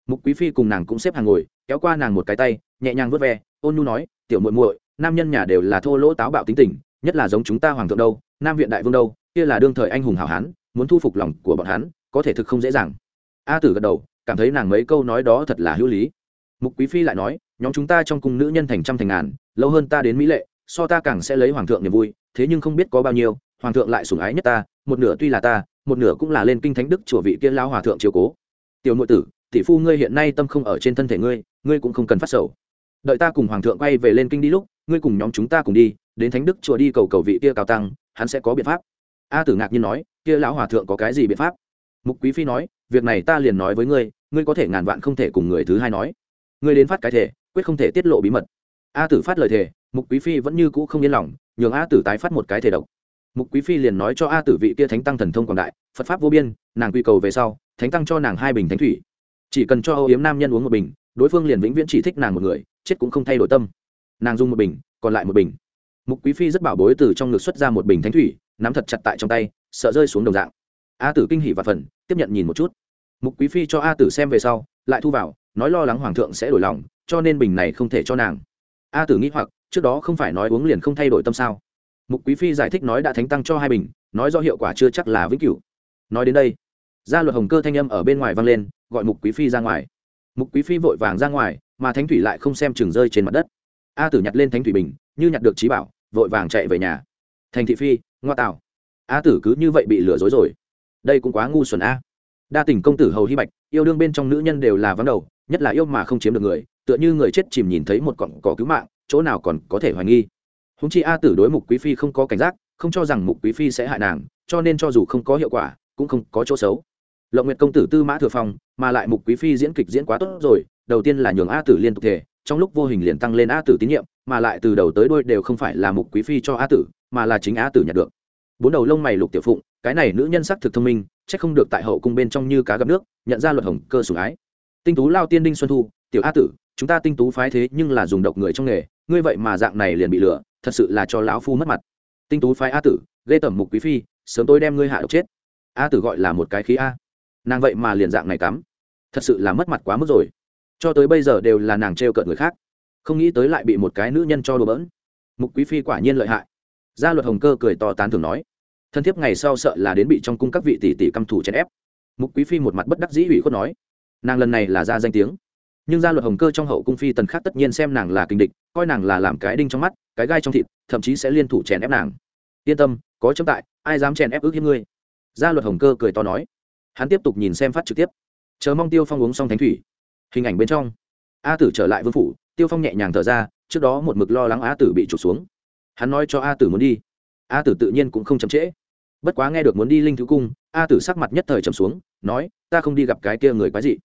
Mục quý phi cùng nàng cũng xếp hàng ngồi, kéo qua nàng một cái tay, nhẹ nhàng vớt ve, ôn nhu nói, tiểu muội muội nam nhân nhà đều là thô lỗ táo bạo tính tình, nhất là giống chúng ta hoàng thượng đâu, nam viện đại vương đâu, kia là đương thời anh hùng hảo hán, muốn thu phục lòng của bọn hắn, có thể thực không dễ dàng. A tử gật đầu, cảm thấy nàng mấy câu nói đó thật là hữu lý. Mục quý phi lại nói, nhóm chúng ta trong cung nữ nhân thành trăm thành ngàn, lâu hơn ta đến mỹ lệ, so ta càng sẽ lấy hoàng thượng niềm vui, thế nhưng không biết có bao nhiêu, hoàng thượng lại sủng ái nhất ta, một nửa tuy là ta, một nửa cũng là lên kinh thánh đức chùa vị kia lao hòa thượng chiếu cố. Tiểu nội tử, tỷ phu ngươi hiện nay tâm không ở trên thân thể ngươi ngươi cũng không cần phát sầu. Đợi ta cùng hoàng thượng quay về lên kinh đi lúc ngươi cùng nhóm chúng ta cùng đi, đến thánh đức chùa đi cầu cầu vị kia cao tăng, hắn sẽ có biện pháp. A tử ngạc nhiên nói, kia lão hòa thượng có cái gì biện pháp? Mục quý phi nói, việc này ta liền nói với ngươi ngươi có thể ngàn vạn không thể cùng người thứ hai nói. Ngươi đến phát cái thể, quyết không thể tiết lộ bí mật. A tử phát lời thề, mục quý phi vẫn như cũ không yên lòng, nhường a tử tái phát một cái thể độc. Mục quý phi liền nói cho a tử vị kia thánh tăng thần thông quảng đại, phật pháp vô biên, nàng quy cầu về sau, thánh tăng cho nàng hai bình thánh thủy. Chỉ cần cho âu yếm nam nhân uống một bình, đối phương liền vĩnh viễn chỉ thích nàng một người, chết cũng không thay đổi tâm nàng dùng một bình, còn lại một bình. Mục quý phi rất bảo bối từ trong ngực xuất ra một bình thánh thủy, nắm thật chặt tại trong tay, sợ rơi xuống đồng dạng. A tử kinh hỉ và phần, tiếp nhận nhìn một chút. Mục quý phi cho a tử xem về sau, lại thu vào, nói lo lắng hoàng thượng sẽ đổi lòng, cho nên bình này không thể cho nàng. A tử nghĩ hoặc, trước đó không phải nói uống liền không thay đổi tâm sao. Mục quý phi giải thích nói đã thánh tăng cho hai bình, nói do hiệu quả chưa chắc là vĩnh cửu. Nói đến đây, gia luật hồng cơ thanh âm ở bên ngoài vang lên, gọi mục quý phi ra ngoài. Mục quý phi vội vàng ra ngoài, mà thánh thủy lại không xem chừng rơi trên mặt đất a tử nhặt lên thánh thủy bình, như nhặt được trí bảo, vội vàng chạy về nhà. Thành thị phi, ngoa tạo a tử cứ như vậy bị lừa dối rồi. Đây cũng quá ngu xuẩn a. Đa tình công tử hầu hy bạch, yêu đương bên trong nữ nhân đều là vắng đầu, nhất là yêu mà không chiếm được người, tựa như người chết chìm nhìn thấy một cọng cỏ cứu mạng, chỗ nào còn có thể hoài nghi. Húng chi a tử đối mục quý phi không có cảnh giác, không cho rằng mục quý phi sẽ hại nàng, cho nên cho dù không có hiệu quả, cũng không có chỗ xấu. Lộng nguyệt công tử tư mã thừa phong, mà lại mục quý phi diễn kịch diễn quá tốt rồi, đầu tiên là nhường a tử liên tục thể trong lúc vô hình liền tăng lên a tử tín nhiệm, mà lại từ đầu tới đôi đều không phải là mục quý phi cho a tử, mà là chính a tử nhận được. Bốn đầu lông mày lục tiểu phụng, cái này nữ nhân sắc thực thông minh c h ắ c không được tại hậu cung bên trong như cá gặp nước, nhận ra luật hồng cơ sủng ái. Tinh tú lao tiên đinh xuân thu, tiểu a tử, chúng ta tinh tú phái thế nhưng là dùng độc người trong nghề, ngươi vậy mà dạng này liền bị lừa, thật sự là cho lão phu mất mặt. Tinh tú phái a tử gây tẩm mục quý phi, sớm tôi đem ngươi hạ độc chết. A tử gọi là một cái khí a. Nàng vậy mà liền dạng này cắm. Thật sự là mất mặt quá mức rồi cho tới bây giờ đều là nàng trêu cợt người khác, không nghĩ tới lại bị một cái nữ nhân cho đùa bỡn. Mục quý phi quả nhiên lợi hại. Gia luật hồng cơ cười to tán thường nói, thân thiết ngày sau sợ là đến bị trong cung các vị tỷ tỷ căm thủ chèn ép. Mục quý phi một mặt bất đắc dĩ ủy khuất nói, nàng lần này là ra danh tiếng, nhưng gia luật hồng cơ trong hậu cung phi tần khác tất nhiên xem nàng là kinh địch, coi nàng là làm cái đinh trong mắt, cái gai trong thịt, thậm chí sẽ liên thủ chèn ép nàng. Yên tâm, có chấm tại, ai dám chèn ép ước hiếp ngươi? Gia luật hồng cơ cười to nói. Hắn tiếp tục nhìn xem phát trực tiếp. Chờ mong tiêu phong uống xong thánh thủy hình ảnh bên trong. A tử trở lại vương phủ, tiêu phong nhẹ nhàng thở ra, trước đó một mực lo lắng a tử bị trục xuống. Hắn nói cho a tử muốn đi. A tử tự nhiên cũng không chậm trễ. Bất quá nghe được muốn đi linh thứ cung, a tử sắc mặt nhất thời trầm xuống, nói, ta không đi gặp cái kia người quái dị.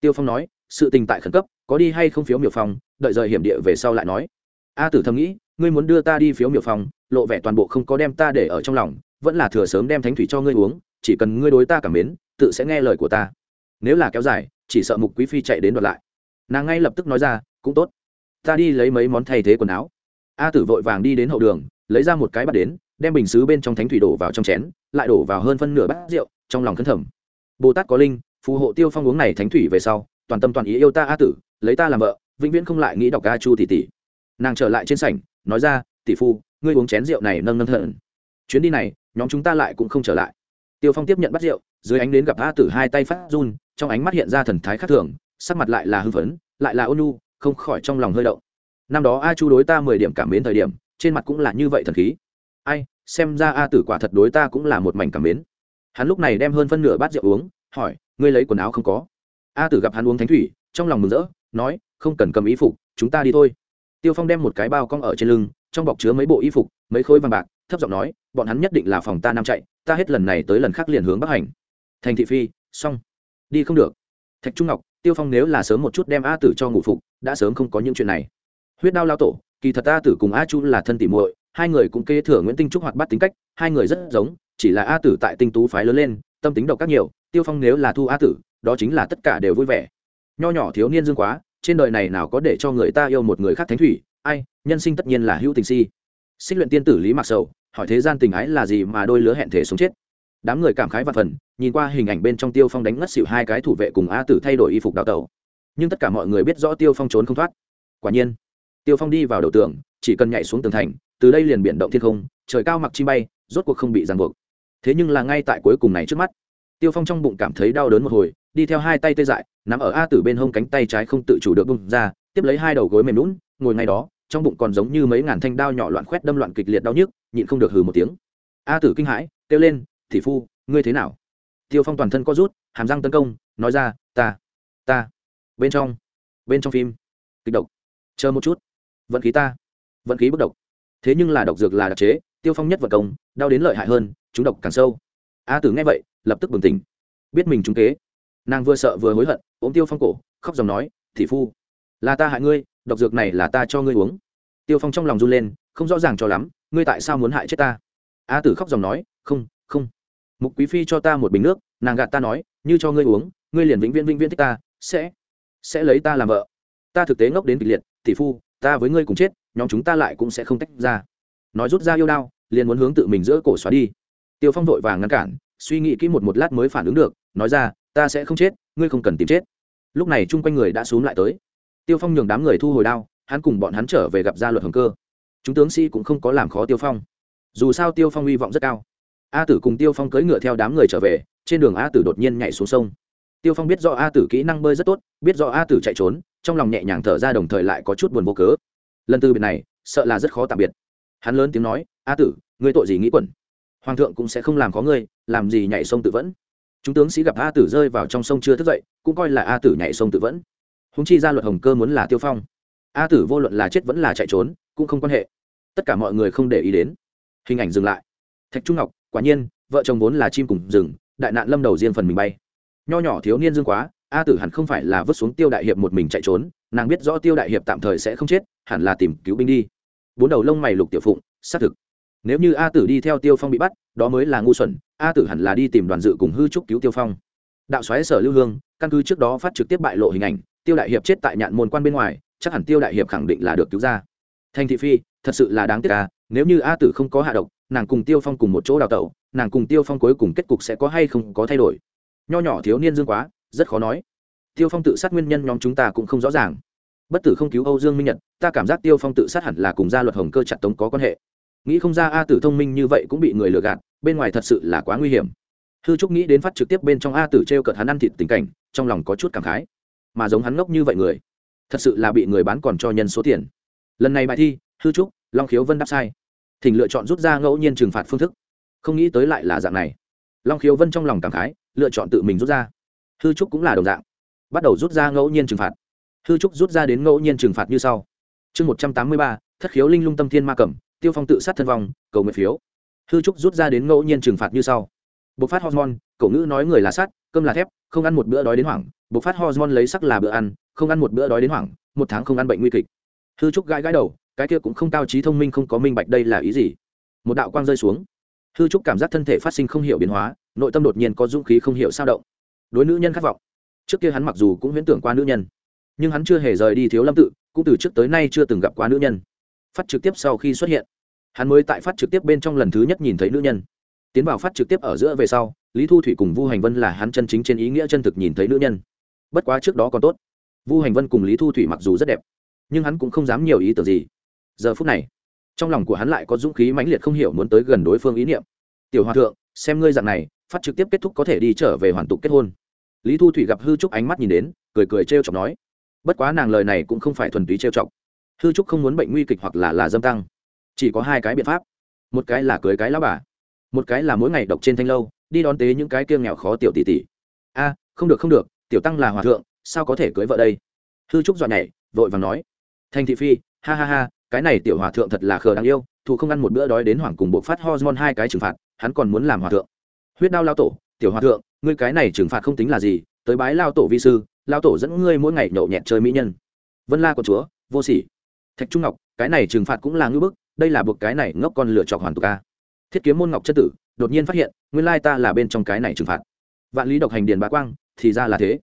Tiêu phong nói, sự tình tại khẩn cấp, có đi hay không phiếu miểu phòng, đợi rời hiểm địa về sau lại nói. A tử thầm nghĩ, ngươi muốn đưa ta đi phiếu miểu phòng, lộ vẻ toàn bộ không có đem ta để ở trong lòng, vẫn là thừa sớm đem thánh thủy cho ngươi uống, chỉ cần ngươi đối ta cảm mến, tự sẽ nghe lời của ta. Nếu là kéo dài chỉ sợ mục quý phi chạy đến đoạt lại. Nàng ngay lập tức nói ra, cũng tốt, ta đi lấy mấy món thay thế quần áo. A tử vội vàng đi đến hậu đường, lấy ra một cái bắt đến, đem bình xứ bên trong thánh thủy đổ vào trong chén, lại đổ vào hơn phân nửa bát rượu, trong lòng khấn thầm. Bồ tát có linh, phù hộ tiêu phong uống này thánh thủy về sau, toàn tâm toàn ý yêu ta a tử, lấy ta làm vợ, vĩnh viễn không lại nghĩ đọc ca chu tỷ tỷ. Nàng trở lại trên sảnh, nói ra, tỷ phu, ngươi uống chén rượu này nâng nâng thận. Chuyến đi này, nhóm chúng ta lại cũng không trở lại. Tiêu phong tiếp nhận bắt rượu, dưới ánh đến gặp a tử hai tay phát run trong ánh mắt hiện ra thần thái khác thường, sắc mặt lại là hưng phấn, lại là ôn nhu, không khỏi trong lòng hơi động. Năm đó a chu đối ta mười điểm cảm mến thời điểm, trên mặt cũng là như vậy thần khí. Ai, xem ra a tử quả thật đối ta cũng là một mảnh cảm mến. Hắn lúc này đem hơn phân nửa bát rượu uống, hỏi, ngươi lấy quần áo không có? A tử gặp hắn uống thánh thủy, trong lòng mừng rỡ, nói, không cần cầm ý phục, chúng ta đi thôi. Tiêu phong đem một cái bao cong ở trên lưng, trong bọc chứa mấy bộ y phục, mấy khối vàng bạc, thấp giọng nói, bọn hắn nhất định là phòng ta nam chạy, ta hết lần này tới lần khác liền hướng bắc hành. Thành thị phi, xong đi không được. Thạch trung ngọc, tiêu phong nếu là sớm một chút đem a tử cho ngủ phục, đã sớm không có những chuyện này. Huyết đao lao tổ, kỳ thật a tử cùng a chu là thân tỉ muội, hai người cũng kế thừa nguyễn tinh trúc hoạt bắt tính cách, hai người rất giống, chỉ là a tử tại tinh tú phái lớn lên, tâm tính độc các nhiều, tiêu phong nếu là thu a tử, đó chính là tất cả đều vui vẻ. Nho nhỏ thiếu niên dương quá, trên đời này nào có để cho người ta yêu một người khác thánh thủy, ai, nhân sinh tất nhiên là hữu tình si. Xích luyện tiên tử lý mặc sầu, hỏi thế gian tình ái là gì mà đôi lứa hẹn thể sống chết? Đám người cảm khái và phần, nhìn qua hình ảnh bên trong tiêu phong đánh ngất xỉu hai cái thủ vệ cùng a tử thay đổi y phục đào tẩu. Nhưng tất cả mọi người biết rõ tiêu phong trốn không thoát. Quả nhiên, tiêu phong đi vào đầu tường, chỉ cần nhảy xuống tường thành, từ đây liền biển động thiên không, trời cao mặc chi bay, rốt cuộc không bị ràng buộc. Thế nhưng là ngay tại cuối cùng này trước mắt, tiêu phong trong bụng cảm thấy đau đớn một hồi, đi theo hai tay tê dại, nắm ở a tử bên hông cánh tay trái không tự chủ được bung ra, tiếp lấy hai đầu gối mềm lún ngồi ngay đó, trong bụng còn giống như mấy ngàn thanh đao nhỏ loạn khoét đâm loạn kịch liệt đau nhức, nhịn không được hừ một tiếng. A tử kinh hãi, kêu lên thị phu, ngươi thế nào? Tiêu phong toàn thân có rút, hàm răng tấn công, nói ra, ta ta. Bên trong bên trong phim, kịch độc. Chờ một chút. Vận khí ta, vận khí bất độc. Thế nhưng là độc dược là đặc chế, tiêu phong nhất vật công, đau đến lợi hại hơn, chúng độc càng sâu. A tử nghe vậy, lập tức bừng tỉnh. Biết mình trúng kế. Nàng vừa sợ vừa hối hận, ôm tiêu phong cổ, khóc dòng nói thị phu, là ta hại ngươi, độc dược này là ta cho ngươi uống. Tiêu phong trong lòng run lên, không rõ ràng cho lắm, ngươi tại sao muốn hại chết ta? A tử khóc dòng nói, không không mục quý phi cho ta một bình nước, nàng gạt ta nói, như cho ngươi uống, ngươi liền vĩnh viễn vĩnh viễn thích ta, sẽ sẽ lấy ta làm vợ. Ta thực tế ngốc đến kịch liệt, tỷ phu, ta với ngươi cùng chết, nhóm chúng ta lại cũng sẽ không tách ra. Nói rút ra yêu đao, liền muốn hướng tự mình giữa cổ xóa đi. Tiêu phong vội vàng ngăn cản, suy nghĩ kỹ một một lát mới phản ứng được, nói ra, ta sẽ không chết, ngươi không cần tìm chết. Lúc này chung quanh người đã xúm lại tới. Tiêu phong nhường đám người thu hồi đao, hắn cùng bọn hắn trở về gặp gia luật hồng cơ. Chúng tướng sĩ cũng không có làm khó tiêu phong. Dù sao tiêu phong hy vọng rất cao a tử cùng tiêu phong cưỡi ngựa theo đám người trở về, trên đường a tử đột nhiên nhảy xuống sông. Tiêu phong biết do a tử kỹ năng bơi rất tốt, biết do a tử chạy trốn, trong lòng nhẹ nhàng thở ra đồng thời lại có chút buồn vô cớ. Lần từ biệt này, sợ là rất khó tạm biệt. Hắn lớn tiếng nói, a tử, ngươi tội gì nghĩ quẩn? Hoàng thượng cũng sẽ không làm có ngươi, làm gì nhảy sông tự vẫn? Chúng tướng sĩ gặp a tử rơi vào trong sông chưa thức dậy, cũng coi là a tử nhảy sông tự vẫn. Húng chi ra luật hồng cơ muốn là tiêu phong. A tử vô luận là chết vẫn là chạy trốn, cũng không quan hệ. Tất cả mọi người không để ý đến. Hình ảnh dừng lại thạch trung ngọc, quả nhiên, vợ chồng vốn là chim cùng rừng, đại nạn lâm đầu riêng phần mình bay. Nho nhỏ thiếu niên dương quá, a tử hẳn không phải là vứt xuống tiêu đại hiệp một mình chạy trốn, nàng biết rõ tiêu đại hiệp tạm thời sẽ không chết, hẳn là tìm cứu binh đi. Bốn đầu lông mày lục tiểu phụng, xác thực. Nếu như a tử đi theo tiêu phong bị bắt, đó mới là ngu xuẩn, a tử hẳn là đi tìm đoàn dự cùng hư trúc cứu tiêu phong. Đạo xoáy sở lưu hương, căn cứ trước đó phát trực tiếp bại lộ hình ảnh, tiêu đại hiệp chết tại nhạn môn quan bên ngoài, chắc hẳn tiêu đại hiệp khẳng định là được cứu ra. Thanh thị phi, thật sự là đáng tiếc à nếu như a tử không có hạ độc nàng cùng tiêu phong cùng một chỗ đào tẩu, nàng cùng tiêu phong cuối cùng kết cục sẽ có hay không có thay đổi. Nho nhỏ thiếu niên dương quá, rất khó nói. Tiêu phong tự sát nguyên nhân nhóm chúng ta cũng không rõ ràng. Bất tử không cứu âu dương minh nhật, ta cảm giác tiêu phong tự sát hẳn là cùng gia luật hồng cơ chặt tống có quan hệ. Nghĩ không ra a tử thông minh như vậy cũng bị người lừa gạt, bên ngoài thật sự là quá nguy hiểm. Hư trúc nghĩ đến phát trực tiếp bên trong a tử t r e o cợt hắn ăn thịt tình cảnh, trong lòng có chút cảm khái. Mà giống hắn ngốc như vậy người, thật sự là bị người bán còn cho nhân số tiền. Lần này bài thi, hư trúc, long khiếu vân đáp sai thỉnh lựa chọn rút ra ngẫu nhiên trừng phạt phương thức. Không nghĩ tới lại là dạng này. Long khiếu vân trong lòng cảm khái, lựa chọn tự mình rút ra. Hư trúc cũng là đồng dạng. Bắt đầu rút ra ngẫu nhiên trừng phạt. Hư trúc rút ra đến ngẫu nhiên trừng phạt như sau. Chương một trăm tám mươi ba, thất khiếu linh lung tâm thiên ma cẩm, tiêu phong tự sát thân vong, cầu nguyện phiếu. Hư trúc rút ra đến ngẫu nhiên trừng phạt như sau. Bộc phát hormone cậu ngữ nói người là sát cơm là thép, không ăn một bữa đói đến hoảng. Bộc phát hormone lấy sắc là bữa ăn, không ăn một bữa đói đến hoảng, một tháng không ăn bệnh nguy kịch. Hư trúc gãi gãi đầu cái kia cũng không cao trí thông minh không có minh bạch đây là ý gì. Một đạo quang rơi xuống. Hư trúc cảm giác thân thể phát sinh không hiểu biến hóa, nội tâm đột nhiên có dũng khí không hiểu sao động. Đối nữ nhân khát vọng. Trước kia hắn mặc dù cũng huyễn tưởng qua nữ nhân, nhưng hắn chưa hề rời đi thiếu lâm tự, cũng từ trước tới nay chưa từng gặp qua nữ nhân. Phát trực tiếp sau khi xuất hiện, hắn mới tại phát trực tiếp bên trong lần thứ nhất nhìn thấy nữ nhân. Tiến vào phát trực tiếp ở giữa về sau, lý thu thủy cùng vu hành vân là hắn chân chính trên ý nghĩa chân thực nhìn thấy nữ nhân. Bất quá trước đó còn tốt. Vu hành vân cùng lý thu thủy mặc dù rất đẹp, nhưng hắn cũng không dám nhiều ý tưởng gì giờ phút này, trong lòng của hắn lại có dũng khí mãnh liệt không hiểu muốn tới gần đối phương ý niệm. Tiểu hòa thượng, xem ngươi dạng này, phát trực tiếp kết thúc có thể đi trở về hoàn tục kết hôn. Lý thu thủy gặp hư trúc ánh mắt nhìn đến, cười cười trêu chọc nói, bất quá nàng lời này cũng không phải thuần túy trêu chọc. Hư trúc không muốn bệnh nguy kịch hoặc là là dâm tăng, chỉ có hai cái biện pháp. Một cái là cưới cái lao bà, một cái là mỗi ngày độc trên thanh lâu, đi đón tế những cái kia nghèo khó tiểu tỷ tỷ. A, không được không được, tiểu tăng là hòa thượng, sao có thể cưới vợ đây? Hư trúc dọa nhảy, vội vàng nói, thanh thị phi, ha ha ha cái này tiểu hòa thượng thật là khờ đáng yêu, thù không ăn một bữa đói đến hoảng cùng bộ phát hormone hai cái trừng phạt, hắn còn muốn làm hòa thượng. Huyết đao lao tổ, tiểu hòa thượng, ngươi cái này trừng phạt không tính là gì, tới bái lao tổ vi sư, lao tổ dẫn ngươi mỗi ngày nhậu nhẹt chơi mỹ nhân. Vân la của chúa, vô sỉ. Thạch trung ngọc, cái này trừng phạt cũng là ngưỡng bức, đây là buộc cái này ngốc con lựa chọc hoàn tục ca thiết kiếm môn ngọc chân tử, đột nhiên phát hiện, nguyên lai ta là bên trong cái này trừng phạt. Vạn lý độc hành điền bá quang, thì ra là thế.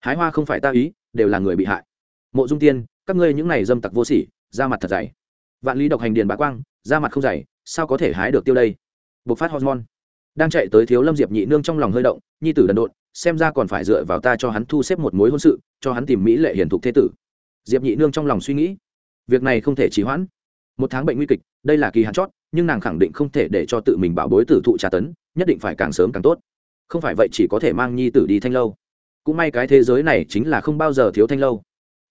Hái hoa không phải ta ý, đều là người bị hại. Mộ dung tiên, các ngươi những này dâm tặc vô sỉ ra mặt thật dày. Vạn lý độc hành điền bá quang ra mặt không dày, sao có thể hái được tiêu đây? Bộc phát hormone. Đang chạy tới thiếu lâm diệp nhị nương trong lòng hơi động, nhi tử đần độn, xem ra còn phải dựa vào ta cho hắn thu xếp một mối hôn sự, cho hắn tìm mỹ lệ hiển thục thế tử. Diệp nhị nương trong lòng suy nghĩ, việc này không thể trì hoãn. Một tháng bệnh nguy kịch, đây là kỳ hạn chót, nhưng nàng khẳng định không thể để cho tự mình bảo bối tử thụ trà tấn, nhất định phải càng sớm càng tốt. Không phải vậy chỉ có thể mang nhi tử đi thanh lâu. Cũng may cái thế giới này chính là không bao giờ thiếu thanh lâu.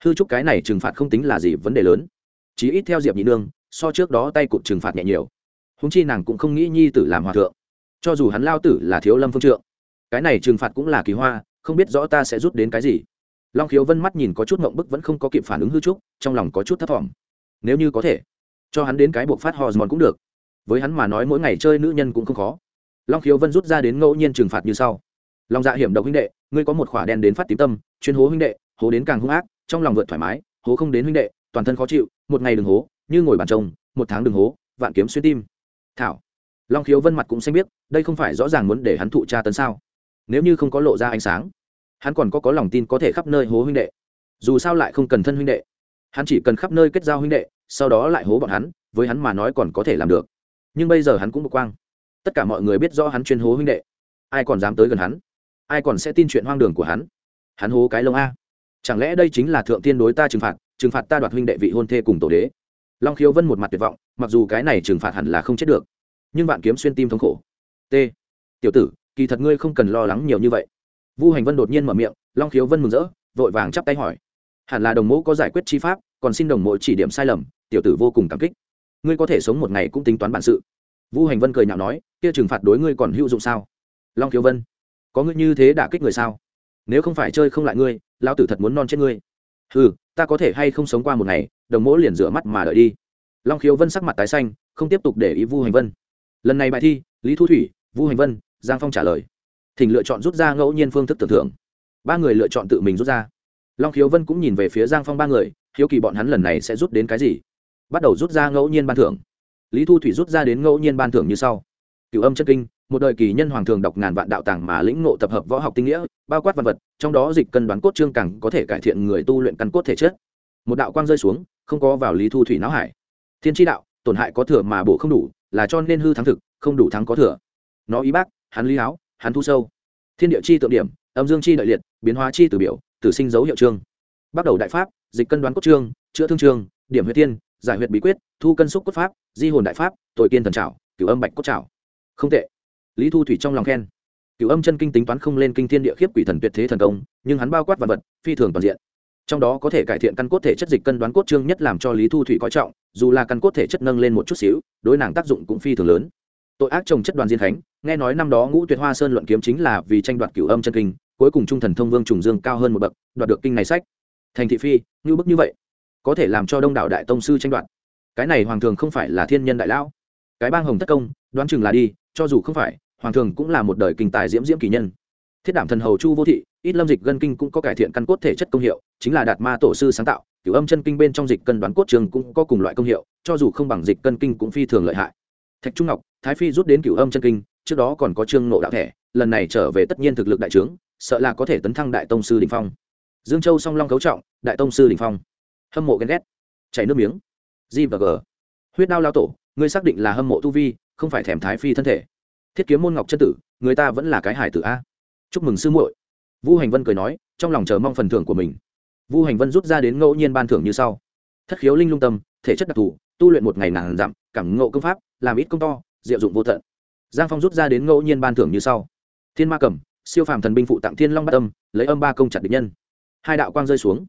Hư trúc cái này trừng phạt không tính là gì, vấn đề lớn chí ít theo diệp nhị nương, so trước đó tay cụt trừng phạt nhẹ nhiều. Húng chi nàng cũng không nghĩ nhi tử làm hòa thượng. Cho dù hắn lao tử là thiếu lâm phương trượng, cái này trừng phạt cũng là kỳ hoa, không biết rõ ta sẽ rút đến cái gì. Long khiếu vân mắt nhìn có chút mộng bức vẫn không có kịp phản ứng hư trúc, trong lòng có chút thất vọng nếu như có thể, cho hắn đến cái buộc phát hormone cũng được. Với hắn mà nói mỗi ngày chơi nữ nhân cũng không khó. Long khiếu vân rút ra đến ngẫu nhiên trừng phạt như sau. Lòng dạ hiểm độc huynh đệ, ngươi có một khỏa đen đến phát tím tâm, chuyên hố huynh đệ, hố đến càng hung ác, trong lòng vượt thoải mái, hố không đến huynh đệ, toàn thân khó chịu một ngày đừng hố, như ngồi bàn trông, một tháng đừng hố, vạn kiếm xuyên tim. Thảo. Long khiếu vân mặt cũng xanh biết đây không phải rõ ràng muốn để hắn thụ tra tấn sao? Nếu như không có lộ ra ánh sáng, hắn còn có có lòng tin có thể khắp nơi hố huynh đệ. Dù sao lại không cần thân huynh đệ. Hắn chỉ cần khắp nơi kết giao huynh đệ, sau đó lại hố bọn hắn, với hắn mà nói còn có thể làm được. Nhưng bây giờ hắn cũng bực quang. Tất cả mọi người biết rõ hắn chuyên hố huynh đệ. Ai còn dám tới gần hắn? Ai còn sẽ tin chuyện hoang đường của hắn? Hắn hố cái lông a chẳng lẽ đây chính là thượng tiên đối ta trừng phạt trừng phạt ta đoạt huynh đệ vị hôn thê cùng tổ đế? Long khiếu vân một mặt tuyệt vọng, mặc dù cái này trừng phạt hẳn là không chết được, nhưng bạn kiếm xuyên tim thống khổ. T. Tiểu tử, kỳ thật ngươi không cần lo lắng nhiều như vậy. Vu hành vân đột nhiên mở miệng, long khiếu vân mừng rỡ, vội vàng chắp tay hỏi. Hẳn là đồng mẫu có giải quyết chi pháp, còn xin đồng mẫu chỉ điểm sai lầm, tiểu tử vô cùng cảm kích. Ngươi có thể sống một ngày cũng tính toán bản sự. Vu hành vân cười nhạo nói, kia trừng phạt đối ngươi còn hữu dụng sao? Long khiếu vân, có ngươi như thế đả kích người sao? Nếu không phải chơi không lại ngươi lao tử thật muốn non chết ngươi. Ừ ta có thể hay không sống qua một ngày, đồng mỗ liền rửa mắt mà đợi đi. Long khiếu vân sắc mặt tái xanh, không tiếp tục để ý vu hành vân. Lần này bài thi, lý thu thủy, vu hành vân, giang phong trả lời. Thỉnh lựa chọn rút ra ngẫu nhiên phương thức tưởng thưởng ba người lựa chọn tự mình rút ra. Long khiếu vân cũng nhìn về phía giang phong ba người, hiếu kỳ bọn hắn lần này sẽ rút đến cái gì. Bắt đầu rút ra ngẫu nhiên ban thưởng. Lý thu thủy rút ra đến ngẫu nhiên ban thưởng như sau. Cựu âm chất kinh một đời kỳ nhân hoàng thường đọc ngàn vạn đạo tàng mà lĩnh ngộ tập hợp võ học tinh nghĩa, bao quát văn vật, trong đó dịch cân đoán cốt trương càng có thể cải thiện người tu luyện căn cốt thể chất. Một đạo quang rơi xuống, không có vào lý thu thủy não hải. Thiên tri đạo, tổn hại có thừa mà bổ không đủ, là cho nên hư thắng thực, không đủ thắng có thừa. Nó ý bác, hắn lý áo, hắn thu sâu. Thiên địa chi tượng điểm, âm dương chi đợi liệt, biến hóa chi từ biểu, tử sinh dấu hiệu trương bắt đầu đại pháp, dịch cân đoán cốt trương chữa thương trương điểm huyết tiên, giải huyệt bí quyết, thu cân xúc cốt pháp, di hồn đại pháp, tội kiên thần trảo, cửu âm bạch cốt trảo. Không tệ lý thu thủy trong lòng khen. Cửu âm chân kinh tính toán không lên kinh thiên địa khiếp quỷ thần tuyệt thế thần công, nhưng hắn bao quát vật vật, phi thường toàn diện. Trong đó có thể cải thiện căn cốt thể chất dịch cân đoán cốt trương nhất làm cho lý thu thủy coi trọng, dù là căn cốt thể chất nâng lên một chút xíu, đối nàng tác dụng cũng phi thường lớn. Tội ác trồng chất đoàn diên khánh, nghe nói năm đó ngũ tuyệt hoa sơn luận kiếm chính là vì tranh đoạt cửu âm chân kinh, cuối cùng trung thần thông vương trùng dương cao hơn một bậc, đoạt được kinh này sách. Thành thị phi như bức như vậy, có thể làm cho đông đảo đại tông sư tranh đoạt. Cái này hoàng thường không phải là thiên nhân đại lão. Cái bang hồng tất công, đoán chừng là đi, cho dù không phải hoàng thường cũng là một đời kinh tài diễm diễm kỳ nhân. Thiết đảm thần hầu chu vô thị, ít lâm dịch gân kinh cũng có cải thiện căn cốt thể chất công hiệu, chính là đạt ma tổ sư sáng tạo cửu âm chân kinh bên trong dịch cân đoán cốt trường cũng có cùng loại công hiệu, cho dù không bằng dịch cân kinh cũng phi thường lợi hại. Thạch trung ngọc, thái phi rút đến cửu âm chân kinh, trước đó còn có trương nộ đạo thẻ lần này trở về tất nhiên thực lực đại trướng, sợ là có thể tấn thăng đại tông sư đình phong. Dương châu song long cấu trọng, đại tông sư đình phong. Hâm mộ ghen ghét, chảy nước miếng. G và g. Huyết đao lao tổ, ngươi xác định là hâm mộ tu vi, không phải thèm thái phi thân thể thiết kiếm môn ngọc chân tử, người ta vẫn là cái hải tử a. Chúc mừng sư muội. Vu hành vân cười nói, trong lòng chờ mong phần thưởng của mình. Vu hành vân rút ra đến ngẫu nhiên ban thưởng như sau. Thất khiếu linh lung tâm, thể chất đặc thù, tu luyện một ngày nàng dặm, cảm ngộ công pháp, làm ít công to, diệu dụng vô tận. Giang phong rút ra đến ngẫu nhiên ban thưởng như sau. Thiên ma cầm, siêu phàm thần binh phụ tặng thiên long bát âm, lấy âm ba công chặt địch nhân. Hai đạo quang rơi xuống.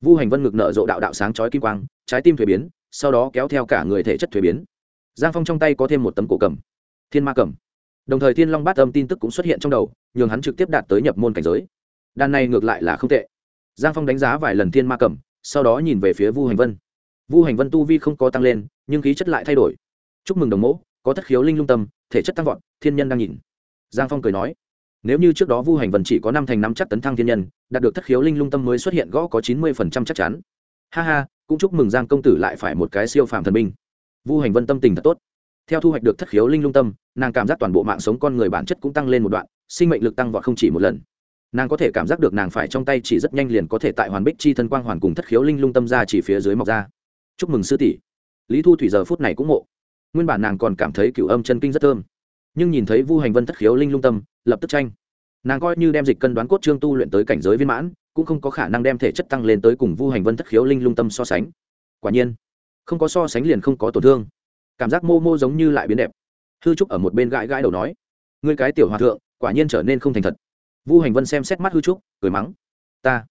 Vu hành vân ngực nợ rộ đạo đạo sáng chói kim quang, trái tim thuế biến, sau đó kéo theo cả người thể chất thuế biến. Giang phong trong tay có thêm một tấm cổ cầm. Thiên ma cầm đồng thời thiên long bát âm tin tức cũng xuất hiện trong đầu, nhường hắn trực tiếp đạt tới nhập môn cảnh giới. Đàn này ngược lại là không tệ. Giang phong đánh giá vài lần thiên ma cầm sau đó nhìn về phía vu hành vân. Vu hành vân tu vi không có tăng lên, nhưng khí chất lại thay đổi. Chúc mừng đồng mẫu có thất khiếu linh lung tâm, thể chất tăng vọt, thiên nhân đang nhìn. Giang phong cười nói, nếu như trước đó vu hành vân chỉ có năm thành năm chắc tấn thăng thiên nhân, đạt được thất khiếu linh lung tâm mới xuất hiện gõ có chín mươi phần trăm chắc chắn. Ha ha, cũng chúc mừng giang công tử lại phải một cái siêu phàm thần minh vu hành vân tâm tình thật tốt theo thu hoạch được thất khiếu linh lung tâm, nàng cảm giác toàn bộ mạng sống con người bản chất cũng tăng lên một đoạn, sinh mệnh lực tăng vọt không chỉ một lần. Nàng có thể cảm giác được nàng phải trong tay chỉ rất nhanh liền có thể tại hoàn bích chi thân quang hoàn cùng thất khiếu linh lung tâm ra chỉ phía dưới mọc ra. Chúc mừng sư tỷ. Lý thu thủy giờ phút này cũng mộ nguyên bản nàng còn cảm thấy cựu âm chân kinh rất thơm, nhưng nhìn thấy vu hành vân thất khiếu linh lung tâm, lập tức tranh. Nàng coi như đem dịch cân đoán cốt trương tu luyện tới cảnh giới viên mãn, cũng không có khả năng đem thể chất tăng lên tới cùng vu hành vân thất khiếu linh lung tâm so sánh. Quả nhiên, không có so sánh liền không có tổn thương cảm giác mô mô giống như lại biến đẹp. Hư trúc ở một bên gãi gãi đầu nói, ngươi cái tiểu hòa thượng, quả nhiên trở nên không thành thật. Vu hành vân xem xét mắt hư trúc, cười mắng, ta.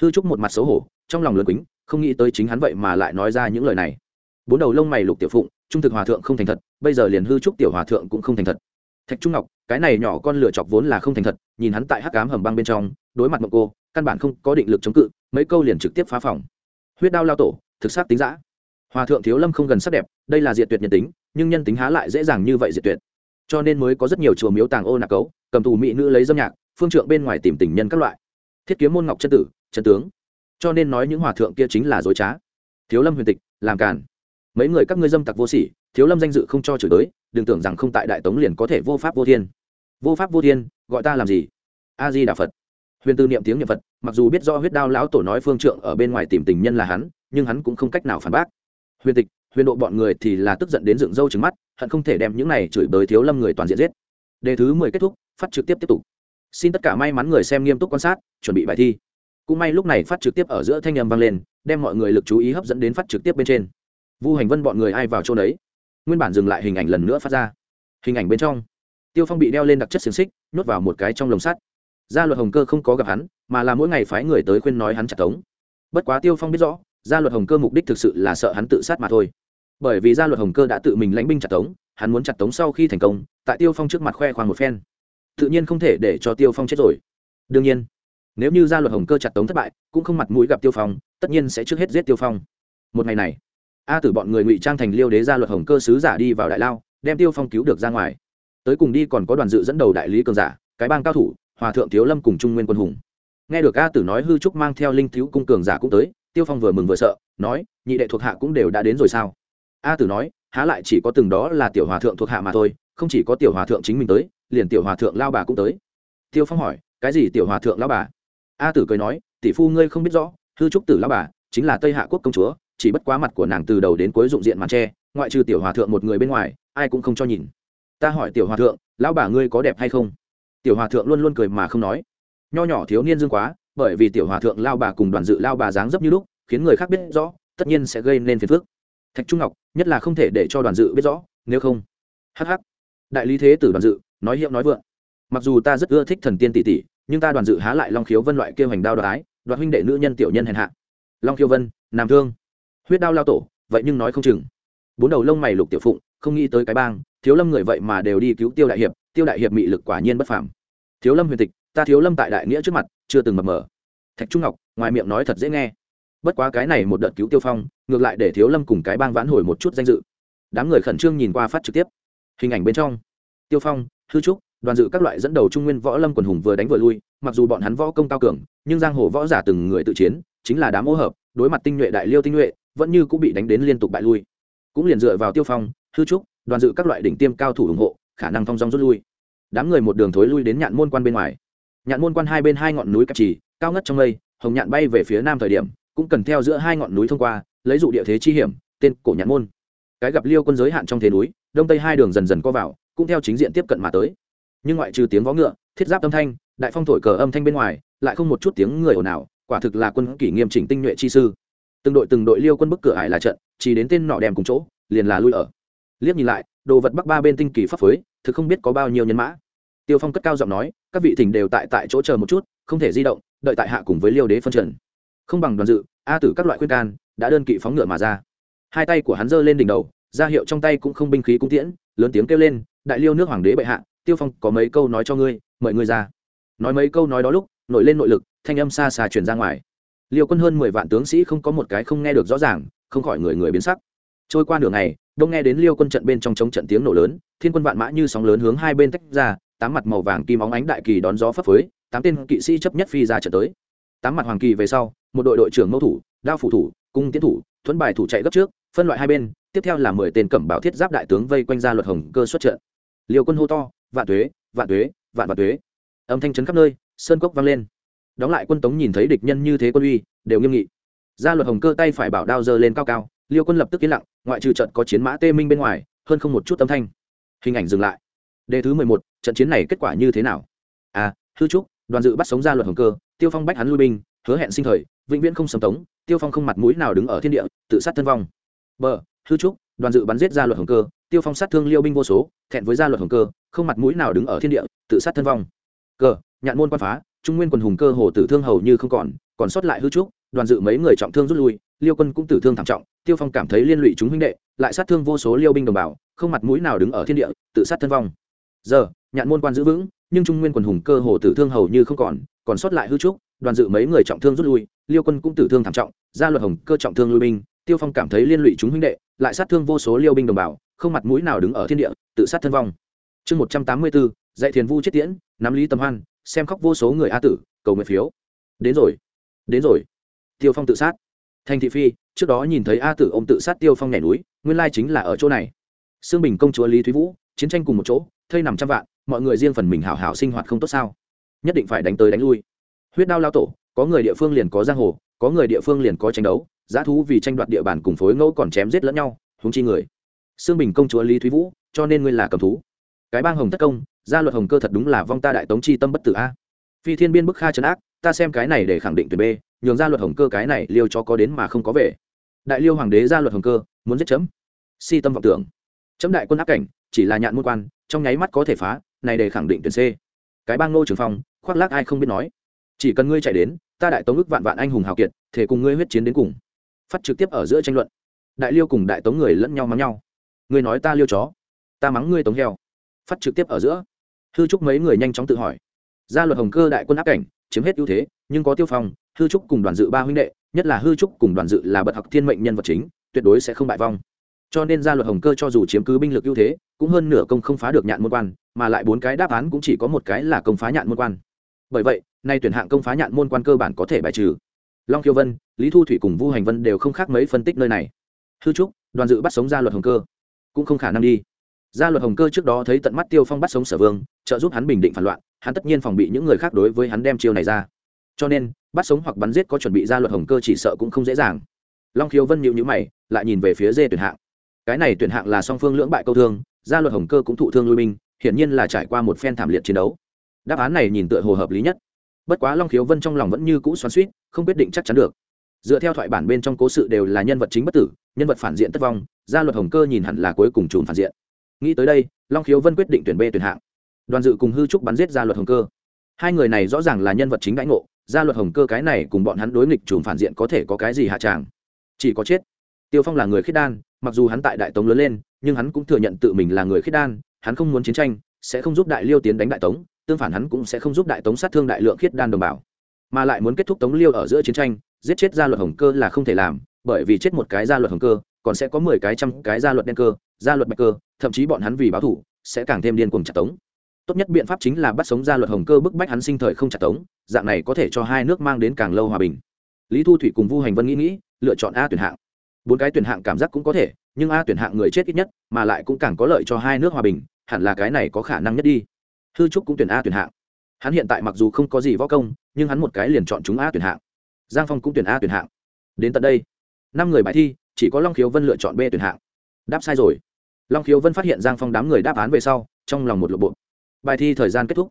Hư trúc một mặt xấu hổ, trong lòng lớn quýnh không nghĩ tới chính hắn vậy mà lại nói ra những lời này. Bốn đầu lông mày lục tiểu phụng, trung thực hòa thượng không thành thật, bây giờ liền hư trúc tiểu hòa thượng cũng không thành thật. Thạch trung ngọc, cái này nhỏ con lửa chọc vốn là không thành thật, nhìn hắn tại hắc cám hầm băng bên trong, đối mặt mộng cô, căn bản không có định lực chống cự, mấy câu liền trực tiếp phá phòng. Huyết đao lao tổ, thực sát tính giã hòa thượng thiếu lâm không gần sắc đẹp, đây là diệt tuyệt nhân tính, nhưng nhân tính há lại dễ dàng như vậy diệt tuyệt. Cho nên mới có rất nhiều chùa miếu tàng ô nạc cấu, cầm tù mỹ nữ lấy dâm nhạc, phương trượng bên ngoài tìm tình nhân các loại. Thiết kiếm môn ngọc chân tử, chân tướng. Cho nên nói những hòa thượng kia chính là dối trá. Thiếu lâm huyền tịch, làm càn. Mấy người các ngươi dâm tặc vô sỉ, thiếu lâm danh dự không cho chửi tới, đừng tưởng rằng không tại đại tống liền có thể vô pháp vô thiên. Vô pháp vô thiên, gọi ta làm gì? A di đà phật. Huyền tư niệm tiếng niệm phật, mặc dù biết do huyết đao lão tổ nói phương trượng ở bên ngoài tìm tình nhân là hắn, nhưng hắn cũng không cách nào phản bác huyền tịch, huyền độ bọn người thì là tức giận đến dựng râu trứng mắt, hận không thể đem những này chửi bới thiếu lâm người toàn diện giết. Đề thứ mười kết thúc, phát trực tiếp tiếp tục. Xin tất cả may mắn người xem nghiêm túc quan sát, chuẩn bị bài thi. Cũng may lúc này phát trực tiếp ở giữa thanh âm vang lên, đem mọi người lực chú ý hấp dẫn đến phát trực tiếp bên trên. Vu hành vân bọn người ai vào chỗ đấy nguyên bản dừng lại hình ảnh lần nữa phát ra. Hình ảnh bên trong, tiêu phong bị đeo lên đặc chất xiềng xích, nhốt vào một cái trong lồng sắt. Gia luật hồng cơ không có gặp hắn, mà là mỗi ngày phái người tới khuyên nói hắn chặt tống. Bất quá tiêu phong biết rõ gia luật hồng cơ mục đích thực sự là sợ hắn tự sát mà thôi. Bởi vì gia luật hồng cơ đã tự mình lãnh binh chặt tống, hắn muốn chặt tống sau khi thành công, tại tiêu phong trước mặt khoe khoang một phen. Tự nhiên không thể để cho tiêu phong chết rồi. Đương nhiên, nếu như gia luật hồng cơ chặt tống thất bại, cũng không mặt mũi gặp tiêu phong, tất nhiên sẽ trước hết giết tiêu phong. Một ngày này, a tử bọn người ngụy trang thành liêu đế gia luật hồng cơ sứ giả đi vào đại lao, đem tiêu phong cứu được ra ngoài. Tới cùng đi còn có đoàn dự dẫn đầu đại lý cường giả, cái bang cao thủ, hòa thượng thiếu lâm cùng trung nguyên quân hùng. Nghe được a tử nói hư trúc mang theo linh thiếu cung cường giả cũng tới tiêu phong vừa mừng vừa sợ, nói, nhị đệ thuộc hạ cũng đều đã đến rồi sao? A tử nói, há lại chỉ có từng đó là tiểu hòa thượng thuộc hạ mà thôi, không chỉ có tiểu hòa thượng chính mình tới, liền tiểu hòa thượng lao bà cũng tới. Tiêu phong hỏi, cái gì tiểu hòa thượng lao bà? A tử cười nói, tỷ phu ngươi không biết rõ, hư trúc tử lao bà chính là tây hạ quốc công chúa, chỉ bất quá mặt của nàng từ đầu đến cuối dụng diện màn tre ngoại trừ tiểu hòa thượng một người bên ngoài, ai cũng không cho nhìn. Ta hỏi, tiểu hòa thượng lão bà ngươi có đẹp hay không? Tiểu hòa thượng luôn luôn cười mà không nói. Nho nhỏ thiếu niên dương quá bởi vì tiểu hòa thượng lao bà cùng đoàn dự lao bà dáng dấp như lúc, khiến người khác biết rõ, tất nhiên sẽ gây nên phiền phức. Thạch trung ngọc, nhất là không thể để cho đoàn dự biết rõ, nếu không. Hh đại lý thế tử đoàn dự, nói hiệu nói vượng. Mặc dù ta rất ưa thích thần tiên tỷ tỷ, nhưng ta đoàn dự há lại long khiếu vân loại kêu hành đao đoái, đoạt huynh đệ nữ nhân tiểu nhân hèn hạ. Long khiêu vân, nam thương. Huyết đao lao tổ, vậy nhưng nói không chừng. Bốn đầu lông mày lục tiểu phụng, không nghĩ tới cái bang, thiếu lâm người vậy mà đều đi cứu tiêu đại hiệp, tiêu đại hiệp mị lực quả nhiên bất phàm. Thiếu lâm huyền tịch ta thiếu lâm tại đại nghĩa trước mặt, chưa từng mập mờ. Thạch trung ngọc, ngoài miệng nói thật dễ nghe. Bất quá cái này một đợt cứu tiêu phong, ngược lại để thiếu lâm cùng cái bang vãn hồi một chút danh dự. Đám người khẩn trương nhìn qua phát trực tiếp. Hình ảnh bên trong. Tiêu phong, hư trúc, đoàn dự các loại dẫn đầu trung nguyên võ lâm quần hùng vừa đánh vừa lui, mặc dù bọn hắn võ công cao cường, nhưng giang hồ võ giả từng người tự chiến, chính là đám ô hợp, đối mặt tinh nhuệ đại liêu tinh nhuệ, vẫn như cũng bị đánh đến liên tục bại lui. Cũng liền dựa vào tiêu phong, hư trúc, đoàn dự các loại đỉnh tiêm cao thủ ủng hộ, khả năng thong dong rút lui. Đám người một đường thối lui đến nhạn môn quan bên ngoài nhạn môn quan hai bên hai ngọn núi cắt trì cao ngất trong lây, hồng nhạn bay về phía nam thời điểm cũng cần theo giữa hai ngọn núi thông qua lấy dụ địa thế chi hiểm tên cổ nhạn môn. Cái gặp liêu quân giới hạn trong thế núi đông tây hai đường dần dần co vào cũng theo chính diện tiếp cận mà tới. Nhưng ngoại trừ tiếng vó ngựa thiết giáp âm thanh đại phong thổi cờ âm thanh bên ngoài lại không một chút tiếng người ồn ào quả thực là quân kỷ nghiêm chỉnh tinh nhuệ chi sư. Từng đội từng đội liêu quân bức cửa ải là trận chỉ đến tên nọ đem cùng chỗ liền là lui ở. Liếc nhìn lại đồ vật bắc ba bên tinh kỳ pháp phối thực không biết có bao nhiêu nhân mã. Tiêu phong cất cao giọng nói các vị thỉnh đều tại tại chỗ chờ một chút, không thể di động, đợi tại hạ cùng với liêu đế phân trần. Không bằng đoàn dự, a tử các loại khuyên can, đã đơn kỵ phóng ngựa mà ra. Hai tay của hắn giơ lên đỉnh đầu, ra hiệu trong tay cũng không binh khí cung tiễn, lớn tiếng kêu lên, đại liêu nước hoàng đế bệ hạ, tiêu phong có mấy câu nói cho ngươi, mời ngươi ra. Nói mấy câu nói đó lúc, nổi lên nội lực, thanh âm xa xa truyền ra ngoài. Liêu quân hơn mười vạn tướng sĩ không có một cái không nghe được rõ ràng, không khỏi người người biến sắc. Trôi qua nửa ngày, đông nghe đến liêu quân trận bên trong chống trận tiếng nổ lớn, thiên quân vạn mã như sóng lớn hướng hai bên tách ra tám mặt màu vàng kim óng ánh đại kỳ đón gió phấp phới, tám tên kỵ sĩ chấp nhất phi ra trận tới. Tám mặt hoàng kỳ về sau, một đội đội trưởng mẫu thủ, đao phủ thủ, cung tiến thủ, thuẫn bài thủ chạy gấp trước, phân loại hai bên, tiếp theo là mười tên cẩm bảo thiết giáp đại tướng vây quanh ra luật hồng cơ xuất trận. Liều quân hô to, vạn tuế vạn tuế, vạn vạn tuế. Âm thanh chấn khắp nơi, sơn cốc vang lên. Đóng lại quân tống nhìn thấy địch nhân như thế quân uy, đều nghiêm nghị. Ra luật hồng cơ tay phải bảo đao giơ lên cao cao, liêu quân lập tức yên lặng, ngoại trừ trận có chiến mã tê minh bên ngoài, hơn không một chút âm thanh. Hình ảnh dừng lại đề thứ mười một, trận chiến này kết quả như thế nào? A hư trúc, đoàn dự bắt sống gia luật hồng cơ, tiêu phong bách hắn lui binh, hứa hẹn sinh thời, vĩnh viễn không sầm tống, tiêu phong không mặt mũi nào đứng ở thiên địa, tự sát thân vong. B, hư trúc, đoàn dự bắn giết gia luật hồng cơ, tiêu phong sát thương liêu binh vô số, thẹn với gia luật hồng cơ, không mặt mũi nào đứng ở thiên địa, tự sát thân vong. Cờ nhạn môn quan phá, trung nguyên quần hùng cơ hồ tử thương hầu như không còn còn sót lại hư trúc, đoàn dự mấy người trọng thương rút lui, liêu quân cũng tử thương thảm trọng, tiêu phong cảm thấy liên lụy chúng huynh đệ, lại sát thương vô số liêu binh đồng bào, không mặt mũi nào đứng ở thiên địa, tự sát thân vong giờ, nhạn môn quan giữ vững, nhưng trung nguyên quần hùng cơ hồ tử thương hầu như không còn còn sót lại hư trúc, đoàn dự mấy người trọng thương rút lui, liêu quân cũng tử thương thảm trọng, gia luật hồng cơ trọng thương lui binh, tiêu phong cảm thấy liên lụy chúng huynh đệ, lại sát thương vô số liêu binh đồng bào, không mặt mũi nào đứng ở thiên địa, tự sát thân vong. Chương một trăm tám mươi bốn dạy thiền vu chết tiễn, nắm lý tâm hoan, xem khóc vô số người a tử, cầu nguyện phiếu. Đến rồi đến rồi. Tiêu phong tự sát. Thành thị phi, trước đó nhìn thấy a tử ô m tự sát tiêu phong nhảy núi, nguyên lai chính là ở chỗ này. Xương bình công chúa lý thúy vũ, chiến tranh cùng một chỗ thây nằm trăm vạn, mọi người riêng phần mình hảo hảo sinh hoạt không tốt sao? Nhất định phải đánh tới đánh lui. Huyết đao lao tổ, có người địa phương liền có giang hồ, có người địa phương liền có tranh đấu, giá thú vì tranh đoạt địa bàn cùng phối ngẫu còn chém giết lẫn nhau húng chi người. Xương bình công chúa lý thúy vũ, cho nên ngươi là cầm thú. Cái bang hồng tất công, gia luật hồng cơ thật đúng là vong ta đại tống chi tâm bất tử a. Phi thiên biên bức kha trấn ác, ta xem cái này để khẳng định tuyển b nhường gia luật hồng cơ cái này liêu cho có đến mà không có về. Đại liêu hoàng đế gia luật hồng cơ, muốn giết chấm. Si tâm vọng tưởng chấm đại quân áp cảnh, chỉ là nhạn môn quan, trong nháy mắt có thể phá, này để khẳng định tuyển c. Cái bang ngô trường phong, khoác lác ai không biết nói. Chỉ cần ngươi chạy đến, ta đại tống ức vạn vạn anh hùng hào kiệt, thể cùng ngươi huyết chiến đến cùng. Phát trực tiếp ở giữa tranh luận. Đại liêu cùng đại tống người lẫn nhau mắng nhau. Ngươi nói ta liêu chó, ta mắng ngươi tống heo. Phát trực tiếp ở giữa. Hư trúc mấy người nhanh chóng tự hỏi. Gia luật hồng cơ đại quân áp cảnh, chiếm hết ưu thế, nhưng có tiêu phong, hư trúc cùng đoàn dự ba huynh đệ, nhất là hư trúc cùng đoàn dự là bậc học thiên mệnh nhân vật chính, tuyệt đối sẽ không bại vong cho nên gia luật hồng cơ cho dù chiếm cứ binh lực ưu thế, cũng hơn nửa công không phá được nhạn môn quan, mà lại bốn cái đáp án cũng chỉ có một cái là công phá nhạn môn quan. Bởi vậy, nay tuyển hạng công phá nhạn môn quan cơ bản có thể bài trừ. Long kiêu vân, lý thu thủy cùng vu hành vân đều không khác mấy phân tích nơi này. Hư trúc, đoàn dự bắt sống gia luật hồng cơ, cũng không khả năng đi. Gia luật hồng cơ trước đó thấy tận mắt tiêu phong bắt sống sở vương, trợ giúp hắn bình định phản loạn, hắn tất nhiên phòng bị những người khác đối với hắn đem chiêu này ra. Cho nên, bắt sống hoặc bắn giết có chuẩn bị gia luật hồng cơ chỉ sợ cũng không dễ dàng. Long khiếu vân nhịu nhữ mày, lại nhìn về phía dê tuyển hạng cái này tuyển hạng là song phương lưỡng bại câu thương, gia luật hồng cơ cũng thụ thương lui binh, hiển nhiên là trải qua một phen thảm liệt chiến đấu. Đáp án này nhìn tựa hồ hợp lý nhất. Bất quá long khiếu vân trong lòng vẫn như cũ xoắn suýt không quyết định chắc chắn được. Dựa theo thoại bản bên trong cố sự đều là nhân vật chính bất tử, nhân vật phản diện tất vong, gia luật hồng cơ nhìn hẳn là cuối cùng trùn phản diện. Nghĩ tới đây, long khiếu vân quyết định tuyển b tuyển hạng. Đoàn dự cùng hư trúc bắn giết gia luật hồng cơ. Hai người này rõ ràng là nhân vật chính đãi ngộ, gia luật hồng cơ cái này cùng bọn hắn đối nghịch trùn phản diện có thể có cái gì hạ tràng? Chỉ có chết. Tiêu phong là người khiết đan mặc dù hắn tại đại tống lớn lên, nhưng hắn cũng thừa nhận tự mình là người khiết đan, hắn không muốn chiến tranh, sẽ không giúp đại liêu tiến đánh đại tống, tương phản hắn cũng sẽ không giúp đại tống sát thương đại lượng khiết đan đồng bào. Mà lại muốn kết thúc tống liêu ở giữa chiến tranh, giết chết gia luật hồng cơ là không thể làm, bởi vì chết một cái gia luật hồng cơ, còn sẽ có mười cái trăm cái gia luật đen cơ, gia luật bạch cơ, thậm chí bọn hắn vì báo thủ, sẽ càng thêm điên cuồng chặt tống. Tốt nhất biện pháp chính là bắt sống gia luật hồng cơ bức bách hắn sinh thời không chặt tống, dạng này có thể cho hai nước mang đến càng lâu hòa bình. Lý thu thủy cùng vu hành vân nghĩ nghĩ, lựa chọn a tuyển hạng bốn cái tuyển hạng cảm giác cũng có thể, nhưng a tuyển hạng người chết ít nhất, mà lại cũng càng có lợi cho hai nước hòa bình, hẳn là cái này có khả năng nhất đi. Hư trúc cũng tuyển a tuyển hạng. Hắn hiện tại mặc dù không có gì võ công, nhưng hắn một cái liền chọn chúng a tuyển hạng. Giang phong cũng tuyển a tuyển hạng. Đến tận đây, năm người bài thi, chỉ có long khiếu vân lựa chọn b tuyển hạng. Đáp sai rồi. Long khiếu vân phát hiện giang phong đám người đáp án về sau, trong lòng một lộp bộ. Bài thi thời gian kết thúc.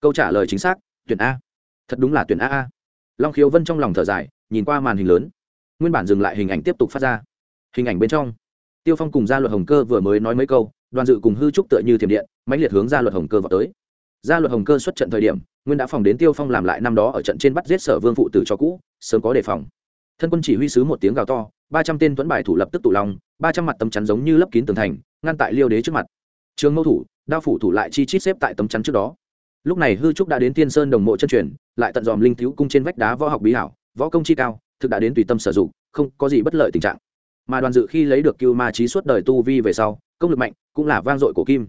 Câu trả lời chính xác, tuyển a. Thật đúng là tuyển a a. Long khiếu vân trong lòng thở dài, nhìn qua màn hình lớn nguyên bản dừng lại hình ảnh tiếp tục phát ra. Hình ảnh bên trong, tiêu phong cùng gia luật hồng cơ vừa mới nói mấy câu, đoàn dự cùng hư trúc tựa như thiểm điện, mãnh liệt hướng gia luật hồng cơ vào tới. Gia luật hồng cơ xuất trận thời điểm, nguyên đã phòng đến tiêu phong làm lại năm đó ở trận trên bắt giết sở vương phụ tử cho cũ, sớm có đề phòng. Thân quân chỉ huy sứ một tiếng gào to, ba trăm tên tuấn bài thủ lập tức tụ lòng, ba trăm mặt tấm chắn giống như lấp kín tường thành, ngăn tại liêu đế trước mặt. Trường mâu thủ, đao phủ thủ lại chi chít xếp tại tấm chắn trước đó. Lúc này hư trúc đã đến tiên sơn đồng mộ chân truyền, lại tận dòm linh thiếu cung trên vách đá võ học bí hảo, võ công chi cao thực đã đến tùy tâm sử dụng, không có gì bất lợi tình trạng. Mà đoàn dự khi lấy được cưu ma trí suốt đời tu vi về sau, công lực mạnh, cũng là vang dội của kim.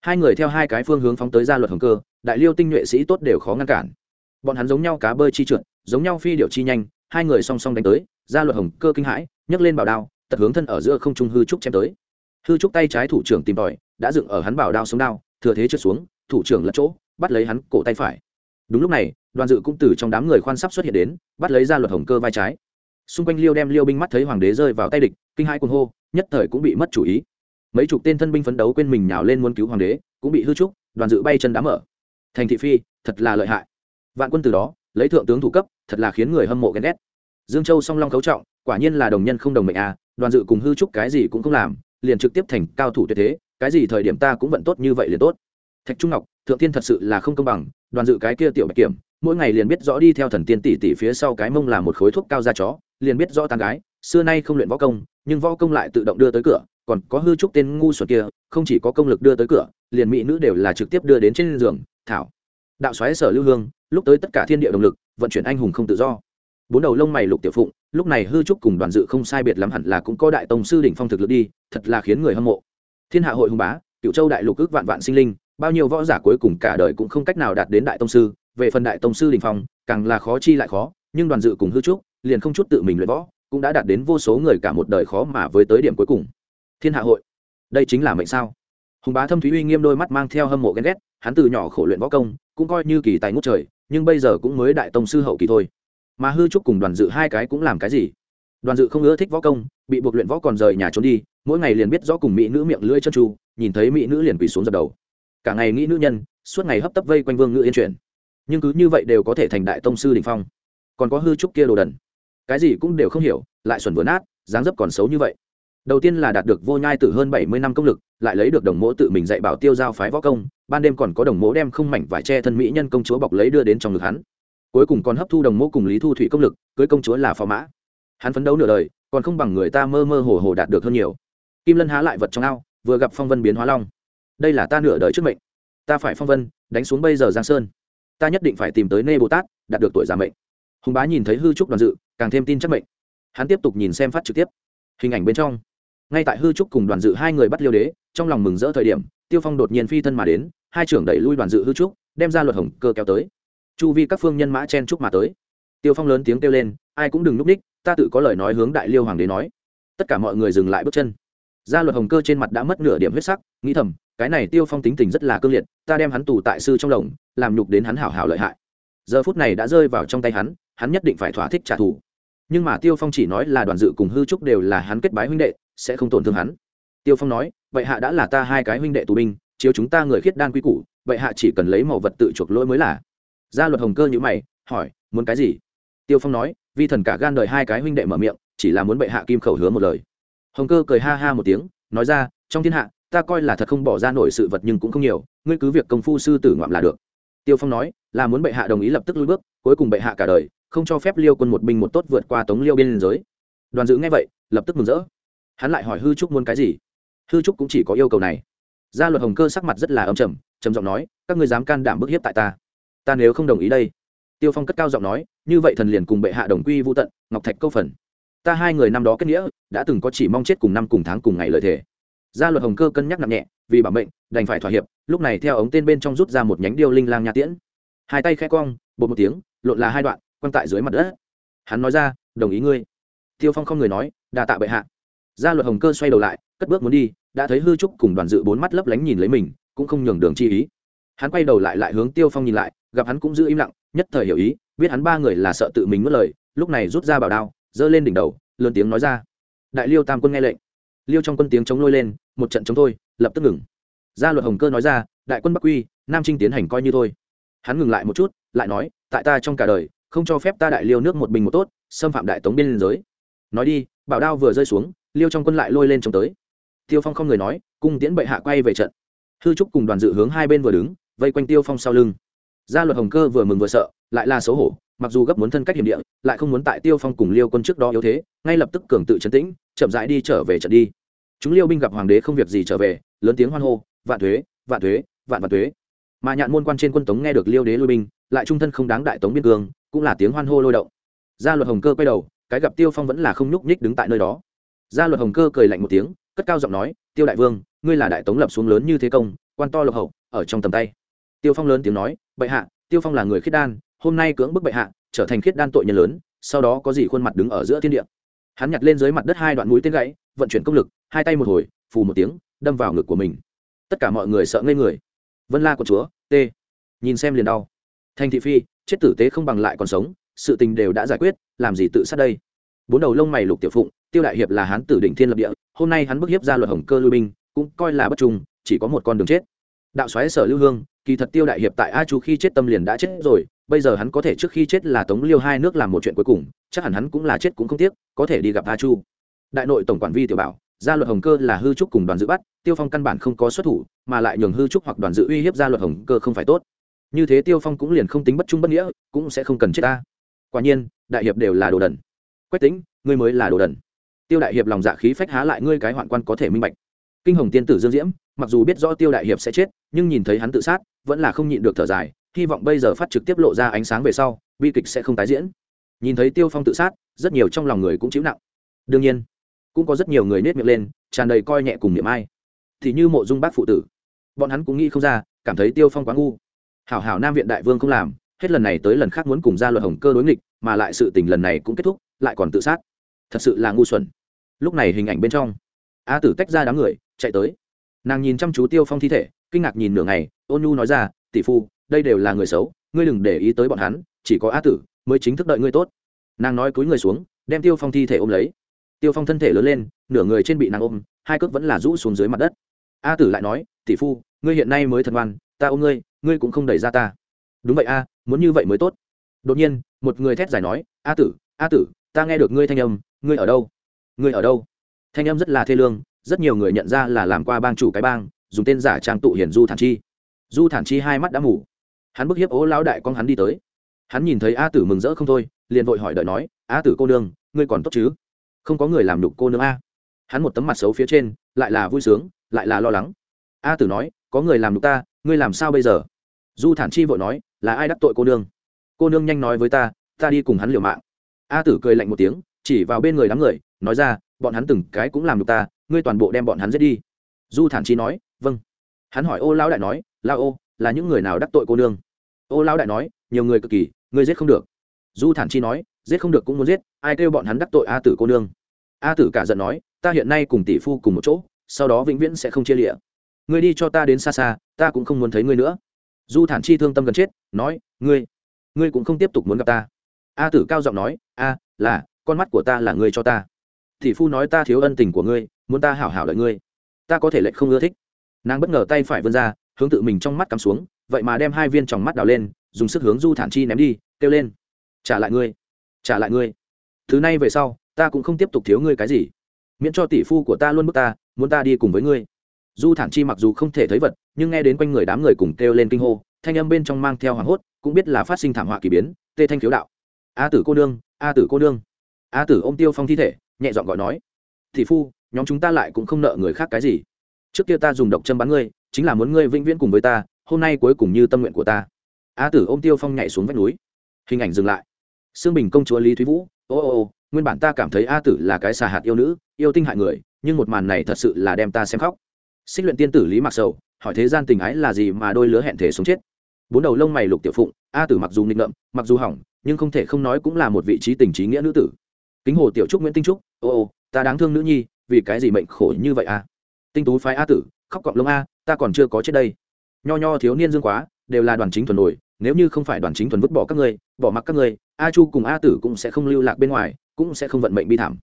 Hai người theo hai cái phương hướng phóng tới gia luật hồng cơ, đại liêu tinh nhuệ sĩ tốt đều khó ngăn cản. Bọn hắn giống nhau cá bơi chi trượt, giống nhau phi điệu chi nhanh, hai người song song đánh tới, gia luật hồng cơ kinh hãi, nhấc lên bảo đao tật hướng thân ở giữa không trung hư trúc chém tới. Hư trúc tay trái thủ trưởng tìm tòi, đã dựng ở hắn bảo đao sống đao, thừa thế trượt xuống, thủ trưởng lật chỗ, bắt lấy hắn cổ tay phải đúng lúc này, đoàn dự cũng từ trong đám người khoan sắp xuất hiện đến, bắt lấy ra luật hồng cơ vai trái. Xung quanh liêu đem liêu binh mắt thấy hoàng đế rơi vào tay địch, kinh hai cuồng hô, nhất thời cũng bị mất chủ ý. Mấy chục tên thân binh phấn đấu quên mình nhào lên muốn cứu hoàng đế, cũng bị hư trúc, đoàn dự bay chân đám mở. Thành thị phi, thật là lợi hại. Vạn quân từ đó, lấy thượng tướng thủ cấp, thật là khiến người hâm mộ ghen ghét. Dương châu song long cấu trọng, quả nhiên là đồng nhân không đồng mệnh à đoàn dự cùng hư trúc cái gì cũng không làm, liền trực tiếp thành cao thủ tuyệt thế, cái gì thời điểm ta cũng vận tốt như vậy liền tốt. Thạch trung ngọc thượng tiên thật sự là không công bằng, đoàn dự cái kia tiểu bạch kiểm, mỗi ngày liền biết rõ đi theo thần tiên tỷ tỷ phía sau cái mông là một khối thuốc cao da chó, liền biết rõ tàn gái, xưa nay không luyện võ công, nhưng võ công lại tự động đưa tới cửa, còn có hư trúc tên ngu xuẩn kia, không chỉ có công lực đưa tới cửa, liền mỹ nữ đều là trực tiếp đưa đến trên giường, thảo. Đạo xoáy sở lưu hương, lúc tới tất cả thiên địa động lực, vận chuyển anh hùng không tự do. Bốn đầu lông mày lục tiểu phụng, lúc này hư trúc cùng đoàn dự không sai biệt lắm hẳn là cũng có đại tông sư đỉnh phong thực lực đi, thật là khiến người hâm mộ. Thiên hạ hội hùng bá cựu châu đại lục ước vạn vạn sinh linh bao nhiêu võ giả cuối cùng cả đời cũng không cách nào đạt đến đại tông sư, về phần đại tông sư đình phong, càng là khó chi lại khó, nhưng đoàn dự cùng hư trúc liền không chút tự mình luyện võ, cũng đã đạt đến vô số người cả một đời khó mà với tới điểm cuối cùng. Thiên hạ hội, đây chính là mệnh sao? Hùng bá thâm thúy uy nghiêm đôi mắt mang theo hâm mộ ghen ghét, hắn từ nhỏ khổ luyện võ công, cũng coi như kỳ tài ngút trời, nhưng bây giờ cũng mới đại tông sư hậu kỳ thôi. Mà hư trúc cùng đoàn dự hai cái cũng làm cái gì? Đoàn dự không ưa thích võ công, bị buộc luyện võ còn rời nhà trốn đi, mỗi ngày liền biết rõ cùng mỹ nữ miệng lưỡi chân tru, nhìn thấy mỹ nữ liền quỳ xuống dập đầu cả ngày nghĩ nữ nhân, suốt ngày hấp tấp vây quanh vương ngự yên chuyển. Nhưng cứ như vậy đều có thể thành đại tông sư đình phong. Còn có hư trúc kia đồ đần. Cái gì cũng đều không hiểu, lại xuẩn vừa nát, dáng dấp còn xấu như vậy. Đầu tiên là đạt được vô nhai từ hơn bảy mươi năm công lực, lại lấy được đồng mỗ tự mình dạy bảo tiêu giao phái võ công, ban đêm còn có đồng mỗ đem không mảnh vải che thân mỹ nhân công chúa bọc lấy đưa đến trong ngực hắn. Cuối cùng còn hấp thu đồng mỗ cùng lý thu thủy công lực, cưới công chúa là phò mã. Hắn phấn đấu nửa đời, còn không bằng người ta mơ mơ hồ hồ đạt được hơn nhiều. Kim lân há lại vật trong ao, vừa gặp phong vân biến hóa long đây là ta nửa đời trước mệnh. Ta phải phong vân, đánh xuống bây giờ giang sơn. Ta nhất định phải tìm tới nê bồ tát, đạt được tuổi già mệnh. Hùng bá nhìn thấy hư trúc đoàn dự, càng thêm tin chắc mệnh. Hắn tiếp tục nhìn xem phát trực tiếp. Hình ảnh bên trong. Ngay tại hư trúc cùng đoàn dự hai người bắt liêu đế, trong lòng mừng rỡ thời điểm, tiêu phong đột nhiên phi thân mà đến, hai trưởng đẩy lui đoàn dự hư trúc, đem ra luật hồng cơ kéo tới. Chu vi các phương nhân mã chen trúc mà tới. Tiêu phong lớn tiếng kêu lên, ai cũng đừng núp ních, ta tự có lời nói hướng đại liêu hoàng đế nói. Tất cả mọi người dừng lại bước chân gia luật hồng cơ trên mặt đã mất nửa điểm huyết sắc, nghĩ thầm, cái này tiêu phong tính tình rất là cương liệt, ta đem hắn tù tại sư trong lồng, làm nhục đến hắn hảo hảo lợi hại. Giờ phút này đã rơi vào trong tay hắn hắn nhất định phải thỏa thích trả thù. Nhưng mà tiêu phong chỉ nói là đoàn dự cùng hư trúc đều là hắn kết bái huynh đệ, sẽ không tổn thương hắn. Tiêu phong nói, vậy hạ đã là ta hai cái huynh đệ tù binh, chiếu chúng ta người khiết đan quy củ, vậy hạ chỉ cần lấy màu vật tự chuộc lỗi mới là. Gia luật hồng cơ như mày, hỏi, muốn cái gì? Tiêu phong nói, vi thần cả gan đời hai cái huynh đệ mở miệng, chỉ là muốn bệ hạ kim khẩu hứa một lời hồng cơ cười ha ha một tiếng, nói ra, trong thiên hạ, ta coi là thật không bỏ ra nổi sự vật nhưng cũng không nhiều, ngươi cứ việc công phu sư tử ngoạm là được. Tiêu phong nói, là muốn bệ hạ đồng ý lập tức lui bước, cuối cùng bệ hạ cả đời, không cho phép liêu quân một binh một tốt vượt qua tống liêu biên giới. Đoàn dự nghe vậy, lập tức mừng rỡ. Hắn lại hỏi hư trúc muốn cái gì? Hư trúc cũng chỉ có yêu cầu này. Gia luật hồng cơ sắc mặt rất là âm trầm trầm giọng nói, các ngươi dám can đảm bức hiếp tại ta? Ta nếu không đồng ý đây? Tiêu phong cất cao giọng nói, như vậy thần liền cùng bệ hạ đồng quy vô tận, ngọc thạch câu phần ta hai người năm đó kết nghĩa, đã từng có chỉ mong chết cùng năm cùng tháng cùng ngày lời thề. gia luật hồng cơ cân nhắc nặng nhẹ, vì bảo mệnh, đành phải thỏa hiệp, lúc này theo ống tên bên trong rút ra một nhánh điêu linh lang nha tiễn. Hai tay khẽ cong, bột một tiếng, lộn là hai đoạn, quăng tại dưới mặt đất. Hắn nói ra, đồng ý ngươi. Tiêu phong không người nói đà tạ bệ hạ. Gia luật hồng cơ xoay đầu lại, cất bước muốn đi, đã thấy hư trúc cùng đoàn dự bốn mắt lấp lánh nhìn lấy mình, cũng không nhường đường chi ý. Hắn quay đầu lại lại hướng tiêu phong nhìn lại, gặp hắn cũng giữ im lặng, nhất thời hiểu ý, biết hắn ba người là sợ tự mình mất lời, lúc này rút ra bảo đao giơ lên đỉnh đầu, lớn tiếng nói ra. Đại liêu tam quân nghe lệnh. Liêu trong quân tiếng chống lôi lên, một trận chống thôi, lập tức ngừng. Gia luật hồng cơ nói ra, đại quân bắc quy, nam trinh tiến hành coi như thôi. Hắn ngừng lại một chút, lại nói, tại ta trong cả đời, không cho phép ta đại liêu nước một bình một tốt, xâm phạm đại tống biên giới. Nói đi, bảo đao vừa rơi xuống, liêu trong quân lại lôi lên chống tới. Tiêu phong không người nói, cung tiễn bệ hạ quay về trận. Hư trúc cùng đoàn dự hướng hai bên vừa đứng, vây quanh tiêu phong sau lưng. Gia luật hồng cơ vừa mừng vừa sợ, lại là xấu hổ mặc dù gấp muốn thân cách hiểm địa, lại không muốn tại tiêu phong cùng liêu quân trước đó yếu thế, ngay lập tức cường tự chấn tĩnh, chậm rãi đi trở về trận đi. Chúng liêu binh gặp hoàng đế không việc gì trở về, lớn tiếng hoan hô, vạn thuế vạn thuế, vạn vạn thuế. Mà nhạn môn quan trên quân tống nghe được liêu đế lui binh, lại trung thân không đáng đại tống biên cương, cũng là tiếng hoan hô lôi động. Gia luật hồng cơ quay đầu, cái gặp tiêu phong vẫn là không nhúc nhích đứng tại nơi đó. Gia luật hồng cơ cười lạnh một tiếng, cất cao giọng nói, tiêu đại vương, ngươi là đại tống lập xuống lớn như thế công, quan to lộc hậu, ở trong tầm tay. Tiêu phong lớn tiếng nói, bệ hạ, tiêu phong là người khiết đan hôm nay cưỡng bức bệ hạ, trở thành khiết đan tội nhân lớn, sau đó có gì khuôn mặt đứng ở giữa thiên địa. Hắn nhặt lên dưới mặt đất hai đoạn mũi tên gãy, vận chuyển công lực, hai tay một hồi, phù một tiếng, đâm vào ngực của mình. Tất cả mọi người sợ ngây người. Vân la của chúa, t. Nhìn xem liền đau. Thành thị phi, chết tử tế không bằng lại còn sống, sự tình đều đã giải quyết, làm gì tự sát đây? Bốn đầu lông mày lục tiểu phụng, tiêu đại hiệp là hán tử đỉnh thiên lập địa, hôm nay hắn bức hiếp ra luật hồng cơ lưu binh, cũng coi là bất trung, chỉ có một con đường chết đạo xoáy sở lưu hương, kỳ thật tiêu đại hiệp tại a chu khi chết tâm liền đã chết rồi, bây giờ hắn có thể trước khi chết là tống liêu hai nước làm một chuyện cuối cùng, chắc hẳn hắn cũng là chết cũng không tiếc, có thể đi gặp a chu. Đại nội tổng quản vi tiểu bảo, gia luật hồng cơ là hư trúc cùng đoàn dự bắt, tiêu phong căn bản không có xuất thủ, mà lại nhường hư trúc hoặc đoàn dự uy hiếp gia luật hồng cơ không phải tốt. Như thế tiêu phong cũng liền không tính bất trung bất nghĩa, cũng sẽ không cần chết ta. Quả nhiên, đại hiệp đều là đồ đần. Quách tính ngươi mới là đồ đần. Tiêu đại hiệp lòng dạ khí phách há lại ngươi cái hoạn quan có thể minh bạch. Kinh hồng tiên tử dương diễm mặc dù biết rõ tiêu đại hiệp sẽ chết, nhưng nhìn thấy hắn tự sát, vẫn là không nhịn được thở dài, hy vọng bây giờ phát trực tiếp lộ ra ánh sáng về sau, bi kịch sẽ không tái diễn. Nhìn thấy tiêu phong tự sát, rất nhiều trong lòng người cũng chịu nặng. Đương nhiên, cũng có rất nhiều người nết miệng lên, tràn đầy coi nhẹ cùng niệm ai. Thì như mộ dung bác phụ tử. Bọn hắn cũng nghĩ không ra, cảm thấy tiêu phong quá ngu. Hảo hảo nam viện đại vương không làm, hết lần này tới lần khác muốn cùng ra luật hồng cơ đối nghịch, mà lại sự tình lần này cũng kết thúc, lại còn tự sát. Thật sự là ngu xuẩn. Lúc này hình ảnh bên trong, a tử tách ra đám người, chạy tới nàng nhìn chăm chú tiêu phong thi thể, kinh ngạc nhìn nửa ngày, ôn nhu nói ra, tỷ phu, đây đều là người xấu, ngươi đừng để ý tới bọn hắn, chỉ có a tử mới chính thức đợi ngươi tốt. Nàng nói cúi người xuống, đem tiêu phong thi thể ôm lấy. Tiêu phong thân thể lớn lên, nửa người trên bị nàng ôm, hai cước vẫn là rũ xuống dưới mặt đất. A tử lại nói, tỷ phu, ngươi hiện nay mới thần ngoan, ta ôm ngươi ngươi cũng không đẩy ra ta. Đúng vậy a, muốn như vậy mới tốt. Đột nhiên, một người thét giải nói, a tử a tử, ta nghe được ngươi thanh âm, ngươi ở đâu? Ngươi ở đâu? Thanh âm rất là thê lương rất nhiều người nhận ra là làm qua bang chủ cái bang, dùng tên giả trang tụ hiển du thản chi. Du thản chi hai mắt đã mù. Hắn bức hiếp ố lão đại con hắn đi tới. Hắn nhìn thấy a tử mừng rỡ không thôi, liền vội hỏi đợi nói, a tử cô nương, ngươi còn tốt chứ? Không có người làm đục cô nương a. Hắn một tấm mặt xấu phía trên, lại là vui sướng, lại là lo lắng. A tử nói, có người làm đục ta, ngươi làm sao bây giờ? Du thản chi vội nói, là ai đắc tội cô nương? Cô nương nhanh nói với ta ta đi cùng hắn liều mạng. A tử cười lạnh một tiếng, chỉ vào bên người đám người, nói ra, bọn hắn từng cái cũng làm đục ta ngươi toàn bộ đem bọn hắn giết đi. Du thản chi nói vâng. Hắn hỏi, ô lão đại nói, lao ô, là những người nào đắc tội cô nương? Ô lão đại nói, nhiều người cực kỳ, ngươi giết không được. Du thản chi nói, giết không được cũng muốn giết, ai kêu bọn hắn đắc tội a tử cô nương? A tử cả giận nói, ta hiện nay cùng tỷ phu cùng một chỗ, sau đó vĩnh viễn sẽ không chia lịa. Ngươi đi cho ta đến xa xa, ta cũng không muốn thấy ngươi nữa. Du thản chi thương tâm gần chết, nói, ngươi ngươi cũng không tiếp tục muốn gặp ta. A tử cao giọng nói, a, là, con mắt của ta là ngươi cho ta. Tỷ phu nói, ta thiếu ân tình của ngươi muốn ta hảo hảo đợi ngươi. Ta có thể lệnh không ưa thích. Nàng bất ngờ tay phải vươn ra, hướng tự mình trong mắt cắm xuống, vậy mà đem hai viên tròng mắt đào lên, dùng sức hướng du thản chi ném đi, kêu lên, trả lại ngươi, trả lại ngươi. Thứ này về sau, ta cũng không tiếp tục thiếu ngươi cái gì. Miễn cho tỷ phu của ta luôn bức ta, muốn ta đi cùng với ngươi. Du thản chi mặc dù không thể thấy vật, nhưng nghe đến quanh người đám người cùng kêu lên kinh hô, thanh âm bên trong mang theo hoảng hốt, cũng biết là phát sinh thảm họa kỳ biến, tê thanh khiếu đạo. A tử cô nương, a tử cô nương. A tử ô m tiêu phong thi thể, nhẹ giọng gọi nói thị phu nhóm chúng ta lại cũng không nợ người khác cái gì. Trước kia ta dùng độc châm bắn ngươi, chính là muốn ngươi vĩnh viễn cùng với ta, hôm nay cuối cùng như tâm nguyện của ta. A tử ôm tiêu phong nhảy xuống vách núi. Hình ảnh dừng lại. Xương bình công chúa lý thúy vũ, ô ô ô, nguyên bản ta cảm thấy a tử là cái xà hạt yêu nữ, yêu tinh hại người, nhưng một màn này thật sự là đem ta xem khóc. Xích luyện tiên tử lý mặc sầu, hỏi thế gian tình ái là gì mà đôi lứa hẹn thể sống chết. Bốn đầu lông mày lục tiểu phụng, a tử mặc dù nghịch ngợm, mặc dù hỏng, nhưng không thể không nói cũng là một vị trí tình trí nghĩa nữ tử. Kính hồ tiểu trúc nguyễn tinh trúc, ô ô, ta đáng thương nữ nhi vì cái gì mệnh khổ như vậy a tinh tú phái a tử, khóc cọng lông a, ta còn chưa có chết đây. Nho nho thiếu niên dương quá, đều là đoàn chính thuần nổi, nếu như không phải đoàn chính thuần vứt bỏ các ngươi, bỏ mặc các ngươi, a chu cùng a tử cũng sẽ không lưu lạc bên ngoài, cũng sẽ không vận mệnh bi thảm.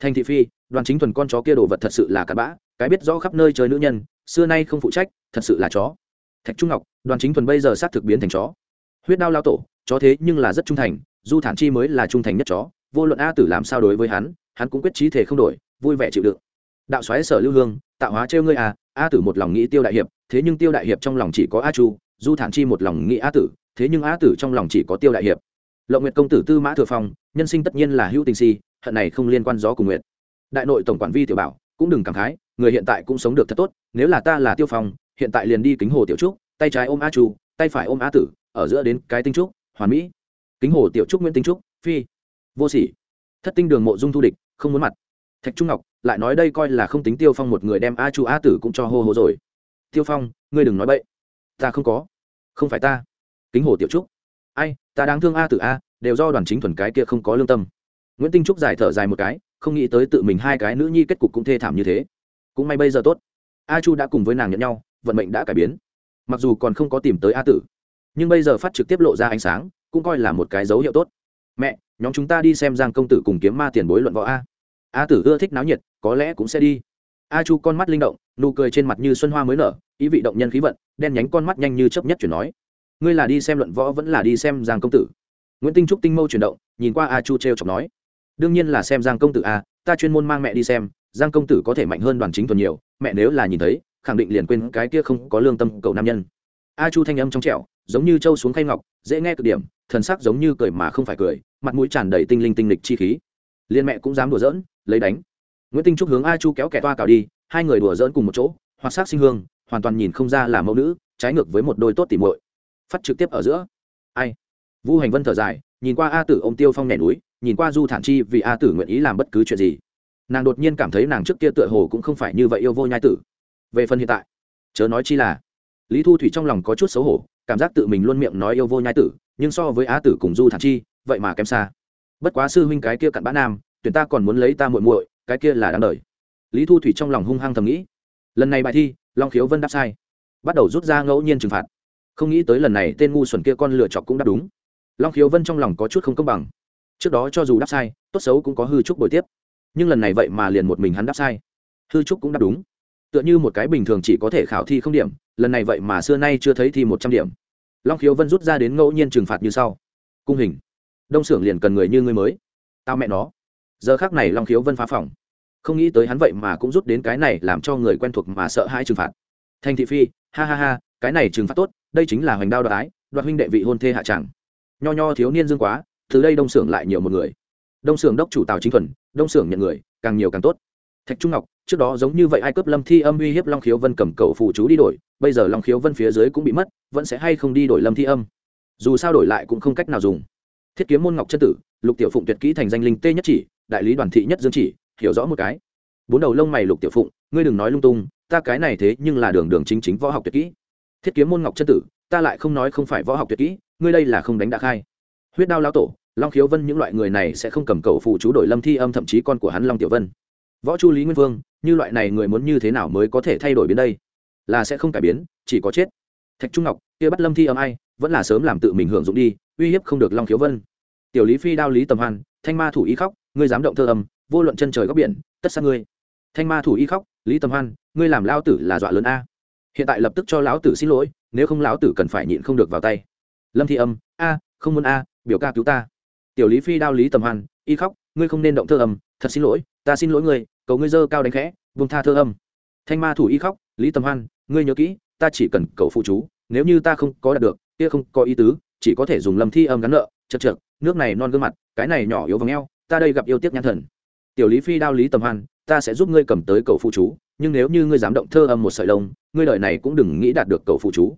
Thành thị phi, đoàn chính thuần con chó kia đồ vật thật sự là cặn bã, cái biết rõ khắp nơi chơi nữ nhân, xưa nay không phụ trách, thật sự là chó. Thạch trung ngọc, đoàn chính thuần bây giờ sát thực biến thành chó. Huyết đao lao tổ, chó thế nhưng là rất trung thành, du thản chi mới là trung thành nhất chó, vô luận a tử làm sao đối với hắn hắn cũng quyết trí thể không đổi vui vẻ chịu đựng. Đạo xoáy sở lưu hương, tạo hóa trêu ngươi à a tử một lòng nghĩ tiêu đại hiệp, thế nhưng tiêu đại hiệp trong lòng chỉ có a chu, du thản chi một lòng nghĩ a tử, thế nhưng a tử trong lòng chỉ có tiêu đại hiệp. Lộng nguyệt công tử tư mã thừa phong, nhân sinh tất nhiên là hữu tình si, hận này không liên quan gió cùng Nguyệt. đại nội tổng quản vi tiểu bảo cũng đừng cảm khái, người hiện tại cũng sống được thật tốt, nếu là ta là tiêu phong, hiện tại liền đi kính hồ tiểu trúc, tay trái ôm a chu, tay phải ôm a tử, ở giữa đến cái tinh trúc, hoàn mỹ. Kính hồ tiểu trúc nguyễn tinh trúc, phi. Vô sỉ. Thất tinh đường mộ dung thu địch, không muốn mặt thạch trung ngọc, lại nói đây coi là không tính tiêu phong một người đem a chu a tử cũng cho hô hô rồi. Tiêu phong, ngươi đừng nói bậy. Ta không có. Không phải ta. Kính hồ tiểu trúc. Ai, ta đáng thương a tử a, đều do đoàn chính thuần cái kia không có lương tâm. Nguyễn tinh trúc giải thở dài một cái, không nghĩ tới tự mình hai cái nữ nhi kết cục cũng thê thảm như thế. Cũng may bây giờ tốt. A chu đã cùng với nàng nhận nhau, vận mệnh đã cải biến. Mặc dù còn không có tìm tới a tử, nhưng bây giờ phát trực tiếp lộ ra ánh sáng, cũng coi là một cái dấu hiệu tốt. Mẹ, nhóm chúng ta đi xem giang công tử cùng kiếm ma tiền bối luận võ a a tử ưa thích náo nhiệt, có lẽ cũng sẽ đi. A chu con mắt linh động, nụ cười trên mặt như xuân hoa mới nở, ý vị động nhân khí vận, đen nhánh con mắt nhanh như chấp nhất chuyển nói. Ngươi là đi xem luận võ vẫn là đi xem giang công tử? Nguyễn tinh trúc tinh mâu chuyển động, nhìn qua a chu t r e o chọc nói. Đương nhiên là xem giang công tử a, ta chuyên môn mang mẹ đi xem, giang công tử có thể mạnh hơn đoàn chính thuần nhiều, mẹ nếu là nhìn thấy, khẳng định liền quên cái kia không có lương tâm cầu nam nhân. A chu thanh âm trong trẻo, giống như trâu xuống khay ngọc, dễ nghe cực điểm, thần sắc giống như cười mà không phải cười, mặt mũi tràn đầy tinh linh tinh lịch chi khí. Liên mẹ cũng dám đùa giỡn lấy đánh. Nguyễn tinh trúc hướng a chu kéo kẻ toa cào đi, hai người đùa dỡn cùng một chỗ hoặc sắc sinh hương, hoàn toàn nhìn không ra là mẫu nữ, trái ngược với một đôi tốt tỉ muội. Phát trực tiếp ở giữa. Ai? Vu hành vân thở dài, nhìn qua a tử ông tiêu phong nhảy núi, nhìn qua du thản chi vì a tử nguyện ý làm bất cứ chuyện gì. Nàng đột nhiên cảm thấy nàng trước kia tựa hồ cũng không phải như vậy yêu vô nhai tử. Về phần hiện tại, chớ nói chi là, lý thu thủy trong lòng có chút xấu hổ, cảm giác tự mình luôn miệng nói yêu vô nhai tử, nhưng so với a tử cùng du thản chi, vậy mà kém xa. Bất quá sư huynh cái kia cặn bã nam tuyển ta còn muốn lấy ta muội muội, cái kia là đáng đời. Lý thu thủy trong lòng hung hăng thầm nghĩ. Lần này bài thi, long khiếu vân đáp sai. Bắt đầu rút ra ngẫu nhiên trừng phạt. Không nghĩ tới lần này tên ngu xuẩn kia con lựa chọc cũng đáp đúng. Long khiếu vân trong lòng có chút không công bằng. Trước đó cho dù đáp sai, tốt xấu cũng có hư trúc bồi tiếp. Nhưng lần này vậy mà liền một mình hắn đáp sai. Hư trúc cũng đáp đúng. Tựa như một cái bình thường chỉ có thể khảo thi không điểm, lần này vậy mà xưa nay chưa thấy thi một trăm điểm. Long khiếu vân rút ra đến ngẫu nhiên trừng phạt như sau. Cung hình. Đông xưởng liền cần người như ngươi mới. Tao mẹ nó giờ khác này long khiếu vân phá phòng. Không nghĩ tới hắn vậy mà cũng rút đến cái này làm cho người quen thuộc mà sợ hãi trừng phạt. Thành thị phi ha ha ha cái này trừng phạt tốt đây chính là hoành đao đoái, đoạt huynh đệ vị hôn thê hạ tràng nho nho thiếu niên dương quá từ đây đông xưởng lại nhiều một người. Đông xưởng đốc chủ tào chính thuần đông xưởng nhận người càng nhiều càng tốt. Thạch trung ngọc trước đó giống như vậy ai cướp lâm thi âm uy hiếp long khiếu vân cầm cầu phụ chú đi đổi bây giờ long khiếu vân phía dưới cũng bị mất vẫn sẽ hay không đi đổi lâm thi âm. Dù sao đổi lại cũng không cách nào dùng. Thiết kiếm môn ngọc chân tử lục tiểu phụng tuyệt kỹ thành danh linh tê nhất chỉ đại lý đoàn thị nhất dương chỉ, hiểu rõ một cái. Bốn đầu lông mày lục tiểu phụng, ngươi đừng nói lung tung, ta cái này thế nhưng là đường đường chính chính võ học tuyệt kỹ. Thiết kiếm môn ngọc chân tử, ta lại không nói không phải võ học tuyệt kỹ, ngươi đây là không đánh đã khai. Huyết đao lao tổ, long khiếu vân những loại người này sẽ không cầm cầu phụ chú đổi lâm thi âm thậm chí con của hắn long tiểu vân. Võ chu lý nguyên vương, như loại này người muốn như thế nào mới có thể thay đổi biến đây? Là sẽ không cải biến, chỉ có chết. Thạch trung ngọc, kia bắt lâm thi âm ai, vẫn là sớm làm tự mình hưởng dụng đi, uy hiếp không được long khiếu vân. Tiểu lý phi đao lý tầm hoan, thanh ma thủ y khóc ngươi dám động thơ âm, vô luận chân trời góc biển, tất sát ngươi. Thanh ma thủ y khóc, lý tầm hoan, ngươi làm lao tử là dọa lớn a. Hiện tại lập tức cho lão tử xin lỗi, nếu không lão tử cần phải nhịn không được vào tay. Lâm thi âm, a, không muốn a, biểu ca cứu ta. Tiểu lý phi đao lý tầm hoan, y khóc, ngươi không nên động thơ âm, thật xin lỗi, ta xin lỗi ngươi, cầu ngươi dơ cao đánh khẽ vùng tha thơ âm. Thanh ma thủ y khóc, lý tầm hoan, ngươi nhớ kỹ, ta chỉ cần cầu phụ chú, nếu như ta không có đạt được, kia không có ý tứ, chỉ có thể dùng lâm thi âm gắn nợ, chật chật nước này non gương mặt, cái này nhỏ yếu v eo ta đây gặp yêu tiếc nhãn thần. Tiểu lý phi đao lý tầm hoan, ta sẽ giúp ngươi cầm tới cầu phụ chú, nhưng nếu như ngươi dám động thơ âm một sợi lông, ngươi lợi này cũng đừng nghĩ đạt được cầu phụ chú.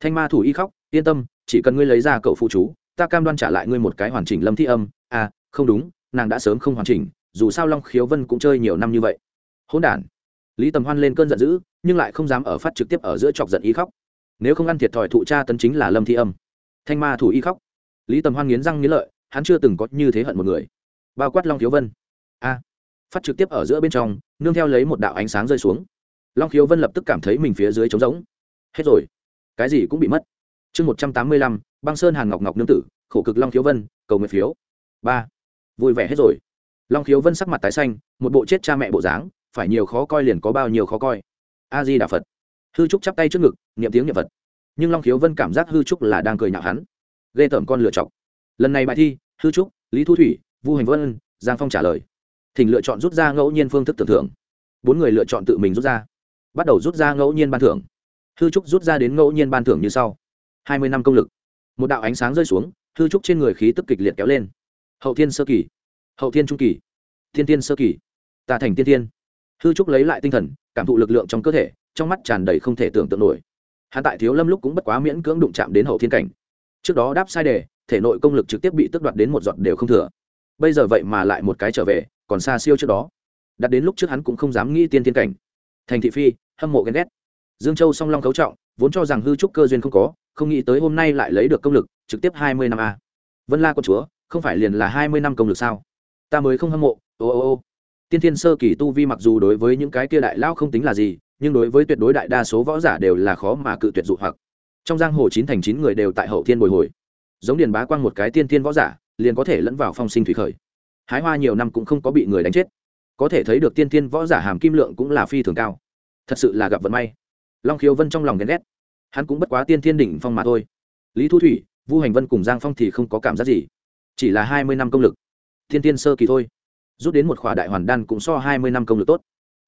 Thanh ma thủ y khóc, yên tâm, chỉ cần ngươi lấy ra cầu phụ chú, ta cam đoan trả lại ngươi một cái hoàn chỉnh lâm thi âm. À không đúng, nàng đã sớm không hoàn chỉnh, dù sao long khiếu vân cũng chơi nhiều năm như vậy. Hỗn đản. Lý tầm hoan lên cơn giận dữ, nhưng lại không dám ở phát trực tiếp ở giữa chọc giận y khóc. Nếu không ăn thiệt thòi thụ cha tấn chính là lâm thi âm. Thanh ma thủ y khóc. Lý tầm hoan nghiến răng nghiến lợi, hắn chưa từng có như thế hận một người bao quát long khiếu vân. A. Phát trực tiếp ở giữa bên trong, nương theo lấy một đạo ánh sáng rơi xuống. Long khiếu vân lập tức cảm thấy mình phía dưới trống rỗng. Hết rồi. Cái gì cũng bị mất. Chương một trăm tám mươi lăm, băng sơn hàn ngọc ngọc nương tử, khổ cực long khiếu vân, cầu nguyện phiếu. Ba. Vui vẻ hết rồi. Long khiếu vân sắc mặt tái xanh, một bộ chết cha mẹ bộ dáng, phải nhiều khó coi liền có bao nhiêu khó coi. A di đà phật. Hư trúc chắp tay trước ngực, niệm tiếng niệm vật nhưng long khiếu vân cảm giác hư trúc là đang cười nhạo hắn. Ghê tởm con lựa chọc lần này bài thi, hư trúc, lý thu thủy vu hành vân, giang phong trả lời. Thỉnh lựa chọn rút ra ngẫu nhiên phương thức tưởng thưởng. Bốn người lựa chọn tự mình rút ra. Bắt đầu rút ra ngẫu nhiên ban thưởng. Hư trúc rút ra đến ngẫu nhiên ban thưởng như sau. Hai mươi năm công lực. Một đạo ánh sáng rơi xuống, hư trúc trên người khí tức kịch liệt kéo lên. Hậu thiên sơ kỳ. Hậu thiên trung kỳ. Thiên tiên sơ kỳ. Tà thành tiên tiên hư trúc lấy lại tinh thần, cảm thụ lực lượng trong cơ thể, trong mắt tràn đầy không thể tưởng tượng nổi. Hắn tại thiếu lâm lúc cũng bất quá miễn cưỡng đụng chạm đến hậu thiên cảnh. Trước đó đáp sai đề, thể nội công lực trực tiếp bị tước đoạt đến một giọt đều không thừa bây giờ vậy mà lại một cái trở về, còn xa siêu trước đó. Đặt đến lúc trước hắn cũng không dám nghĩ tiên thiên cảnh. Thành thị phi, hâm mộ ghen ghét. Dương châu song long cấu trọng, vốn cho rằng hư trúc cơ duyên không có, không nghĩ tới hôm nay lại lấy được công lực, trực tiếp hai mươi năm a. Vân la con chúa, không phải liền là hai mươi năm công lực sao? Ta mới không hâm mộ, ô ô ô. Tiên thiên sơ kỳ tu vi mặc dù đối với những cái kia đại lao không tính là gì, nhưng đối với tuyệt đối đại đa số võ giả đều là khó mà cự tuyệt dụ hoặc. Trong giang hồ chín thành chín người đều tại hậu thiên bồi hồi. Giống điền bá quang một cái tiên thiên võ giả liền có thể lẫn vào phong sinh thủy khởi. Hái hoa nhiều năm cũng không có bị người đánh chết. Có thể thấy được tiên thiên võ giả hàm kim lượng cũng là phi thường cao. Thật sự là gặp vận may. Long khiếu vân trong lòng ghen ghét. Hắn cũng bất quá tiên thiên đỉnh phong mà thôi. Lý thu thủy, vu hành vân cùng giang phong thì không có cảm giác gì. Chỉ là hai mươi năm công lực. Thiên tiên sơ kỳ thôi. Rút đến một khỏa đại hoàn đan cũng so hai mươi năm công lực tốt.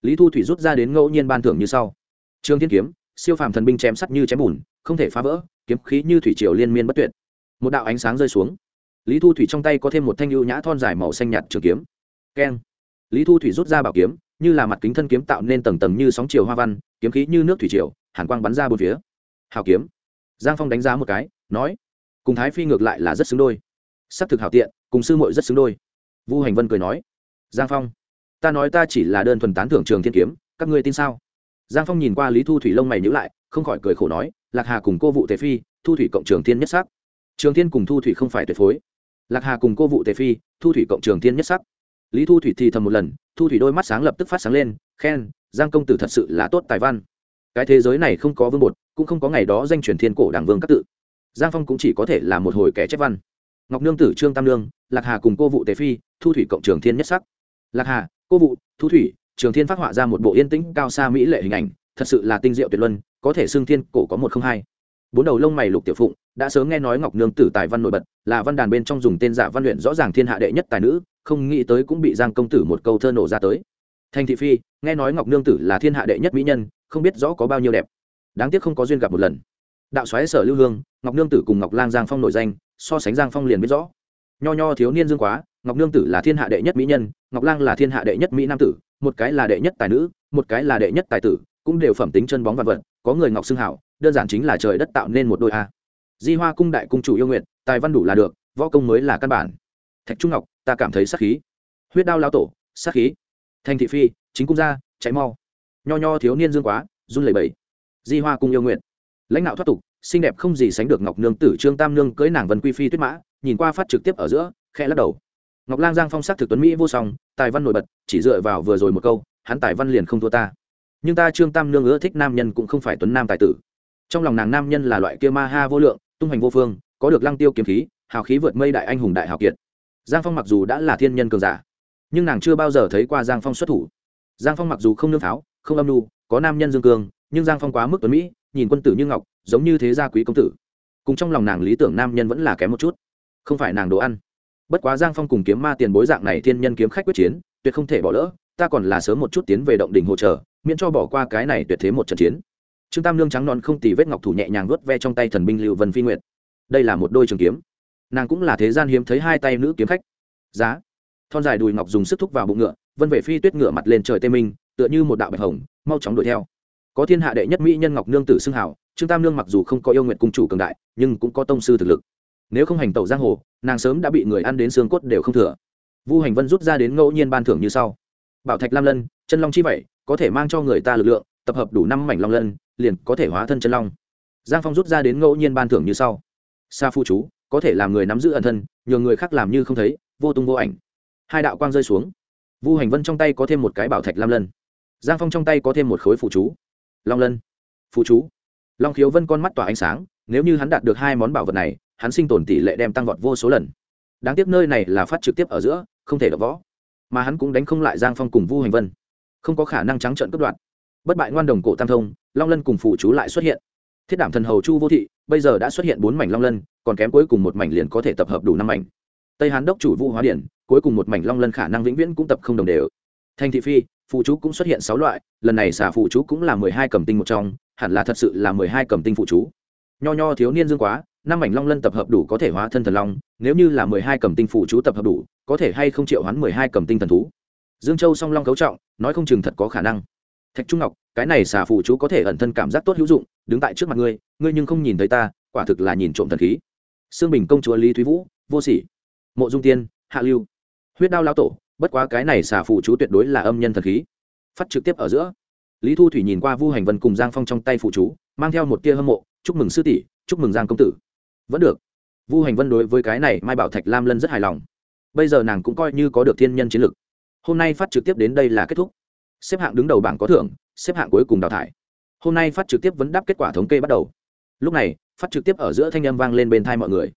Lý thu thủy rút ra đến ngẫu nhiên ban thưởng như sau. Trương thiên kiếm, siêu phàm thần binh chém sắt như chém bùn, không thể phá vỡ, kiếm khí như thủy triều liên miên bất tuyệt. Một đạo ánh sáng rơi xuống lý thu thủy trong tay có thêm một thanh ưu nhã thon dài màu xanh nhạt trường kiếm. Keng. Lý thu thủy rút ra bảo kiếm, như là mặt kính thân kiếm tạo nên tầng tầng như sóng chiều hoa văn, kiếm khí như nước thủy triều, hàn quang bắn ra bốn phía. Hào kiếm. Giang phong đánh giá một cái, nói, cùng thái phi ngược lại là rất xứng đôi. S ắ c thực hảo tiện, cùng sư mội rất xứng đôi. Vu hành vân cười nói, giang phong, ta nói ta chỉ là đơn thuần tán thưởng trường thiên kiếm, các ngươi tin sao? Giang phong nhìn qua lý thu thủy lông mày nhữ lại, không khỏi cười khổ nói, lạc hà cùng cô vụ thế phi, thu thủy cộng trường thiên nhất sắc trường thiên cùng thu thủy không phải tuyệt phối lạc hà cùng cô vụ tề phi, thu thủy cộng trường thiên nhất sắc. Lý thu thủy thì thầm một lần, thu thủy đôi mắt sáng lập tức phát sáng lên, khen, giang công tử thật sự là tốt tài văn. Cái thế giới này không có vương bột, cũng không có ngày đó danh truyền thiên cổ đảng vương các tự. Giang phong cũng chỉ có thể là một hồi kẻ chép văn. Ngọc nương tử trương tam nương, lạc hà cùng cô vụ tề phi, thu thủy cộng trường thiên nhất sắc. Lạc hà, cô vụ, thu thủy, trường thiên phát họa ra một bộ yên tĩnh, cao xa mỹ lệ hình ảnh, thật sự là tinh diệu tuyệt luân, có thể xưng thiên cổ có một không hai. Bốn đầu lông mày lục tiểu phụng đã sớm nghe nói ngọc nương tử tài văn nổi bật, là văn đàn bên trong dùng tên giả văn luyện rõ ràng thiên hạ đệ nhất tài nữ, không nghĩ tới cũng bị giang công tử một câu thơ nổ ra tới. Thành thị phi, nghe nói ngọc nương tử là thiên hạ đệ nhất mỹ nhân, không biết rõ có bao nhiêu đẹp. Đáng tiếc không có duyên gặp một lần. Đạo xoáy sở lưu hương, ngọc nương tử cùng ngọc lang giang phong nổi danh, so sánh giang phong liền biết rõ. Nho nho thiếu niên dương quá, ngọc nương tử là thiên hạ đệ nhất mỹ nhân, ngọc lang là thiên hạ đệ nhất mỹ nam tử, một cái là đệ nhất tài nữ, một cái là đệ nhất tài tử, cũng đều phẩm tính chân bóng vật vật, có người ngọc xưng hảo, đơn giản chính là trời đất tạo nên một đôi a di hoa cung đại cung chủ yêu nguyện tài văn đủ là được, võ công mới là căn bản. Thạch trung ngọc, ta cảm thấy sát khí. Huyết đao lao tổ, sát khí. Thành thị phi, chính cung gia cháy mau. Nho nho thiếu niên dương quá, run lẩy bẩy. Di hoa cung yêu nguyện lãnh đạo thoát tục, xinh đẹp không gì sánh được ngọc nương tử trương tam nương cưới nàng vân quy phi tuyết mã, nhìn qua phát trực tiếp ở giữa, khẽ lắc đầu. Ngọc lang giang phong sắc thực tuấn mỹ vô song, tài văn nổi bật, chỉ dựa vào vừa rồi một câu, hắn tài văn liền không thua ta. Nhưng ta trương tam nương ưa thích nam nhân cũng không phải tuấn nam tài tử. Trong lòng nàng nam nhân là loại kia ma ha vô lượng tung hành vô phương, có được lăng tiêu kiếm khí, hào khí vượt mây đại anh hùng đại hào kiệt. Giang phong mặc dù đã là thiên nhân cường giả, nhưng nàng chưa bao giờ thấy qua giang phong xuất thủ. Giang phong mặc dù không nương pháo, không âm nu có nam nhân dương cương, nhưng giang phong quá mức tuấn mỹ, nhìn quân tử như ngọc, giống như thế gia quý công tử. Cùng trong lòng nàng lý tưởng nam nhân vẫn là kém một chút, không phải nàng đồ ăn. Bất quá giang phong cùng kiếm ma tiền bối dạng này thiên nhân kiếm khách quyết chiến, tuyệt không thể bỏ lỡ, ta còn là sớm một chút tiến về động đỉnh hỗ trợ miễn cho bỏ qua cái này tuyệt thế một trận chiến trương tam lương trắng non không tì vết ngọc thủ nhẹ nhàng vớt ve trong tay thần binh lưu vân phi nguyệt. Đây là một đôi trường kiếm. Nàng cũng là thế gian hiếm thấy hai tay nữ kiếm khách. Giá. Thon dài đùi ngọc dùng sức thúc vào bụng ngựa, vân vệ phi tuyết ngựa mặt lên trời tê minh, tựa như một đạo bạch hồng, mau chóng đuổi theo. Có thiên hạ đệ nhất mỹ nhân ngọc nương tử xưng hảo, trương tam nương mặc dù không có yêu nguyện cung chủ cường đại, nhưng cũng có tông sư thực lực. Nếu không hành tẩu giang hồ, nàng sớm đã bị người ăn đến xương cốt đều không thừa. Vu hành vân rút ra đến ngẫu nhiên ban thưởng như sau. Bảo thạch lam lân, chân long chi vậy, có thể mang cho người ta lực lượng, tập hợp đủ năm mảnh long lân liền có thể hóa thân chân long. Giang phong rút ra đến ngẫu nhiên ban thưởng như sau. Sa phu chú, có thể làm người nắm giữ ẩn thân nhường người khác làm như không thấy, vô tung vô ảnh. Hai đạo quang rơi xuống. Vu hành vân trong tay có thêm một cái bảo thạch lam lân. Giang phong trong tay có thêm một khối phụ chú. Long lân. Phụ chú. Long khiếu vân con mắt tỏa ánh sáng, nếu như hắn đạt được hai món bảo vật này, hắn sinh tồn tỷ lệ đem tăng vọt vô số lần. Đáng tiếc nơi này là phát trực tiếp ở giữa, không thể đập võ. Mà hắn cũng đánh không lại giang phong cùng vu hành vân. Không có khả năng trắng trợn cướp đoạt bất bại ngoan đồng cổ tam thông, long lân cùng phụ chú lại xuất hiện. Thiết đảm thần hầu chu vô thị, bây giờ đã xuất hiện bốn mảnh long lân, còn kém cuối cùng một mảnh liền có thể tập hợp đủ năm mảnh. Tây hán đốc chủ vũ hóa điển, cuối cùng một mảnh long lân khả năng vĩnh viễn cũng tập không đồng đều. Thanh thị phi phụ chú cũng xuất hiện sáu loại, lần này xả phụ chú cũng là mười hai cầm tinh một trong, hẳn là thật sự là mười hai cầm tinh phụ chú. Nho nho thiếu niên dương quá, năm mảnh long lân tập hợp đủ có thể hóa thân thần long, nếu như là mười hai cầm tinh phụ chú tập hợp đủ, có thể hay không triệu hoán mười hai cầm tinh thần thú. Dương châu song long cấu trọng, nói không chừng thật có khả năng thạch trung ngọc, cái này xà phụ chú có thể ẩn thân cảm giác tốt hữu dụng, đứng tại trước mặt ngươi ngươi nhưng không nhìn thấy ta, quả thực là nhìn trộm thần khí. Xương bình công chúa lý thúy vũ, vô sỉ. Mộ dung tiên, hạ lưu. Huyết đao lao tổ, bất quá cái này xà phụ chú tuyệt đối là âm nhân thần khí. Phát trực tiếp ở giữa. Lý thu thủy nhìn qua vu hành vân cùng giang phong trong tay phụ chú, mang theo một tia hâm mộ, chúc mừng sư tỷ, chúc mừng giang công tử. Vẫn được. Vu hành vân đối với cái này mai bảo thạch lam lân rất hài lòng. Bây giờ nàng cũng coi như có được thiên nhân chiến lực. Hôm nay phát trực tiếp đến đây là kết thúc xếp hạng đứng đầu bảng có thưởng, xếp hạng cuối cùng đào thải. Hôm nay phát trực tiếp vấn đáp kết quả thống kê bắt đầu. Lúc này, phát trực tiếp ở giữa thanh âm vang lên bên thai mọi người.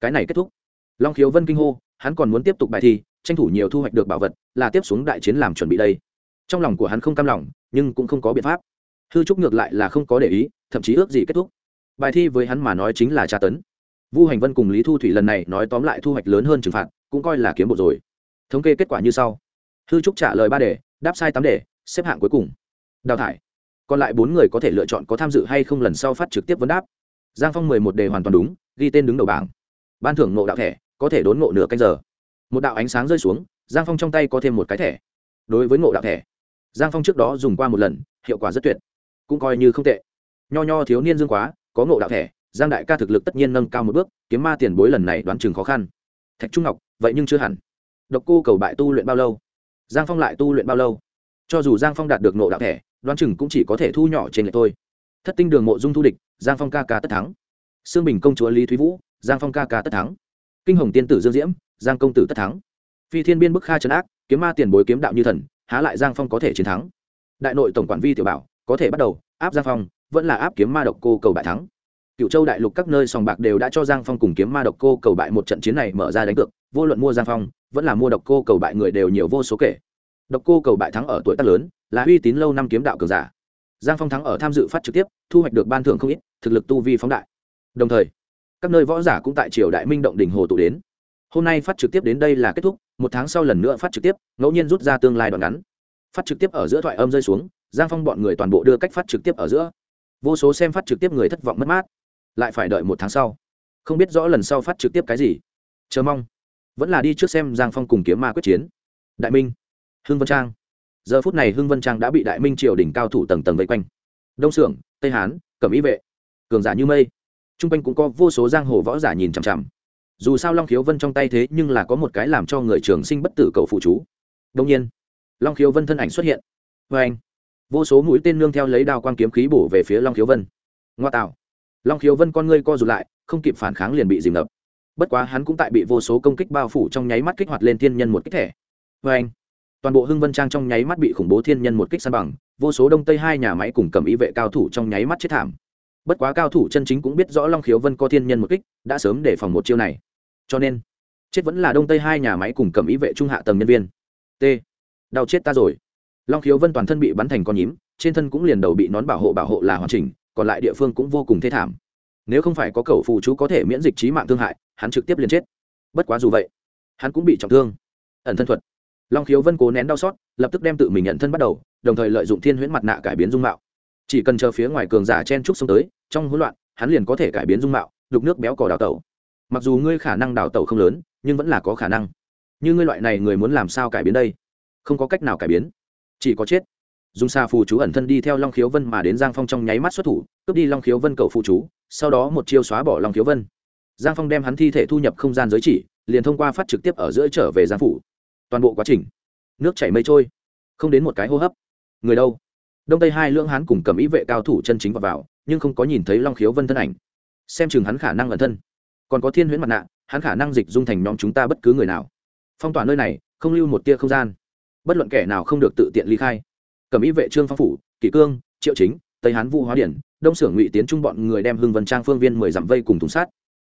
Cái này kết thúc. Long khiếu vân kinh hô, hắn còn muốn tiếp tục bài thi, tranh thủ nhiều thu hoạch được bảo vật, là tiếp xuống đại chiến làm chuẩn bị đây. Trong lòng của hắn không cam lòng, nhưng cũng không có biện pháp. Hư trúc ngược lại là không có để ý, thậm chí ước gì kết thúc. Bài thi với hắn mà nói chính là tra tấn. Vu hành vân cùng lý thu thủy lần này nói tóm lại thu hoạch lớn hơn trừng phạt, cũng coi là kiếm bộ rồi. Thống kê kết quả như sau hư trúc trả lời ba đề, đáp sai tám đề, xếp hạng cuối cùng. Đào thải. Còn lại bốn người có thể lựa chọn có tham dự hay không lần sau phát trực tiếp vấn đáp. Giang phong mười một đề hoàn toàn đúng, ghi tên đứng đầu bảng. Ban thưởng nộ đạo thẻ, có thể đốn ngộ nửa canh giờ. Một đạo ánh sáng rơi xuống, giang phong trong tay có thêm một cái thẻ. Đối với ngộ đạo thẻ, giang phong trước đó dùng qua một lần, hiệu quả rất tuyệt. Cũng coi như không tệ. Nho nho thiếu niên dương quá, có ngộ đạo thẻ, giang đại ca thực lực tất nhiên nâng cao một bước, kiếm ma tiền bối lần này đoán chừng khó khăn. Thạch trung ngọc, vậy nhưng chưa hẳn. Độc cô cầu bại tu luyện bao lâu? Giang phong lại tu luyện bao lâu? Cho dù giang phong đạt được nộ đạo thẻ, đoán chừng cũng chỉ có thể thu nhỏ trên lệ tôi thất tinh đường mộ dung thu địch, giang phong ca ca tất thắng. Sương bình công chúa lý thúy vũ, giang phong ca ca tất thắng. Kinh hồng tiên tử dương diễm, giang công tử tất thắng. Phi thiên biên bức kha trấn ác, kiếm ma tiền bối kiếm đạo như thần, há lại giang phong có thể chiến thắng? Đại nội tổng quản vi tiểu bảo, có thể bắt đầu, áp giang phong, vẫn là áp kiếm ma độc cô cầu bại thắng cựu châu đại lục các nơi sòng bạc đều đã cho giang phong cùng kiếm ma độc cô cầu bại một trận chiến này mở ra đánh cược, vô luận mua giang phong, vẫn là mua độc cô cầu bại người đều nhiều vô số kể. Độc cô cầu bại thắng ở tuổi tác lớn, là uy tín lâu năm kiếm đạo cường giả. Giang phong thắng ở tham dự phát trực tiếp, thu hoạch được ban thưởng không ít, thực lực tu vi phóng đại. Đồng thời, các nơi võ giả cũng tại triều đại minh động đỉnh hồ tụ đến. Hôm nay phát trực tiếp đến đây là kết thúc, một tháng sau lần nữa phát trực tiếp, ngẫu nhiên rút ra tương lai đoạn ngắn. Phát trực tiếp ở giữa thoại âm rơi xuống, giang phong bọn người toàn bộ đưa cách phát trực tiếp ở giữa. Vô số xem phát trực tiếp người thất vọng mất mát lại phải đợi một tháng sau. Không biết rõ lần sau phát trực tiếp cái gì. Chờ mong. Vẫn là đi trước xem giang phong cùng kiếm ma quyết chiến. Đại minh, hưng vân trang. Giờ phút này hưng vân trang đã bị đại minh triều đỉnh cao thủ tầng tầng vây quanh. Đông xưởng tây hán, cẩm ý vệ. Cường giả như mây. T r u n g quanh cũng có vô số giang hồ võ giả nhìn chằm chằm. Dù sao long khiếu vân trong tay thế nhưng là có một cái làm cho người trường sinh bất tử cầu phụ chú. Đông nhiên, long khiếu vân thân ảnh xuất hiện. Vê anh vô số mũi tên nương theo lấy đao quan kiếm khí bổ về phía long khiếu vân. Ngoa tạo long khiếu vân con ngươi co rụt lại, không kịp phản kháng liền bị dìm ngập. Bất quá hắn cũng tại bị vô số công kích bao phủ trong nháy mắt kích hoạt lên thiên nhân một kích thẻ vê anh, toàn bộ hưng vân trang trong nháy mắt bị khủng bố thiên nhân một kích san bằng, vô số đông tây hai nhà máy cùng cầm ý vệ cao thủ trong nháy mắt chết thảm. Bất quá cao thủ chân chính cũng biết rõ long khiếu vân có thiên nhân một kích, đã sớm để phòng một chiêu này. Cho nên, chết vẫn là đông tây hai nhà máy cùng cầm ý vệ trung hạ tầng nhân viên. T, đau chết ta rồi. Long khiếu vân toàn thân bị bắn thành con nhím, trên thân cũng liền đầu bị nón bảo hộ bảo hộ là hoàn chỉnh còn lại địa phương cũng vô cùng thê thảm. Nếu không phải có cầu phù chú có thể miễn dịch trí mạng thương hại, hắn trực tiếp liền chết. Bất quá dù vậy, hắn cũng bị trọng thương. Ẩn thân thuật. Long khiếu vân cố nén đau xót, lập tức đem tự mình nhận thân bắt đầu, đồng thời lợi dụng thiên huyễn mặt nạ cải biến dung mạo. Chỉ cần chờ phía ngoài cường giả chen trúc xông tới, trong hỗn loạn, hắn liền có thể cải biến dung mạo, đục nước béo cỏ đào tẩu. Mặc dù ngươi khả năng đào tẩu không lớn, nhưng vẫn là có khả năng. Như ngươi loại này người muốn làm sao cải biến đây? Không có cách nào cải biến. Chỉ có chết dùng xà phù chú ẩn thân đi theo long khiếu vân mà đến giang phong trong nháy mắt xuất thủ cướp đi long khiếu vân cầu phù chú sau đó một chiêu xóa bỏ long khiếu vân. Giang phong đem hắn thi thể thu nhập không gian giới chỉ liền thông qua phát trực tiếp ở giữa trở về giang phủ. Toàn bộ quá trình nước chảy mây trôi không đến một cái hô hấp. Người đâu? Đông tây hai lưỡng hắn cùng cầm ý vệ cao thủ chân chính vào, vào nhưng không có nhìn thấy long khiếu vân thân ảnh. Xem chừng hắn khả năng ẩn thân. Còn có thiên huyễn mặt nạ hắn khả năng dịch dung thành nhóm chúng ta bất cứ người nào. Phong tỏa nơi này không lưu một tia không gian. Bất luận kẻ nào không được tự tiện ly khai. Cẩm ý vệ trương phong phủ, kỷ cương, triệu chính, tây hán Vu hóa điển, đông xưởng ngụy tiến trung bọn người đem hưng vân trang phương viên mười dặm vây cùng thùng sát.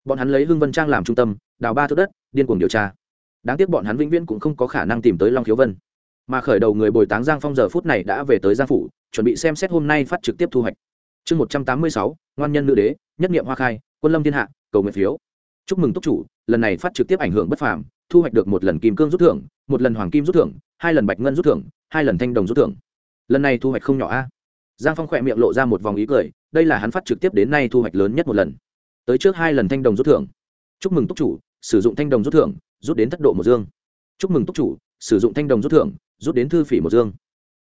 Bọn hắn lấy hưng vân trang làm trung tâm, đào ba thước đất, điên cuồng điều tra. Đáng tiếc bọn hắn vĩnh viễn cũng không có khả năng tìm tới long khiếu vân. Mà khởi đầu người bồi táng giang phong giờ phút này đã về tới giang phủ, chuẩn bị xem xét hôm nay phát trực tiếp thu hoạch. Chương một trăm tám mươi sáu, ngoan nhân nữ đế, nhất nghiệm hoa khai, quân lâm thiên hạ, cầu nguyện phiếu. Chúc mừng túc chủ, lần này phát trực tiếp ảnh hưởng bất phàm, thu hoạch được một lần kim cương rút thưởng, một lần hoàng kim rút thưởng, hai lần bạch ngân rút thưởng, hai lần thanh đồng rút thưởng lần này thu hoạch không nhỏ a. Giang phong khỏe miệng lộ ra một vòng ý cười, đây là hắn phát trực tiếp đến nay thu hoạch lớn nhất một lần. Tới trước hai lần thanh đồng rút thưởng. Chúc mừng túc chủ, sử dụng thanh đồng rút thưởng, rút đến thất độ một dương. Chúc mừng túc chủ, sử dụng thanh đồng rút thưởng, rút đến thư phỉ một dương.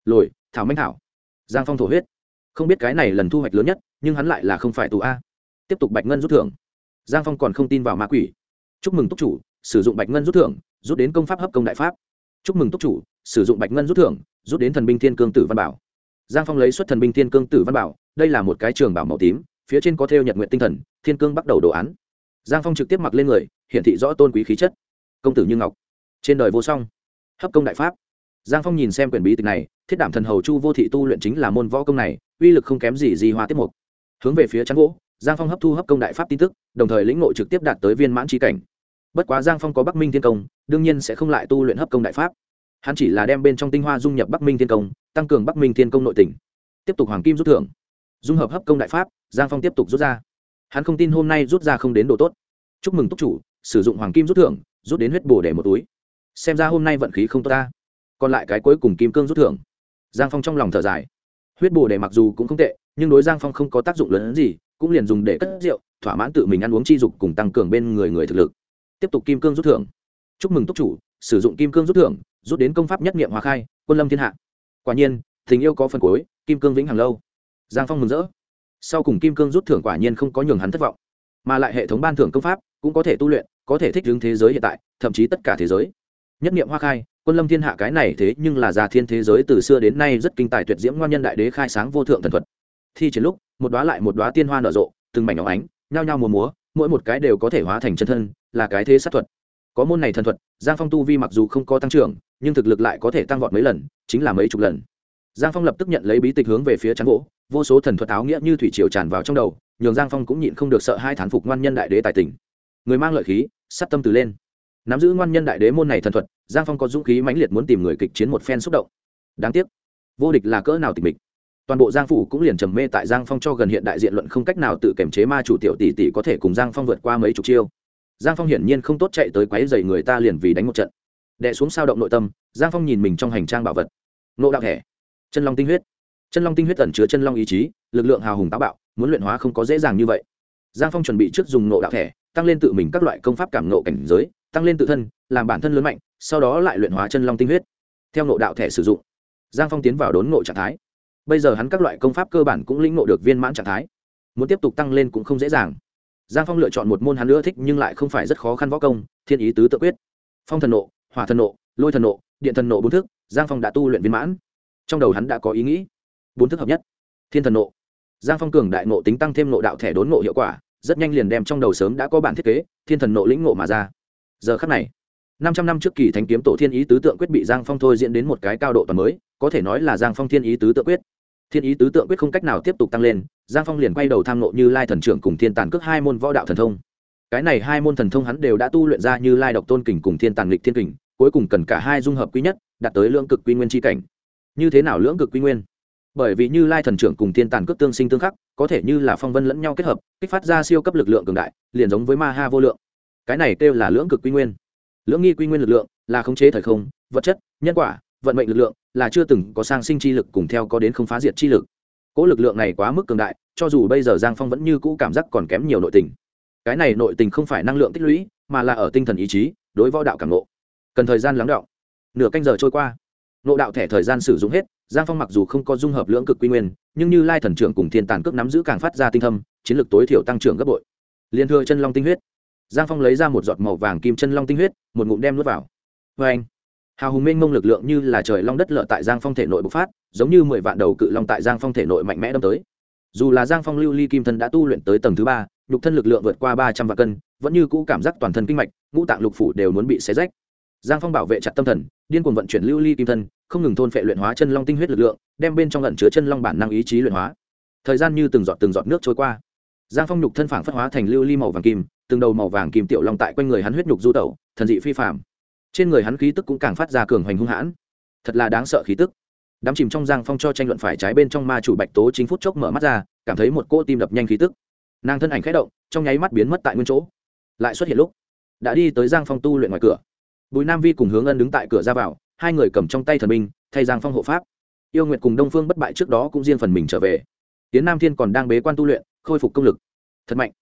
Lồi, thảo manh thảo. Giang phong thổ huyết. Không biết cái này lần thu hoạch lớn nhất, nhưng hắn lại là không phải tù a. Tiếp tục bạch ngân rút thưởng. Giang phong còn không tin vào ma quỷ. Chúc mừng túc chủ, sử dụng bạch ngân rút thưởng, rút đến công pháp hấp công đại pháp chúc mừng túc chủ, sử dụng bạch ngân rút thưởng, rút đến thần binh thiên cương tử văn bảo. Giang phong lấy xuất thần binh thiên cương tử văn bảo, đây là một cái trường bảo màu tím, phía trên có theo nhật nguyện tinh thần, thiên cương bắt đầu đồ án. Giang phong trực tiếp mặc lên người, hiển thị rõ tôn quý khí chất. Công tử như ngọc. Trên đời vô song. Hấp công đại pháp. Giang phong nhìn xem quyển bí tịch này, thiết đảm thần hầu chu vô thị tu luyện chính là môn võ công này, uy lực không kém gì di hoa tiết mục. Hướng về phía trắng gỗ, giang phong hấp thu hấp công đại pháp tin tức, đồng thời lĩnh ngộ trực tiếp đạt tới viên mãn trí cảnh bất quá giang phong có bắc minh thiên công, đương nhiên sẽ không lại tu luyện hấp công đại pháp. Hắn chỉ là đem bên trong tinh hoa dung nhập bắc minh thiên công, tăng cường bắc minh thiên công nội tỉnh tiếp tục hoàng kim rút thưởng. Dung hợp hấp công đại pháp, giang phong tiếp tục rút ra. Hắn không tin hôm nay rút ra không đến độ tốt. Chúc mừng túc chủ, sử dụng hoàng kim rút thưởng, rút đến huyết bổ để một túi. Xem ra hôm nay vận khí không tốt ta. Còn lại cái cuối cùng kim cương rút thưởng. Giang phong trong lòng thở dài. Huyết bổ để mặc dù cũng không tệ, nhưng đối giang phong không có tác dụng lớn hơn gì, cũng liền dùng để cất rượu, thỏa mãn tự mình ăn uống chi dục cùng tăng cường bên người người thực lực tiếp tục kim cương rút thưởng. Chúc mừng túc chủ, sử dụng kim cương rút thưởng, rút đến công pháp nhất nghiệm hòa khai, quân lâm thiên hạ. Quả nhiên, tình yêu có phần cuối, kim cương vĩnh hằng lâu. Giang phong mừng rỡ. Sau cùng kim cương rút thưởng quả nhiên không có nhường hắn thất vọng, mà lại hệ thống ban thưởng công pháp cũng có thể tu luyện, có thể thích ứng thế giới hiện tại, thậm chí tất cả thế giới. Nhất nghiệm hoa khai, quân lâm thiên hạ cái này thế nhưng là già thiên thế giới từ xưa đến nay rất kinh tài tuyệt diễm ngoan nhân đại đế khai sáng vô thượng thần thuật. Thi chiến lúc, một đoá lại một đoá tiên hoa nở rộ, từng mảnh óng ánh, nhao nhao mùa múa, mỗi một cái đều có thể hóa thành chân thân là cái thế sát thuật. Có môn này thần thuật, giang phong tu vi mặc dù không có tăng trưởng, nhưng thực lực lại có thể tăng vọt mấy lần, chính là mấy chục lần. Giang phong lập tức nhận lấy bí tịch hướng về phía trắng gỗ, vô số thần thuật áo nghĩa như thủy triều tràn vào trong đầu, nhường giang phong cũng nhịn không được sợ hai thán phục ngoan nhân đại đế tài tình. Người mang lợi khí sắt tâm từ lên. Nắm giữ ngoan nhân đại đế môn này thần thuật, giang phong có dũng khí mãnh liệt muốn tìm người kịch chiến một phen xúc động. Đáng tiếc, vô địch là cỡ nào tịch mịch. Toàn bộ giang phủ cũng liền trầm mê tại giang phong cho gần hiện đại diện luận không cách nào tự kiểm chế ma chủ tiểu tỷ tỷ có thể cùng giang phong vượt qua mấy chục chiêu giang phong hiển nhiên không tốt chạy tới quáy dày người ta liền vì đánh một trận. Đẻ xuống sao động nội tâm, giang phong nhìn mình trong hành trang bảo vật. Nộ đạo thẻ chân long tinh huyết. Chân long tinh huyết tẩn chứa chân long ý chí, lực lượng hào hùng táo bạo, muốn luyện hóa không có dễ dàng như vậy. Giang phong chuẩn bị trước dùng nộ đạo thẻ tăng lên tự mình các loại công pháp cảm nộ cảnh giới, tăng lên tự thân, làm bản thân lớn mạnh, sau đó lại luyện hóa chân long tinh huyết. Theo nộ đạo thẻ sử dụng, giang phong tiến vào đốn nộ trạng thái. Bây giờ hắn các loại công pháp cơ bản cũng lĩnh nộ được viên mãn trạng thái. Muốn tiếp tục tăng lên cũng không dễ dàng giang phong lựa chọn một môn hắn nữa thích nhưng lại không phải rất khó khăn võ công, thiên ý tứ tự quyết. Phong thần nộ, hỏa thần nộ, lôi thần nộ, điện thần nộ bốn thức, giang phong đã tu luyện viên mãn. Trong đầu hắn đã có ý nghĩ. Bốn thức hợp nhất. Thiên thần nộ. Giang phong cường đại nộ tính tăng thêm nộ đạo thẻ đốn nộ hiệu quả, rất nhanh liền đem trong đầu sớm đã có bản thiết kế, thiên thần nộ lĩnh nộ mà ra. Giờ khắc này, năm trăm năm trước kỳ thánh kiếm tổ thiên ý tứ tượng quyết bị giang phong thôi diễn đến một cái cao độ toàn mới, có thể nói là giang phong thiên ý tứ tượng quyết thiên ý tứ tượng quyết không cách nào tiếp tục tăng lên, giang phong liền quay đầu tham nộ như lai thần trưởng cùng thiên tàn cước hai môn võ đạo thần thông. Cái này hai môn thần thông hắn đều đã tu luyện ra như lai độc tôn kình cùng thiên tàn lịch thiên kình, cuối cùng cần cả hai dung hợp quý nhất, đạt tới lưỡng cực quy nguyên tri cảnh. Như thế nào lưỡng cực quy nguyên? Bởi vì như lai thần trưởng cùng thiên tàn cước tương sinh tương khắc, có thể như là phong vân lẫn nhau kết hợp, kích phát ra siêu cấp lực lượng cường đại, liền giống với ma ha vô lượng. Cái này kêu là lưỡng cực quy nguyên. Lưỡng nghi quy nguyên lực lượng là khống chế thời không, vật chất, nhân quả vận mệnh lực lượng là chưa từng có sang sinh chi lực cùng theo có đến không phá diệt chi lực. Cỗ lực lượng này quá mức cường đại, cho dù bây giờ giang phong vẫn như cũ cảm giác còn kém nhiều nội tình. Cái này nội tình không phải năng lượng tích lũy, mà là ở tinh thần ý chí, đối võ đạo cảm ngộ. Cần thời gian lắng đọng. Nửa canh giờ trôi qua. Nộ đạo thẻ thời gian sử dụng hết, giang phong mặc dù không có dung hợp lưỡng cực quy nguyên, nhưng như lai thần trưởng cùng thiên tàn cước nắm giữ càng phát ra tinh thâm, chiến lược tối thiểu tăng trưởng gấp bội. Liên thưa chân long tinh huyết. Giang phong lấy ra một giọt màu vàng kim chân long tinh huyết, một ngụm đem nuốt vào. Vê anh hào hùng mênh mông lực lượng như là trời long đất lợ tại giang phong thể nội bộc phát, giống như mười vạn đầu cự long tại giang phong thể nội mạnh mẽ đâm tới. Dù là giang phong lưu ly kim thân đã tu luyện tới tầng thứ ba, nhục thân lực lượng vượt qua ba trăm vạn cân, vẫn như cũ cảm giác toàn thân kinh mạch, ngũ tạng lục phủ đều muốn bị xé rách. Giang phong bảo vệ chặt tâm thần, điên cuồng vận chuyển lưu ly kim thân, không ngừng thôn phệ luyện hóa chân long tinh huyết lực lượng, đem bên trong lẩn chứa chân long bản năng ý chí luyện hóa. Thời gian như từng giọt từng giọt nước trôi qua. Giang phong nhục thân phản phất hóa thành lưu ly màu vàng kim, từng đầu màu vàng kim tiểu long tại quanh người hắn huyết nhục du tẩu, thần dị phi phạm trên người hắn khí tức cũng càng phát ra cường hoành hung hãn. Thật là đáng sợ khí tức. Đám chìm trong giang phong cho tranh luận phải trái bên trong ma chủ bạch tố chính phút chốc mở mắt ra, cảm thấy một cô tim đập nhanh khí tức. Nàng thân ảnh khẽ động, trong nháy mắt biến mất tại nguyên chỗ. Lại xuất hiện lúc, đã đi tới giang phong tu luyện ngoài cửa. Bùi nam vi cùng hướng ân đứng tại cửa ra vào, hai người cầm trong tay thần binh, thay giang phong hộ pháp. Yêu nguyệt cùng đông phương bất bại trước đó cũng riêng phần mình trở về. Tiến nam thiên còn đang bế quan tu luyện, khôi phục công lực. Thật mạnh.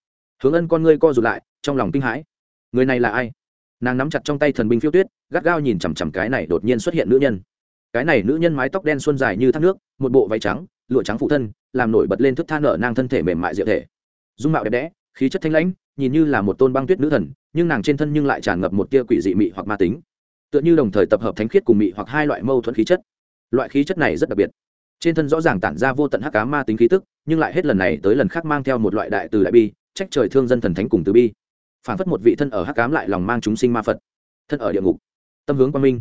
Hướng ân con ngươi co rụt lại, trong lòng kinh hãi. Người này là ai? Nàng nắm chặt trong tay thần binh phiêu tuyết, gắt gao nhìn chằm chằm cái này đột nhiên xuất hiện nữ nhân. Cái này nữ nhân mái tóc đen xuân dài như thác nước, một bộ váy trắng, lụa trắng phụ thân, làm nổi bật lên thức than nở nang thân thể mềm mại diệu thể. Dung mạo đẹp đẽ, khí chất thanh lãnh, nhìn như là một tôn băng tuyết nữ thần, nhưng nàng trên thân nhưng lại tràn ngập một tia quỷ dị mị hoặc ma tính. Tựa như đồng thời tập hợp thánh khiết cùng mị hoặc hai loại mâu thuẫn khí chất. Loại khí chất này rất đặc biệt. Trên thân rõ ràng tản ra vô tận hắc cá ma tính khí tức, nhưng lại hết lần này tới lần khác mang theo một loại đại từ đại bi, trách trời thương dân thần thánh cùng từ bi phản phất một vị thân ở hắc cám lại lòng mang chúng sinh ma phật. Thân ở địa ngục. Tâm hướng quang minh.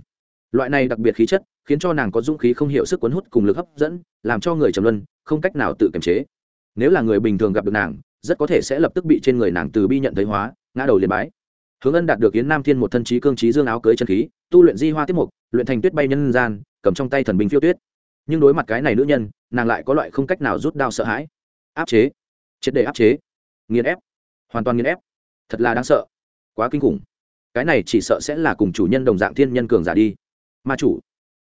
Loại này đặc biệt khí chất, khiến cho nàng có dũng khí không hiểu sức cuốn hút cùng lực hấp dẫn, làm cho người trầm luân, không cách nào tự kiềm chế. Nếu là người bình thường gặp được nàng, rất có thể sẽ lập tức bị trên người nàng từ bi nhận thấy hóa, ngã đầu liền bái. Hướng ân đạt được yến nam thiên một thân trí cương trí dương áo cưới chân khí, tu luyện di hoa tiết mục, luyện thành tuyết bay nhân gian, cầm trong tay thần binh phiêu tuyết. Nhưng đối mặt cái này nữ nhân, nàng lại có loại không cách nào rút đao sợ hãi. Áp chế. Triệt để áp chế. Nghiền ép. Hoàn toàn nghiền ép thật là đáng sợ. Quá kinh khủng. Cái này chỉ sợ sẽ là cùng chủ nhân đồng dạng thiên nhân cường giả đi. Ma chủ.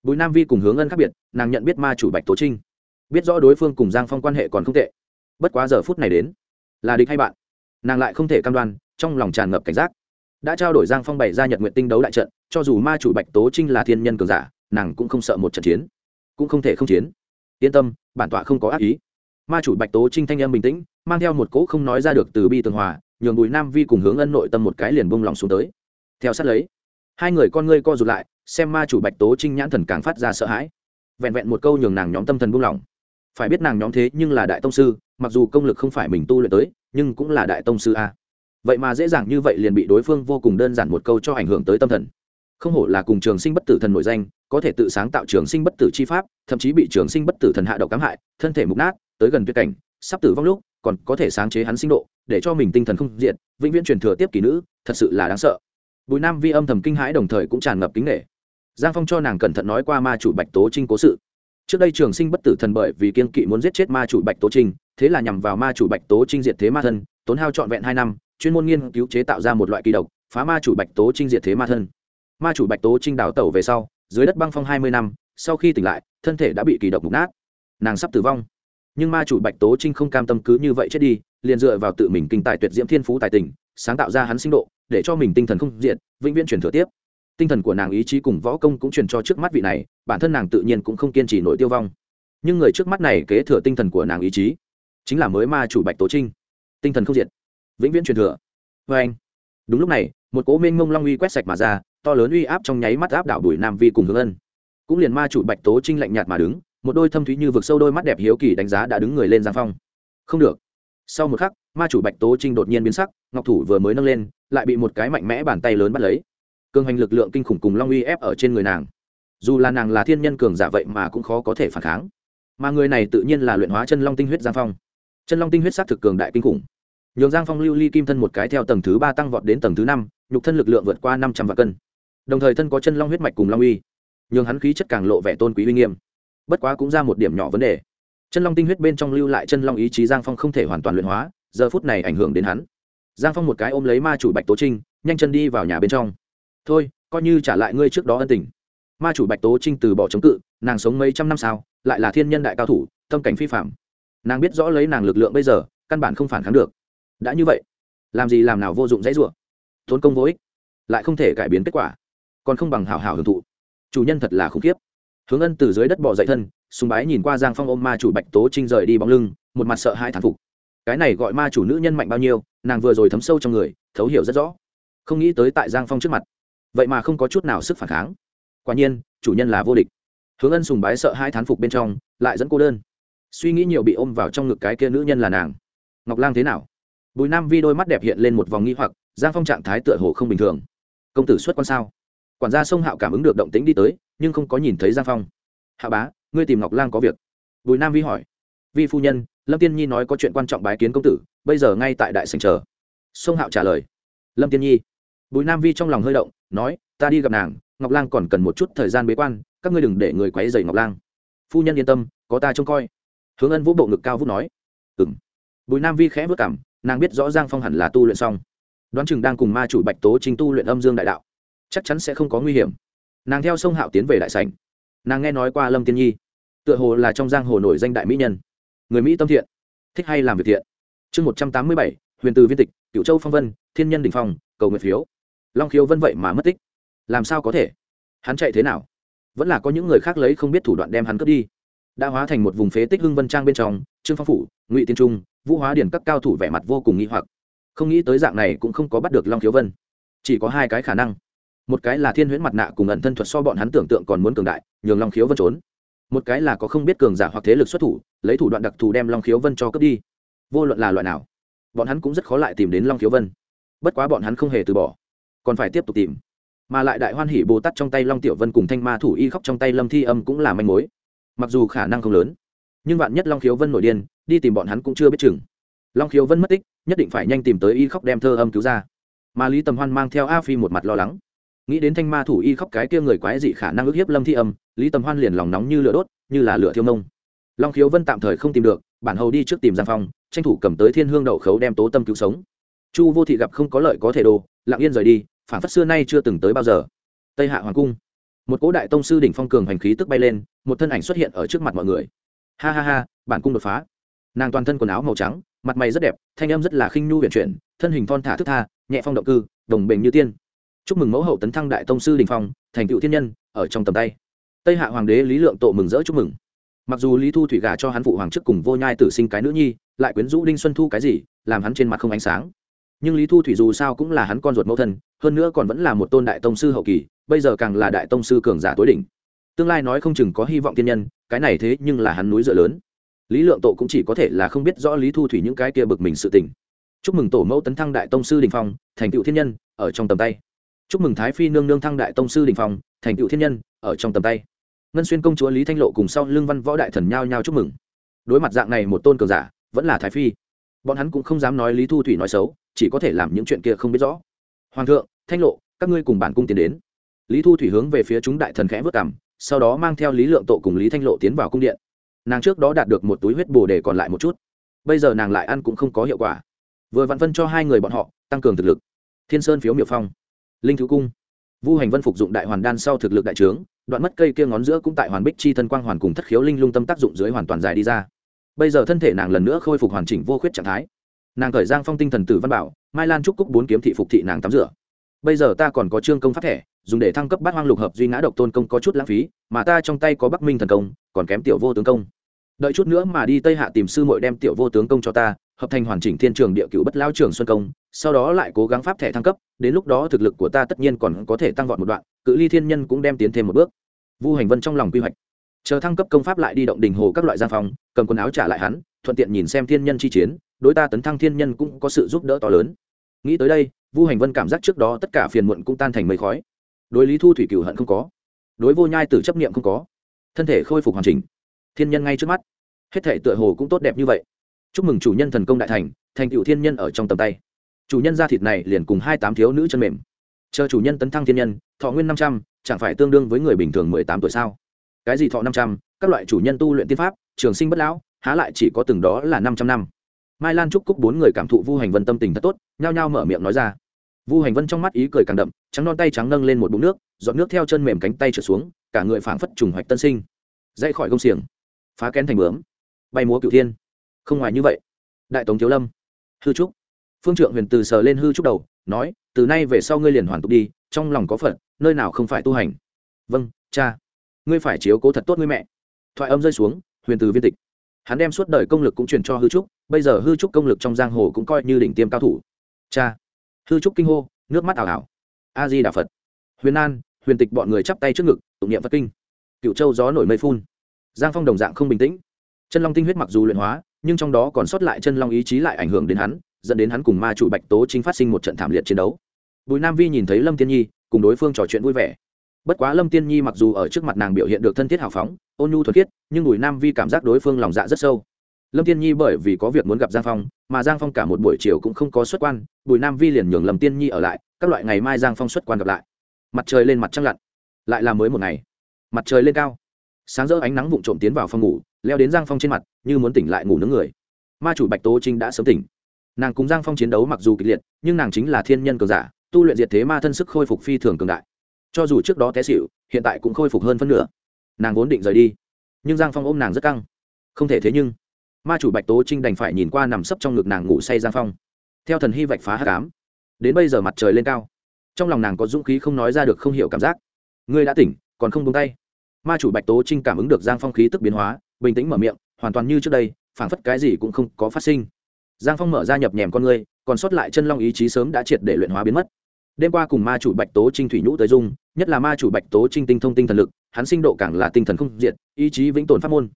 Bùi nam vi cùng hướng ân khác biệt, nàng nhận biết ma chủ bạch tố trinh. Biết rõ đối phương cùng giang phong quan hệ còn không tệ. Bất quá giờ phút này đến, là địch hay bạn? Nàng lại không thể cam đoan, trong lòng tràn ngập cảnh giác. Đã trao đổi giang phong bày ra nhật nguyện tinh đấu đại trận, cho dù ma chủ bạch tố trinh là thiên nhân cường giả, nàng cũng không sợ một trận chiến. Cũng không thể không chiến. Yên tâm, bản tọa không có ác ý. Ma chủ bạch tố trinh thanh em bình tĩnh, mang theo một cỗ không nói ra được từ bi tường hòa nhường bùi nam vi cùng hướng ân nội tâm một cái liền bông lòng xuống tới. Theo sát lấy, hai người con ngươi co rụt lại, xem ma chủ bạch tố trinh nhãn thần càng phát ra sợ hãi. Vẹn vẹn một câu nhường nàng nhóm tâm thần buông lỏng phải biết nàng nhóm thế nhưng là đại tông sư, mặc dù công lực không phải mình tu luyện tới, nhưng cũng là đại tông sư a. Vậy mà dễ dàng như vậy liền bị đối phương vô cùng đơn giản một câu cho ảnh hưởng tới tâm thần. Không hổ là cùng trường sinh bất tử thần nổi danh, có thể tự sáng tạo trường sinh bất tử chi pháp, thậm chí bị trường sinh bất tử thần hạ độc cám hại, thân thể mục nát, tới gần tuyệt cảnh, sắp tử vong lúc, còn có thể sáng chế hắn sinh độ để cho mình tinh thần không diện, vĩnh viễn truyền thừa tiếp kỳ nữ, thật sự là đáng sợ. Bùi nam vi âm thầm kinh hãi đồng thời cũng tràn ngập kính nghệ giang phong cho nàng cẩn thận nói qua ma chủ bạch tố trinh cố sự. Trước đây trường sinh bất tử thần bởi vì kiên kỵ muốn giết chết ma chủ bạch tố trinh, thế là nhằm vào ma chủ bạch tố trinh diệt thế ma thân, tốn hao trọn vẹn hai năm, chuyên môn nghiên cứu chế tạo ra một loại kỳ độc, phá ma chủ bạch tố trinh diệt thế ma thân. Ma chủ bạch tố trinh đào tẩu về sau, dưới đất băng phong hai mươi năm, sau khi tỉnh lại, thân thể đã bị kỳ độc mục nát. Nàng sắp tử vong. Nhưng ma chủ bạch tố trinh không cam tâm cứ như vậy chết đi liền dựa vào tự mình kinh tài tuyệt diễm thiên phú tài tình, sáng tạo ra hắn sinh độ, để cho mình tinh thần không diện vĩnh viễn truyền thừa tiếp. Tinh thần của nàng ý chí cùng võ công cũng truyền cho trước mắt vị này, bản thân nàng tự nhiên cũng không kiên trì nổi tiêu vong. Nhưng người trước mắt này kế thừa tinh thần của nàng ý chí, chính là mới ma chủ bạch tố trinh. Tinh thần không diện vĩnh viễn truyền thừa. Vê anh, đúng lúc này, một cố minh mông long uy quét sạch mà ra, to lớn uy áp trong nháy mắt áp đảo đuổi nam vi cùng hướng ân. Cũng liền ma chủ bạch tố trinh lạnh nhạt mà đứng, một đôi thâm thúy như vực sâu đôi mắt đẹp hiếu kỳ đánh giá đã đứng người lên giang phong. Không được sau một khắc, ma chủ bạch tố trinh đột nhiên biến sắc, ngọc thủ vừa mới nâng lên, lại bị một cái mạnh mẽ bàn tay lớn bắt lấy. Cường hành lực lượng kinh khủng cùng long uy ép ở trên người nàng. Dù là nàng là thiên nhân cường giả vậy mà cũng khó có thể phản kháng. Mà người này tự nhiên là luyện hóa chân long tinh huyết giang phong. Chân long tinh huyết s á t thực cường đại kinh khủng. Nhường giang phong lưu ly kim thân một cái theo tầng thứ ba tăng vọt đến tầng thứ năm, nhục thân lực lượng vượt qua năm trăm vạn cân. Đồng thời thân có chân long huyết mạch cùng long uy. Nhường hắn khí chất càng lộ vẻ tôn quý uy nghiêm. Bất quá cũng ra một điểm nhỏ vấn đề chân long tinh huyết bên trong lưu lại chân long ý chí giang phong không thể hoàn toàn luyện hóa, giờ phút này ảnh hưởng đến hắn. Giang phong một cái ôm lấy ma chủ bạch tố trinh, nhanh chân đi vào nhà bên trong. Thôi, coi như trả lại ngươi trước đó ân tình. Ma chủ bạch tố trinh từ bỏ chống cự, nàng sống mấy trăm năm sao, lại là thiên nhân đại cao thủ, tâm cảnh phi phạm nàng biết rõ lấy nàng lực lượng bây giờ, căn bản không phản kháng được. Đã như vậy, làm gì làm nào vô dụng dãy rủa? Tốn công vô ích, lại không thể cải biến kết quả, còn không bằng hào hào hưởng thụ. Chủ nhân thật là khủng khiếp hướng ân từ dưới đất bỏ dậy thân, sùng bái nhìn qua giang phong ôm ma chủ bạch tố trinh rời đi bóng lưng, một mặt sợ hai thản phục. Cái này gọi ma chủ nữ nhân mạnh bao nhiêu, nàng vừa rồi thấm sâu trong người, thấu hiểu rất rõ. Không nghĩ tới tại giang phong trước mặt, vậy mà không có chút nào sức phản kháng. Quả nhiên, chủ nhân là vô địch. Hướng ân sùng bái sợ hai thán phục bên trong, lại dẫn cô đơn. Suy nghĩ nhiều bị ôm vào trong ngực cái kia nữ nhân là nàng. Ngọc lang thế nào? Bùi nam vi đôi mắt đẹp hiện lên một vòng nghi hoặc, giang phong trạng thái tựa hồ không bình thường. Công tử xuất quan sao? Quản gia sông hạo cảm ứng được động tĩnh đi tới nhưng không có nhìn thấy giang phong. Hạ bá, ngươi tìm ngọc lang có việc. Bùi nam vi hỏi. Vi phu nhân, lâm tiên nhi nói có chuyện quan trọng bái kiến công tử, bây giờ ngay tại đại sành chờ. Sông hạo trả lời. Lâm tiên nhi. Bùi nam vi trong lòng hơi động, nói, ta đi gặp nàng, ngọc lang còn cần một chút thời gian bế quan, các ngươi đừng để người quấy dày ngọc lang. Phu nhân yên tâm, có ta trông coi. Hướng ân vũ bộ ngực cao vút nói. Ừng bùi nam vi khẽ vất cảm nàng biết rõ giang phong hẳn là tu luyện xong. Đoán chừng đang cùng ma chủ bạch tố chính tu luyện âm dương đại đạo. Chắc chắn sẽ không có nguy hiểm nàng theo sông hạo tiến về đại sảnh. Nàng nghe nói qua lâm tiên nhi, tựa hồ là trong giang hồ nổi danh đại mỹ nhân. Người mỹ tâm thiện, thích hay làm việc thiện. Chương một trăm tám mươi bảy, huyền từ viên tịch cựu châu phong vân, thiên nhân đình phong, cầu nguyện phiếu. Long khiếu vân vậy mà mất tích. Làm sao có thể? Hắn chạy thế nào? Vẫn là có những người khác lấy không biết thủ đoạn đem hắn cướp đi. Đã hóa thành một vùng phế tích hưng vân trang bên trong, trương phong phủ, ngụy tiên trung, vũ hóa điển các cao thủ vẻ mặt vô cùng nghi hoặc. Không nghĩ tới dạng này cũng không có bắt được long khiếu vân. Chỉ có hai cái khả năng một cái là thiên huyễn mặt nạ cùng ẩn thân thuật so bọn hắn tưởng tượng còn muốn cường đại, nhường long khiếu vân trốn. Một cái là có không biết cường giả hoặc thế lực xuất thủ, lấy thủ đoạn đặc thù đem long khiếu vân cho cướp đi. Vô luận là loại nào, bọn hắn cũng rất khó lại tìm đến long khiếu vân. Bất quá bọn hắn không hề từ bỏ, còn phải tiếp tục tìm. Mà lại đại hoan hỉ bồ tát trong tay long tiểu vân cùng thanh ma thủ y khóc trong tay lâm thi âm cũng là manh mối. Mặc dù khả năng không lớn, nhưng vạn nhất long khiếu vân nổi điên, đi tìm bọn hắn cũng chưa biết chừng. Long khiếu vân mất tích, nhất định phải nhanh tìm tới y khóc đem thơ âm cứu ra. Mà lý tầm hoan mang theo a phi một mặt lo lắng nghĩ đến thanh ma thủ y khóc cái kia người quái dị khả năng ức hiếp lâm thi âm, lý tầm hoan liền lòng nóng như lửa đốt, như là lửa thiêu nông. Long khiếu vân tạm thời không tìm được, bản hầu đi trước tìm giang phong, tranh thủ cầm tới thiên hương đậu khấu đem tố tâm cứu sống. Chu vô thị gặp không có lợi có thể đồ, lặng yên rời đi phản phất xưa nay chưa từng tới bao giờ. Tây hạ hoàng cung. Một cỗ đại tông sư đỉnh phong cường hành khí tức bay lên, một thân ảnh xuất hiện ở trước mặt mọi người. Ha ha ha, bản cung đột phá. Nàng toàn thân quần áo màu trắng, mặt mày rất đẹp, thanh âm rất là khinh nhu huyền chuyển, thân hình thon thả thức tha, nhẹ phong động cư, đồng bình như tiên chúc mừng mẫu hậu tấn thăng đại tông sư đình phong, thành cựu thiên nhân, ở trong tầm tay. Tây hạ hoàng đế lý lượng tổ mừng rỡ chúc mừng. Mặc dù lý thu thủy gả cho hắn phụ hoàng trước cùng vô nhai tử sinh cái nữ nhi, lại quyến rũ đinh xuân thu cái gì, làm hắn trên mặt không ánh sáng. Nhưng lý thu thủy dù sao cũng là hắn con ruột mẫu thân, hơn nữa còn vẫn là một tôn đại tông sư hậu kỳ, bây giờ càng là đại tông sư cường giả tối đỉnh. Tương lai nói không chừng có hy vọng thiên nhân, cái này thế nhưng là hắn núi dựa lớn. Lý lượng tổ cũng chỉ có thể là không biết rõ lý thu thủy những cái kia bực mình sự tình. Chúc mừng tổ mẫu tấn thăng đại tông sư đình phong, thành tựu thiên nhân, ở trong tầm tay chúc mừng thái phi nương nương thăng đại tông sư đình phòng thành cựu thiên nhân, ở trong tầm tay. Ngân xuyên công chúa lý thanh lộ cùng sau lương văn võ đại thần nhao nhao chúc mừng. Đối mặt dạng này một tôn cường giả, vẫn là thái phi. Bọn hắn cũng không dám nói lý thu thủy nói xấu, chỉ có thể làm những chuyện kia không biết rõ. Hoàng thượng, thanh lộ, các ngươi cùng bản cung tiến đến. Lý thu thủy hướng về phía chúng đại thần khẽ vất cảm sau đó mang theo lý lượng tộ cùng lý thanh lộ tiến vào cung điện. Nàng trước đó đạt được một túi huyết bồ đề còn lại một chút. Bây giờ nàng lại ăn cũng không có hiệu quả. Vừa vặn phân cho hai người bọn họ, tăng cường thực lực. Thiên sơn phiếu miệu phong linh thứ cung. Vu hành vân phục dụng đại hoàn đan sau thực lực đại trướng, đoạn mất cây kia ngón giữa cũng tại hoàn bích chi thân quang hoàn cùng thất khiếu linh lung tâm tác dụng dưới hoàn toàn dài đi ra. Bây giờ thân thể nàng lần nữa khôi phục hoàn chỉnh vô khuyết trạng thái. Nàng khởi giang phong tinh thần tử văn bảo, mai lan trúc cúc bốn kiếm thị phục thị nàng tắm rửa. Bây giờ ta còn có trương công pháp thẻ dùng để thăng cấp bát hoang lục hợp duy ngã độc tôn công có chút lãng phí, mà ta trong tay có bắc minh thần công, còn kém tiểu vô tướng công. Đợi chút nữa mà đi tây hạ tìm sư mội đem tiểu vô tướng công cho ta, hợp thành hoàn chỉnh thiên trường địa cựu bất lao trường xuân công sau đó lại cố gắng pháp thẻ thăng cấp, đến lúc đó thực lực của ta tất nhiên còn có thể tăng vọt một đoạn, cự ly thiên nhân cũng đem tiến thêm một bước. Vu hành vân trong lòng quy hoạch, chờ thăng cấp công pháp lại đi động đình hồ các loại gian phòng cầm quần áo trả lại hắn, thuận tiện nhìn xem thiên nhân chi chiến, đối ta tấn thăng thiên nhân cũng có sự giúp đỡ to lớn. Nghĩ tới đây, vu hành vân cảm giác trước đó tất cả phiền muộn cũng tan thành mây khói. Đối lý thu thủy cửu hận không có, đối vô nhai tử chấp niệm không có, thân thể khôi phục hoàn chỉnh. Thiên nhân ngay trước mắt, hết thể tựa hồ cũng tốt đẹp như vậy. Chúc mừng chủ nhân thần công đại thành thành cựu thiên nhân ở trong tầm tay chủ nhân da thịt này liền cùng hai tám thiếu nữ chân mềm. Chờ chủ nhân tấn thăng thiên nhân, thọ nguyên năm trăm, chẳng phải tương đương với người bình thường mười tám tuổi sao? Cái gì thọ năm trăm? Các loại chủ nhân tu luyện tiên pháp, trường sinh bất lão, há lại chỉ có từng đó là năm trăm năm. Mai lan trúc cúc bốn người cảm thụ vu hành vân tâm tình thật tốt, nhao nhao mở miệng nói ra. Vu hành vân trong mắt ý cười càng đậm, trắng non tay trắng nâng lên một bụng nước dọn nước theo chân mềm cánh tay trở xuống, cả người phảng phất trùng hoạch tân sinh. Dậy khỏi gông xiềng, phá kén thành bướm, bay múa cửu thiên. Không ngoài như vậy. Đại tống thiếu lâm, hư trúc phương trượng huyền từ sờ lên hư trúc đầu, nói, từ nay về sau ngươi liền hoàn tục đi, trong lòng có phật, nơi nào không phải tu hành? Vâng cha. Ngươi phải chiếu cố thật tốt ngươi mẹ. Thoại âm rơi xuống, huyền từ viên tịch. Hắn đem suốt đời công lực cũng truyền cho hư trúc, bây giờ hư trúc công lực trong giang hồ cũng coi như đỉnh tiêm cao thủ. Cha. Hư trúc kinh hô, nước mắt ảo ảo. A di đà phật. Huyền an, huyền tịch bọn người chắp tay trước ngực, tụng niệm phật kinh. Cựu châu gió nổi mây phun. Giang phong đồng dạng không bình tĩnh. Chân long tinh huyết mặc dù luyện hóa, nhưng trong đó còn sót lại chân long ý chí lại ảnh hưởng đến hắn dẫn đến hắn cùng ma chủ bạch tố chính phát sinh một trận thảm liệt chiến đấu. Bùi nam vi nhìn thấy lâm tiên nhi, cùng đối phương trò chuyện vui vẻ. Bất quá lâm tiên nhi mặc dù ở trước mặt nàng biểu hiện được thân thiết hào phóng, ôn nhu thuật khiết, nhưng bùi nam vi cảm giác đối phương lòng dạ rất sâu. Lâm tiên nhi bởi vì có việc muốn gặp giang phong, mà giang phong cả một buổi chiều cũng không có xuất quan, bùi nam vi liền nhường lâm tiên nhi ở lại, các loại ngày mai giang phong xuất quan gặp lại. Mặt trời lên mặt trăng lặn, lại là mới một ngày. Mặt trời lên cao, sáng rỡ ánh nắng vụn trộm tiến vào phòng ngủ, leo đến giang phong trên mặt, như muốn tỉnh lại ngủ nướng người. Ma chủ bạch tố trinh đã sớm tỉnh nàng cùng giang phong chiến đấu mặc dù kịch liệt, nhưng nàng chính là thiên nhân cường giả, tu luyện diệt thế ma thân sức khôi phục phi thường cường đại. Cho dù trước đó té xịu hiện tại cũng khôi phục hơn phân nửa. Nàng vốn định rời đi, nhưng giang phong ôm nàng rất căng. Không thể thế nhưng, ma chủ bạch tố trinh đành phải nhìn qua nằm sấp trong ngực nàng ngủ say giang phong. Theo thần hy vạch phá hát cám đến bây giờ mặt trời lên cao, trong lòng nàng có dũng khí không nói ra được không hiểu cảm giác. Ngươi đã tỉnh, còn không tung tay. Ma chủ bạch tố trinh cảm ứng được giang phong khí tức biến hóa, bình tĩnh mở miệng, hoàn toàn như trước đây, phảng phất cái gì cũng không có phát sinh giang phong mở ra nhập nhèm con người, còn sót lại chân long ý chí sớm đã triệt để luyện hóa biến mất. Đêm qua cùng ma chủ bạch tố trinh thủy nhũ tới dung nhất là ma chủ bạch tố trinh tinh thông tinh thần lực hắn sinh độ càng là tinh thần không diệt ý chí vĩnh tồn pháp môn.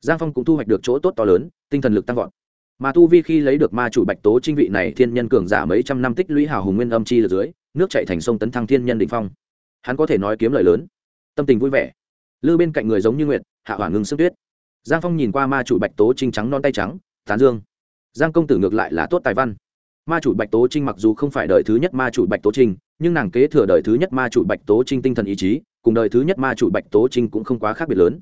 Giang phong cũng thu hoạch được chỗ tốt to lớn tinh thần lực tăng vọt. Mà tu vi khi lấy được ma chủ bạch tố trinh vị này thiên nhân cường giả mấy trăm năm tích lũy hào hùng nguyên âm chi ở dưới nước chạy thành sông tấn thăng thiên nhân định phong. Hắn có thể nói kiếm lời lớn tâm tình vui vẻ. Lư bên cạnh người giống như nguyệt hạ hỏa ngưng sức tuyết. Giang phong nhìn qua ma chủ bạch tố trinh trắng non tay trắng tán dương giang công tử ngược lại là tốt tài văn. Ma chủ bạch tố trinh mặc dù không phải đời thứ nhất ma chủ bạch tố trinh, nhưng nàng kế thừa đời thứ nhất ma chủ bạch tố trinh tinh thần ý chí, cùng đời thứ nhất ma chủ bạch tố trinh cũng không quá khác biệt lớn.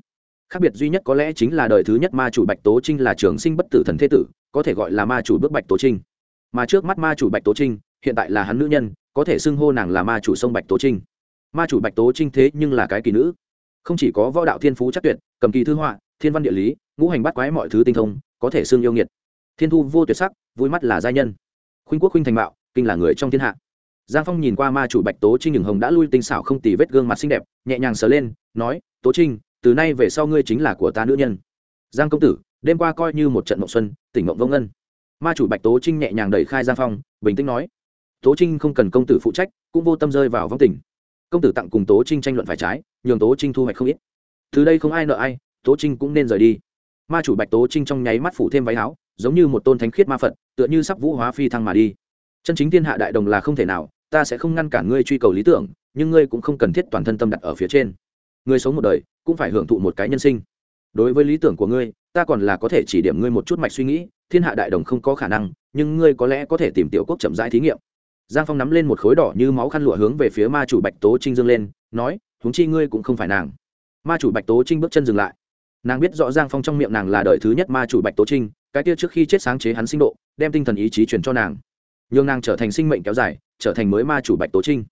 Khác biệt duy nhất có lẽ chính là đời thứ nhất ma chủ bạch tố trinh là trường sinh bất tử thần thế tử, có thể gọi là ma chủ bước bạch tố trinh. Mà trước mắt ma chủ bạch tố trinh, hiện tại là hắn nữ nhân, có thể xưng hô nàng là ma chủ sông bạch tố trinh. Ma chủ bạch tố trinh thế nhưng là cái kỳ nữ. Không chỉ có võ đạo thiên phú chắc tuyệt, cầm kỳ thư họa, thiên văn địa lý, ngũ hành bắt quái mọi thứ tinh thông, có thể xưng yêu nghiệt thiên thu vô tuyệt sắc, vui mắt là giai nhân. Khuynh quốc khuynh thành mạo, kinh là người trong thiên hạ. Giang phong nhìn qua ma chủ bạch tố trinh nhường hồng đã lui tinh xảo không tì vết gương mặt xinh đẹp, nhẹ nhàng sờ lên, nói, tố trinh, từ nay về sau ngươi chính là của ta nữ nhân. Giang công tử, đêm qua coi như một trận mộng xuân, tỉnh mộng vông ngân. Ma chủ bạch tố trinh nhẹ nhàng đẩy khai giang phong, bình tĩnh nói, tố trinh không cần công tử phụ trách, cũng vô tâm rơi vào vong tỉnh công tử tặng cùng tố trinh tranh luận phải trái, nhường tố trinh thu hoạch không ít. Từ đây không ai nợ ai, tố trinh cũng nên rời đi. Ma chủ bạch tố trinh trong nháy mắt phủ thêm váy áo giống như một tôn thánh khiết ma phật, tựa như sắp vũ hóa phi thăng mà đi. Chân chính thiên hạ đại đồng là không thể nào, ta sẽ không ngăn cản ngươi truy cầu lý tưởng, nhưng ngươi cũng không cần thiết toàn thân tâm đặt ở phía trên. Ngươi sống một đời, cũng phải hưởng thụ một cái nhân sinh. Đối với lý tưởng của ngươi, ta còn là có thể chỉ điểm ngươi một chút mạch suy nghĩ, thiên hạ đại đồng không có khả năng, nhưng ngươi có lẽ có thể tìm tiểu quốc chậm rãi thí nghiệm. Giang phong nắm lên một khối đỏ như máu khăn lụa hướng về phía ma chủ bạch tố trinh dương lên, nói, huống chi ngươi cũng không phải nàng. Ma chủ bạch tố trinh bước chân dừng lại. Nàng biết rõ giang phong trong miệng nàng là đời thứ nhất ma chủ bạch tố trinh cái kia trước khi chết sáng chế hắn sinh độ, đem tinh thần ý chí truyền cho nàng. Nhường nàng trở thành sinh mệnh kéo dài, trở thành mới ma chủ bạch tố trinh.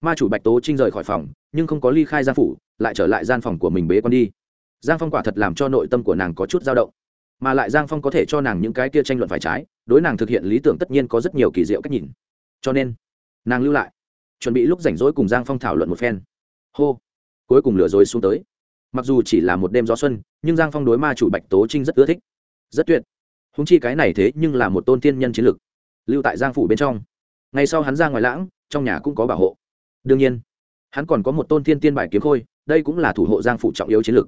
Ma chủ bạch tố trinh rời khỏi phòng, nhưng không có ly khai gian phủ, lại trở lại gian phòng của mình bế con đi. Giang phong quả thật làm cho nội tâm của nàng có chút dao động. Mà lại giang phong có thể cho nàng những cái kia tranh luận phải trái, đối nàng thực hiện lý tưởng tất nhiên có rất nhiều kỳ diệu cách nhìn. Cho nên, nàng lưu lại, chuẩn bị lúc rảnh rỗi cùng giang phong thảo luận một phen. Hô, cuối cùng lừa dối xuống tới. Mặc dù chỉ là một đêm gió xuân, nhưng giang phong đối ma chủ bạch tố trinh rất ưa thích, rất tuyệt húng chi cái này thế nhưng là một tôn tiên nhân chiến lực, lưu tại giang phủ bên trong. Ngày sau hắn ra ngoài lãng, trong nhà cũng có bảo hộ. Đương nhiên, hắn còn có một tôn tiên tiên bài kiếm khôi, đây cũng là thủ hộ giang phủ trọng yếu chiến lực.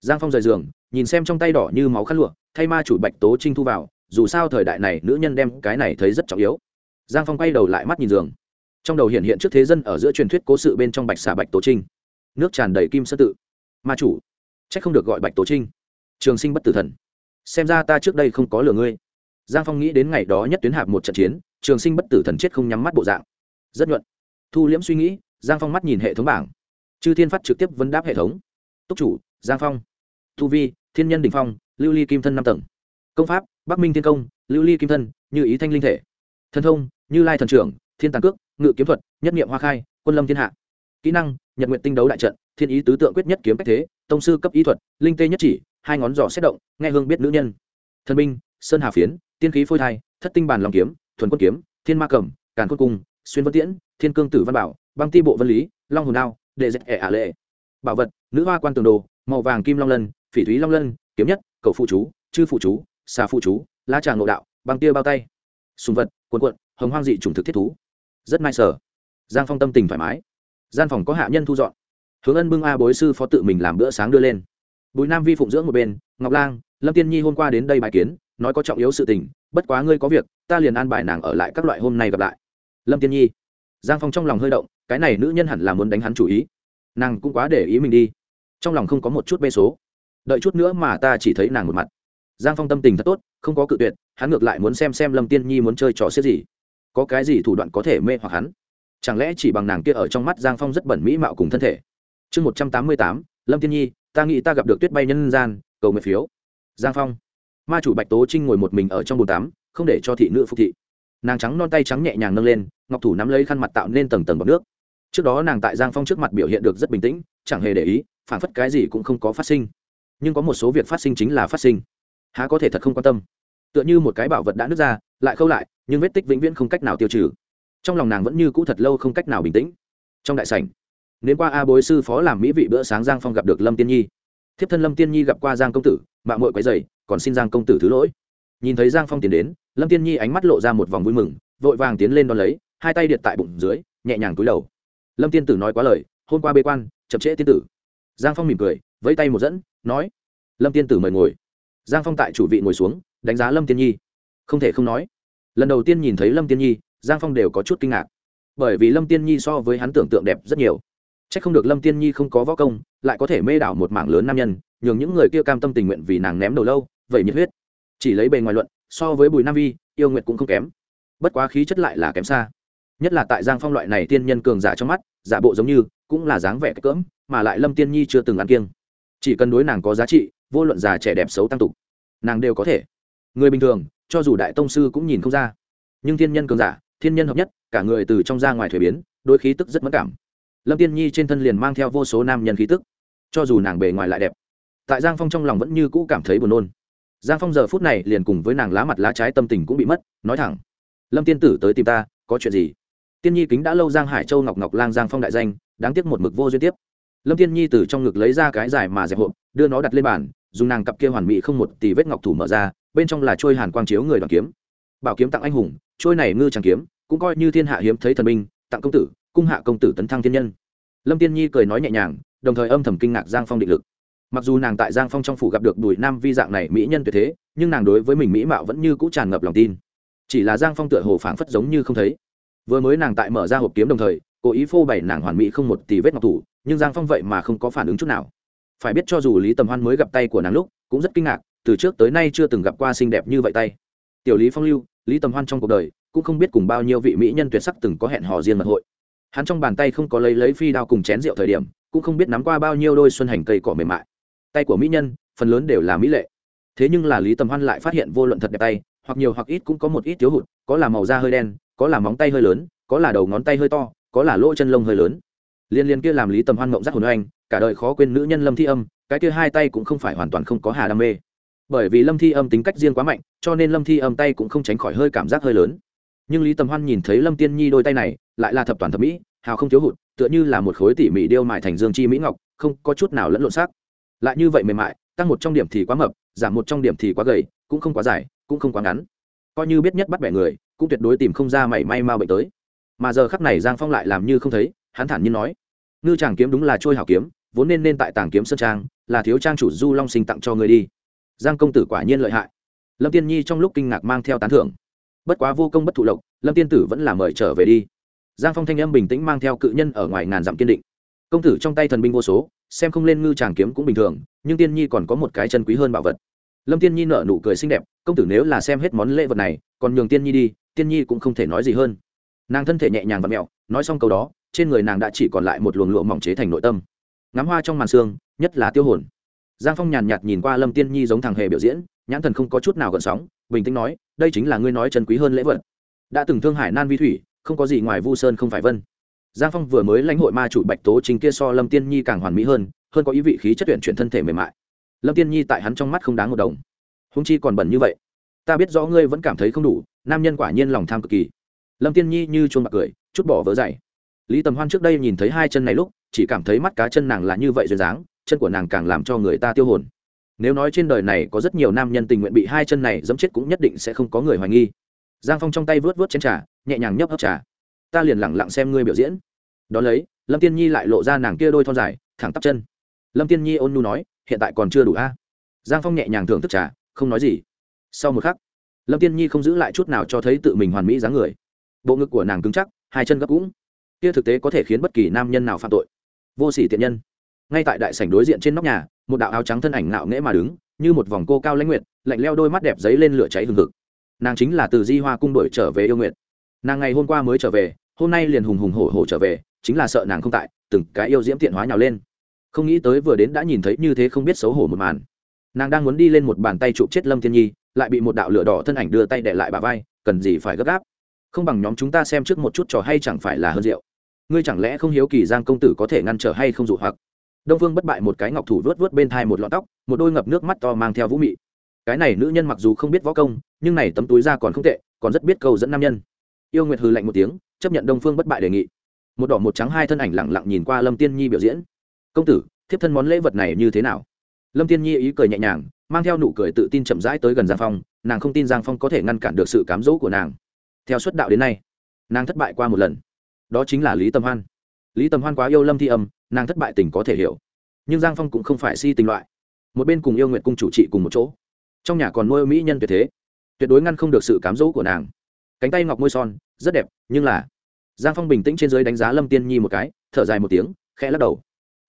Giang phong rời giường, nhìn xem trong tay đỏ như máu khăn lụa, thay ma chủ bạch tố trinh thu vào, dù sao thời đại này nữ nhân đem cái này thấy rất trọng yếu. Giang phong quay đầu lại mắt nhìn giường. Trong đầu hiện hiện trước thế dân ở giữa truyền thuyết cố sự bên trong bạch xà bạch tố trinh. Nước tràn đầy kim sơ tự. Ma chủ c h ắ c không được gọi bạch tố trinh. Trường sinh bất tử thần xem ra ta trước đây không có lừa ngươi. Giang phong nghĩ đến ngày đó nhất tuyến hạp một trận chiến, trường sinh bất tử thần chết không nhắm mắt bộ dạng. Rất nhuận. Thu liễm suy nghĩ, giang phong mắt nhìn hệ thống bảng. Chư thiên phát trực tiếp vấn đáp hệ thống. Túc chủ, giang phong. Thu vi, thiên nhân đình phong, lưu ly kim thân năm tầng. Công pháp, bắc minh thiên công, lưu ly kim thân, như ý thanh linh thể. Thần thông, như lai thần trưởng, thiên tàng cước, ngự kiếm thuật, nhất nghiệm hoa khai, quân lâm thiên hạ. Kỹ năng, nhật nguyện tinh đấu đại trận, thiên ý tứ tượng quyết nhất kiếm cách thế, tông sư cấp ý thuật, linh tê nhất chỉ hai ngón giỏ xét động, nghe hương biết nữ nhân. Thần binh, sơn hà phiến, tiên khí phôi thai, thất tinh bàn lòng kiếm, thuần quân kiếm, thiên ma cầm càn quân cung, xuyên vân tiễn, thiên cương tử văn bảo, băng ti bộ vân lý, long hồn đao, đệ dệt ẻ ả lệ. Bảo vật, nữ hoa quan tường đồ, màu vàng kim long lân, phỉ thúy long lân, kiếm nhất, cầu phụ chú, chư phụ chú, xà phụ chú, lá trà ngộ đạo, băng tia bao tay. Sùng vật quần quận hồng hoang dị chủng thực thiết thú. Rất may sở giang phong tâm tình thoải mái. Gian phòng có hạ nhân thu dọn. Hướng ân bưng a bối sư phó tự mình làm bữa sáng đưa lên bùi nam vi phụng dưỡng một bên, ngọc lang, lâm tiên nhi hôm qua đến đây bài kiến, nói có trọng yếu sự tình, bất quá ngươi có việc, ta liền an bài nàng ở lại các loại hôm nay gặp lại. Lâm tiên nhi. Giang phong trong lòng hơi động, cái này nữ nhân hẳn là muốn đánh hắn chủ ý. Nàng cũng quá để ý mình đi. Trong lòng không có một chút bê số. Đợi chút nữa mà ta chỉ thấy nàng một mặt. Giang phong tâm tình thật tốt, không có cự tuyệt, hắn ngược lại muốn xem xem lâm tiên nhi muốn chơi trò xếp gì. Có cái gì thủ đoạn có thể mê hoặc hắn? Chẳng lẽ chỉ bằng nàng kia ở trong mắt giang phong rất bẩn mỹ mạo cùng thân thể? Chương một trăm tám mươi tám, lâm tiên nhi ta nghĩ ta gặp được tuyết bay nhân gian, cầu nguyện phiếu. Giang phong. Ma chủ bạch tố trinh ngồi một mình ở trong bồn tắm, không để cho thị nữ phục thị. Nàng trắng non tay trắng nhẹ nhàng nâng lên, ngọc thủ nắm lấy khăn mặt tạo nên tầng tầng bọc nước. Trước đó nàng tại giang phong trước mặt biểu hiện được rất bình tĩnh, chẳng hề để ý, phản phất cái gì cũng không có phát sinh. Nhưng có một số việc phát sinh chính là phát sinh. Há có thể thật không quan tâm. Tựa như một cái bảo vật đã nứt ra, lại khâu lại, nhưng vết tích vĩnh viễn không cách nào tiêu trừ. Trong lòng nàng vẫn như cũ thật lâu không cách nào bình tĩnh. Trong đại sảnh nếu qua a bối sư phó làm mỹ vị bữa sáng giang phong gặp được lâm tiên nhi. Thiếp thân lâm tiên nhi gặp qua giang công tử mạng mội quấy dày còn xin giang công tử thứ lỗi. Nhìn thấy giang phong tiến đến, lâm tiên nhi ánh mắt lộ ra một vòng vui mừng, vội vàng tiến lên đón lấy, hai tay điện tại bụng dưới, nhẹ nhàng túi đầu. Lâm tiên tử nói quá lời hôm qua bê quan, chậm trễ tiên tử. Giang phong mỉm cười, vẫy tay một dẫn, nói, lâm tiên tử mời ngồi. Giang phong tại chủ vị ngồi xuống, đánh giá lâm tiên nhi. Không thể không nói, lần đầu tiên nhìn thấy lâm tiên nhi, giang phong đều có chút kinh ngạc. Bởi vì lâm tiên nhi so với hắn tưởng tượng đẹp rất nhiều. Chắc không được lâm tiên nhi không có võ công lại có thể mê đảo một mảng lớn nam nhân nhường những người kia cam tâm tình nguyện vì nàng ném đầu lâu vậy nhiệt huyết. Chỉ lấy bề ngoài luận so với bùi nam vi yêu nguyện cũng không kém. Bất quá khí chất lại là kém xa. Nhất là tại giang phong loại này tiên nhân cường giả trong mắt giả bộ giống như cũng là dáng vẻ cưỡng, mà lại lâm tiên nhi chưa từng ăn kiêng. Chỉ cần đối nàng có giá trị vô luận già trẻ đẹp xấu tăng tục nàng đều có thể. Người bình thường cho dù đại tông sư cũng nhìn không ra. Nhưng thiên nhân cường giả thiên nhân hợp nhất cả người từ trong ra ngoài thủy biến đôi khí tức rất mẫn cảm lâm tiên nhi trên thân liền mang theo vô số nam nhân khí tức. Cho dù nàng bề ngoài lại đẹp, tại giang phong trong lòng vẫn như cũ cảm thấy buồn nôn. Giang phong giờ phút này liền cùng với nàng lá mặt lá trái tâm tình cũng bị mất, nói thẳng. Lâm tiên tử tới tìm ta, có chuyện gì? Tiên nhi kính đã lâu giang hải châu ngọc ngọc lang giang phong đại danh, đáng tiếc một mực vô duyên tiếp. Lâm tiên nhi từ trong ngực lấy ra cái dài mà dẹp hộp, đưa nó đặt lên bàn, dùng nàng cặp kia hoàn mỹ không một tỷ vết ngọc thủ mở ra, bên trong là trôi hàn quang chiếu người đoàn kiếm. Bảo kiếm tặng anh hùng, trôi này ngư tràng kiếm, cũng coi như thiên hạ hiếm thấy thần minh tặng công tử cung hạ công tử tấn thăng thiên nhân. Lâm tiên nhi cười nói nhẹ nhàng, đồng thời âm thầm kinh ngạc giang phong định lực. Mặc dù nàng tại giang phong trong phủ gặp được bùi nam vi dạng này mỹ nhân tuyệt thế, nhưng nàng đối với mình mỹ mạo vẫn như cũ tràn ngập lòng tin. Chỉ là giang phong tựa hồ phảng phất giống như không thấy. Vừa mới nàng tại mở ra hộp kiếm đồng thời, cố ý phô bày nàng hoàn mỹ không một tỷ vết ngọc thủ, nhưng giang phong vậy mà không có phản ứng chút nào. Phải biết cho dù lý tầm hoan mới gặp tay của nàng lúc, cũng rất kinh ngạc, từ trước tới nay chưa từng gặp qua xinh đẹp như vậy tay. Tiểu lý phong lưu, lý tầm hoan trong cuộc đời, cũng không biết cùng bao nhiêu vị mỹ nhân tuyệt sắc từng có hẹn hò riêng mật hội hắn trong bàn tay không có lấy lấy phi đao cùng chén rượu thời điểm, cũng không biết nắm qua bao nhiêu đôi xuân hành cây cỏ mềm mại. Tay của mỹ nhân, phần lớn đều là mỹ lệ. Thế nhưng là lý tầm hoan lại phát hiện vô luận thật đẹp tay, hoặc nhiều hoặc ít cũng có một ít thiếu hụt, có là màu da hơi đen, có là móng tay hơi lớn, có là đầu ngón tay hơi to, có là lỗ chân lông hơi lớn. Liên liên kia làm lý tầm hoan mộng giác hồn oanh cả đời khó quên nữ nhân lâm thi âm, cái kia hai tay cũng không phải hoàn toàn không có hà đam mê. Bởi vì lâm thi âm tính cách riêng quá mạnh, cho nên lâm thi âm tay cũng không tránh khỏi hơi cảm giác hơi lớn nhưng lý tầm hoan nhìn thấy lâm tiên nhi đôi tay này lại là thập toàn thẩm mỹ, hào không thiếu hụt, tựa như là một khối tỉ mỉ điêu mại thành dương chi mỹ ngọc, không có chút nào lẫn lộn xác lại như vậy mềm mại, tăng một trong điểm thì quá mập, giảm một trong điểm thì quá gầy, cũng không quá dài, cũng không quá ngắn. Coi như biết nhất bắt bẻ người, cũng tuyệt đối tìm không ra mảy may mau bệnh tới. Mà giờ khắp này giang phong lại làm như không thấy, hắn thản nhiên nói, ngư chàng kiếm đúng là trôi hảo kiếm, vốn nên nên tại tàng kiếm sơn trang, là thiếu trang chủ du long sinh tặng cho người đi. Giang công tử quả nhiên lợi hại. Lâm tiên nhi trong lúc kinh ngạc mang theo tán thưởng bất quá vô công bất thụ lộc, lâm tiên tử vẫn là mời trở về đi. Giang phong thanh âm bình tĩnh mang theo cự nhân ở ngoài ngàn dặm kiên định. Công tử trong tay thần binh vô số, xem không lên ngư tràng kiếm cũng bình thường, nhưng tiên nhi còn có một cái chân quý hơn bảo vật. Lâm tiên nhi nở nụ cười xinh đẹp, công tử nếu là xem hết món lễ vật này, còn nhường tiên nhi đi, tiên nhi cũng không thể nói gì hơn. Nàng thân thể nhẹ nhàng và mẹo, nói xong câu đó, trên người nàng đã chỉ còn lại một luồng lụa mỏng chế thành nội tâm. Ngắm hoa trong màn xương nhất là tiêu hồn giang phong nhàn nhạt nhìn qua lâm tiên nhi giống thằng hề biểu diễn, nhãn thần không có chút nào gợn sóng, bình tĩnh nói, đây chính là ngươi nói chân quý hơn lễ vật. Đã từng thương hải nan vi thủy, không có gì ngoài vu sơn không phải vân. Giang phong vừa mới lãnh hội ma chủ bạch tố chính kia so lâm tiên nhi càng hoàn mỹ hơn hơn có ý vị khí chất tuyển chuyển thân thể mềm mại. Lâm tiên nhi tại hắn trong mắt không đáng một đồng. Húng chi còn bẩn như vậy. Ta biết rõ ngươi vẫn cảm thấy không đủ, nam nhân quả nhiên lòng tham cực kỳ. Lâm tiên nhi như chuông bạc cười, chút bỏ vỡ dày. Lý tầm hoan trước đây nhìn thấy hai chân này lúc, chỉ cảm thấy mắt cá chân nàng là như vậy duyên dáng chân của nàng càng làm cho người ta tiêu hồn. Nếu nói trên đời này có rất nhiều nam nhân tình nguyện bị hai chân này giẫm chết cũng nhất định sẽ không có người hoài nghi. Giang phong trong tay vớt vớt chén trà, nhẹ nhàng nhấp hấp trà. Ta liền lẳng lặng xem ngươi biểu diễn. Đón lấy, lâm tiên nhi lại lộ ra nàng kia đôi thon dài, thẳng tắp chân. Lâm tiên nhi ôn nu nói, hiện tại còn chưa đủ a. Giang phong nhẹ nhàng thưởng thức trà, không nói gì. Sau một khắc, lâm tiên nhi không giữ lại chút nào cho thấy tự mình hoàn mỹ dáng người. Bộ ngực của nàng cứng chắc, hai chân gấp cũng. Kia thực tế có thể khiến bất kỳ nam nhân nào phạm tội. Vô sỉ tiện nhân ngay tại đại sảnh đối diện trên nóc nhà, một đạo áo trắng thân ảnh ngạo nghễ mà đứng, như một vòng cô cao lãnh nguyệt, lạnh leo đôi mắt đẹp giấy lên lửa cháy hừng hực. Nàng chính là từ di hoa cung đổi trở về yêu nguyệt. Nàng ngày hôm qua mới trở về, hôm nay liền hùng hùng hổ hổ trở về, chính là sợ nàng không tại, từng cái yêu diễm tiện hóa nhào lên. Không nghĩ tới vừa đến đã nhìn thấy như thế không biết xấu hổ một màn. Nàng đang muốn đi lên một bàn tay chụp chết lâm thiên nhi, lại bị một đạo lửa đỏ thân ảnh đưa tay để lại bà vai, cần gì phải gấp gáp? Không bằng nhóm chúng ta xem trước một chút trò hay chẳng phải là hơn rượu. Ngươi chẳng lẽ không hiếu kỳ giang công tử có thể ngăn trở hay không dụ hoặc? Đông phương bất bại một cái ngọc thủ vớt vớt bên thai một lọn tóc, một đôi ngập nước mắt to mang theo vũ mị. Cái này nữ nhân mặc dù không biết võ công, nhưng này tấm túi ra còn không tệ, còn rất biết câu dẫn nam nhân. Yêu nguyệt hừ lạnh một tiếng, chấp nhận đông phương bất bại đề nghị. Một đỏ một trắng hai thân ảnh lẳng lặng nhìn qua lâm tiên nhi biểu diễn. Công tử, thiếp thân món lễ vật này như thế nào? Lâm tiên nhi ý cười nhẹ nhàng, mang theo nụ cười tự tin chậm rãi tới gần giang phong, nàng không tin giang phong có thể ngăn cản được sự cám dỗ của nàng. Theo suất đạo đến nay, nàng thất bại qua một lần. Đó chính là lý tâm hoan lý tâm hoan quá yêu lâm thi âm, nàng thất bại tình có thể hiểu. Nhưng giang phong cũng không phải si tình loại. Một bên cùng yêu nguyện cung chủ trị cùng một chỗ. Trong nhà còn nuôi mỹ nhân tuyệt thế. Tuyệt đối ngăn không được sự cám dỗ của nàng. Cánh tay ngọc môi son, rất đẹp, nhưng là giang phong bình tĩnh trên giới đánh giá lâm tiên nhi một cái, thở dài một tiếng, khẽ lắc đầu.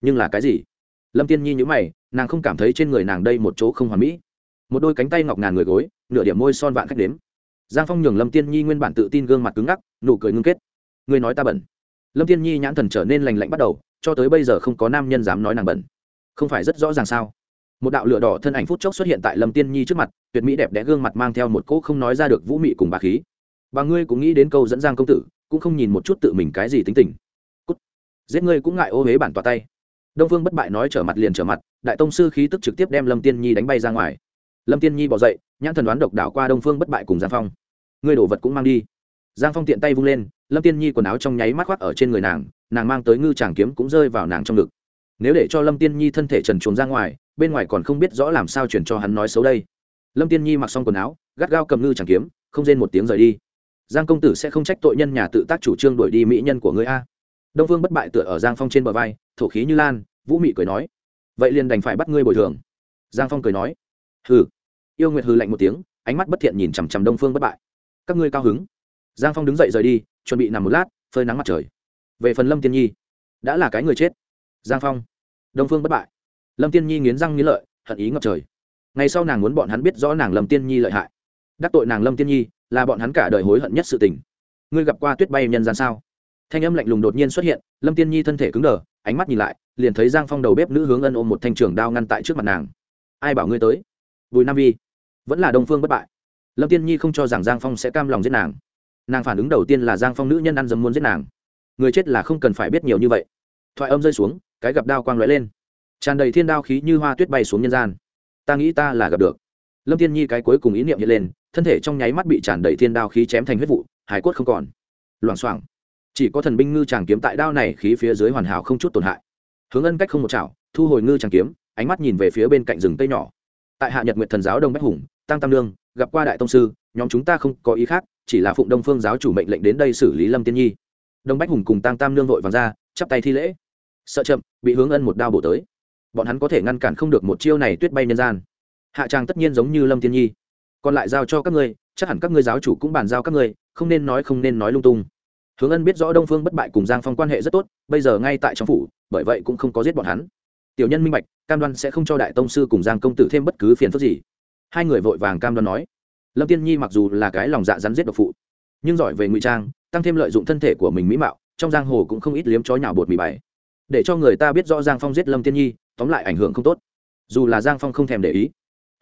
Nhưng là cái gì? Lâm tiên nhi nhữ mày, nàng không cảm thấy trên người nàng đây một chỗ không hoàn mỹ. Một đôi cánh tay ngọc ngàn người gối, nửa điểm môi son vạn khách đếm. Giang phong nhường lâm tiên nhi nguyên bản tự tin gương mặt cứng ngắc, nụ cười ngưng kết. Ngươi nói ta bẩn lâm Thiên nhi nhãn thần trở nên lành lạnh bắt đầu, cho tới bây giờ không có nam nhân dám nói nàng bẩn. Không phải rất rõ ràng sao? Một đạo lửa đỏ thân ảnh phút chốc xuất hiện tại lâm tiên nhi trước mặt, tuyệt mỹ đẹp đẽ gương mặt mang theo một cỗ không nói ra được vũ mị cùng bà khí. Và ngươi cũng nghĩ đến câu dẫn giang công tử, cũng không nhìn một chút tự mình cái gì tính tình. Cút. giết ngươi cũng ngại ô huế bản tòa tay. Đông phương bất bại nói trở mặt liền trở mặt, đại tông sư khí tức trực tiếp đem lâm tiên nhi đánh bay ra ngoài. Lâm tiên nhi bỏ dậy, nhãn thần đoán độc đảo qua đông phương bất bại cùng giang phong. Ngươi đổ vật cũng mang đi. Giang phong tiện tay vung lên lâm tiên nhi quần áo trong nháy mắt khoác ở trên người nàng nàng mang tới ngư tràng kiếm cũng rơi vào nàng trong ngực. Nếu để cho lâm tiên nhi thân thể trần trốn ra ngoài, bên ngoài còn không biết rõ làm sao chuyển cho hắn nói xấu đây. Lâm tiên nhi mặc xong quần áo, gắt gao cầm ngư tràng kiếm, không rên một tiếng rời đi. Giang công tử sẽ không trách tội nhân nhà tự tác chủ trương đuổi đi mỹ nhân của người a. Đông vương bất bại tựa ở giang phong trên bờ vai, thổ khí như lan, vũ mị cười nói. Vậy liền đành phải bắt ngươi bồi thường. Giang phong cười nói. Hừ. Yêu nguyệt hừ lạnh một tiếng, ánh mắt bất thiện nhìn chằm chằm đông phương bất bại. Các ngươi cao hứng. Giang phong đứng dậy rời đi chuẩn bị nằm một lát, phơi nắng mặt trời. Về phần lâm tiên nhi, đã là cái người chết. Giang phong, đông phương bất bại. Lâm tiên nhi nghiến răng nghiến lợi, hận ý ngập trời. Ngày sau nàng muốn bọn hắn biết rõ nàng lâm tiên nhi lợi hại. Đắc tội nàng lâm tiên nhi, là bọn hắn cả đời hối hận nhất sự tình. Ngươi gặp qua tuyết bay nhân gian sao? Thanh âm lạnh lùng đột nhiên xuất hiện, lâm tiên nhi thân thể cứng đờ, ánh mắt nhìn lại, liền thấy giang phong đầu bếp nữ hướng ân ôm một thanh trường đao ngăn tại trước mặt nàng. Ai bảo ngươi tới? Bùi nam vi, vẫn là đông phương bất bại. Lâm tiên nhi không cho rằng giang phong sẽ cam lòng giết nàng nàng phản ứng đầu tiên là giang phong nữ nhân ăn dấm muốn giết nàng người chết là không cần phải biết nhiều như vậy thoại âm rơi xuống cái gặp đao quang lóe lên tràn đầy thiên đao khí như hoa tuyết bay xuống nhân gian ta nghĩ ta là gặp được lâm tiên nhi cái cuối cùng ý niệm hiện lên thân thể trong nháy mắt bị tràn đầy thiên đao khí chém thành huyết vụ hải quất không còn loảng xoảng chỉ có thần binh ngư tràng kiếm tại đao này khí phía dưới hoàn hảo không chút tổn hại hướng ân cách không một chảo thu hồi ngư tràng kiếm ánh mắt nhìn về phía bên cạnh rừng tây nhỏ tại hạ nhật nguyện thần giáo đông bách hùng tăng tam lương gặp qua đại tông sư nhóm chúng ta không có ý khác chỉ là phụng đông phương giáo chủ mệnh lệnh đến đây xử lý lâm tiên nhi đông bách hùng cùng tăng tam nương vội vàng ra chắp tay thi lễ sợ chậm, bị hướng ân một đao bổ tới bọn hắn có thể ngăn cản không được một chiêu này tuyết bay nhân gian hạ trang tất nhiên giống như lâm tiên nhi còn lại giao cho các ngươi chắc hẳn các ngươi giáo chủ cũng bàn giao các ngươi không nên nói không nên nói lung tung hướng ân biết rõ đông phương bất bại cùng giang phong quan hệ rất tốt bây giờ ngay tại trong phủ bởi vậy cũng không có giết bọn hắn tiểu nhân minh bạch cam đoan sẽ không cho đại tông sư cùng giang công tử thêm bất cứ phiền phức gì hai người vội vàng cam đoan nói lâm tiên nhi mặc dù là cái lòng dạ rắn giết độc phụ, nhưng giỏi về ngụy trang, tăng thêm lợi dụng thân thể của mình mỹ mạo, trong giang hồ cũng không ít liếm chó nhào bột mì bày để cho người ta biết rõ giang phong giết lâm tiên nhi, tóm lại ảnh hưởng không tốt. Dù là giang phong không thèm để ý,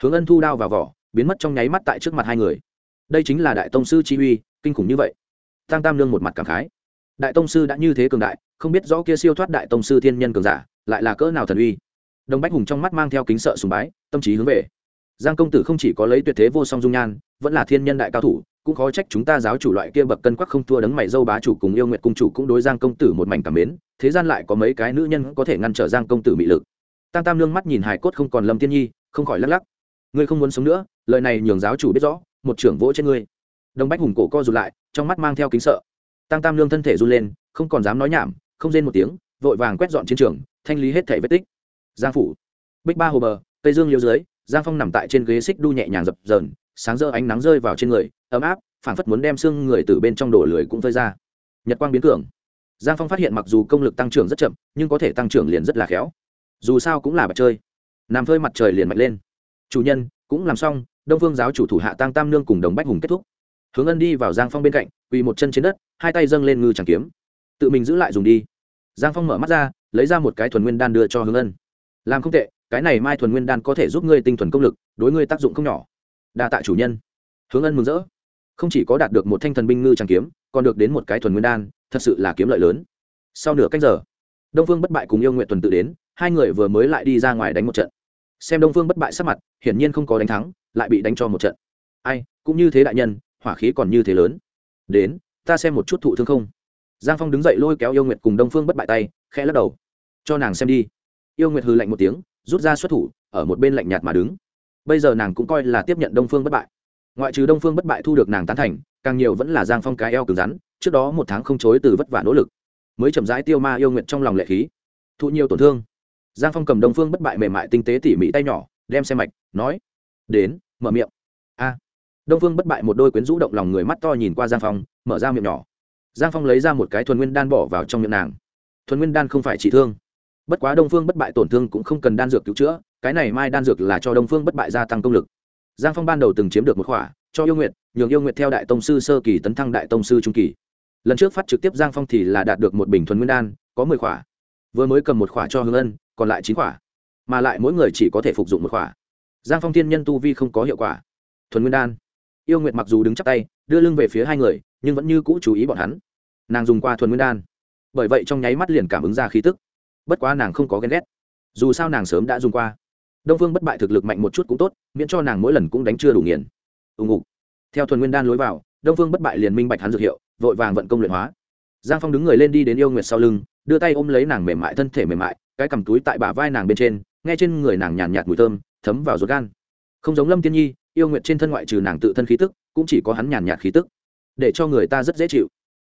hướng ân thu đao vào vỏ, biến mất trong nháy mắt tại trước mặt hai người. Đây chính là đại tông sư chi uy, kinh khủng như vậy. Tăng tam lương một mặt cảm khái. Đại tông sư đã như thế cường đại, không biết rõ kia siêu thoát đại tông sư thiên nhân cường giả, lại là cỡ nào thần uy. Đồng bách hùng trong mắt mang theo kính sợ sùng bái, tâm trí hướng về giang công tử không chỉ có lấy tuyệt thế vô song dung nhan, vẫn là thiên nhân đại cao thủ, cũng khó trách chúng ta giáo chủ loại kia bậc cân quắc không thua đấng mày dâu bá chủ cùng yêu nguyện cung chủ cũng đối giang công tử một mảnh cảm mến, thế gian lại có mấy cái nữ nhân có thể ngăn trở giang công tử mị lực. Tăng tam lương mắt nhìn hải cốt không còn lâm tiên nhi, không khỏi lắc lắc. Ngươi không muốn sống nữa, lời này nhường giáo chủ biết rõ, một trưởng vỗ trên ngươi. Đồng bách hùng cổ co rụt lại, trong mắt mang theo kính sợ. Tăng tam lương thân thể run lên, không còn dám nói nhảm, không rên một tiếng, vội vàng quét dọn chiến trường, thanh lý hết thể vết tích. Giang phủ. Bích ba hồ bờ, Tây dương liêu dưới giang phong nằm tại trên ghế xích đu nhẹ nhàng dập dờn, sáng rỡ ánh nắng rơi vào trên người, ấm áp, phảng phất muốn đem xương người từ bên trong đổ lưới cũng phơi ra. Nhật quang biến cường. Giang phong phát hiện mặc dù công lực tăng trưởng rất chậm, nhưng có thể tăng trưởng liền rất là khéo. Dù sao cũng là bạch chơi. Nằm phơi mặt trời liền mạnh lên. Chủ nhân, cũng làm xong, đông phương giáo chủ thủ hạ tăng tam nương cùng đồng bách hùng kết thúc. Hướng ân đi vào giang phong bên cạnh, quỳ một chân trên đất, hai tay dâng lên ngư chẳng kiếm. Tự mình giữ lại dùng đi. Giang phong mở mắt ra, lấy ra một cái thuần nguyên đan đưa cho hướng ân. Làm không tệ cái này mai thuần nguyên đan có thể giúp ngươi tinh thuần công lực, đối ngươi tác dụng không nhỏ. Đa tạ chủ nhân. Hướng ân mừng rỡ. Không chỉ có đạt được một thanh thần binh ngư tràng kiếm, còn được đến một cái thuần nguyên đan, thật sự là kiếm lợi lớn. Sau nửa cách giờ, đông phương bất bại cùng yêu nguyện tuần tự đến, hai người vừa mới lại đi ra ngoài đánh một trận. Xem đông phương bất bại sắc mặt, hiển nhiên không có đánh thắng, lại bị đánh cho một trận. Ai, cũng như thế đại nhân, hỏa khí còn như thế lớn. Đến, ta xem một chút thụ thương không? Giang phong đứng dậy lôi kéo yêu nguyệt cùng đông phương bất bại tay, khẽ lắc đầu. Cho nàng xem đi. Yêu nguyệt hư lạnh một tiếng rút ra xuất thủ, ở một bên lạnh nhạt mà đứng. Bây giờ nàng cũng coi là tiếp nhận đông phương bất bại. Ngoại trừ đông phương bất bại thu được nàng tán thành, càng nhiều vẫn là giang phong cái eo cứng rắn, trước đó một tháng không chối từ vất vả nỗ lực. Mới chậm rãi tiêu ma yêu nguyện trong lòng lệ khí. Thụ nhiều tổn thương. Giang phong cầm đông phương bất bại mềm mại tinh tế tỉ mỉ tay nhỏ, đem xe mạch, nói, đến, mở miệng. A. Đông phương bất bại một đôi quyến rũ động lòng người mắt to nhìn qua giang phong, mở ra miệng nhỏ. Giang phong lấy ra một cái thuần nguyên đan bỏ vào trong miệng nàng. Thuần nguyên đan không phải trị thương bất quá đông phương bất bại tổn thương cũng không cần đan dược cứu chữa, cái này mai đan dược là cho đông phương bất bại gia tăng công lực. Giang phong ban đầu từng chiếm được một khỏa, cho yêu nguyệt, nhường yêu nguyệt theo đại tông sư sơ kỳ tấn thăng đại tông sư trung kỳ. Lần trước phát trực tiếp giang phong thì là đạt được một bình thuần nguyên đan, có mười khỏa. Vừa mới cầm một khỏa cho hương ân, còn lại chín khỏa. Mà lại mỗi người chỉ có thể phục dụng một khỏa. Giang phong thiên nhân tu vi không có hiệu quả. Thuần nguyên đan. Yêu nguyệt mặc dù đứng chắc tay, đưa lưng về phía hai người, nhưng vẫn như cũ chú ý bọn hắn. Nàng dùng qua thuần nguyên đan. Bởi vậy trong nháy mắt liền cảm ứng ra khí tức bất quá nàng không có ghen ghét. Dù sao nàng sớm đã dùng qua. Đông phương bất bại thực lực mạnh một chút cũng tốt, miễn cho nàng mỗi lần cũng đánh chưa đủ nghiền. Ùng ục theo thuần nguyên đan lối vào, đông phương bất bại liền minh bạch hắn dược hiệu, vội vàng vận công luyện hóa. Giang phong đứng người lên đi đến yêu nguyệt sau lưng, đưa tay ôm lấy nàng mềm mại, thân thể mềm mại, cái cầm túi tại bả vai nàng bên trên, nghe trên người nàng nhàn nhạt mùi thơm, thấm vào ruột gan. Không giống lâm tiên nhi, yêu nguyệt trên thân ngoại trừ nàng tự thân khí tức, cũng chỉ có hắn nhàn nhạt khí tức. Để cho người ta rất dễ chịu.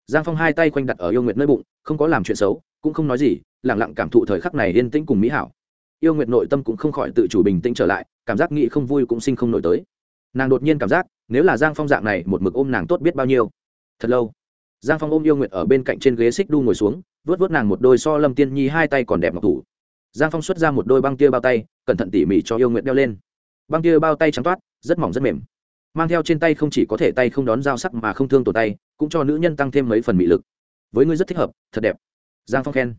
Giang phong hai tay quanh đặt ở yêu nguyệt nơi bụng, không có làm chuyện xấu cũng không nói gì lẳng lặng cảm thụ thời khắc này yên tĩnh cùng mỹ hảo. Yêu nguyệt nội tâm cũng không khỏi tự chủ bình tĩnh trở lại, cảm giác nghĩ không vui cũng sinh không nổi tới. Nàng đột nhiên cảm giác, nếu là giang phong dạng này, một mực ôm nàng tốt biết bao nhiêu. Thật lâu, giang phong ôm yêu nguyệt ở bên cạnh trên ghế xích đu ngồi xuống vớt vớt nàng một đôi so lâm tiên nhi hai tay còn đẹp ngọc thủ. Giang phong xuất ra một đôi băng tia bao tay, cẩn thận tỉ mỉ cho yêu nguyệt đeo lên. Băng tia bao tay trắng toát, rất mỏng rất mềm. Mang theo trên tay không chỉ có thể tay không đón dao sắc mà không thương tổn tay, cũng cho nữ nhân tăng thêm mấy phần mị lực. Với ngươi rất thích hợp, thật đẹp giang phong khen.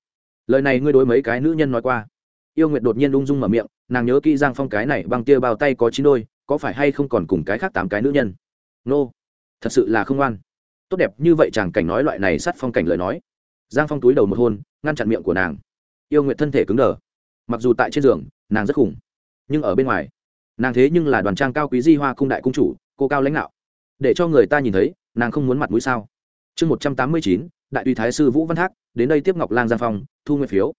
Lời này ngươi đối mấy cái nữ nhân nói qua. Yêu nguyệt đột nhiên ung dung mở miệng, nàng nhớ kỹ giang phong cái này bằng tia bao tay có chín đôi, có phải hay không còn cùng cái khác tám cái nữ nhân? Nô、no. thật sự là không ngoan. Tốt đẹp như vậy chàng cảnh nói loại này sát phong cảnh lời nói. Giang phong túi đầu một hôn, ngăn chặn miệng của nàng. Yêu Nguyệt thân thể cứng đờ. Mặc dù tại trên giường, nàng rất khủng, nhưng ở bên ngoài, nàng thế nhưng là đoàn trang cao quý di hoa cung đại cung chủ, cô cao lãnh đạo. Để cho người ta nhìn thấy, nàng không muốn mặt mũi sao? Chương một trăm tám mươi chín đại tùy thái sư vũ văn thác, đến đây tiếp ngọc lang giang phong, thu nguyện phiếu.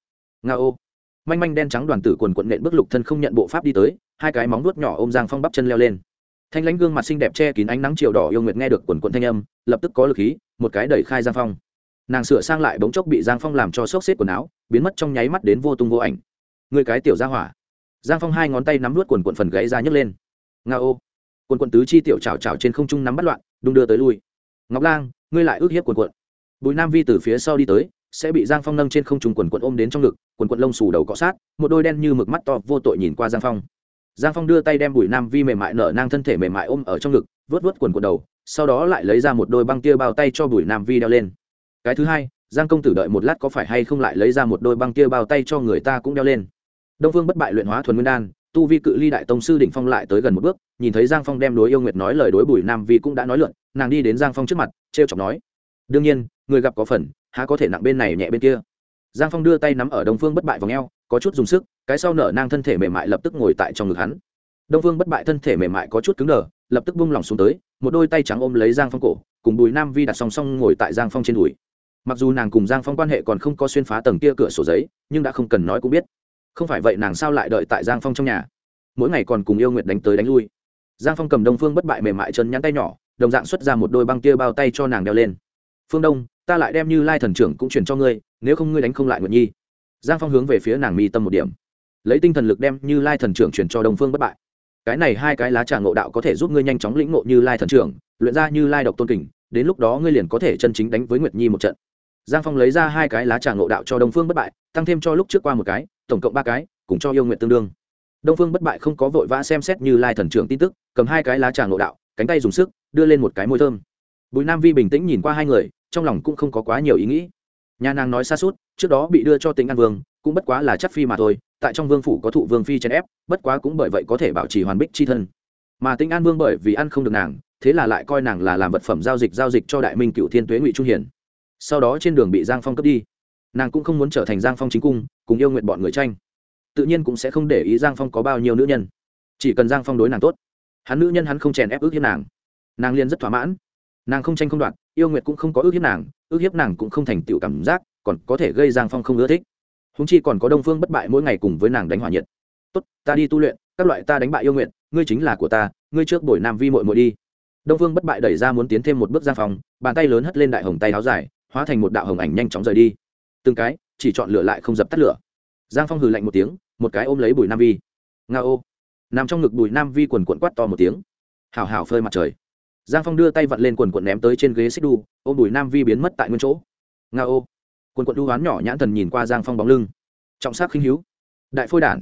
Nga ô. Manh manh đen trắng đoàn tử quần quận nện bước lục thân không nhận bộ pháp đi tới, hai cái móng nuốt nhỏ ôm giang phong bắp chân leo lên. Thanh lãnh gương mặt xinh đẹp che kín ánh nắng chiều đỏ yêu nguyệt nghe được quần quận thanh âm, lập tức có lực khí, một cái đẩy khai giang phong. Nàng sửa sang lại bỗng chốc bị giang phong làm cho sốc xếp quần áo, biến mất trong nháy mắt đến vô tung vô ảnh. Người cái tiểu ra hỏa. Giang phong hai ngón tay nắm nuốt quần quận phần gãy ra nhấc lên. Nga ô. Quần quận tứ chi tiểu chảo chảo trên không trung nắm bắt loạn, đung đưa tới lui. Ngọc lang, ngươi lại ước hiếp quần quận bùi nam vi từ phía sau đi tới sẽ bị giang phong nâng trên không trung quần quận ôm đến trong ngực quần quận lông xù đầu cọ sát một đôi đen như mực mắt to vô tội nhìn qua giang phong. Giang phong đưa tay đem bùi nam vi mềm mại nở nang thân thể mềm mại ôm ở trong ngực vớt vớt quần quần đầu sau đó lại lấy ra một đôi băng tia bao tay cho bùi nam vi đeo lên. Cái thứ hai giang công tử đợi một lát có phải hay không lại lấy ra một đôi băng tia bao tay cho người ta cũng đeo lên. Đông phương bất bại luyện hóa thuần nguyên đan tu vi cự ly đại tông sư đỉnh phong lại tới gần một bước nhìn thấy giang phong đem đối yêu nguyệt nói lời đối bùi nam vi cũng đã nói luận, nàng đi đến giang phong trước mặt t r e o chọc nói đương nhiên, người gặp có phần, há có thể nặng bên này nhẹ bên kia. Giang phong đưa tay nắm ở đông phương bất bại vào o có chút dùng sức, cái sau nở nang thân thể mềm mại lập tức ngồi tại trong ngực hắn. Đông phương bất bại thân thể mềm mại có chút cứng đờ, lập tức bung lỏng xuống tới, một đôi tay trắng ôm lấy giang phong cổ, cùng bùi nam vi đặt song song ngồi tại giang phong trên đùi. Mặc dù nàng cùng giang phong quan hệ còn không có xuyên phá tầng kia cửa sổ giấy, nhưng đã không cần nói cũng biết. Không phải vậy nàng sao lại đợi tại giang phong trong nhà? Mỗi ngày còn cùng yêu nguyệt đánh tới đánh lui. Giang phong cầm đông phương bất bại mềm mại chân nhắn tay nhỏ, đồng dạng xuất ra một đôi băng kia bao tay cho nàng đeo lên phương đông, ta lại đem như lai thần trưởng cũng chuyển cho ngươi, nếu không ngươi đánh không lại nguyệt nhi. Giang phong hướng về phía nàng mi tâm một điểm. Lấy tinh thần lực đem như lai thần trưởng chuyển cho đông phương bất bại. Cái này hai cái lá trà ngộ đạo có thể giúp ngươi nhanh chóng lĩnh ngộ như lai thần trưởng, luyện ra như lai độc tôn kình, đến lúc đó ngươi liền có thể chân chính đánh với nguyệt nhi một trận. Giang phong lấy ra hai cái lá trà ngộ đạo cho đông phương bất bại, tăng thêm cho lúc trước qua một cái, tổng cộng ba cái, cùng cho yêu nguyện tương đương. Đông phương bất bại không có vội vã xem xét như lai thần trưởng tin tức, cầm hai cái lá trà ngộ đạo, cánh tay dùng sức, đưa lên một cái môi thơm bùi nam vi bình tĩnh nhìn qua hai người, trong lòng cũng không có quá nhiều ý nghĩ. Nhà nàng nói xa suốt, trước đó bị đưa cho tính an vương, cũng bất quá là chất phi mà thôi, tại trong vương phủ có thụ vương phi chèn ép, bất quá cũng bởi vậy có thể bảo trì hoàn bích c h i thân. Mà tính an vương bởi vì ăn không được nàng, thế là lại coi nàng là làm vật phẩm giao dịch giao dịch cho đại minh cựu thiên tuế ngụy trung hiển. Sau đó trên đường bị giang phong cướp đi. Nàng cũng không muốn trở thành giang phong chính cung, cùng yêu nguyện bọn người tranh. Tự nhiên cũng sẽ không để ý giang phong có bao nhiêu nữ nhân. Chỉ cần giang phong đối nàng tốt, hắn nữ nhân hắn không chèn ép ước hiếp nàng. Nàng liền rất thỏa mãn nàng không tranh không đoạt, yêu nguyệt cũng không có ước hiếp nàng, ước hiếp nàng cũng không thành tựu cảm giác, còn có thể gây giang phong không ưa thích. Húng chi còn có đông phương bất bại mỗi ngày cùng với nàng đánh hỏa nhiệt. Tốt, ta đi tu luyện, các loại ta đánh bại yêu nguyện ngươi chính là của ta, ngươi trước buổi nam vi mội mội đi. Đông phương bất bại đẩy ra muốn tiến thêm một bước giang phong, bàn tay lớn hất lên đại hồng tay áo dài, hóa thành một đạo hồng ảnh nhanh chóng rời đi. Từng cái, chỉ chọn lửa lại không dập tắt lửa. Giang phong hừ lạnh một tiếng, một cái ôm lấy bùi nam vi. Nga ô. Nằm trong ngực bùi nam vi quần quận quát to một tiếng. Hào hào phơi mặt trời giang phong đưa tay vặn lên quần quận ném tới trên ghế xích đu, ôm đùi nam vi biến mất tại nguyên chỗ. Nga ô. Quần quận đu hoán nhỏ nhãn thần nhìn qua giang phong bóng lưng. Trọng sắc khinh hữu. Đại phôi đản.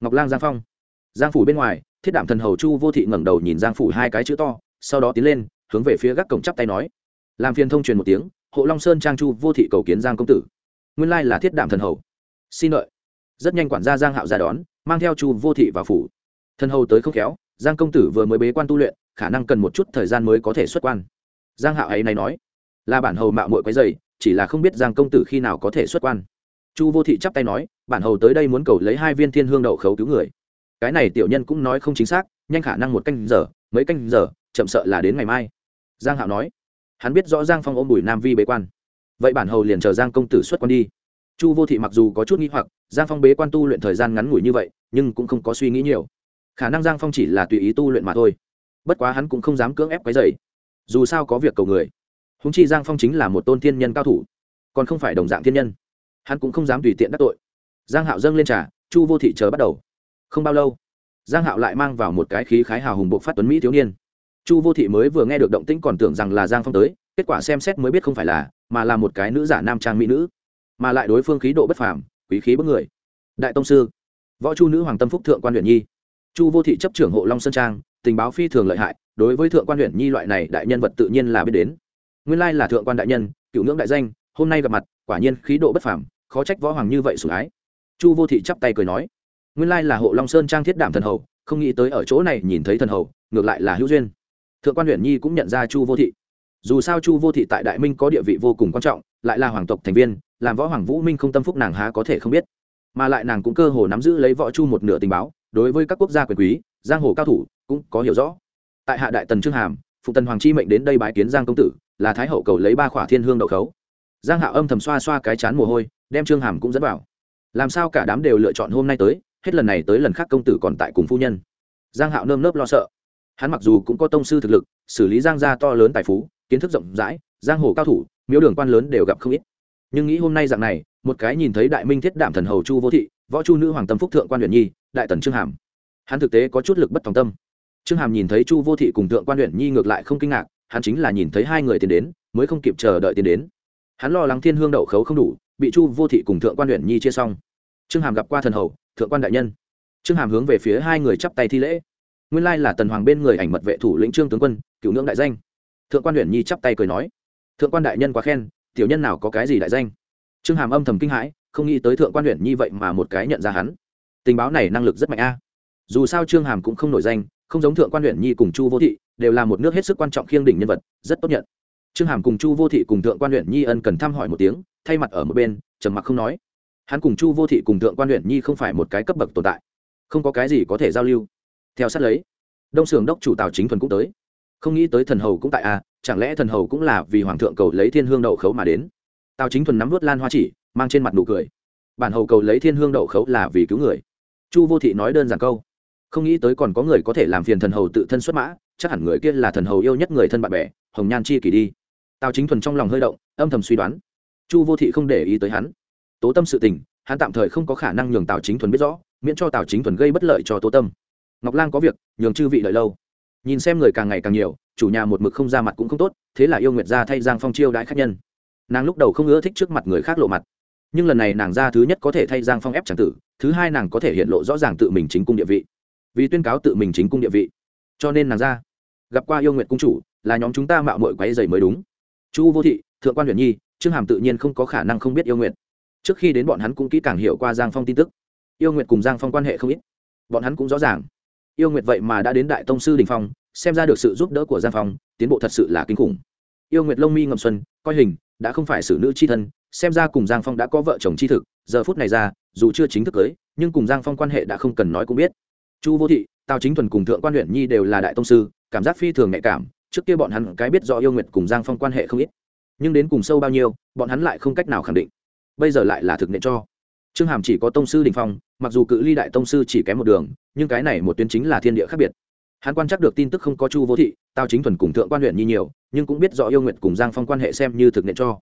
Ngọc lang giang phong. Giang phủ bên ngoài, thiết đảm thần hầu chu vô thị ngẩng đầu nhìn giang phủ hai cái chữ to, sau đó tiến lên, hướng về phía gác cổng chắp tay nói. Làm phiền thông truyền một tiếng, hộ long sơn trang chu vô thị cầu kiến giang công tử. Nguyên lai là thiết đảm thần hầu. Xin lợi rất nhanh quản gia giang hạo ra đón, mang theo chu vô thị vào phủ. Thần hầu tới không khéo, giang công tử vừa mới bế quan tu luyện khả năng cần một chút thời gian mới có thể xuất quan. Giang hạo ấy này nói, là bản hầu mạo muội quấy dày chỉ là không biết giang công tử khi nào có thể xuất quan. Chu vô thị chắp tay nói, bản hầu tới đây muốn cầu lấy hai viên thiên hương đậu khấu cứu người. Cái này tiểu nhân cũng nói không chính xác, nhanh khả năng một canh giờ, mấy canh giờ, chậm sợ là đến ngày mai. Giang hạo nói, hắn biết rõ giang phong ôm bùi nam vi bế quan. Vậy bản hầu liền chờ giang công tử xuất quan đi. Chu vô thị mặc dù có chút nghĩ hoặc, giang phong bế quan tu luyện thời gian ngắn ngủi như vậy, nhưng cũng không có suy nghĩ nhiều. Khả năng giang phong chỉ là tùy ý tu luyện mà thôi bất quá hắn cũng không dám cưỡng ép cái dày dù sao có việc cầu người. Húng chi giang phong chính là một tôn thiên nhân cao thủ, còn không phải đồng dạng thiên nhân. Hắn cũng không dám tùy tiện đắc tội. Giang hạo dâng lên trà, chu vô thị chờ bắt đầu. Không bao lâu, giang hạo lại mang vào một cái khí khái hào hùng buộc phát tuấn mỹ thiếu niên. Chu vô thị mới vừa nghe được động tĩnh còn tưởng rằng là giang phong tới, kết quả xem xét mới biết không phải là, mà là một cái nữ giả nam trang mỹ nữ, mà lại đối phương khí độ bất phàm, quý khí bất người. Đại tông sư, võ chu nữ hoàng tâm phúc thượng quan huyện nhi. Chu vô thị chấp trưởng hộ long sơn trang tình báo phi thường lợi hại, đối với thượng quan huyện nhi loại này đại nhân vật tự nhiên là biết đến. Nguyên lai là thượng quan đại nhân, cựu ngưỡng đại danh, hôm nay gặp mặt, quả nhiên khí độ bất phàm, khó trách võ hoàng như vậy sủng ái. Chu vô thị chắp tay cười nói, nguyên lai là hộ long sơn trang thiết đảm thần hầu, không nghĩ tới ở chỗ này nhìn thấy thần hầu, ngược lại là hữu duyên. Thượng quan huyện nhi cũng nhận ra chu vô thị. Dù sao chu vô thị tại đại minh có địa vị vô cùng quan trọng, lại là hoàng tộc thành viên, làm võ hoàng vũ minh không tâm phúc nàng há có thể không biết. Mà lại nàng cũng cơ hồ nắm giữ lấy võ chu một nửa tình báo, đối với các quốc gia quyền quý, giang hồ cao thủ cũng có hiểu rõ. Tại hạ đại tần trương hàm, phụ tần hoàng chi mệnh đến đây bái kiến giang công tử, là thái hậu cầu lấy ba khỏa thiên hương đậu khấu. Giang hạo âm thầm xoa xoa cái chán mồ hôi, đem trương hàm cũng dẫn vào. Làm sao cả đám đều lựa chọn hôm nay tới, hết lần này tới lần khác công tử còn tại cùng phu nhân. Giang hạo nơm nớp lo sợ. Hắn mặc dù cũng có tông sư thực lực, xử lý giang gia to lớn tài phú, kiến thức rộng rãi, giang hồ cao thủ, miếu đường quan lớn đều gặp không ít. Nhưng nghĩ hôm nay dạng này, một cái nhìn thấy đại minh thiết đảm thần hầu chu vô thị, võ chu nữ hoàng tâm phúc thượng quan huyện nhi, đại tần trương hàm. Hắn thực tế có chút lực bất tòng tâm trương hàm nhìn thấy chu vô thị cùng thượng quan huyện nhi ngược lại không kinh ngạc, hắn chính là nhìn thấy hai người tiến đến, mới không kịp chờ đợi tiến đến. Hắn lo lắng thiên hương đậu khấu không đủ, bị chu vô thị cùng thượng quan huyện nhi chia xong. Trương hàm gặp qua thần hầu, thượng quan đại nhân. Trương hàm hướng về phía hai người chắp tay thi lễ. Nguyên lai là tần hoàng bên người ảnh mật vệ thủ lĩnh trương tướng quân, cựu ngưỡng đại danh. Thượng quan huyện nhi chắp tay cười nói. Thượng quan đại nhân quá khen, tiểu nhân nào có cái gì đại danh? Trương hàm âm thầm kinh hãi, không nghĩ tới thượng quan huyện nhi vậy mà một cái nhận ra hắn. Tình báo này năng lực rất mạnh a. Dù sao trương hàm cũng không nổi danh không giống thượng quan huyện nhi cùng chu vô thị, đều là một nước hết sức quan trọng khiêng đỉnh nhân vật, rất tốt nhận. Trương hàm cùng chu vô thị cùng thượng quan huyện nhi ân cần thăm hỏi một tiếng, thay mặt ở một bên, trầm mặc không nói. Hắn cùng chu vô thị cùng thượng quan huyện nhi không phải một cái cấp bậc tồn tại, không có cái gì có thể giao lưu. Theo sát lấy, đông sưởng đốc chủ tào chính thuần cũng tới. Không nghĩ tới thần hầu cũng tại a chẳng lẽ thần hầu cũng là vì hoàng thượng cầu lấy thiên hương đậu khấu mà đến? Tào chính thuần nắm vớt lan hoa chỉ, mang trên mặt nụ cười. Bản hầu cầu lấy thiên hương đậu khấu là vì cứu người. Chu vô thị nói đơn giản câu không nghĩ tới còn có người có thể làm phiền thần hầu tự thân xuất mã, chắc hẳn người kia là thần hầu yêu nhất người thân bạn bè, hồng nhan chi kỷ đi. Tào chính thuần trong lòng hơi động, âm thầm suy đoán. Chu vô thị không để ý tới hắn. Tố tâm sự tình, hắn tạm thời không có khả năng nhường tào chính thuần biết rõ, miễn cho tào chính thuần gây bất lợi cho tố tâm. Ngọc lang có việc, nhường chư vị đợi lâu. Nhìn xem người càng ngày càng nhiều, chủ nhà một mực không ra mặt cũng không tốt, thế là yêu nguyệt ra thay giang phong chiêu đãi khách nhân. Nàng lúc đầu không ưa thích trước mặt người khác lộ mặt. Nhưng lần này nàng ra thứ nhất có thể thay giang phong ép tràng tử, thứ hai nàng có thể hiện lộ rõ ràng tự mình chính cung địa vị vì tuyên cáo tự mình chính cung địa vị. Cho nên nàng ra, gặp qua yêu nguyện cung chủ, là nhóm chúng ta mạo mội quáy dày mới đúng. Chu vô thị, thượng quan huyền nhi, trương hàm tự nhiên không có khả năng không biết yêu nguyện trước khi đến bọn hắn cũng kỹ càng hiểu qua giang phong tin tức. Yêu nguyện cùng giang phong quan hệ không ít. Bọn hắn cũng rõ ràng. Yêu nguyện vậy mà đã đến đại tông sư đình phong, xem ra được sự giúp đỡ của giang phong, tiến bộ thật sự là kinh khủng. Yêu nguyệt lông mi ngầm xuân, coi hình, đã không phải xử nữ c h i thân, xem ra cùng giang phong đã có vợ chồng c h i thực, giờ phút này ra, dù chưa chính thức cưới, nhưng cùng giang phong quan hệ đã không cần nói cũng biết chu vô thị, tào chính thuần cùng thượng quan huyện nhi đều là đại tông sư, cảm giác phi thường nhạy cảm, trước kia bọn hắn cái biết rõ yêu nguyệt cùng giang phong quan hệ không ít. Nhưng đến cùng sâu bao nhiêu, bọn hắn lại không cách nào khẳng định. Bây giờ lại là thực nện cho. Trương hàm chỉ có tông sư đình phong, mặc dù cự ly đại tông sư chỉ kém một đường, nhưng cái này một tuyến chính là thiên địa khác biệt. Hắn quan chắc được tin tức không có chu vô thị tao chính thuần cùng thượng quan huyện nhi nhiều, nhưng cũng biết rõ yêu nguyệt cùng giang phong quan hệ xem như thực nện cho.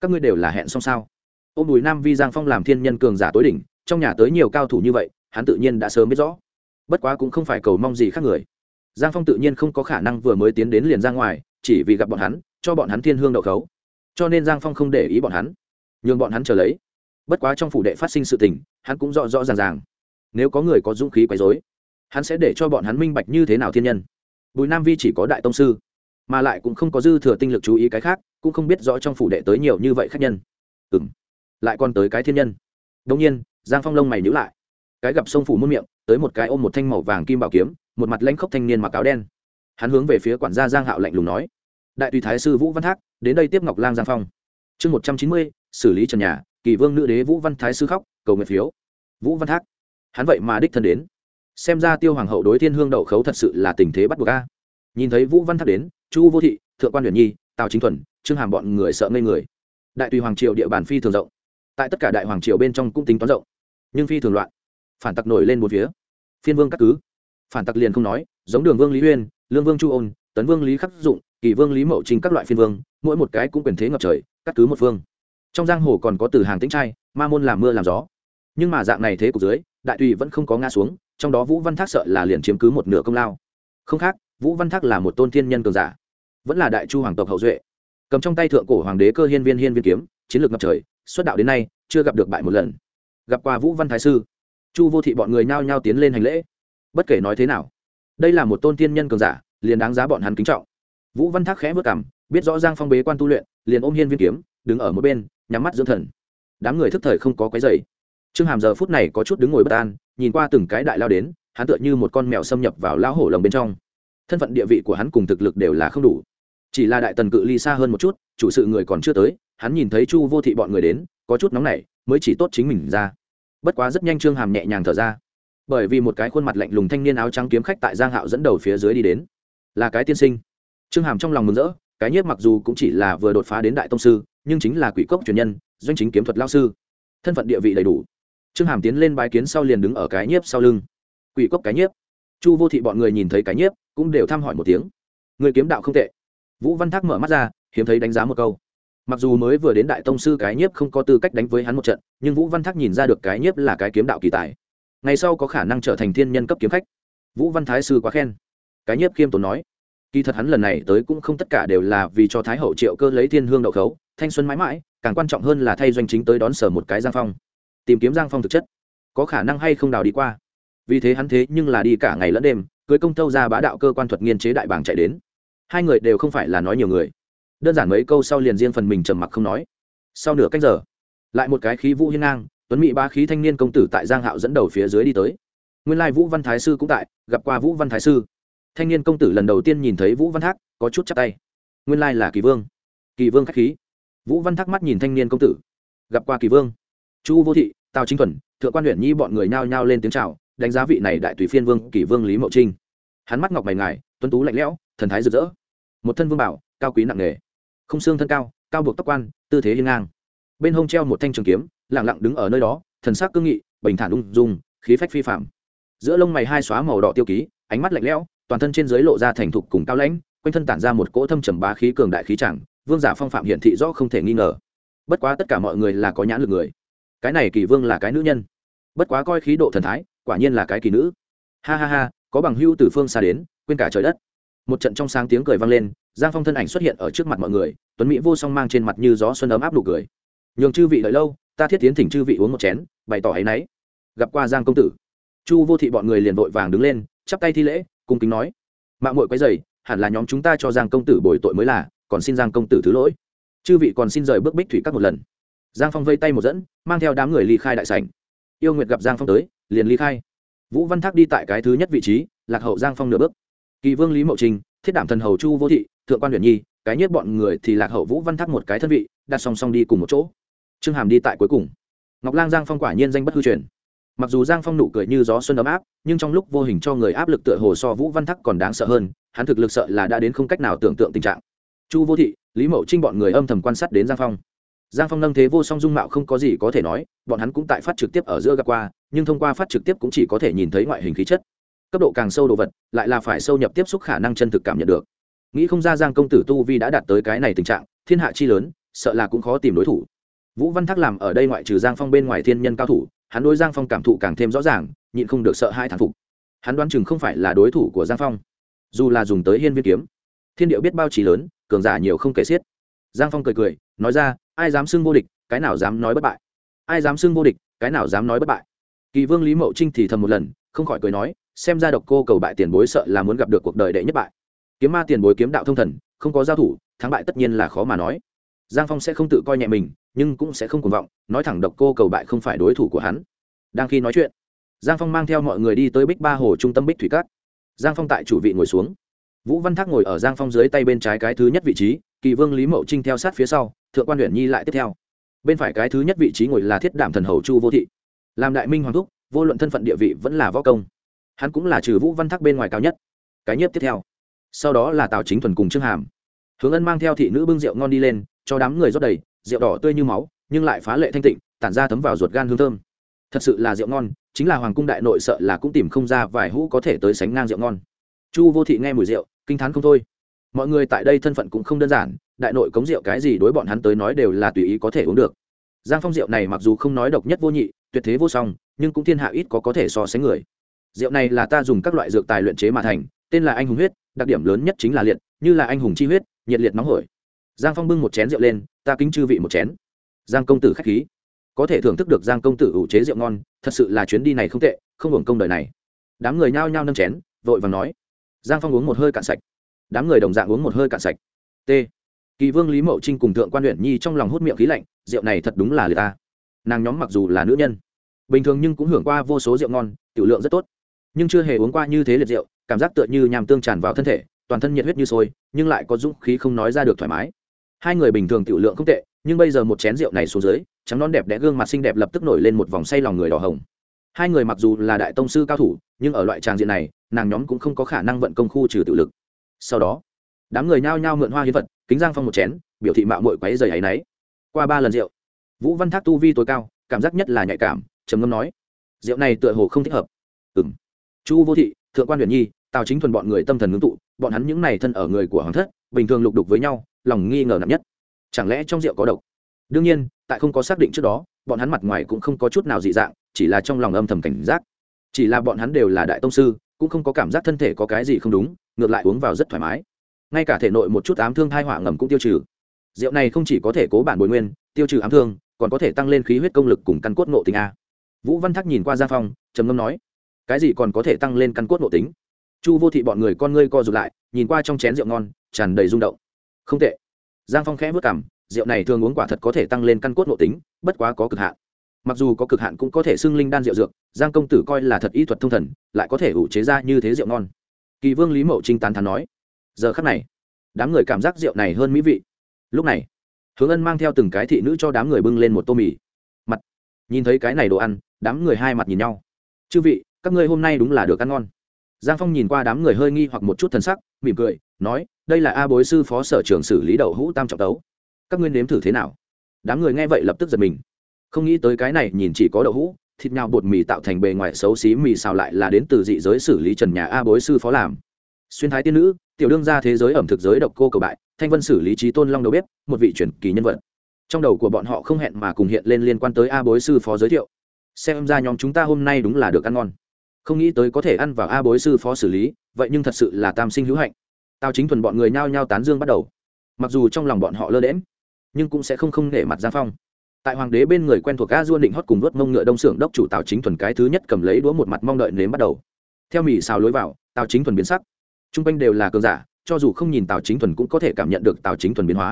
Các ngươi đều là hẹn xong sao? Ô bùi nam vi giang phong làm thiên nhân cường giả tối đỉnh, trong nhà tới nhiều cao thủ như vậy, hắn tự nhiên đã sớm biết rõ bất quá cũng không phải cầu mong gì khác người. Giang phong tự nhiên không có khả năng vừa mới tiến đến liền ra ngoài, chỉ vì gặp bọn hắn, cho bọn hắn thiên hương đậu khấu. Cho nên giang phong không để ý bọn hắn, nhường bọn hắn chờ lấy. Bất quá trong phủ đệ phát sinh sự tình, hắn cũng rõ rõ ràng ràng. Nếu có người có dũng khí quấy dối hắn sẽ để cho bọn hắn minh bạch như thế nào thiên nhân. Bùi nam vi chỉ có đại tông sư, mà lại cũng không có dư thừa tinh lực chú ý cái khác, cũng không biết rõ trong phủ đệ tới nhiều như vậy khách nhân. Ừ m lại còn tới cái thiên nhân. Đông nhiên, giang phong lông mày nhữ lại cái gặp sông phủ muôn miệng, tới một cái ôm một thanh màu vàng kim bảo kiếm, một mặt lãnh khốc thanh niên mặc áo đen. Hắn hướng về phía quản gia giang hạo lạnh lùng nói, đại tùy thái sư vũ văn thác, đến đây tiếp ngọc lang giang phong. Chương một trăm chín mươi, xử lý trần nhà, kỳ vương nữ đế vũ văn thái sư khóc, cầu nguyện phiếu. Vũ văn thác, hắn vậy mà đích thân đến. Xem ra tiêu hoàng hậu đối thiên hương đậu khấu thật sự là tình thế bắt buộc ca nhìn thấy vũ văn thác đến, chu vô thị, thượng quan huyền nhi, tào chính thuần, trương hàm bọn người sợ ngây người. Đại tùy hoàng triều địa bàn phi thường rộng. Tại tất cả đại hoàng triều bên trong cũng tính toán rộng, nhưng phi thường loạn phản tặc nổi lên một phía. Phiên vương cắt cứ. Phản tặc liền không nói, giống đường vương lý uyên, lương vương chu ôn, tấn vương lý khắc dụng, kỳ vương lý mậu trình các loại phiên vương, mỗi một cái cũng quyền thế ngập trời, cắt cứ một phương trong giang hồ còn có từ hàng tĩnh trai, ma môn làm mưa làm gió. Nhưng mà dạng này thế cục dưới, đại tùy vẫn không có ngã xuống, trong đó vũ văn thác sợ là liền chiếm cứ một nửa công lao. Không khác, vũ văn thác là một tôn thiên nhân cường giả, vẫn là đại chu hoàng tộc hậu duệ. Cầm trong tay thượng cổ hoàng đế cơ hiên viên hiên viên kiếm, chiến lược ngập trời, xuất đạo đến nay, chưa gặp được bại một lần. Gặp qua vũ văn thái sư chu vô thị bọn người nhao nhao tiến lên hành lễ. Bất kể nói thế nào, đây là một tôn tiên nhân cường giả, liền đáng giá bọn hắn kính trọng. Vũ văn thác khẽ vất cảm biết rõ giang phong bế quan tu luyện, liền ôm hiên viên kiếm, đứng ở một bên, nhắm mắt dưỡng thần. Đám người thức thời không có quấy dày trương hàm giờ phút này có chút đứng ngồi bất an, nhìn qua từng cái đại lao đến, hắn tựa như một con mèo xâm nhập vào lão hổ lồng bên trong. Thân phận địa vị của hắn cùng thực lực đều là không đủ. Chỉ là đại tần cự ly xa hơn một chút, chủ sự người còn chưa tới, hắn nhìn thấy chu vô thị bọn người đến, có chút nóng nảy, mới chỉ tốt chính mình ra bất quá rất nhanh trương hàm nhẹ nhàng thở ra bởi vì một cái khuôn mặt lạnh lùng thanh niên áo trắng kiếm khách tại giang hạo dẫn đầu phía dưới đi đến là cái tiên sinh trương hàm trong lòng mừng rỡ cái nhiếp mặc dù cũng chỉ là vừa đột phá đến đại tông sư nhưng chính là quỷ cốc truyền nhân doanh chính kiếm thuật lao sư thân phận địa vị đầy đủ trương hàm tiến lên bái kiến sau liền đứng ở cái nhiếp sau lưng quỷ cốc cái nhiếp chu vô thị bọn người nhìn thấy cái nhiếp cũng đều thăm hỏi một tiếng người kiếm đạo không tệ vũ văn thác mở mắt ra hiếm thấy đánh giá một câu mặc dù mới vừa đến đại tông sư cái nhiếp không có tư cách đánh với hắn một trận, nhưng vũ văn thác nhìn ra được cái nhiếp là cái kiếm đạo kỳ tài. Ngày sau có khả năng trở thành thiên nhân cấp kiếm khách. Vũ văn thái sư quá khen. Cái nhiếp khiêm tốn nói. Kỳ thật hắn lần này tới cũng không tất cả đều là vì cho thái hậu triệu cơ lấy thiên hương đậu khấu, thanh xuân mãi mãi, càng quan trọng hơn là thay doanh chính tới đón sở một cái giang phong. Tìm kiếm giang phong thực chất. Có khả năng hay không đào đi qua. Vì thế hắn thế nhưng là đi cả ngày lẫn đêm, cưới công tâu ra bá đạo cơ quan thuật nghiên chế đại bảng chạy đến. Hai người đều không phải là nói nhiều người đơn giản mấy câu sau liền riêng phần mình trầm mặc không nói. Sau nửa cách giờ lại một cái khí vũ hiên ngang tuấn mỹ ba khí thanh niên công tử tại giang hạo dẫn đầu phía dưới đi tới. Nguyên lai vũ văn thái sư cũng tại gặp qua vũ văn thái sư. Thanh niên công tử lần đầu tiên nhìn thấy vũ văn thác có chút chắp tay. Nguyên lai là kỳ vương. Kỳ vương khách khí. Vũ văn thác mắt nhìn thanh niên công tử. Gặp qua kỳ vương. Chu vô thị tào chính thuần thượng quan huyện nhi bọn người nhao nhao lên tiếng chào, đánh giá vị này đại tùy phiên vương kỳ vương lý mậu trinh. Hắn mắt ngọc mày ngài tuấn tú lạnh lẽo thần thái rực rỡ. Một thân vương bảo cao quý nặng nề không xương thân cao cao buộc tóc quan, tư thế hiên ngang. Bên hông treo một thanh trường kiếm lẳng lặng đứng ở nơi đó, thần sắc cương nghị, bình thản ung dung, khí phách phi phạm giữa lông mày hai xóa màu đỏ tiêu ký, ánh mắt lạnh lẽo, toàn thân trên dưới lộ ra thành thục cùng cao lãnh, quanh thân tản ra một cỗ thâm trầm bá khí cường đại khí chẳng, vương giả phong phạm hiển thị rõ không thể nghi ngờ. Bất quá tất cả mọi người là có nhãn lực người. Cái này kỳ vương là cái nữ nhân. Bất quá coi khí độ thần thái, quả nhiên là cái kỳ nữ. Ha ha ha, có bằng hưu từ phương xa đến, quên cả trời đất. Một trận trong sáng tiếng cười vang lên giang phong thân ảnh xuất hiện ở trước mặt mọi người, tuấn mỹ vô song mang trên mặt như gió xuân ấm áp đủ cười. Nhường chư vị đợi lâu, ta thiết tiến thỉnh chư vị uống một chén, bày tỏ áy náy gặp qua giang công tử, chu vô thị bọn người liền vội vàng đứng lên, chắp tay thi lễ, cung kính nói mạng mội quấy dày hẳn là nhóm chúng ta cho giang công tử bồi tội mới là, còn xin giang công tử thứ lỗi. Chư vị còn xin rời bước bích thủy các một lần. Giang phong vây tay một dẫn, mang theo đám người ly khai đại sảnh. Yêu nguyệt gặp giang phong tới, liền ly khai. Vũ văn thác đi tại cái thứ nhất vị trí, lạc hậu giang phong nửa bước. Kỳ vương lý mậu trình, thiết đảm thần hầu chu vô thị thượng quan huyền nhi, cái nhất bọn người thì lạc hậu vũ văn thác một cái thân vị, đặt song song đi cùng một chỗ. Trương hàm đi tại cuối cùng. Ngọc lang giang phong quả nhiên danh bất hư truyền. Mặc dù giang phong nụ cười như gió xuân ấm áp, nhưng trong lúc vô hình cho người áp lực tựa hồ so vũ văn thắc còn đáng sợ hơn, hắn thực lực sợ là đã đến không cách nào tưởng tượng tình trạng. Chu vô thị, lý mậu trinh bọn người âm thầm quan sát đến giang phong. Giang phong nâng thế vô song dung mạo không có gì có thể nói, bọn hắn cũng tại phát trực tiếp ở giữa gặp qua, nhưng thông qua phát trực tiếp cũng chỉ có thể nhìn thấy ngoại hình khí chất. Cấp độ càng sâu đồ vật, lại là phải sâu nhập tiếp xúc khả năng chân thực cảm nhận được nghĩ không ra giang công tử tu vi đã đạt tới cái này tình trạng, thiên hạ chi lớn, sợ là cũng khó tìm đối thủ. Vũ văn thác làm ở đây ngoại trừ giang phong bên ngoài thiên nhân cao thủ, hắn đối giang phong cảm thụ càng thêm rõ ràng, nhịn không được sợ hai thản phục. Hắn đoán chừng không phải là đối thủ của giang phong, dù là dùng tới hiên viên kiếm. Thiên điệu biết bao trí lớn, cường giả nhiều không kể xiết. Giang phong cười cười, nói ra, ai dám xưng vô địch, cái nào dám nói bất bại. Ai dám xưng vô địch, cái nào dám nói bất bại. Kỳ vương lý mậu trinh thì thầm một lần, không khỏi cười nói, xem ra độc cô cầu bại tiền bối sợ là muốn gặp được cuộc đời đệ nhất bại kiếm ma tiền bối kiếm đạo thông thần, không có giao thủ, thắng bại tất nhiên là khó mà nói. Giang phong sẽ không tự coi nhẹ mình, nhưng cũng sẽ không cuồng vọng, nói thẳng độc cô cầu bại không phải đối thủ của hắn. Đang khi nói chuyện, giang phong mang theo mọi người đi tới bích ba hồ trung tâm bích thủy cát. Giang phong tại chủ vị ngồi xuống. Vũ văn thác ngồi ở giang phong dưới tay bên trái cái thứ nhất vị trí, kỳ vương lý mậu trinh theo sát phía sau, thượng quan huyện nhi lại tiếp theo. Bên phải cái thứ nhất vị trí ngồi là thiết đảm thần hầu chu vô thị. Làm đại minh hoàng thúc, vô luận thân phận địa vị vẫn là võ công, hắn cũng là trừ vũ văn thác bên ngoài cao nhất. Cái nhất tiếp theo sau đó là tào chính thuần cùng trương hàm. Hướng ân mang theo thị nữ bưng rượu ngon đi lên, cho đám người rót đầy, rượu đỏ tươi như máu, nhưng lại phá lệ thanh tịnh, tản ra thấm vào ruột gan hương thơm. Thật sự là rượu ngon, chính là hoàng cung đại nội sợ là cũng tìm không ra vài hũ có thể tới sánh ngang rượu ngon. Chu vô thị nghe mùi rượu, kinh t h á n không thôi. Mọi người tại đây thân phận cũng không đơn giản, đại nội cống rượu cái gì đối bọn hắn tới nói đều là tùy ý có thể uống được. Giang phong rượu này mặc dù không nói độc nhất vô nhị, tuyệt thế vô song, nhưng cũng thiên hạ ít có có thể so sánh người. Rượu này là ta dùng các loại dược tài luyện chế mà thành, tên là anh hùng huyết đặc điểm lớn nhất chính là liệt, như là anh hùng chi huyết, nhiệt liệt nóng hổi. Giang phong bưng một chén rượu lên, ta kính chư vị một chén. Giang công tử k h á c h khí. Có thể thưởng thức được giang công tử ủ chế rượu ngon, thật sự là chuyến đi này không tệ, không hưởng công đời này. Đám người nhao nhao nâng chén, vội và nói. Giang phong uống một hơi cạn sạch. Đám người đồng dạng uống một hơi cạn sạch. T. Kỳ vương lý mậu trinh cùng thượng quan huyện nhi trong lòng hút miệng khí lạnh, rượu này thật đúng là người ta. Nàng nhóm mặc dù là nữ nhân, bình thường nhưng cũng hưởng qua vô số rượu ngon, tiểu lượng rất tốt. Nhưng chưa hề uống qua như thế liệt rượu cảm giác tựa như nham tương tràn vào thân thể, toàn thân nhiệt huyết như sôi, nhưng lại có dũng khí không nói ra được thoải mái. Hai người bình thường tiểu lượng không tệ, nhưng bây giờ một chén rượu này xuống dưới, trắng non đẹp đẽ gương mặt xinh đẹp lập tức nổi lên một vòng say lòng người đỏ hồng. Hai người mặc dù là đại tông sư cao thủ, nhưng ở loại tràng diện này, nàng nhóm cũng không có khả năng vận công khu trừ tự lực. Sau đó, đám người nhao nhao mượn hoa hiến vật, kính giang phong một chén, biểu thị mạo mội quáy giày áy náy qua ba lần rượu, vũ văn thác tu vi tối cao, cảm giác nhất là nhạy cảm, trầm ngâm nói, rượu này tựa hồ không thích hợp. Ừ m chu vô thị thượng quan huyền nhi, tào chính thuần bọn người tâm thần ngưng tụ, bọn hắn những này thân ở người của hoàng thất, bình thường lục đục với nhau, lòng nghi ngờ nặng nhất. Chẳng lẽ trong rượu có độc? Đương nhiên, tại không có xác định trước đó, bọn hắn mặt ngoài cũng không có chút nào dị dạng, chỉ là trong lòng âm thầm cảnh giác. Chỉ là bọn hắn đều là đại tông sư, cũng không có cảm giác thân thể có cái gì không đúng, ngược lại uống vào rất thoải mái. Ngay cả thể nội một chút ám thương thai họa ngầm cũng tiêu trừ. Rượu này không chỉ có thể cố bản bồi nguyên, tiêu trừ ám thương, còn có thể tăng lên khí huyết công lực cùng căn cốt ngộ tình a. Vũ văn thắc nhìn qua gia phong, trầm ngâm nói cái gì còn có thể tăng lên căn cốt nội tính? Chu vô thị bọn người con ngươi co rụt lại, nhìn qua trong chén rượu ngon, tràn đầy rung động. Không tệ. Giang phong khẽ vất cảm rượu này thường uống quả thật có thể tăng lên căn cốt nội tính, bất quá có cực hạn. Mặc dù có cực hạn cũng có thể xưng linh đan rượu dược, giang công tử coi là thật y thuật thông thần, lại có thể ủ chế ra như thế rượu ngon. Kỳ vương lý mậu trinh tán thán nói, giờ khắc này, đám người cảm giác rượu này hơn mỹ vị. Lúc này, hướng ân mang theo từng cái thị nữ cho đám người bưng lên một tô mì. Mặt, nhìn thấy cái này đồ ăn, đám người hai mặt nhìn nhau. Chư vị các ngươi hôm nay đúng là được ăn ngon. Giang phong nhìn qua đám người hơi nghi hoặc một chút thân sắc, mỉm cười, nói, đây là a bối sư phó sở trưởng xử lý đậu hũ tam trọng tấu. Các ngươi nếm thử thế nào? Đám người nghe vậy lập tức giật mình. Không nghĩ tới cái này, nhìn chỉ có đậu hũ, thịt nhau bột mì tạo thành bề ngoài xấu xí, mì xào lại là đến từ dị giới xử lý trần nhà a bối sư phó làm. Xuyên thái tiên nữ, tiểu đương gia thế giới ẩm thực giới độc cô cầu bại, thanh vân xử lý trí tôn long đầu bếp, một vị truyền kỳ nhân vật. Trong đầu của bọn họ không hẹn mà cùng hiện lên liên quan tới a bối sư phó giới thiệu. Xem ra nhóm chúng ta hôm nay đúng là được ăn ngon không nghĩ tới có thể ăn vào a bối sư phó xử lý, vậy nhưng thật sự là tam sinh hữu hạnh. Tao chính thuần bọn người nhao nhao tán dương bắt đầu. Mặc dù trong lòng bọn họ lơ đễm nhưng cũng sẽ không không nể mặt giang phong. Tại hoàng đế bên người quen thuộc a dua định hót cùng vớt mông ngựa đông xưởng đốc chủ tào chính thuần cái thứ nhất cầm lấy đũa một mặt mong đợi nếm bắt đầu. Theo mì xào lối vào, tào chính thuần biến sắc. T r u n g quanh đều là cường giả, cho dù không nhìn tào chính thuần cũng có thể cảm nhận được tào chính thuần biến hóa.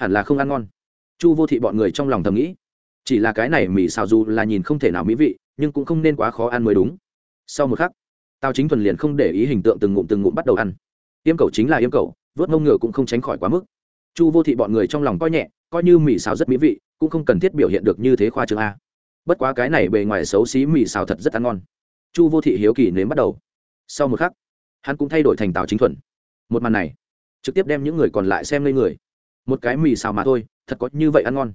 Hẳn là không ăn ngon. Chu vô thị bọn người trong lòng thầm nghĩ, chỉ là cái này mì xào dù là nhìn không thể nào mỹ vị, nhưng cũng không nên quá khó ăn mới đúng sau một khắc, tào chính thuần liền không để ý hình tượng từng ngụm từng ngụm bắt đầu ăn. Yêm cầu chính là yêm cầu, vớt mông ngựa cũng không tránh khỏi quá mức. Chu vô thị bọn người trong lòng coi nhẹ, coi như mì xào rất mỹ vị, cũng không cần thiết biểu hiện được như thế khoa trương a. Bất quá cái này bề ngoài xấu xí mì xào thật rất ăn ngon. Chu vô thị hiếu kỳ nếm bắt đầu. Sau một khắc, hắn cũng thay đổi thành tào chính thuần. Một màn này, trực tiếp đem những người còn lại xem lên người. Một cái mì xào mà thôi, thật có như vậy ăn ngon.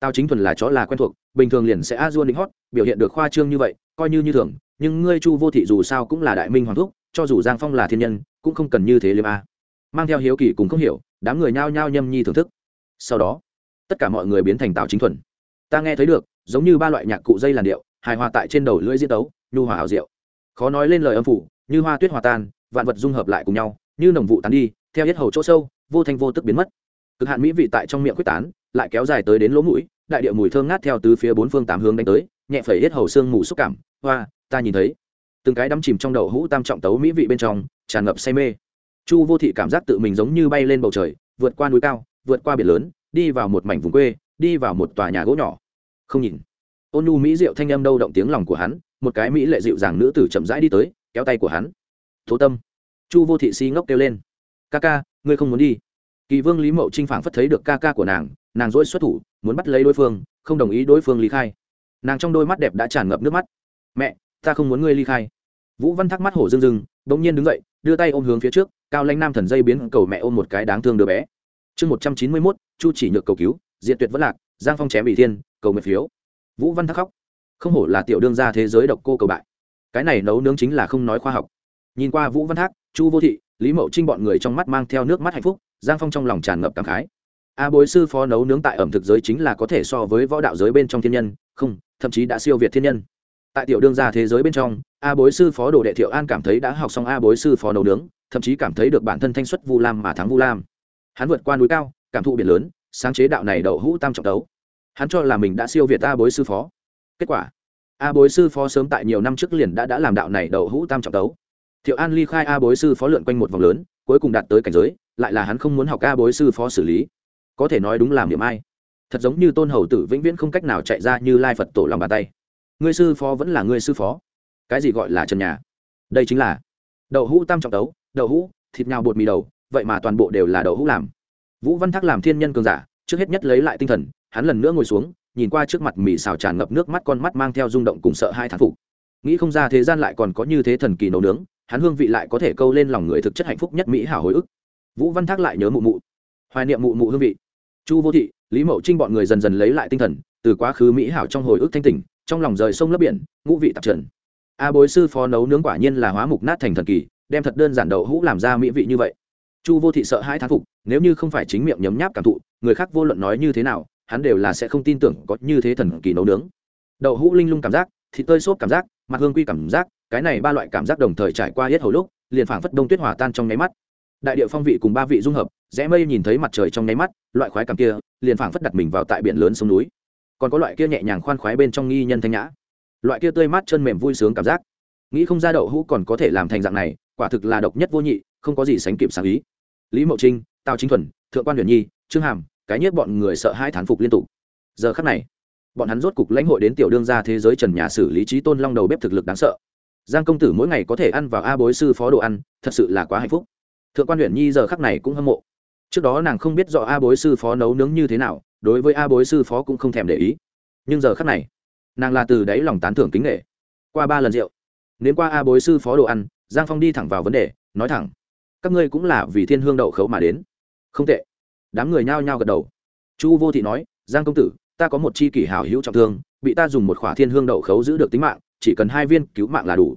Tào chính thuần là chó là quen thuộc, bình thường liền sẽ a dua lính hót, biểu hiện được khoa trương như vậy, coi như như thường nhưng ngươi chu vô thị dù sao cũng là đại minh hoàng thúc, cho dù giang phong là thiên nhân, cũng không cần như thế liêm a. Mang theo hiếu kỳ cùng không hiểu, đám người nhao nhao nhâm nhi thưởng thức. Sau đó, tất cả mọi người biến thành tào chính thuần. Ta nghe thấy được, giống như ba loại nhạc cụ dây làn điệu, hài hòa tại trên đầu lưỡi diễn tấu, nhu hòa hào diệu. Khó nói lên lời âm phủ, như hoa tuyết hòa tan, vạn vật dung hợp lại cùng nhau, như nồng vụ tán đi, theo hết hầu chỗ sâu, vô thanh vô tức biến mất. Cực hạn mỹ vị tại trong miệng quyết tán, lại kéo dài tới đến lỗ mũi, đại điệu mùi thơm ngát theo từ phía bốn phương tám hướng đánh tới, nhẹ phẩy hết hầu xương mù xúc cảm, hoa ta nhìn thấy. Từng cái đắm chìm trong đầu hũ tam trọng tấu mỹ vị bên trong, tràn ngập say mê. Chu vô thị cảm giác tự mình giống như bay lên bầu trời, vượt qua núi cao, vượt qua biển lớn, đi vào một mảnh vùng quê, đi vào một tòa nhà gỗ nhỏ. Không nhìn. Ôn nhu mỹ diệu thanh âm đâu động tiếng lòng của hắn, một cái mỹ lệ dịu dàng nữ tử chậm rãi đi tới, kéo tay của hắn. Thố tâm. Chu vô thị si ngốc kêu lên. Ca ca, ngươi không muốn đi. Kỳ vương lý mậu trinh phảng phất thấy được ca ca của nàng nàng dỗi xuất thủ, muốn bắt lấy đối phương, không đồng ý đối phương ly khai. Nàng trong đôi mắt đẹp đã tràn ngập nước mắt. Mẹ ta không muốn ngươi ly khai. Vũ văn thắc mắt hổ dưng dưng đ ỗ n g nhiên đứng dậy, đưa tay ôm hướng phía trước, cao Lanh nam thần dây biến cầu mẹ ôm một cái đáng thương đứa bé. Chương một trăm chín mươi mốt, chu chỉ nhược cầu cứu diện tuyệt vẫn lạc, giang phong chém bị thiên, cầu nguyệt phiếu. Vũ văn thắc khóc. Không hổ là tiểu đương gia thế giới độc cô cầu bại. Cái này nấu nướng chính là không nói khoa học. Nhìn qua vũ văn thác chu vô thị, lý mậu trinh bọn người trong mắt mang theo nước mắt hạnh phúc, giang phong trong lòng tràn ngập cảm khái. A bối sư phó nấu nướng tại ẩm thực giới chính là có thể so với võ đạo giới bên trong thiên nhân, không, thậm chí đã siêu việt thiên nhân tại tiểu đương gia thế giới bên trong, a bối sư phó đồ đệ thiệu an cảm thấy đã học xong a bối sư phó nấu nướng, thậm chí cảm thấy được bản thân thanh xuất vu lam mà thắng vu lam. Hắn vượt qua núi cao, cảm thụ biển lớn, sáng chế đạo này đậu hũ tam trọng tấu. Hắn cho là mình đã siêu việt a bối sư phó. Kết quả, a bối sư phó sớm tại nhiều năm trước liền đã đã làm đạo này đậu hũ tam trọng tấu. Thiệu an ly khai a bối sư phó lượn quanh một vòng lớn, cuối cùng đạt tới cảnh giới, lại là hắn không muốn học a bối sư phó xử lý. Có thể nói đúng làm điểm ai. Thật giống như tôn hầu tử vĩnh viễn không cách nào chạy ra như lai phật tổ lòng bàn tay ngươi sư phó vẫn là ngươi sư phó. Cái gì gọi là trần nhà? Đây chính là đậu hũ tam trọng tấu, đậu hũ, thịt nhào bột mì đầu, vậy mà toàn bộ đều là đậu hũ làm. Vũ văn thác làm thiên nhân cường giả, trước hết nhất lấy lại tinh thần, hắn lần nữa ngồi xuống, nhìn qua trước mặt mì xào tràn ngập nước mắt con mắt mang theo rung động cùng sợ hai thán phục. Nghĩ không ra thế gian lại còn có như thế thần kỳ nấu nướng, hắn hương vị lại có thể câu lên lòng người thực chất hạnh phúc nhất mỹ hảo hồi ức. Vũ văn thác lại nhớ mụ mụ, hoài niệm mụ mụ hương vị. Chu vô thị, lý mậu trinh bọn người dần dần lấy lại tinh thần, từ quá khứ mỹ hảo trong hồi ức thanh tỉnh trong lòng rời sông lấp biển, ngũ vị tạp trần. A bối sư phó nấu nướng quả nhiên là hóa mục nát thành thần kỳ, đem thật đơn giản đậu hũ làm ra mỹ vị như vậy. Chu vô thị sợ hai thán phục, nếu như không phải chính miệng nhấm nháp cảm thụ, người khác vô luận nói như thế nào, hắn đều là sẽ không tin tưởng có như thế thần kỳ nấu nướng. Đậu hũ linh lung cảm giác, thịt tơi xốp cảm giác, mặt hương quy cảm giác, cái này ba loại cảm giác đồng thời trải qua hết hồi lúc, liền phảng phất đông tuyết hòa tan trong nháy mắt. Đại địa phong vị cùng ba vị dung hợp, rẽ mây nhìn thấy mặt trời trong nháy mắt, loại khoái cảm kia, liền phảng phất đặt mình vào tại biển lớn sông núi còn có loại kia nhẹ nhàng khoan khoái bên trong nghi nhân thanh nhã. Loại kia tươi mát chân mềm vui sướng cảm giác. Nghĩ không ra đậu hũ còn có thể làm thành dạng này, quả thực là độc nhất vô nhị, không có gì sánh kịp sáng ý. Lý mậu trinh, tào chính thuần, thượng quan huyền nhi, trương hàm, cái nhất bọn người sợ hai thán phục liên tục. Giờ khắc này, bọn hắn rốt cục lãnh hội đến tiểu đương gia thế giới trần nhà xử lý trí tôn long đầu bếp thực lực đáng sợ. Giang công tử mỗi ngày có thể ăn vào a bối sư phó đồ ăn, thật sự là quá hạnh phúc. Thượng quan huyền nhi giờ khắc này cũng hâm mộ trước đó nàng không biết rõ a bối sư phó nấu nướng như thế nào, đối với a bối sư phó cũng không thèm để ý. Nhưng giờ khắc này, nàng là từ đáy lòng tán thưởng kính nghệ qua ba lần rượu nếu qua a bối sư phó đồ ăn, giang phong đi thẳng vào vấn đề, nói thẳng, các ngươi cũng là vì thiên hương đậu khấu mà đến. Không tệ. Đám người nhao nhao gật đầu. Chu vô thị nói, giang công tử, ta có một chi kỷ hảo hữu trọng thương, bị ta dùng một khỏa thiên hương đậu khấu giữ được tính mạng, chỉ cần hai viên cứu mạng là đủ.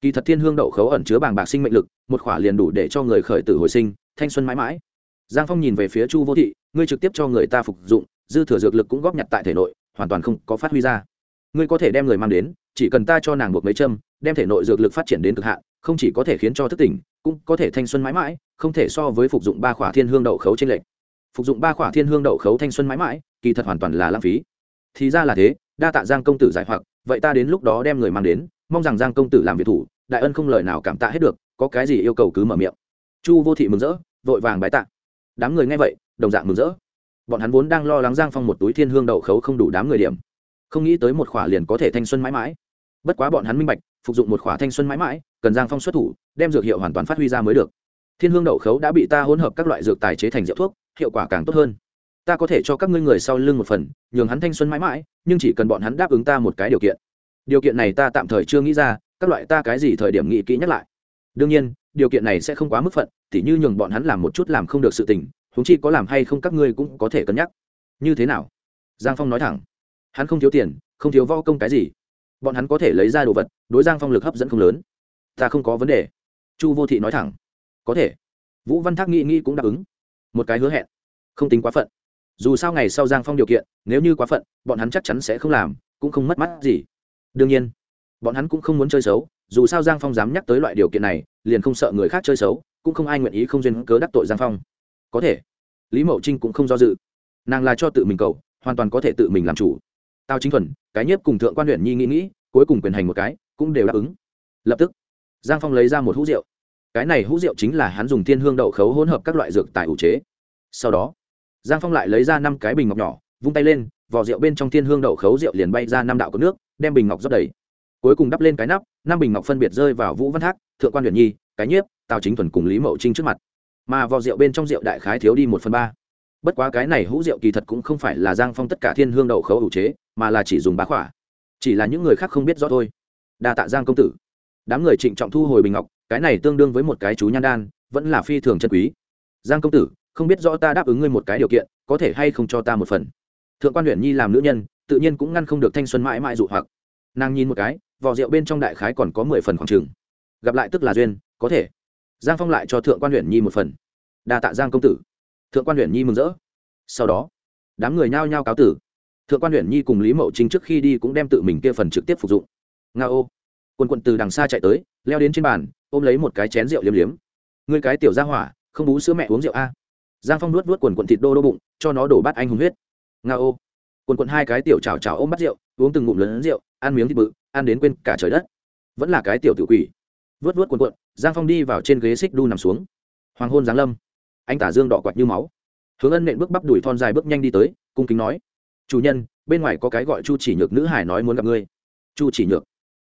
Kỳ thật thiên hương đậu khấu ẩn chứa bàng bạc sinh mệnh lực, một khỏa liền đủ để cho người khởi tử hồi sinh, thanh xuân mãi mãi giang phong nhìn về phía chu vô thị, ngươi trực tiếp cho người ta phục dụng, dư thừa dược lực cũng góp nhặt tại thể nội, hoàn toàn không có phát huy ra. Ngươi có thể đem người mang đến, chỉ cần ta cho nàng buộc mấy châm, đem thể nội dược lực phát triển đến cực hạn, không chỉ có thể khiến cho thức tỉnh, cũng có thể thanh xuân mãi mãi, không thể so với phục dụng ba khỏa thiên hương đậu khấu trên lệnh phục dụng ba khỏa thiên hương đậu khấu thanh xuân mãi mãi, kỳ thật hoàn toàn là lãng phí. Thì ra là thế, đa tạ giang công tử giải hoặc, vậy ta đến lúc đó đem người mang đến, mong rằng giang công tử làm việc thủ, đại ân không lời nào cảm tạ hết được, có cái gì yêu cầu cứ mở miệng. Chu vô thị mừng rỡ, vội vàng bái tạ đám người nghe vậy, đồng dạng mừng rỡ. Bọn hắn vốn đang lo lắng giang phong một túi thiên hương đậu khấu không đủ đám người điểm. Không nghĩ tới một khỏa liền có thể thanh xuân mãi mãi. Bất quá bọn hắn minh bạch, phục dụng một khỏa thanh xuân mãi mãi, cần giang phong xuất thủ, đem dược hiệu hoàn toàn phát huy ra mới được. Thiên hương đậu khấu đã bị ta hỗn hợp các loại dược tài chế thành rượu thuốc, hiệu quả càng tốt hơn. Ta có thể cho các ngươi người sau lưng một phần, nhường hắn thanh xuân mãi mãi, nhưng chỉ cần bọn hắn đáp ứng ta một cái điều kiện. Điều kiện này ta tạm thời chưa nghĩ ra, các loại ta cái gì thời điểm nghĩ kỹ nhắc lại. Đương nhiên điều kiện này sẽ không quá mức phận, tỉ như nhường bọn hắn làm một chút làm không được sự tình húng chi có làm hay không các ngươi cũng có thể cân nhắc. Như thế nào? Giang phong nói thẳng. Hắn không thiếu tiền, không thiếu vo công cái gì. Bọn hắn có thể lấy ra đồ vật, đối giang phong lực hấp dẫn không lớn. Ta không có vấn đề. Chu vô thị nói thẳng. Có thể. Vũ văn thác nghĩ nghĩ cũng đáp ứng. Một cái hứa hẹn. Không tính quá phận. Dù sao ngày sau giang phong điều kiện, nếu như quá phận, bọn hắn chắc chắn sẽ không làm, cũng không mất mắt gì. Đương nhiên bọn hắn cũng không muốn chơi xấu, dù sao giang phong dám nhắc tới loại điều kiện này, liền không sợ người khác chơi xấu, cũng không ai nguyện ý không duyên cớ đắc tội giang phong. Có thể, lý mậu trinh cũng không do dự. Nàng là cho tự mình cầu, hoàn toàn có thể tự mình làm chủ. Tao chính thuần, cái nhiếp cùng thượng quan huyện nhi nghĩ nghĩ, cuối cùng quyền hành một cái, cũng đều đáp ứng. Lập tức, giang phong lấy ra một hũ rượu. Cái này hũ rượu chính là hắn dùng thiên hương đậu khấu hỗn hợp các loại dược tại ủ chế. Sau đó, giang phong lại lấy ra năm cái bình ngọc nhỏ, vung tay lên, vỏ rượu bên trong thiên hương đậu khấu rượu liền bay ra năm đạo có nước, đem bình ngọc rót đầy cuối cùng đắp lên cái nắp, năm bình ngọc phân biệt rơi vào vũ văn thác, thượng quan huyện nhi, cái nhiếp, tào chính thuần cùng lý mậu trinh trước mặt. Mà vào rượu bên trong rượu đại khái thiếu đi một phần ba. Bất quá cái này hũ rượu kỳ thật cũng không phải là giang phong tất cả thiên hương đậu khấu ủ chế, mà là chỉ dùng bá khỏa. Chỉ là những người khác không biết rõ thôi. Đa tạ giang công tử. Đám người trịnh trọng thu hồi bình ngọc, cái này tương đương với một cái chú nhan đan, vẫn là phi thường chân quý. Giang công tử, không biết rõ ta đáp ứng ngươi một cái điều kiện, có thể hay không cho ta một phần? Thượng quan huyện nhi làm nữ nhân, tự nhiên cũng ngăn không được thanh xuân mãi mãi dụ hoặc. Nàng nhìn một cái vỏ rượu bên trong đại khái còn có mười phần khoảng trường. Gặp lại tức là duyên, có thể. Giang phong lại cho thượng quan huyện nhi một phần. Đa tạ giang công tử. Thượng quan huyện nhi mừng rỡ. Sau đó, đám người nhao nhao cáo tử. Thượng quan huyện nhi cùng lý mậu chính trước khi đi cũng đem tự mình kia phần trực tiếp phục dụng. Nga ô. Quân quận từ đằng xa chạy tới, leo đến trên bàn, ôm lấy một cái chén rượu liếm liếm. Ngươi cái tiểu ra hỏa, không bú sữa mẹ uống rượu a. Giang phong nuốt nuốt quần quận thịt đô đô bụng, cho nó đổ bát anh hùng huyết. Nga ô. Quần quận hai cái tiểu chào chào ôm bát rượu, uống từng ngụm lớn rượu, ăn miếng thịt bự ăn đến quên cả trời đất. Vẫn là cái tiểu tự quỷ. Vớt vớt cuộn cuộn. giang phong đi vào trên ghế xích đu nằm xuống. Hoàng hôn giáng lâm. Anh tả dương đỏ quạt như máu. Hướng ân nện bước bắp đùi thon dài bước nhanh đi tới, cung kính nói, chủ nhân, bên ngoài có cái gọi chu chỉ nhược nữ hải nói muốn gặp ngươi. Chu chỉ nhược?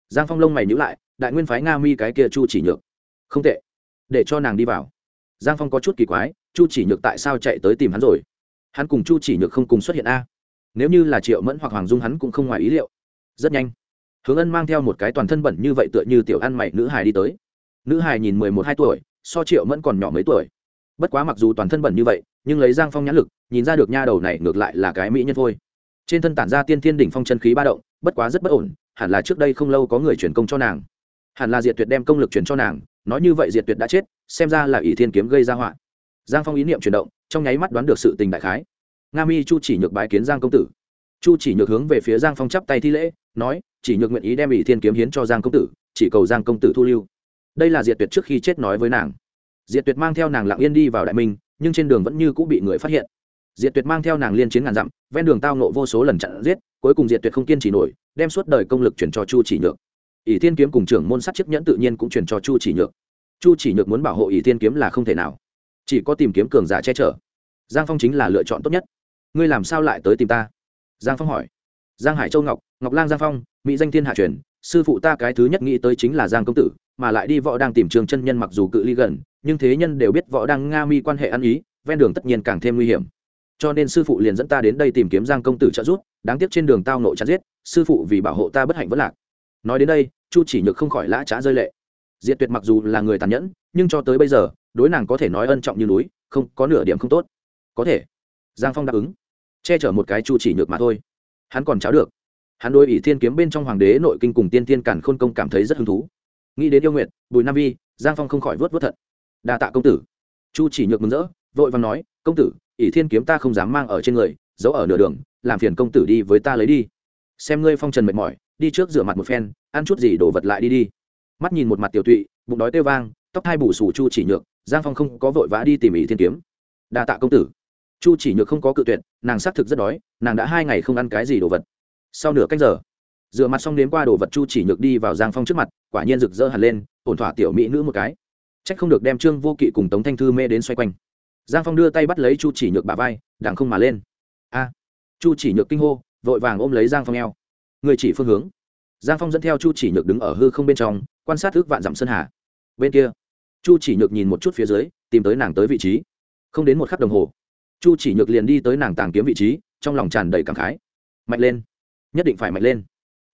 Giang phong lông mày nhữ lại, đại nguyên phái nga mi cái kia chu chỉ nhược. Không tệ, để cho nàng đi vào. Giang phong có chút kỳ quái, chu chỉ nhược tại sao chạy tới tìm hắn rồi? Hắn cùng chu chỉ nhược không cùng xuất hiện a? Nếu như là triệu mẫn hoặc hoàng dung hắn cũng không ngoài ý liệu. Rất nhanh hướng ân mang theo một cái toàn thân bẩn như vậy tựa như tiểu ăn mày nữ hài đi tới. Nữ hài nhìn mười một hai tuổi, so triệu mẫn còn nhỏ mấy tuổi. Bất quá mặc dù toàn thân bẩn như vậy, nhưng lấy giang phong nhãn lực, nhìn ra được nha đầu này ngược lại là cái mỹ nhân thôi. Trên thân tản ra tiên thiên đỉnh phong chân khí ba động, bất quá rất bất ổn, hẳn là trước đây không lâu có người chuyển công cho nàng. Hẳn là diệt tuyệt đem công lực chuyển cho nàng, nói như vậy diệt tuyệt đã chết, xem ra là ỷ thiên kiếm gây ra họa. Giang phong ý niệm chuyển động, trong nháy mắt đoán được sự tình đại khái. Nga mi chu chỉ nhược bái kiến giang công tử chu chỉ nhược hướng về phía giang phong chắp tay thi lễ, nói, chỉ nhược nguyện ý đem ỷ thiên kiếm hiến cho giang công tử, chỉ cầu giang công tử thu lưu. Đây là diệt tuyệt trước khi chết nói với nàng. Diệt tuyệt mang theo nàng lặng yên đi vào đại minh, nhưng trên đường vẫn như cũng bị người phát hiện. Diệt tuyệt mang theo nàng liên chiến ngàn dặm, ven đường tao nộ vô số lần chặn giết, cuối cùng diệt tuyệt không kiên trì nổi, đem suốt đời công lực chuyển cho chu chỉ nhược. Ỷ thiên kiếm cùng trưởng môn sát chiếc nhẫn tự nhiên cũng chuyển cho chu chỉ nhược. Chu chỉ nhược muốn bảo hộ ỷ thiên kiếm là không thể nào. Chỉ có tìm kiếm cường giả che chở. Giang phong chính là lựa chọn tốt nhất. Ngươi làm sao lại tới tìm ta? Giang phong hỏi. Giang hải châu ngọc ngọc lang giang phong, mỹ danh thiên hạ truyền, sư phụ ta cái thứ nhất nghĩ tới chính là giang công tử, mà lại đi võ đang tìm trường chân nhân mặc dù cự ly gần, nhưng thế nhân đều biết võ đang nga mi quan hệ ăn ý, ven đường tất nhiên càng thêm nguy hiểm. Cho nên sư phụ liền dẫn ta đến đây tìm kiếm giang công tử trợ giúp, đáng tiếc trên đường tao nộ chặt giết, sư phụ vì bảo hộ ta bất hạnh vất lạc. Nói đến đây, chu chỉ nhược không khỏi lã trá rơi lệ. Diệt tuyệt mặc dù là người tàn nhẫn, nhưng cho tới bây giờ, đối nàng có thể nói ân trọng như núi, không có nửa điểm không tốt. Có thể. Giang phong đáp ứng che chở một cái chu chỉ nhược mà thôi. Hắn còn cháo được. Hắn đôi ỷ thiên kiếm bên trong hoàng đế nội kinh cùng tiên tiên cản khôn công cảm thấy rất hứng thú. Nghĩ đến yêu nguyện bùi nam vi, giang phong không khỏi vớt vớt thận. Đa tạ công tử. Chu chỉ nhược mừng rỡ, vội vàng nói, công tử, ỷ thiên kiếm ta không dám mang ở trên người, giấu ở nửa đường, làm phiền công tử đi với ta lấy đi. Xem ngươi phong trần mệt mỏi, đi trước rửa mặt một phen, ăn chút gì đổ vật lại đi đi. Mắt nhìn một mặt tiểu tụy, bụng đói tê vang, tóc hai bù sù chu chỉ nhược, giang phong không có vội vã đi tìm ỷ thiên kiếm. Đa tạ công tử chu chỉ nhược không có cự tuyệt, nàng xác thực rất đói, nàng đã hai ngày không ăn cái gì đồ vật. Sau nửa canh giờ, rửa mặt xong đến qua đồ vật chu chỉ nhược đi vào giang phong trước mặt, quả nhiên rực rỡ hẳn lên, ổn thỏa tiểu mỹ nữ một cái. C h ắ c không được đem trương vô kỵ cùng tống thanh thư mê đến xoay quanh. Giang phong đưa tay bắt lấy chu chỉ nhược bà vai đảng không mà lên. A! Chu chỉ nhược kinh hô, vội vàng ôm lấy giang phong eo. Người chỉ phương hướng. Giang phong dẫn theo chu chỉ nhược đứng ở hư không bên trong, quan sát thức vạn dặm sơn hà. Bên kia, chu chỉ nhược nhìn một chút phía dưới, tìm tới nàng tới vị trí. Không đến một khắc đồng hồ chu chỉ nhược liền đi tới nàng tàng kiếm vị trí, trong lòng tràn đầy cảm khái. Mạnh lên, nhất định phải mạnh lên.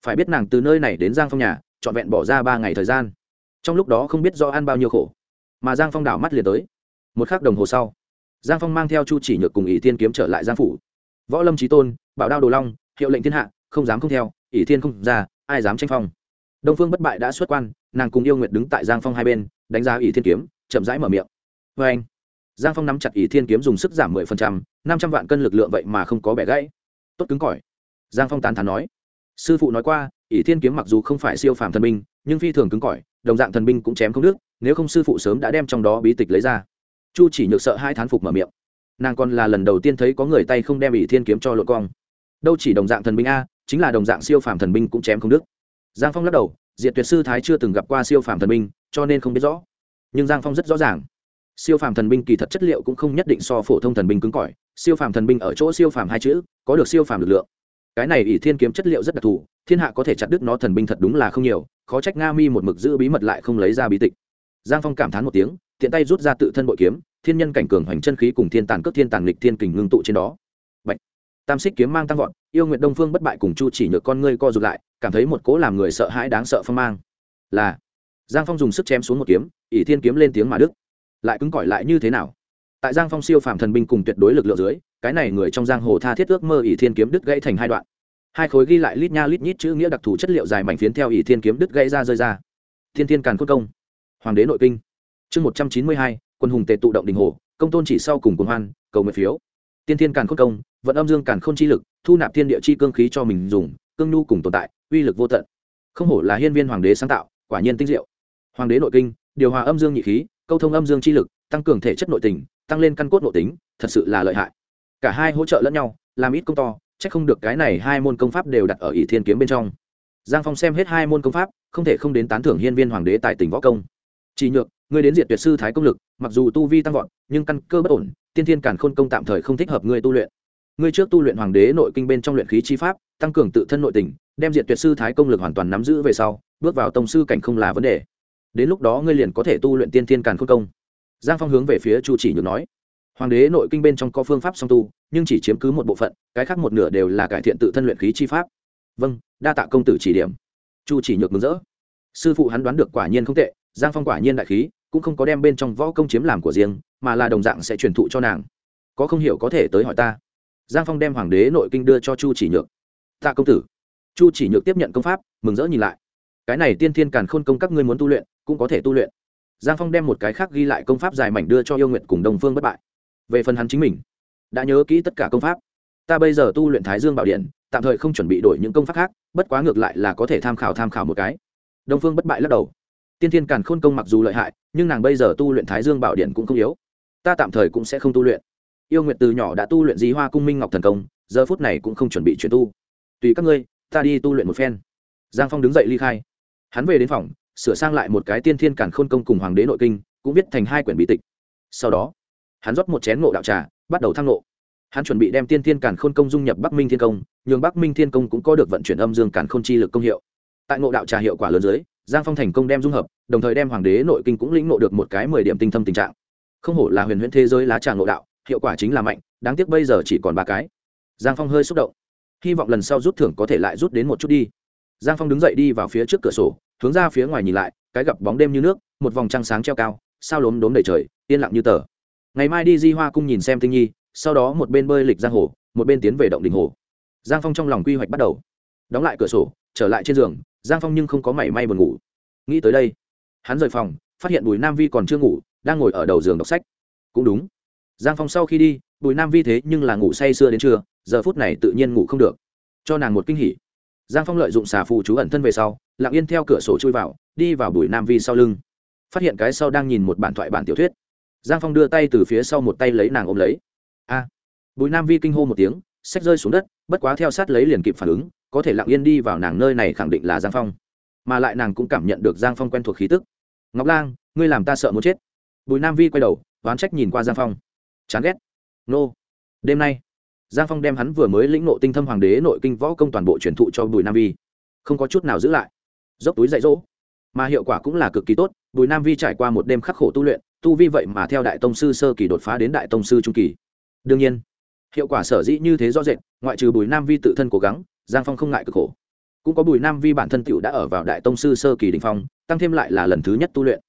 Phải biết nàng từ nơi này đến giang phong nhà, trọn vẹn bỏ ra ba ngày thời gian. Trong lúc đó không biết do ăn bao nhiêu khổ, mà giang phong đảo mắt liền tới. Một k h ắ c đồng hồ sau, giang phong mang theo chu chỉ nhược cùng ỷ thiên kiếm trở lại giang phủ. Võ lâm trí tôn, bảo đao đồ long, hiệu lệnh thiên hạ, không dám không theo, ỷ thiên không ra, ai dám tranh phong? Đông phương bất bại đã xuất quan, nàng cùng yêu nguyệt đứng tại giang phong hai bên, đánh giá ỷ thiên kiếm, chậm rãi mở miệng. Vê anh giang phong nắm chặt ỷ thiên kiếm dùng sức giảm mười phần trăm, năm trăm vạn cân lực lượng vậy mà không có bẻ gãy. Tốt cứng cỏi. Giang phong tán thán nói. Sư phụ nói qua, ỷ thiên kiếm mặc dù không phải siêu phàm thần binh, nhưng phi thường cứng cỏi, đồng dạng thần binh cũng chém không đứt. nếu không sư phụ sớm đã đem trong đó bí tịch lấy ra. Chu chỉ nhược sợ hai thán phục mở miệng. Nàng còn là lần đầu tiên thấy có người tay không đem ỷ thiên kiếm cho lộn cong. Đâu chỉ đồng dạng thần binh a, chính là đồng dạng siêu phàm thần binh cũng chém không đức giang phong lắc đầu, diệt tuyệt sư thái chưa từng gặp qua siêu phàm thần binh, cho nên không biết rõ. Nhưng giang phong rất rõ ràng siêu phàm thần binh kỳ thật chất liệu cũng không nhất định so phổ thông thần binh cứng cỏi. Siêu phàm thần binh ở chỗ siêu phàm hai chữ, có được siêu phàm lực lượng. Cái này ỷ thiên kiếm chất liệu rất đặc thù, thiên hạ có thể chặt đứt nó thần binh thật đúng là không nhiều, khó trách nga mi một mực giữ bí mật lại không lấy ra bí tịch. Giang phong cảm thán một tiếng, tiện tay rút ra tự thân bội kiếm, thiên nhân cảnh cường hoành chân khí cùng thiên tàn cước thiên tàn lịch thiên kình ngưng tụ trên đó. Bạch. tam xích kiếm mang tăng vọt, yêu nguyện đông phương bất bại cùng chu chỉ nhược con ngươi co rụt lại, cảm thấy một cố làm người sợ hãi đáng sợ phong mang. Là. Giang phong dùng sức chém xuống một kiếm, ỷ thiên kiếm lên tiếng mà đức lại cứng cỏi lại như thế nào? Tại giang phong siêu phàm thần binh cùng tuyệt đối lực lượng dưới, cái này người trong giang hồ tha thiết ước mơ ỷ thiên kiếm đứt gãy thành hai đoạn. Hai khối ghi lại lít nha lít nhít chữ nghĩa đặc thù chất liệu dài mảnh phiến theo ỷ thiên kiếm đứt gãy ra rơi ra. Thiên thiên càn cốt công. Hoàng đế nội kinh. Chương một trăm chín mươi hai, quân hùng tề tụ động đình hồ, công tôn chỉ sau cùng cùng hoan, cầu nguyện phiếu. Tiên thiên càn cốt công, vận âm dương càn k h ô n chi lực, thu nạp thiên địa chi cương khí cho mình dùng, cương nhu cùng tồn tại, uy lực vô tận. Không hổ là hiên viên hoàng đế sáng tạo, quả nhiên tinh diệu. Hoàng đế nội kinh, điều hòa âm dương nhị khí câu thông âm dương chi lực, tăng cường thể chất nội tình, tăng lên căn cốt nội tính, thật sự là lợi hại. Cả hai hỗ trợ lẫn nhau, làm ít công to c h ắ c không được cái này hai môn công pháp đều đặt ở ỷ thiên kiếm bên trong. Giang phong xem hết hai môn công pháp, không thể không đến tán thưởng hiên viên hoàng đế tại tỉnh võ công. Chỉ nhược, ngươi đến diện tuyệt sư thái công lực, mặc dù tu vi tăng vọt, nhưng căn cơ bất ổn, tiên thiên cản khôn công tạm thời không thích hợp ngươi tu luyện. Ngươi trước tu luyện hoàng đế nội kinh bên trong luyện khí chi pháp, tăng cường tự thân nội tình, đem diện tuyệt sư thái công lực hoàn toàn nắm giữ về sau, bước vào tông sư cảnh không là vấn đề đến lúc đó ngươi liền có thể tu luyện tiên thiên càn khôn công. Giang phong hướng về phía chu chỉ nhược nói. Hoàng đế nội kinh bên trong có phương pháp song tu, nhưng chỉ chiếm cứ một bộ phận, cái khác một nửa đều là cải thiện tự thân luyện khí chi pháp. Vâng đa tạ công tử chỉ điểm. Chu chỉ nhược mừng rỡ. Sư phụ hắn đoán được quả nhiên không tệ, giang phong quả nhiên đại khí, cũng không có đem bên trong võ công chiếm làm của riêng, mà là đồng dạng sẽ truyền thụ cho nàng. Có không hiểu có thể tới hỏi ta. Giang phong đem hoàng đế nội kinh đưa cho chu chỉ nhược. Tạ công tử. Chu chỉ nhược tiếp nhận công pháp, mừng rỡ nhìn lại. Cái này tiên thiên càn khôn công các ngươi muốn tu luyện cũng có thể tu luyện. Giang phong đem một cái khác ghi lại công pháp dài mảnh đưa cho yêu nguyện cùng đồng phương bất bại. Về phần hắn chính mình, đã nhớ kỹ tất cả công pháp. Ta bây giờ tu luyện thái dương bảo điện, tạm thời không chuẩn bị đổi những công pháp khác, bất quá ngược lại là có thể tham khảo tham khảo một cái. Đông phương bất bại lắc đầu. Tiên thiên càn khôn công mặc dù lợi hại, nhưng nàng bây giờ tu luyện thái dương bảo điện cũng không yếu. Ta tạm thời cũng sẽ không tu luyện. Yêu nguyệt từ nhỏ đã tu luyện di hoa cung minh ngọc thần công, giờ phút này cũng không chuẩn bị chuyển tu. Tùy các ngươi, ta đi tu luyện một phen. Giang phong đứng dậy ly khai. Hắn về đến phòng sửa sang lại một cái tiên thiên cản khôn công cùng hoàng đế nội kinh, cũng viết thành hai quyển bí tịch. Sau đó, hắn rót một chén ngộ đạo trà, bắt đầu thăng ngộ. Hắn chuẩn bị đem tiên thiên cản khôn công dung nhập bắc minh thiên công, nhường bắc minh thiên công cũng có được vận chuyển âm dương cản khôn chi lực công hiệu. Tại ngộ đạo trà hiệu quả lớn dưới, giang phong thành công đem dung hợp, đồng thời đem hoàng đế nội kinh cũng lĩnh ngộ được một cái mười điểm tinh thâm tình trạng. Không hổ là huyền huyễn thế giới lá trà ngộ đạo, hiệu quả chính là mạnh, đáng tiếc bây giờ chỉ còn ba cái. Giang phong hơi xúc động. Hy vọng lần sau rút thưởng có thể lại rút đến một chút đi giang phong đứng dậy đi vào phía trước cửa sổ, hướng ra phía ngoài nhìn lại, cái gặp bóng đêm như nước, một vòng trăng sáng treo cao, sao lốm đốm đầy trời, yên lặng như tờ. Ngày mai đi di hoa cung nhìn xem tinh nhi, sau đó một bên bơi lịch giang hồ, một bên tiến về động đình hồ. Giang phong trong lòng quy hoạch bắt đầu. Đóng lại cửa sổ, trở lại trên giường, giang phong nhưng không có mảy may buồn ngủ. Nghĩ tới đây, hắn rời phòng, phát hiện bùi nam vi còn chưa ngủ, đang ngồi ở đầu giường đọc sách. Cũng đúng. Giang phong sau khi đi, bùi nam vi thế nhưng là ngủ say sưa đến trưa, giờ phút này tự nhiên ngủ không được. Cho nàng một kinh hỉ giang phong lợi dụng xà phù chú ẩn thân về sau, lặng yên theo cửa sổ chui vào, đi vào bùi nam vi sau lưng. Phát hiện cái sau đang nhìn một bản thoại bản tiểu thuyết. Giang phong đưa tay từ phía sau một tay lấy nàng ôm lấy. A! Bùi nam vi kinh hô một tiếng sách rơi xuống đất, bất quá theo sát lấy liền kịp phản ứng, có thể lặng yên đi vào nàng nơi này khẳng định là giang phong. Mà lại nàng cũng cảm nhận được giang phong quen thuộc khí tức. Ngọc lang, ngươi làm ta sợ muốn chết. Bùi nam vi quay đầu, oán trách nhìn qua giang phong. Chán ghét. Nô, đêm nay giang phong đem hắn vừa mới lĩnh nộ tinh thâm hoàng đế nội kinh võ công toàn bộ truyền thụ cho bùi nam vi. Không có chút nào giữ lại. Dốc túi dạy dỗ. Mà hiệu quả cũng là cực kỳ tốt, bùi nam vi trải qua một đêm khắc khổ tu luyện, tu vi vậy mà theo đại tông sư sơ kỳ đột phá đến đại tông sư trung kỳ. Đương nhiên, hiệu quả sở dĩ như thế rõ rệt, ngoại trừ bùi nam vi tự thân cố gắng, giang phong không ngại cực khổ. Cũng có bùi nam vi bản thân tựu đã ở vào đại tông sư sơ kỳ đình phong, tăng thêm lại là lần thứ nhất tu luyện.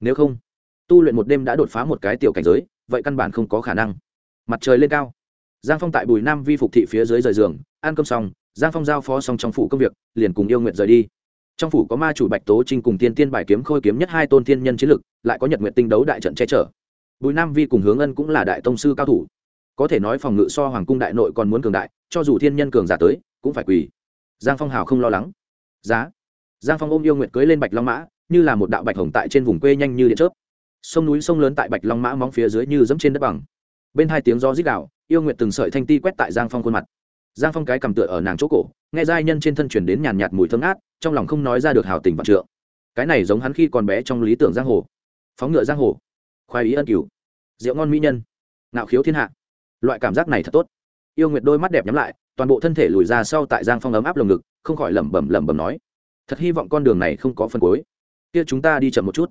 Nếu không, tu luyện một đêm đã đột phá một cái tiểu cảnh giới, vậy căn bản không có khả năng. Mặt trời lên cao giang phong tại bùi nam vi phục thị phía dưới rời giường, ăn cơm xong, giang phong giao phó xong trong phủ công việc, liền cùng yêu nguyện rời đi. Trong phủ có ma chủ bạch tố trinh cùng tiên tiên bài kiếm khôi kiếm nhất hai tôn thiên nhân chiến lực, lại có nhật nguyện tinh đấu đại trận che chở. Bùi nam vi cùng hướng ân cũng là đại tông sư cao thủ. Có thể nói phòng ngự so hoàng cung đại nội còn muốn cường đại, cho dù thiên nhân cường giả tới, cũng phải quỳ. Giang phong hào không lo lắng. Giá. Giang phong ôm yêu nguyệt cưới lên bạch long mã, như là một đạo bạch hồng tại trên vùng quê nhanh như điện chớp. Sông núi sông lớn tại bạch long mã móng phía dưới như dẫm trên đất bằng. Bên hai tiếng gió rít đạo yêu nguyệt từng sợi thanh ti quét tại giang phong khuôn mặt. Giang phong cái cầm tựa ở nàng chỗ cổ, nghe giai nhân trên thân chuyển đến nhàn nhạt mùi thơm át trong lòng không nói ra được hào tình vạn trượng. Cái này giống hắn khi còn bé trong lý tưởng giang hồ. Phóng ngựa giang hồ. Khoai ý ân cửu. Rượu ngon mỹ nhân. Nạo khiếu thiên hạ. Loại cảm giác này thật tốt. Yêu nguyệt đôi mắt đẹp nhắm lại, toàn bộ thân thể lùi ra sau tại giang phong ấm áp lồng ngực, không khỏi lẩm bẩm lẩm bẩm nói, thật hy vọng con đường này không có phần cuối. Kia chúng ta đi chậm một chút.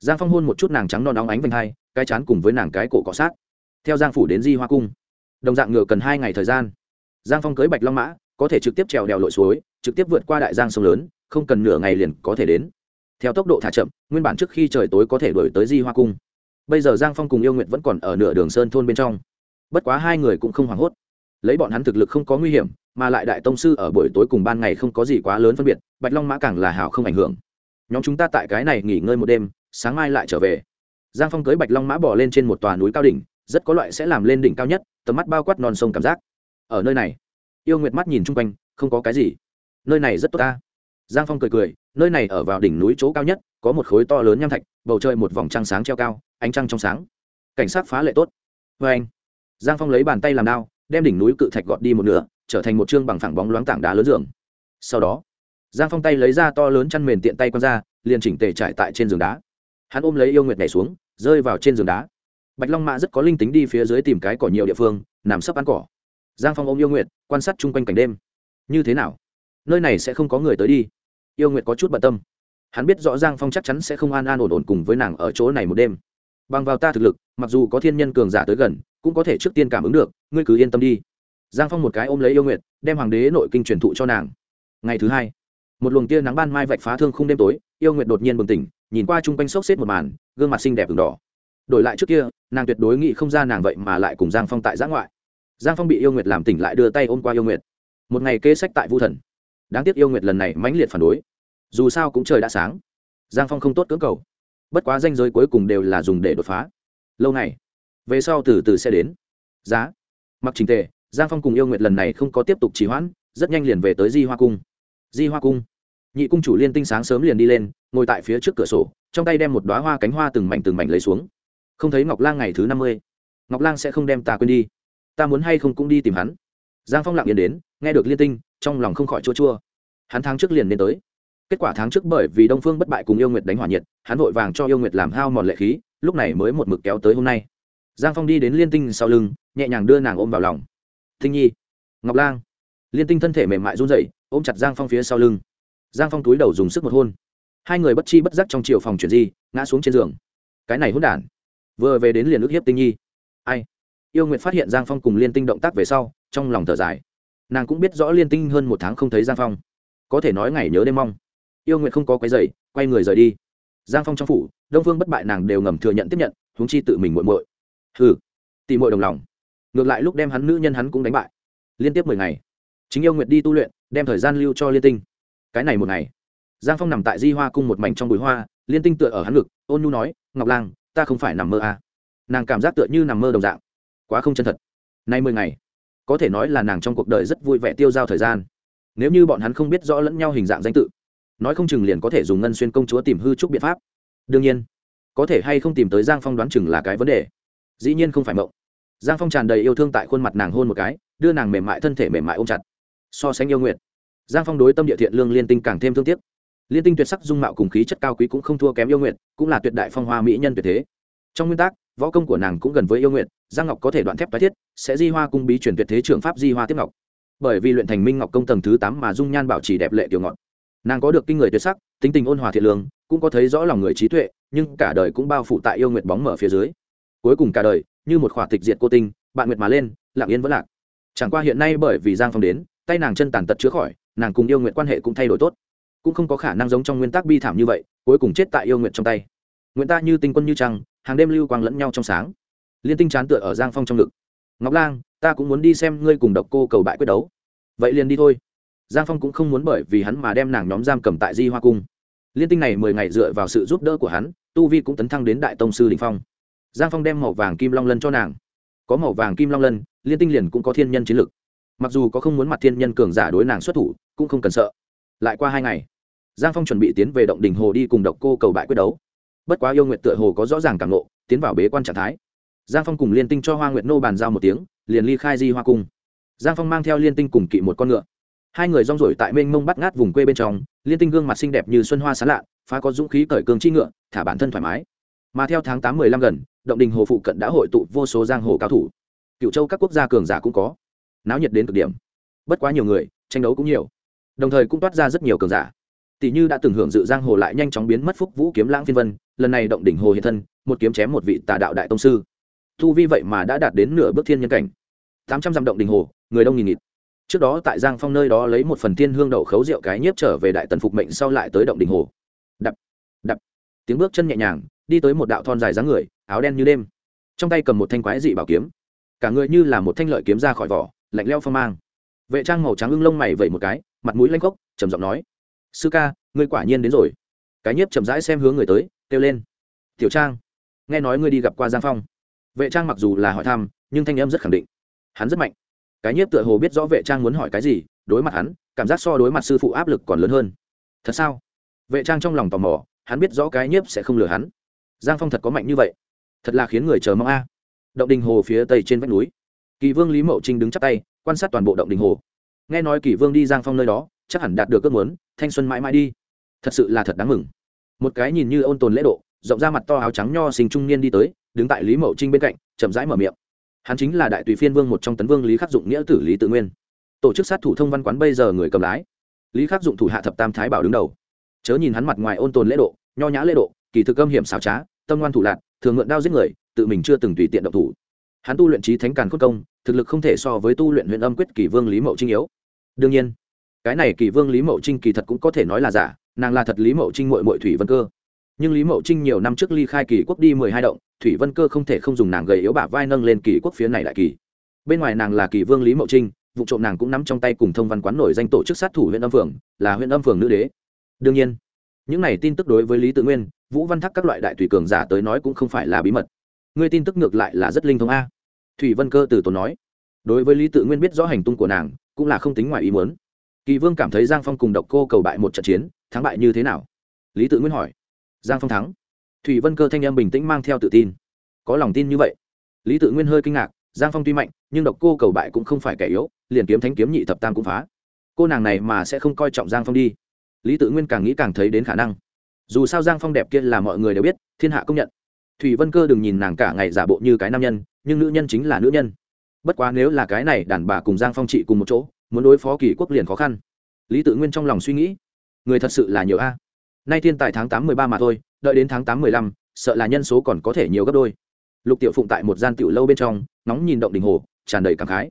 Giang phong hôn một chút nàng trắng non óng ánh vành hai, cái chán cùng với nàng cái cổ cọ sát. Theo giang phủ đến di hoa cung đồng dạng ngựa cần hai ngày thời gian. Giang phong cưới bạch long mã, có thể trực tiếp trèo đèo lội suối, trực tiếp vượt qua đại giang sông lớn, không cần nửa ngày liền có thể đến. Theo tốc độ thả chậm, nguyên bản trước khi trời tối có thể đổi tới di hoa cung. Bây giờ giang phong cùng yêu nguyện vẫn còn ở nửa đường sơn thôn bên trong. Bất quá hai người cũng không hoảng hốt. Lấy bọn hắn thực lực không có nguy hiểm, mà lại đại tông sư ở buổi tối cùng ban ngày không có gì quá lớn phân biệt, bạch long mã càng là hào không ảnh hưởng. Nhóm chúng ta tại cái này nghỉ ngơi một đêm, sáng mai lại trở về. Giang phong cưới bạch long mã bỏ lên trên một tòa núi cao đỉnh rất có loại sẽ làm lên đỉnh cao nhất, tầm mắt bao quát non sông cảm giác. Ở nơi này, yêu nguyệt mắt nhìn chung quanh, không có cái gì. Nơi này rất tốt ta. Giang phong cười cười, nơi này ở vào đỉnh núi chỗ cao nhất, có một khối to lớn nham thạch, bầu trời một vòng trăng sáng treo cao, ánh trăng trong sáng. Cảnh sát phá lệ tốt. Vê anh, giang phong lấy bàn tay làm đao, đem đỉnh núi cự thạch gọt đi một nửa, trở thành một chương bằng phẳng bóng loáng tảng đá lớn giường. Sau đó, giang phong tay lấy ra to lớn chăn mền tiện tay q ra, liền chỉnh tề trải tại trên giường đá. Hắn ôm lấy yêu nguyệt nhảy xuống, rơi vào trên giường đá bạch long mã rất có linh tính đi phía dưới tìm cái cỏ nhiều địa phương, nằm sấp ăn cỏ. Giang phong ôm yêu nguyệt, quan sát chung quanh cảnh đêm. Như thế nào? Nơi này sẽ không có người tới đi. Yêu nguyệt có chút bận tâm. Hắn biết rõ giang phong chắc chắn sẽ không an an ổn ổn cùng với nàng ở chỗ này một đêm. Bằng vào ta thực lực, mặc dù có thiên nhân cường giả tới gần, cũng có thể trước tiên cảm ứng được, ngươi cứ yên tâm đi. Giang phong một cái ôm lấy yêu nguyệt, đem hoàng đế nội kinh truyền thụ cho nàng. Ngày thứ hai, một luồng tia nắng ban mai vạch phá thương không đêm tối, yêu nguyệt đột nhiên bừng tỉnh, nhìn qua chung quanh sốc xếp một màn, gương mặt xinh đẹp v đỏ đổi lại trước kia, nàng tuyệt đối nghĩ không ra nàng vậy mà lại cùng giang phong tại giã ngoại. Giang phong bị yêu nguyệt làm tỉnh lại đưa tay ôm qua yêu nguyệt. Một ngày kê sách tại vu thần. Đáng tiếc yêu nguyệt lần này mãnh liệt phản đối. Dù sao cũng trời đã sáng. Giang phong không tốt cưỡng cầu. Bất quá danh giới cuối cùng đều là dùng để đột phá. Lâu này về sau từ từ sẽ đến. Giá. Mặc trình tề, giang phong cùng yêu nguyệt lần này không có tiếp tục trì hoãn, rất nhanh liền về tới di hoa cung. Di hoa cung. Nhị cung chủ liên tinh sáng sớm liền đi lên, ngồi tại phía trước cửa sổ, trong tay đem một đoá hoa cánh hoa từng mảnh từng mảnh lấy xuống không thấy ngọc lang ngày thứ năm mươi. Ngọc lang sẽ không đem ta quên đi. Ta muốn hay không cũng đi tìm hắn. Giang phong lặng yên đến, nghe được liên tinh, trong lòng không khỏi chua chua. Hắn tháng trước liền nên tới. Kết quả tháng trước bởi vì đông phương bất bại cùng yêu nguyệt đánh hỏa nhiệt, hắn vội vàng cho yêu nguyệt làm hao mòn lệ khí, lúc này mới một mực kéo tới hôm nay. Giang phong đi đến liên tinh sau lưng, nhẹ nhàng đưa nàng ôm vào lòng. Thinh nhi. Ngọc lang. Liên tinh thân thể mềm mại run dậy ôm chặt giang phong phía sau lưng. Giang phong túi đầu dùng sức một hôn. Hai người bất chi bất giác trong chiều phòng chuyển di, ngã xuống trên giường. Cái này hôn đản vừa về đến liền ức hiếp tinh nhi. Ai? Yêu nguyện phát hiện giang phong cùng liên tinh động tác về sau, trong lòng thở dài. Nàng cũng biết rõ liên tinh hơn một tháng không thấy giang phong. Có thể nói ngày nhớ đêm mong. Yêu nguyện không có quái dày quay người rời đi. Giang phong trong phủ, đông phương bất bại nàng đều ngầm thừa nhận tiếp nhận, huống chi tự mình muội muội. Hừ tìm muội đồng lòng. Ngược lại lúc đem hắn nữ nhân hắn cũng đánh bại. Liên tiếp mười ngày, chính yêu nguyệt đi tu luyện, đem thời gian lưu cho liên tinh. Cái này một ngày, giang phong nằm tại di hoa cung một mảnh trong bụi hoa, liên tinh tựa ở hắn ngực, ôn nhu nói, ngọc lang ta không phải nằm mơ à. nàng cảm giác tựa như nằm mơ đồng dạng. Quá không chân thật. Nay mười ngày, có thể nói là nàng trong cuộc đời rất vui vẻ tiêu giao thời gian. Nếu như bọn hắn không biết rõ lẫn nhau hình dạng danh tự, nói không chừng liền có thể dùng ngân xuyên công chúa tìm hư trúc biện pháp. Đương nhiên, có thể hay không tìm tới giang phong đoán chừng là cái vấn đề. Dĩ nhiên không phải mộng. Giang phong tràn đầy yêu thương tại khuôn mặt nàng hôn một cái, đưa nàng mềm mại thân thể mềm mại ôm chặt. So sánh yêu nguyện, giang phong đối tâm địa thiện lương liên tinh càng thêm thương tiếc liên tinh tuyệt sắc dung mạo cùng khí chất cao quý cũng không thua kém yêu nguyện cũng là tuyệt đại phong hoa mỹ nhân tuyệt thế. Trong nguyên tắc, võ công của nàng cũng gần với yêu nguyện giang ngọc có thể đoạn thép tái thiết, sẽ di hoa cung bí truyền tuyệt thế trường pháp di hoa tiếp ngọc. Bởi vì luyện thành minh ngọc công tầng thứ tám mà dung nhan bảo trì đẹp lệ tiểu ngọt nàng có được kinh người tuyệt sắc, tính tình ôn hòa thiện lương, cũng có thấy rõ lòng người trí tuệ, nhưng cả đời cũng bao phủ tại yêu nguyệt bóng mở phía dưới. Cuối cùng cả đời, như một khỏa tịch diệt cô tinh, bạn nguyệt mà lên, lặng yên vẫn lạc. Chẳng qua hiện nay bởi vì giang phong đến, tay nàng chân tàn tật chữa khỏi, nàng cùng yêu nguyện quan hệ cũng thay đổi tốt cũng không có khả năng giống trong nguyên tắc bi thảm như vậy, cuối cùng chết tại yêu nguyện trong tay. Nguyện ta như tinh quân như trăng, hàng đêm lưu quang lẫn nhau trong sáng. Liên tinh chán tựa ở giang phong trong ngực. Ngọc lang, ta cũng muốn đi xem ngươi cùng độc cô cầu bại quyết đấu. Vậy liền đi thôi. Giang phong cũng không muốn bởi vì hắn mà đem nàng nhóm giam cầm tại di hoa cung. Liên tinh này mười ngày dựa vào sự giúp đỡ của hắn, tu vi cũng tấn thăng đến đại tông sư đình phong. Giang phong đem màu vàng kim long lân cho nàng. Có màu vàng kim long lân, liên tinh liền cũng có thiên nhân chiến lực. Mặc dù có không muốn mặt thiên nhân cường giả đối nàng xuất thủ, cũng không cần sợ lại qua hai ngày. Giang phong chuẩn bị tiến về động đình hồ đi cùng độc cô cầu bại quyết đấu. Bất quá yêu nguyện tựa hồ có rõ ràng cảm lộ tiến vào bế quan trạng thái. Giang phong cùng liên tinh cho hoa nguyệt nô bàn giao một tiếng, liền ly khai di hoa cung. Giang phong mang theo liên tinh cùng kỵ một con ngựa. Hai người rong rổi tại mênh mông bắt ngát vùng quê bên trong, liên tinh gương mặt xinh đẹp như xuân hoa sán lạ, phá có dũng khí cởi cường chi ngựa, thả bản thân thoải mái. Mà theo tháng tám mười lăm gần, động đình hồ phụ cận đã hội tụ vô số giang hồ cao thủ. Cựu châu các quốc gia cường giả cũng có. Náo nhiệt đến cực điểm. Bất quá nhiều người, tranh đấu cũng nhiều đồng thời cũng toát ra rất nhiều cường giả. Tỷ như đã từng hưởng dự giang hồ lại nhanh chóng biến mất phúc vũ kiếm lãng phiên vân, lần này động đỉnh hồ hiện thân, một kiếm chém một vị tà đạo đại tông sư. Thu vi vậy mà đã đạt đến nửa bước thiên nhân cảnh. Tám trăm dặm động đỉnh hồ, người đông nghìn nghịt. Trước đó tại giang phong nơi đó lấy một phần thiên hương đậu khấu rượu cái nhiếp trở về đại tần phục mệnh sau lại tới động đỉnh hồ. Đập đập. Tiếng bước chân nhẹ nhàng, đi tới một đạo thon dài dáng người, áo đen như đêm. Trong tay cầm một thanh quái dị bảo kiếm. Cả người như là một thanh lợi kiếm ra khỏi vỏ, lạnh leo phong mang. Vệ trang màu trắng ưng lông mày vẩy một cái mặt mũi lanh khốc, trầm giọng nói, sư ca, ngươi quả nhiên đến rồi. Cái nhiếp chậm rãi xem hướng người tới, kêu lên, tiểu trang, nghe nói ngươi đi gặp qua giang phong. Vệ trang mặc dù là hỏi thăm, nhưng thanh âm rất khẳng định. Hắn rất mạnh. Cái nhiếp tựa hồ biết rõ vệ trang muốn hỏi cái gì, đối mặt hắn, cảm giác so đối mặt sư phụ áp lực còn lớn hơn. Thật sao? Vệ trang trong lòng tò mò, hắn biết rõ cái nhiếp sẽ không lừa hắn. Giang phong thật có mạnh như vậy. Thật là khiến người chờ mong a. Động đình hồ phía tây trên vách núi. Kỳ vương lý mậu trinh đứng chắp tay, quan sát toàn bộ động đình hồ nghe nói kỷ vương đi giang phong nơi đó, chắc hẳn đạt được ước muốn, thanh xuân mãi mãi đi. Thật sự là thật đáng mừng. Một cái nhìn như ôn tồn lễ độ, rộng ra mặt to áo trắng nho sinh trung niên đi tới, đứng tại lý mậu trinh bên cạnh, chậm rãi mở miệng. Hắn chính là đại tùy phiên vương một trong tấn vương lý khắc dụng nghĩa tử lý tự nguyên. Tổ chức sát thủ thông văn quán bây giờ người cầm lái. Lý khắc dụng thủ hạ thập tam thái bảo đứng đầu. Chớ nhìn hắn mặt ngoài ôn tồn lễ độ, nho nhã lễ độ, kỳ thực âm hiểm xảo trá, tâm ngoan thủ lạc, thường mượn đao giết người, tự mình chưa từng tùy tiện động thủ. Hắn tu luyện trí thánh càn cốt công thực lực không thể so với tu luyện huyện âm quyết kỳ vương lý mậu trinh yếu. Đương nhiên, cái này kỳ vương lý mậu trinh kỳ thật cũng có thể nói là giả, nàng là thật lý mậu trinh mội mội thủy vân cơ. Nhưng lý mậu trinh nhiều năm trước ly khai kỳ quốc đi mười hai động, thủy vân cơ không thể không dùng nàng gầy yếu bả vai nâng lên kỳ quốc phía này đại kỳ. Bên ngoài nàng là kỳ vương lý mậu trinh, vụ trộm nàng cũng nắm trong tay cùng thông văn quán nổi danh tổ chức sát thủ huyện âm phường, là huyện âm phường nữ đế. Đương nhiên, những này tin tức đối với lý tự nguyên, vũ văn thắc các loại đại thủy cường giả tới nói cũng không phải là bí mật. Ngươi tin tức ngược lại là rất linh thông a thủy vân cơ từ tốn nói, đối với lý tự nguyên biết rõ hành tung của nàng, cũng là không tính ngoài ý muốn. Kỳ vương cảm thấy giang phong cùng độc cô cầu bại một trận chiến, thắng bại như thế nào? Lý tự nguyên hỏi. Giang phong thắng. Thủy vân cơ thanh em bình tĩnh mang theo tự tin. Có lòng tin như vậy? Lý tự nguyên hơi kinh ngạc, giang phong tuy mạnh, nhưng độc cô cầu bại cũng không phải kẻ yếu, liền kiếm thánh kiếm nhị thập tam cũng phá. Cô nàng này mà sẽ không coi trọng giang phong đi. Lý tự nguyên càng nghĩ càng thấy đến khả năng. Dù sao giang phong đẹp kia là mọi người đều biết, thiên hạ công nhận. Thủy vân cơ đừng nhìn nàng cả ngày giả bộ như cái nam nhân nhưng nữ nhân chính là nữ nhân. Bất quá nếu là cái này, đàn bà cùng giang phong trị cùng một chỗ, muốn đối phó kỳ quốc liền khó khăn. Lý tự nguyên trong lòng suy nghĩ, người thật sự là nhiều a. Nay thiên tại tháng tám mười ba mà thôi, đợi đến tháng tám mười lăm, sợ là nhân số còn có thể nhiều gấp đôi. Lục tiểu phụng tại một gian tiểu lâu bên trong, nóng nhìn động đình hồ, tràn đầy cảm khái.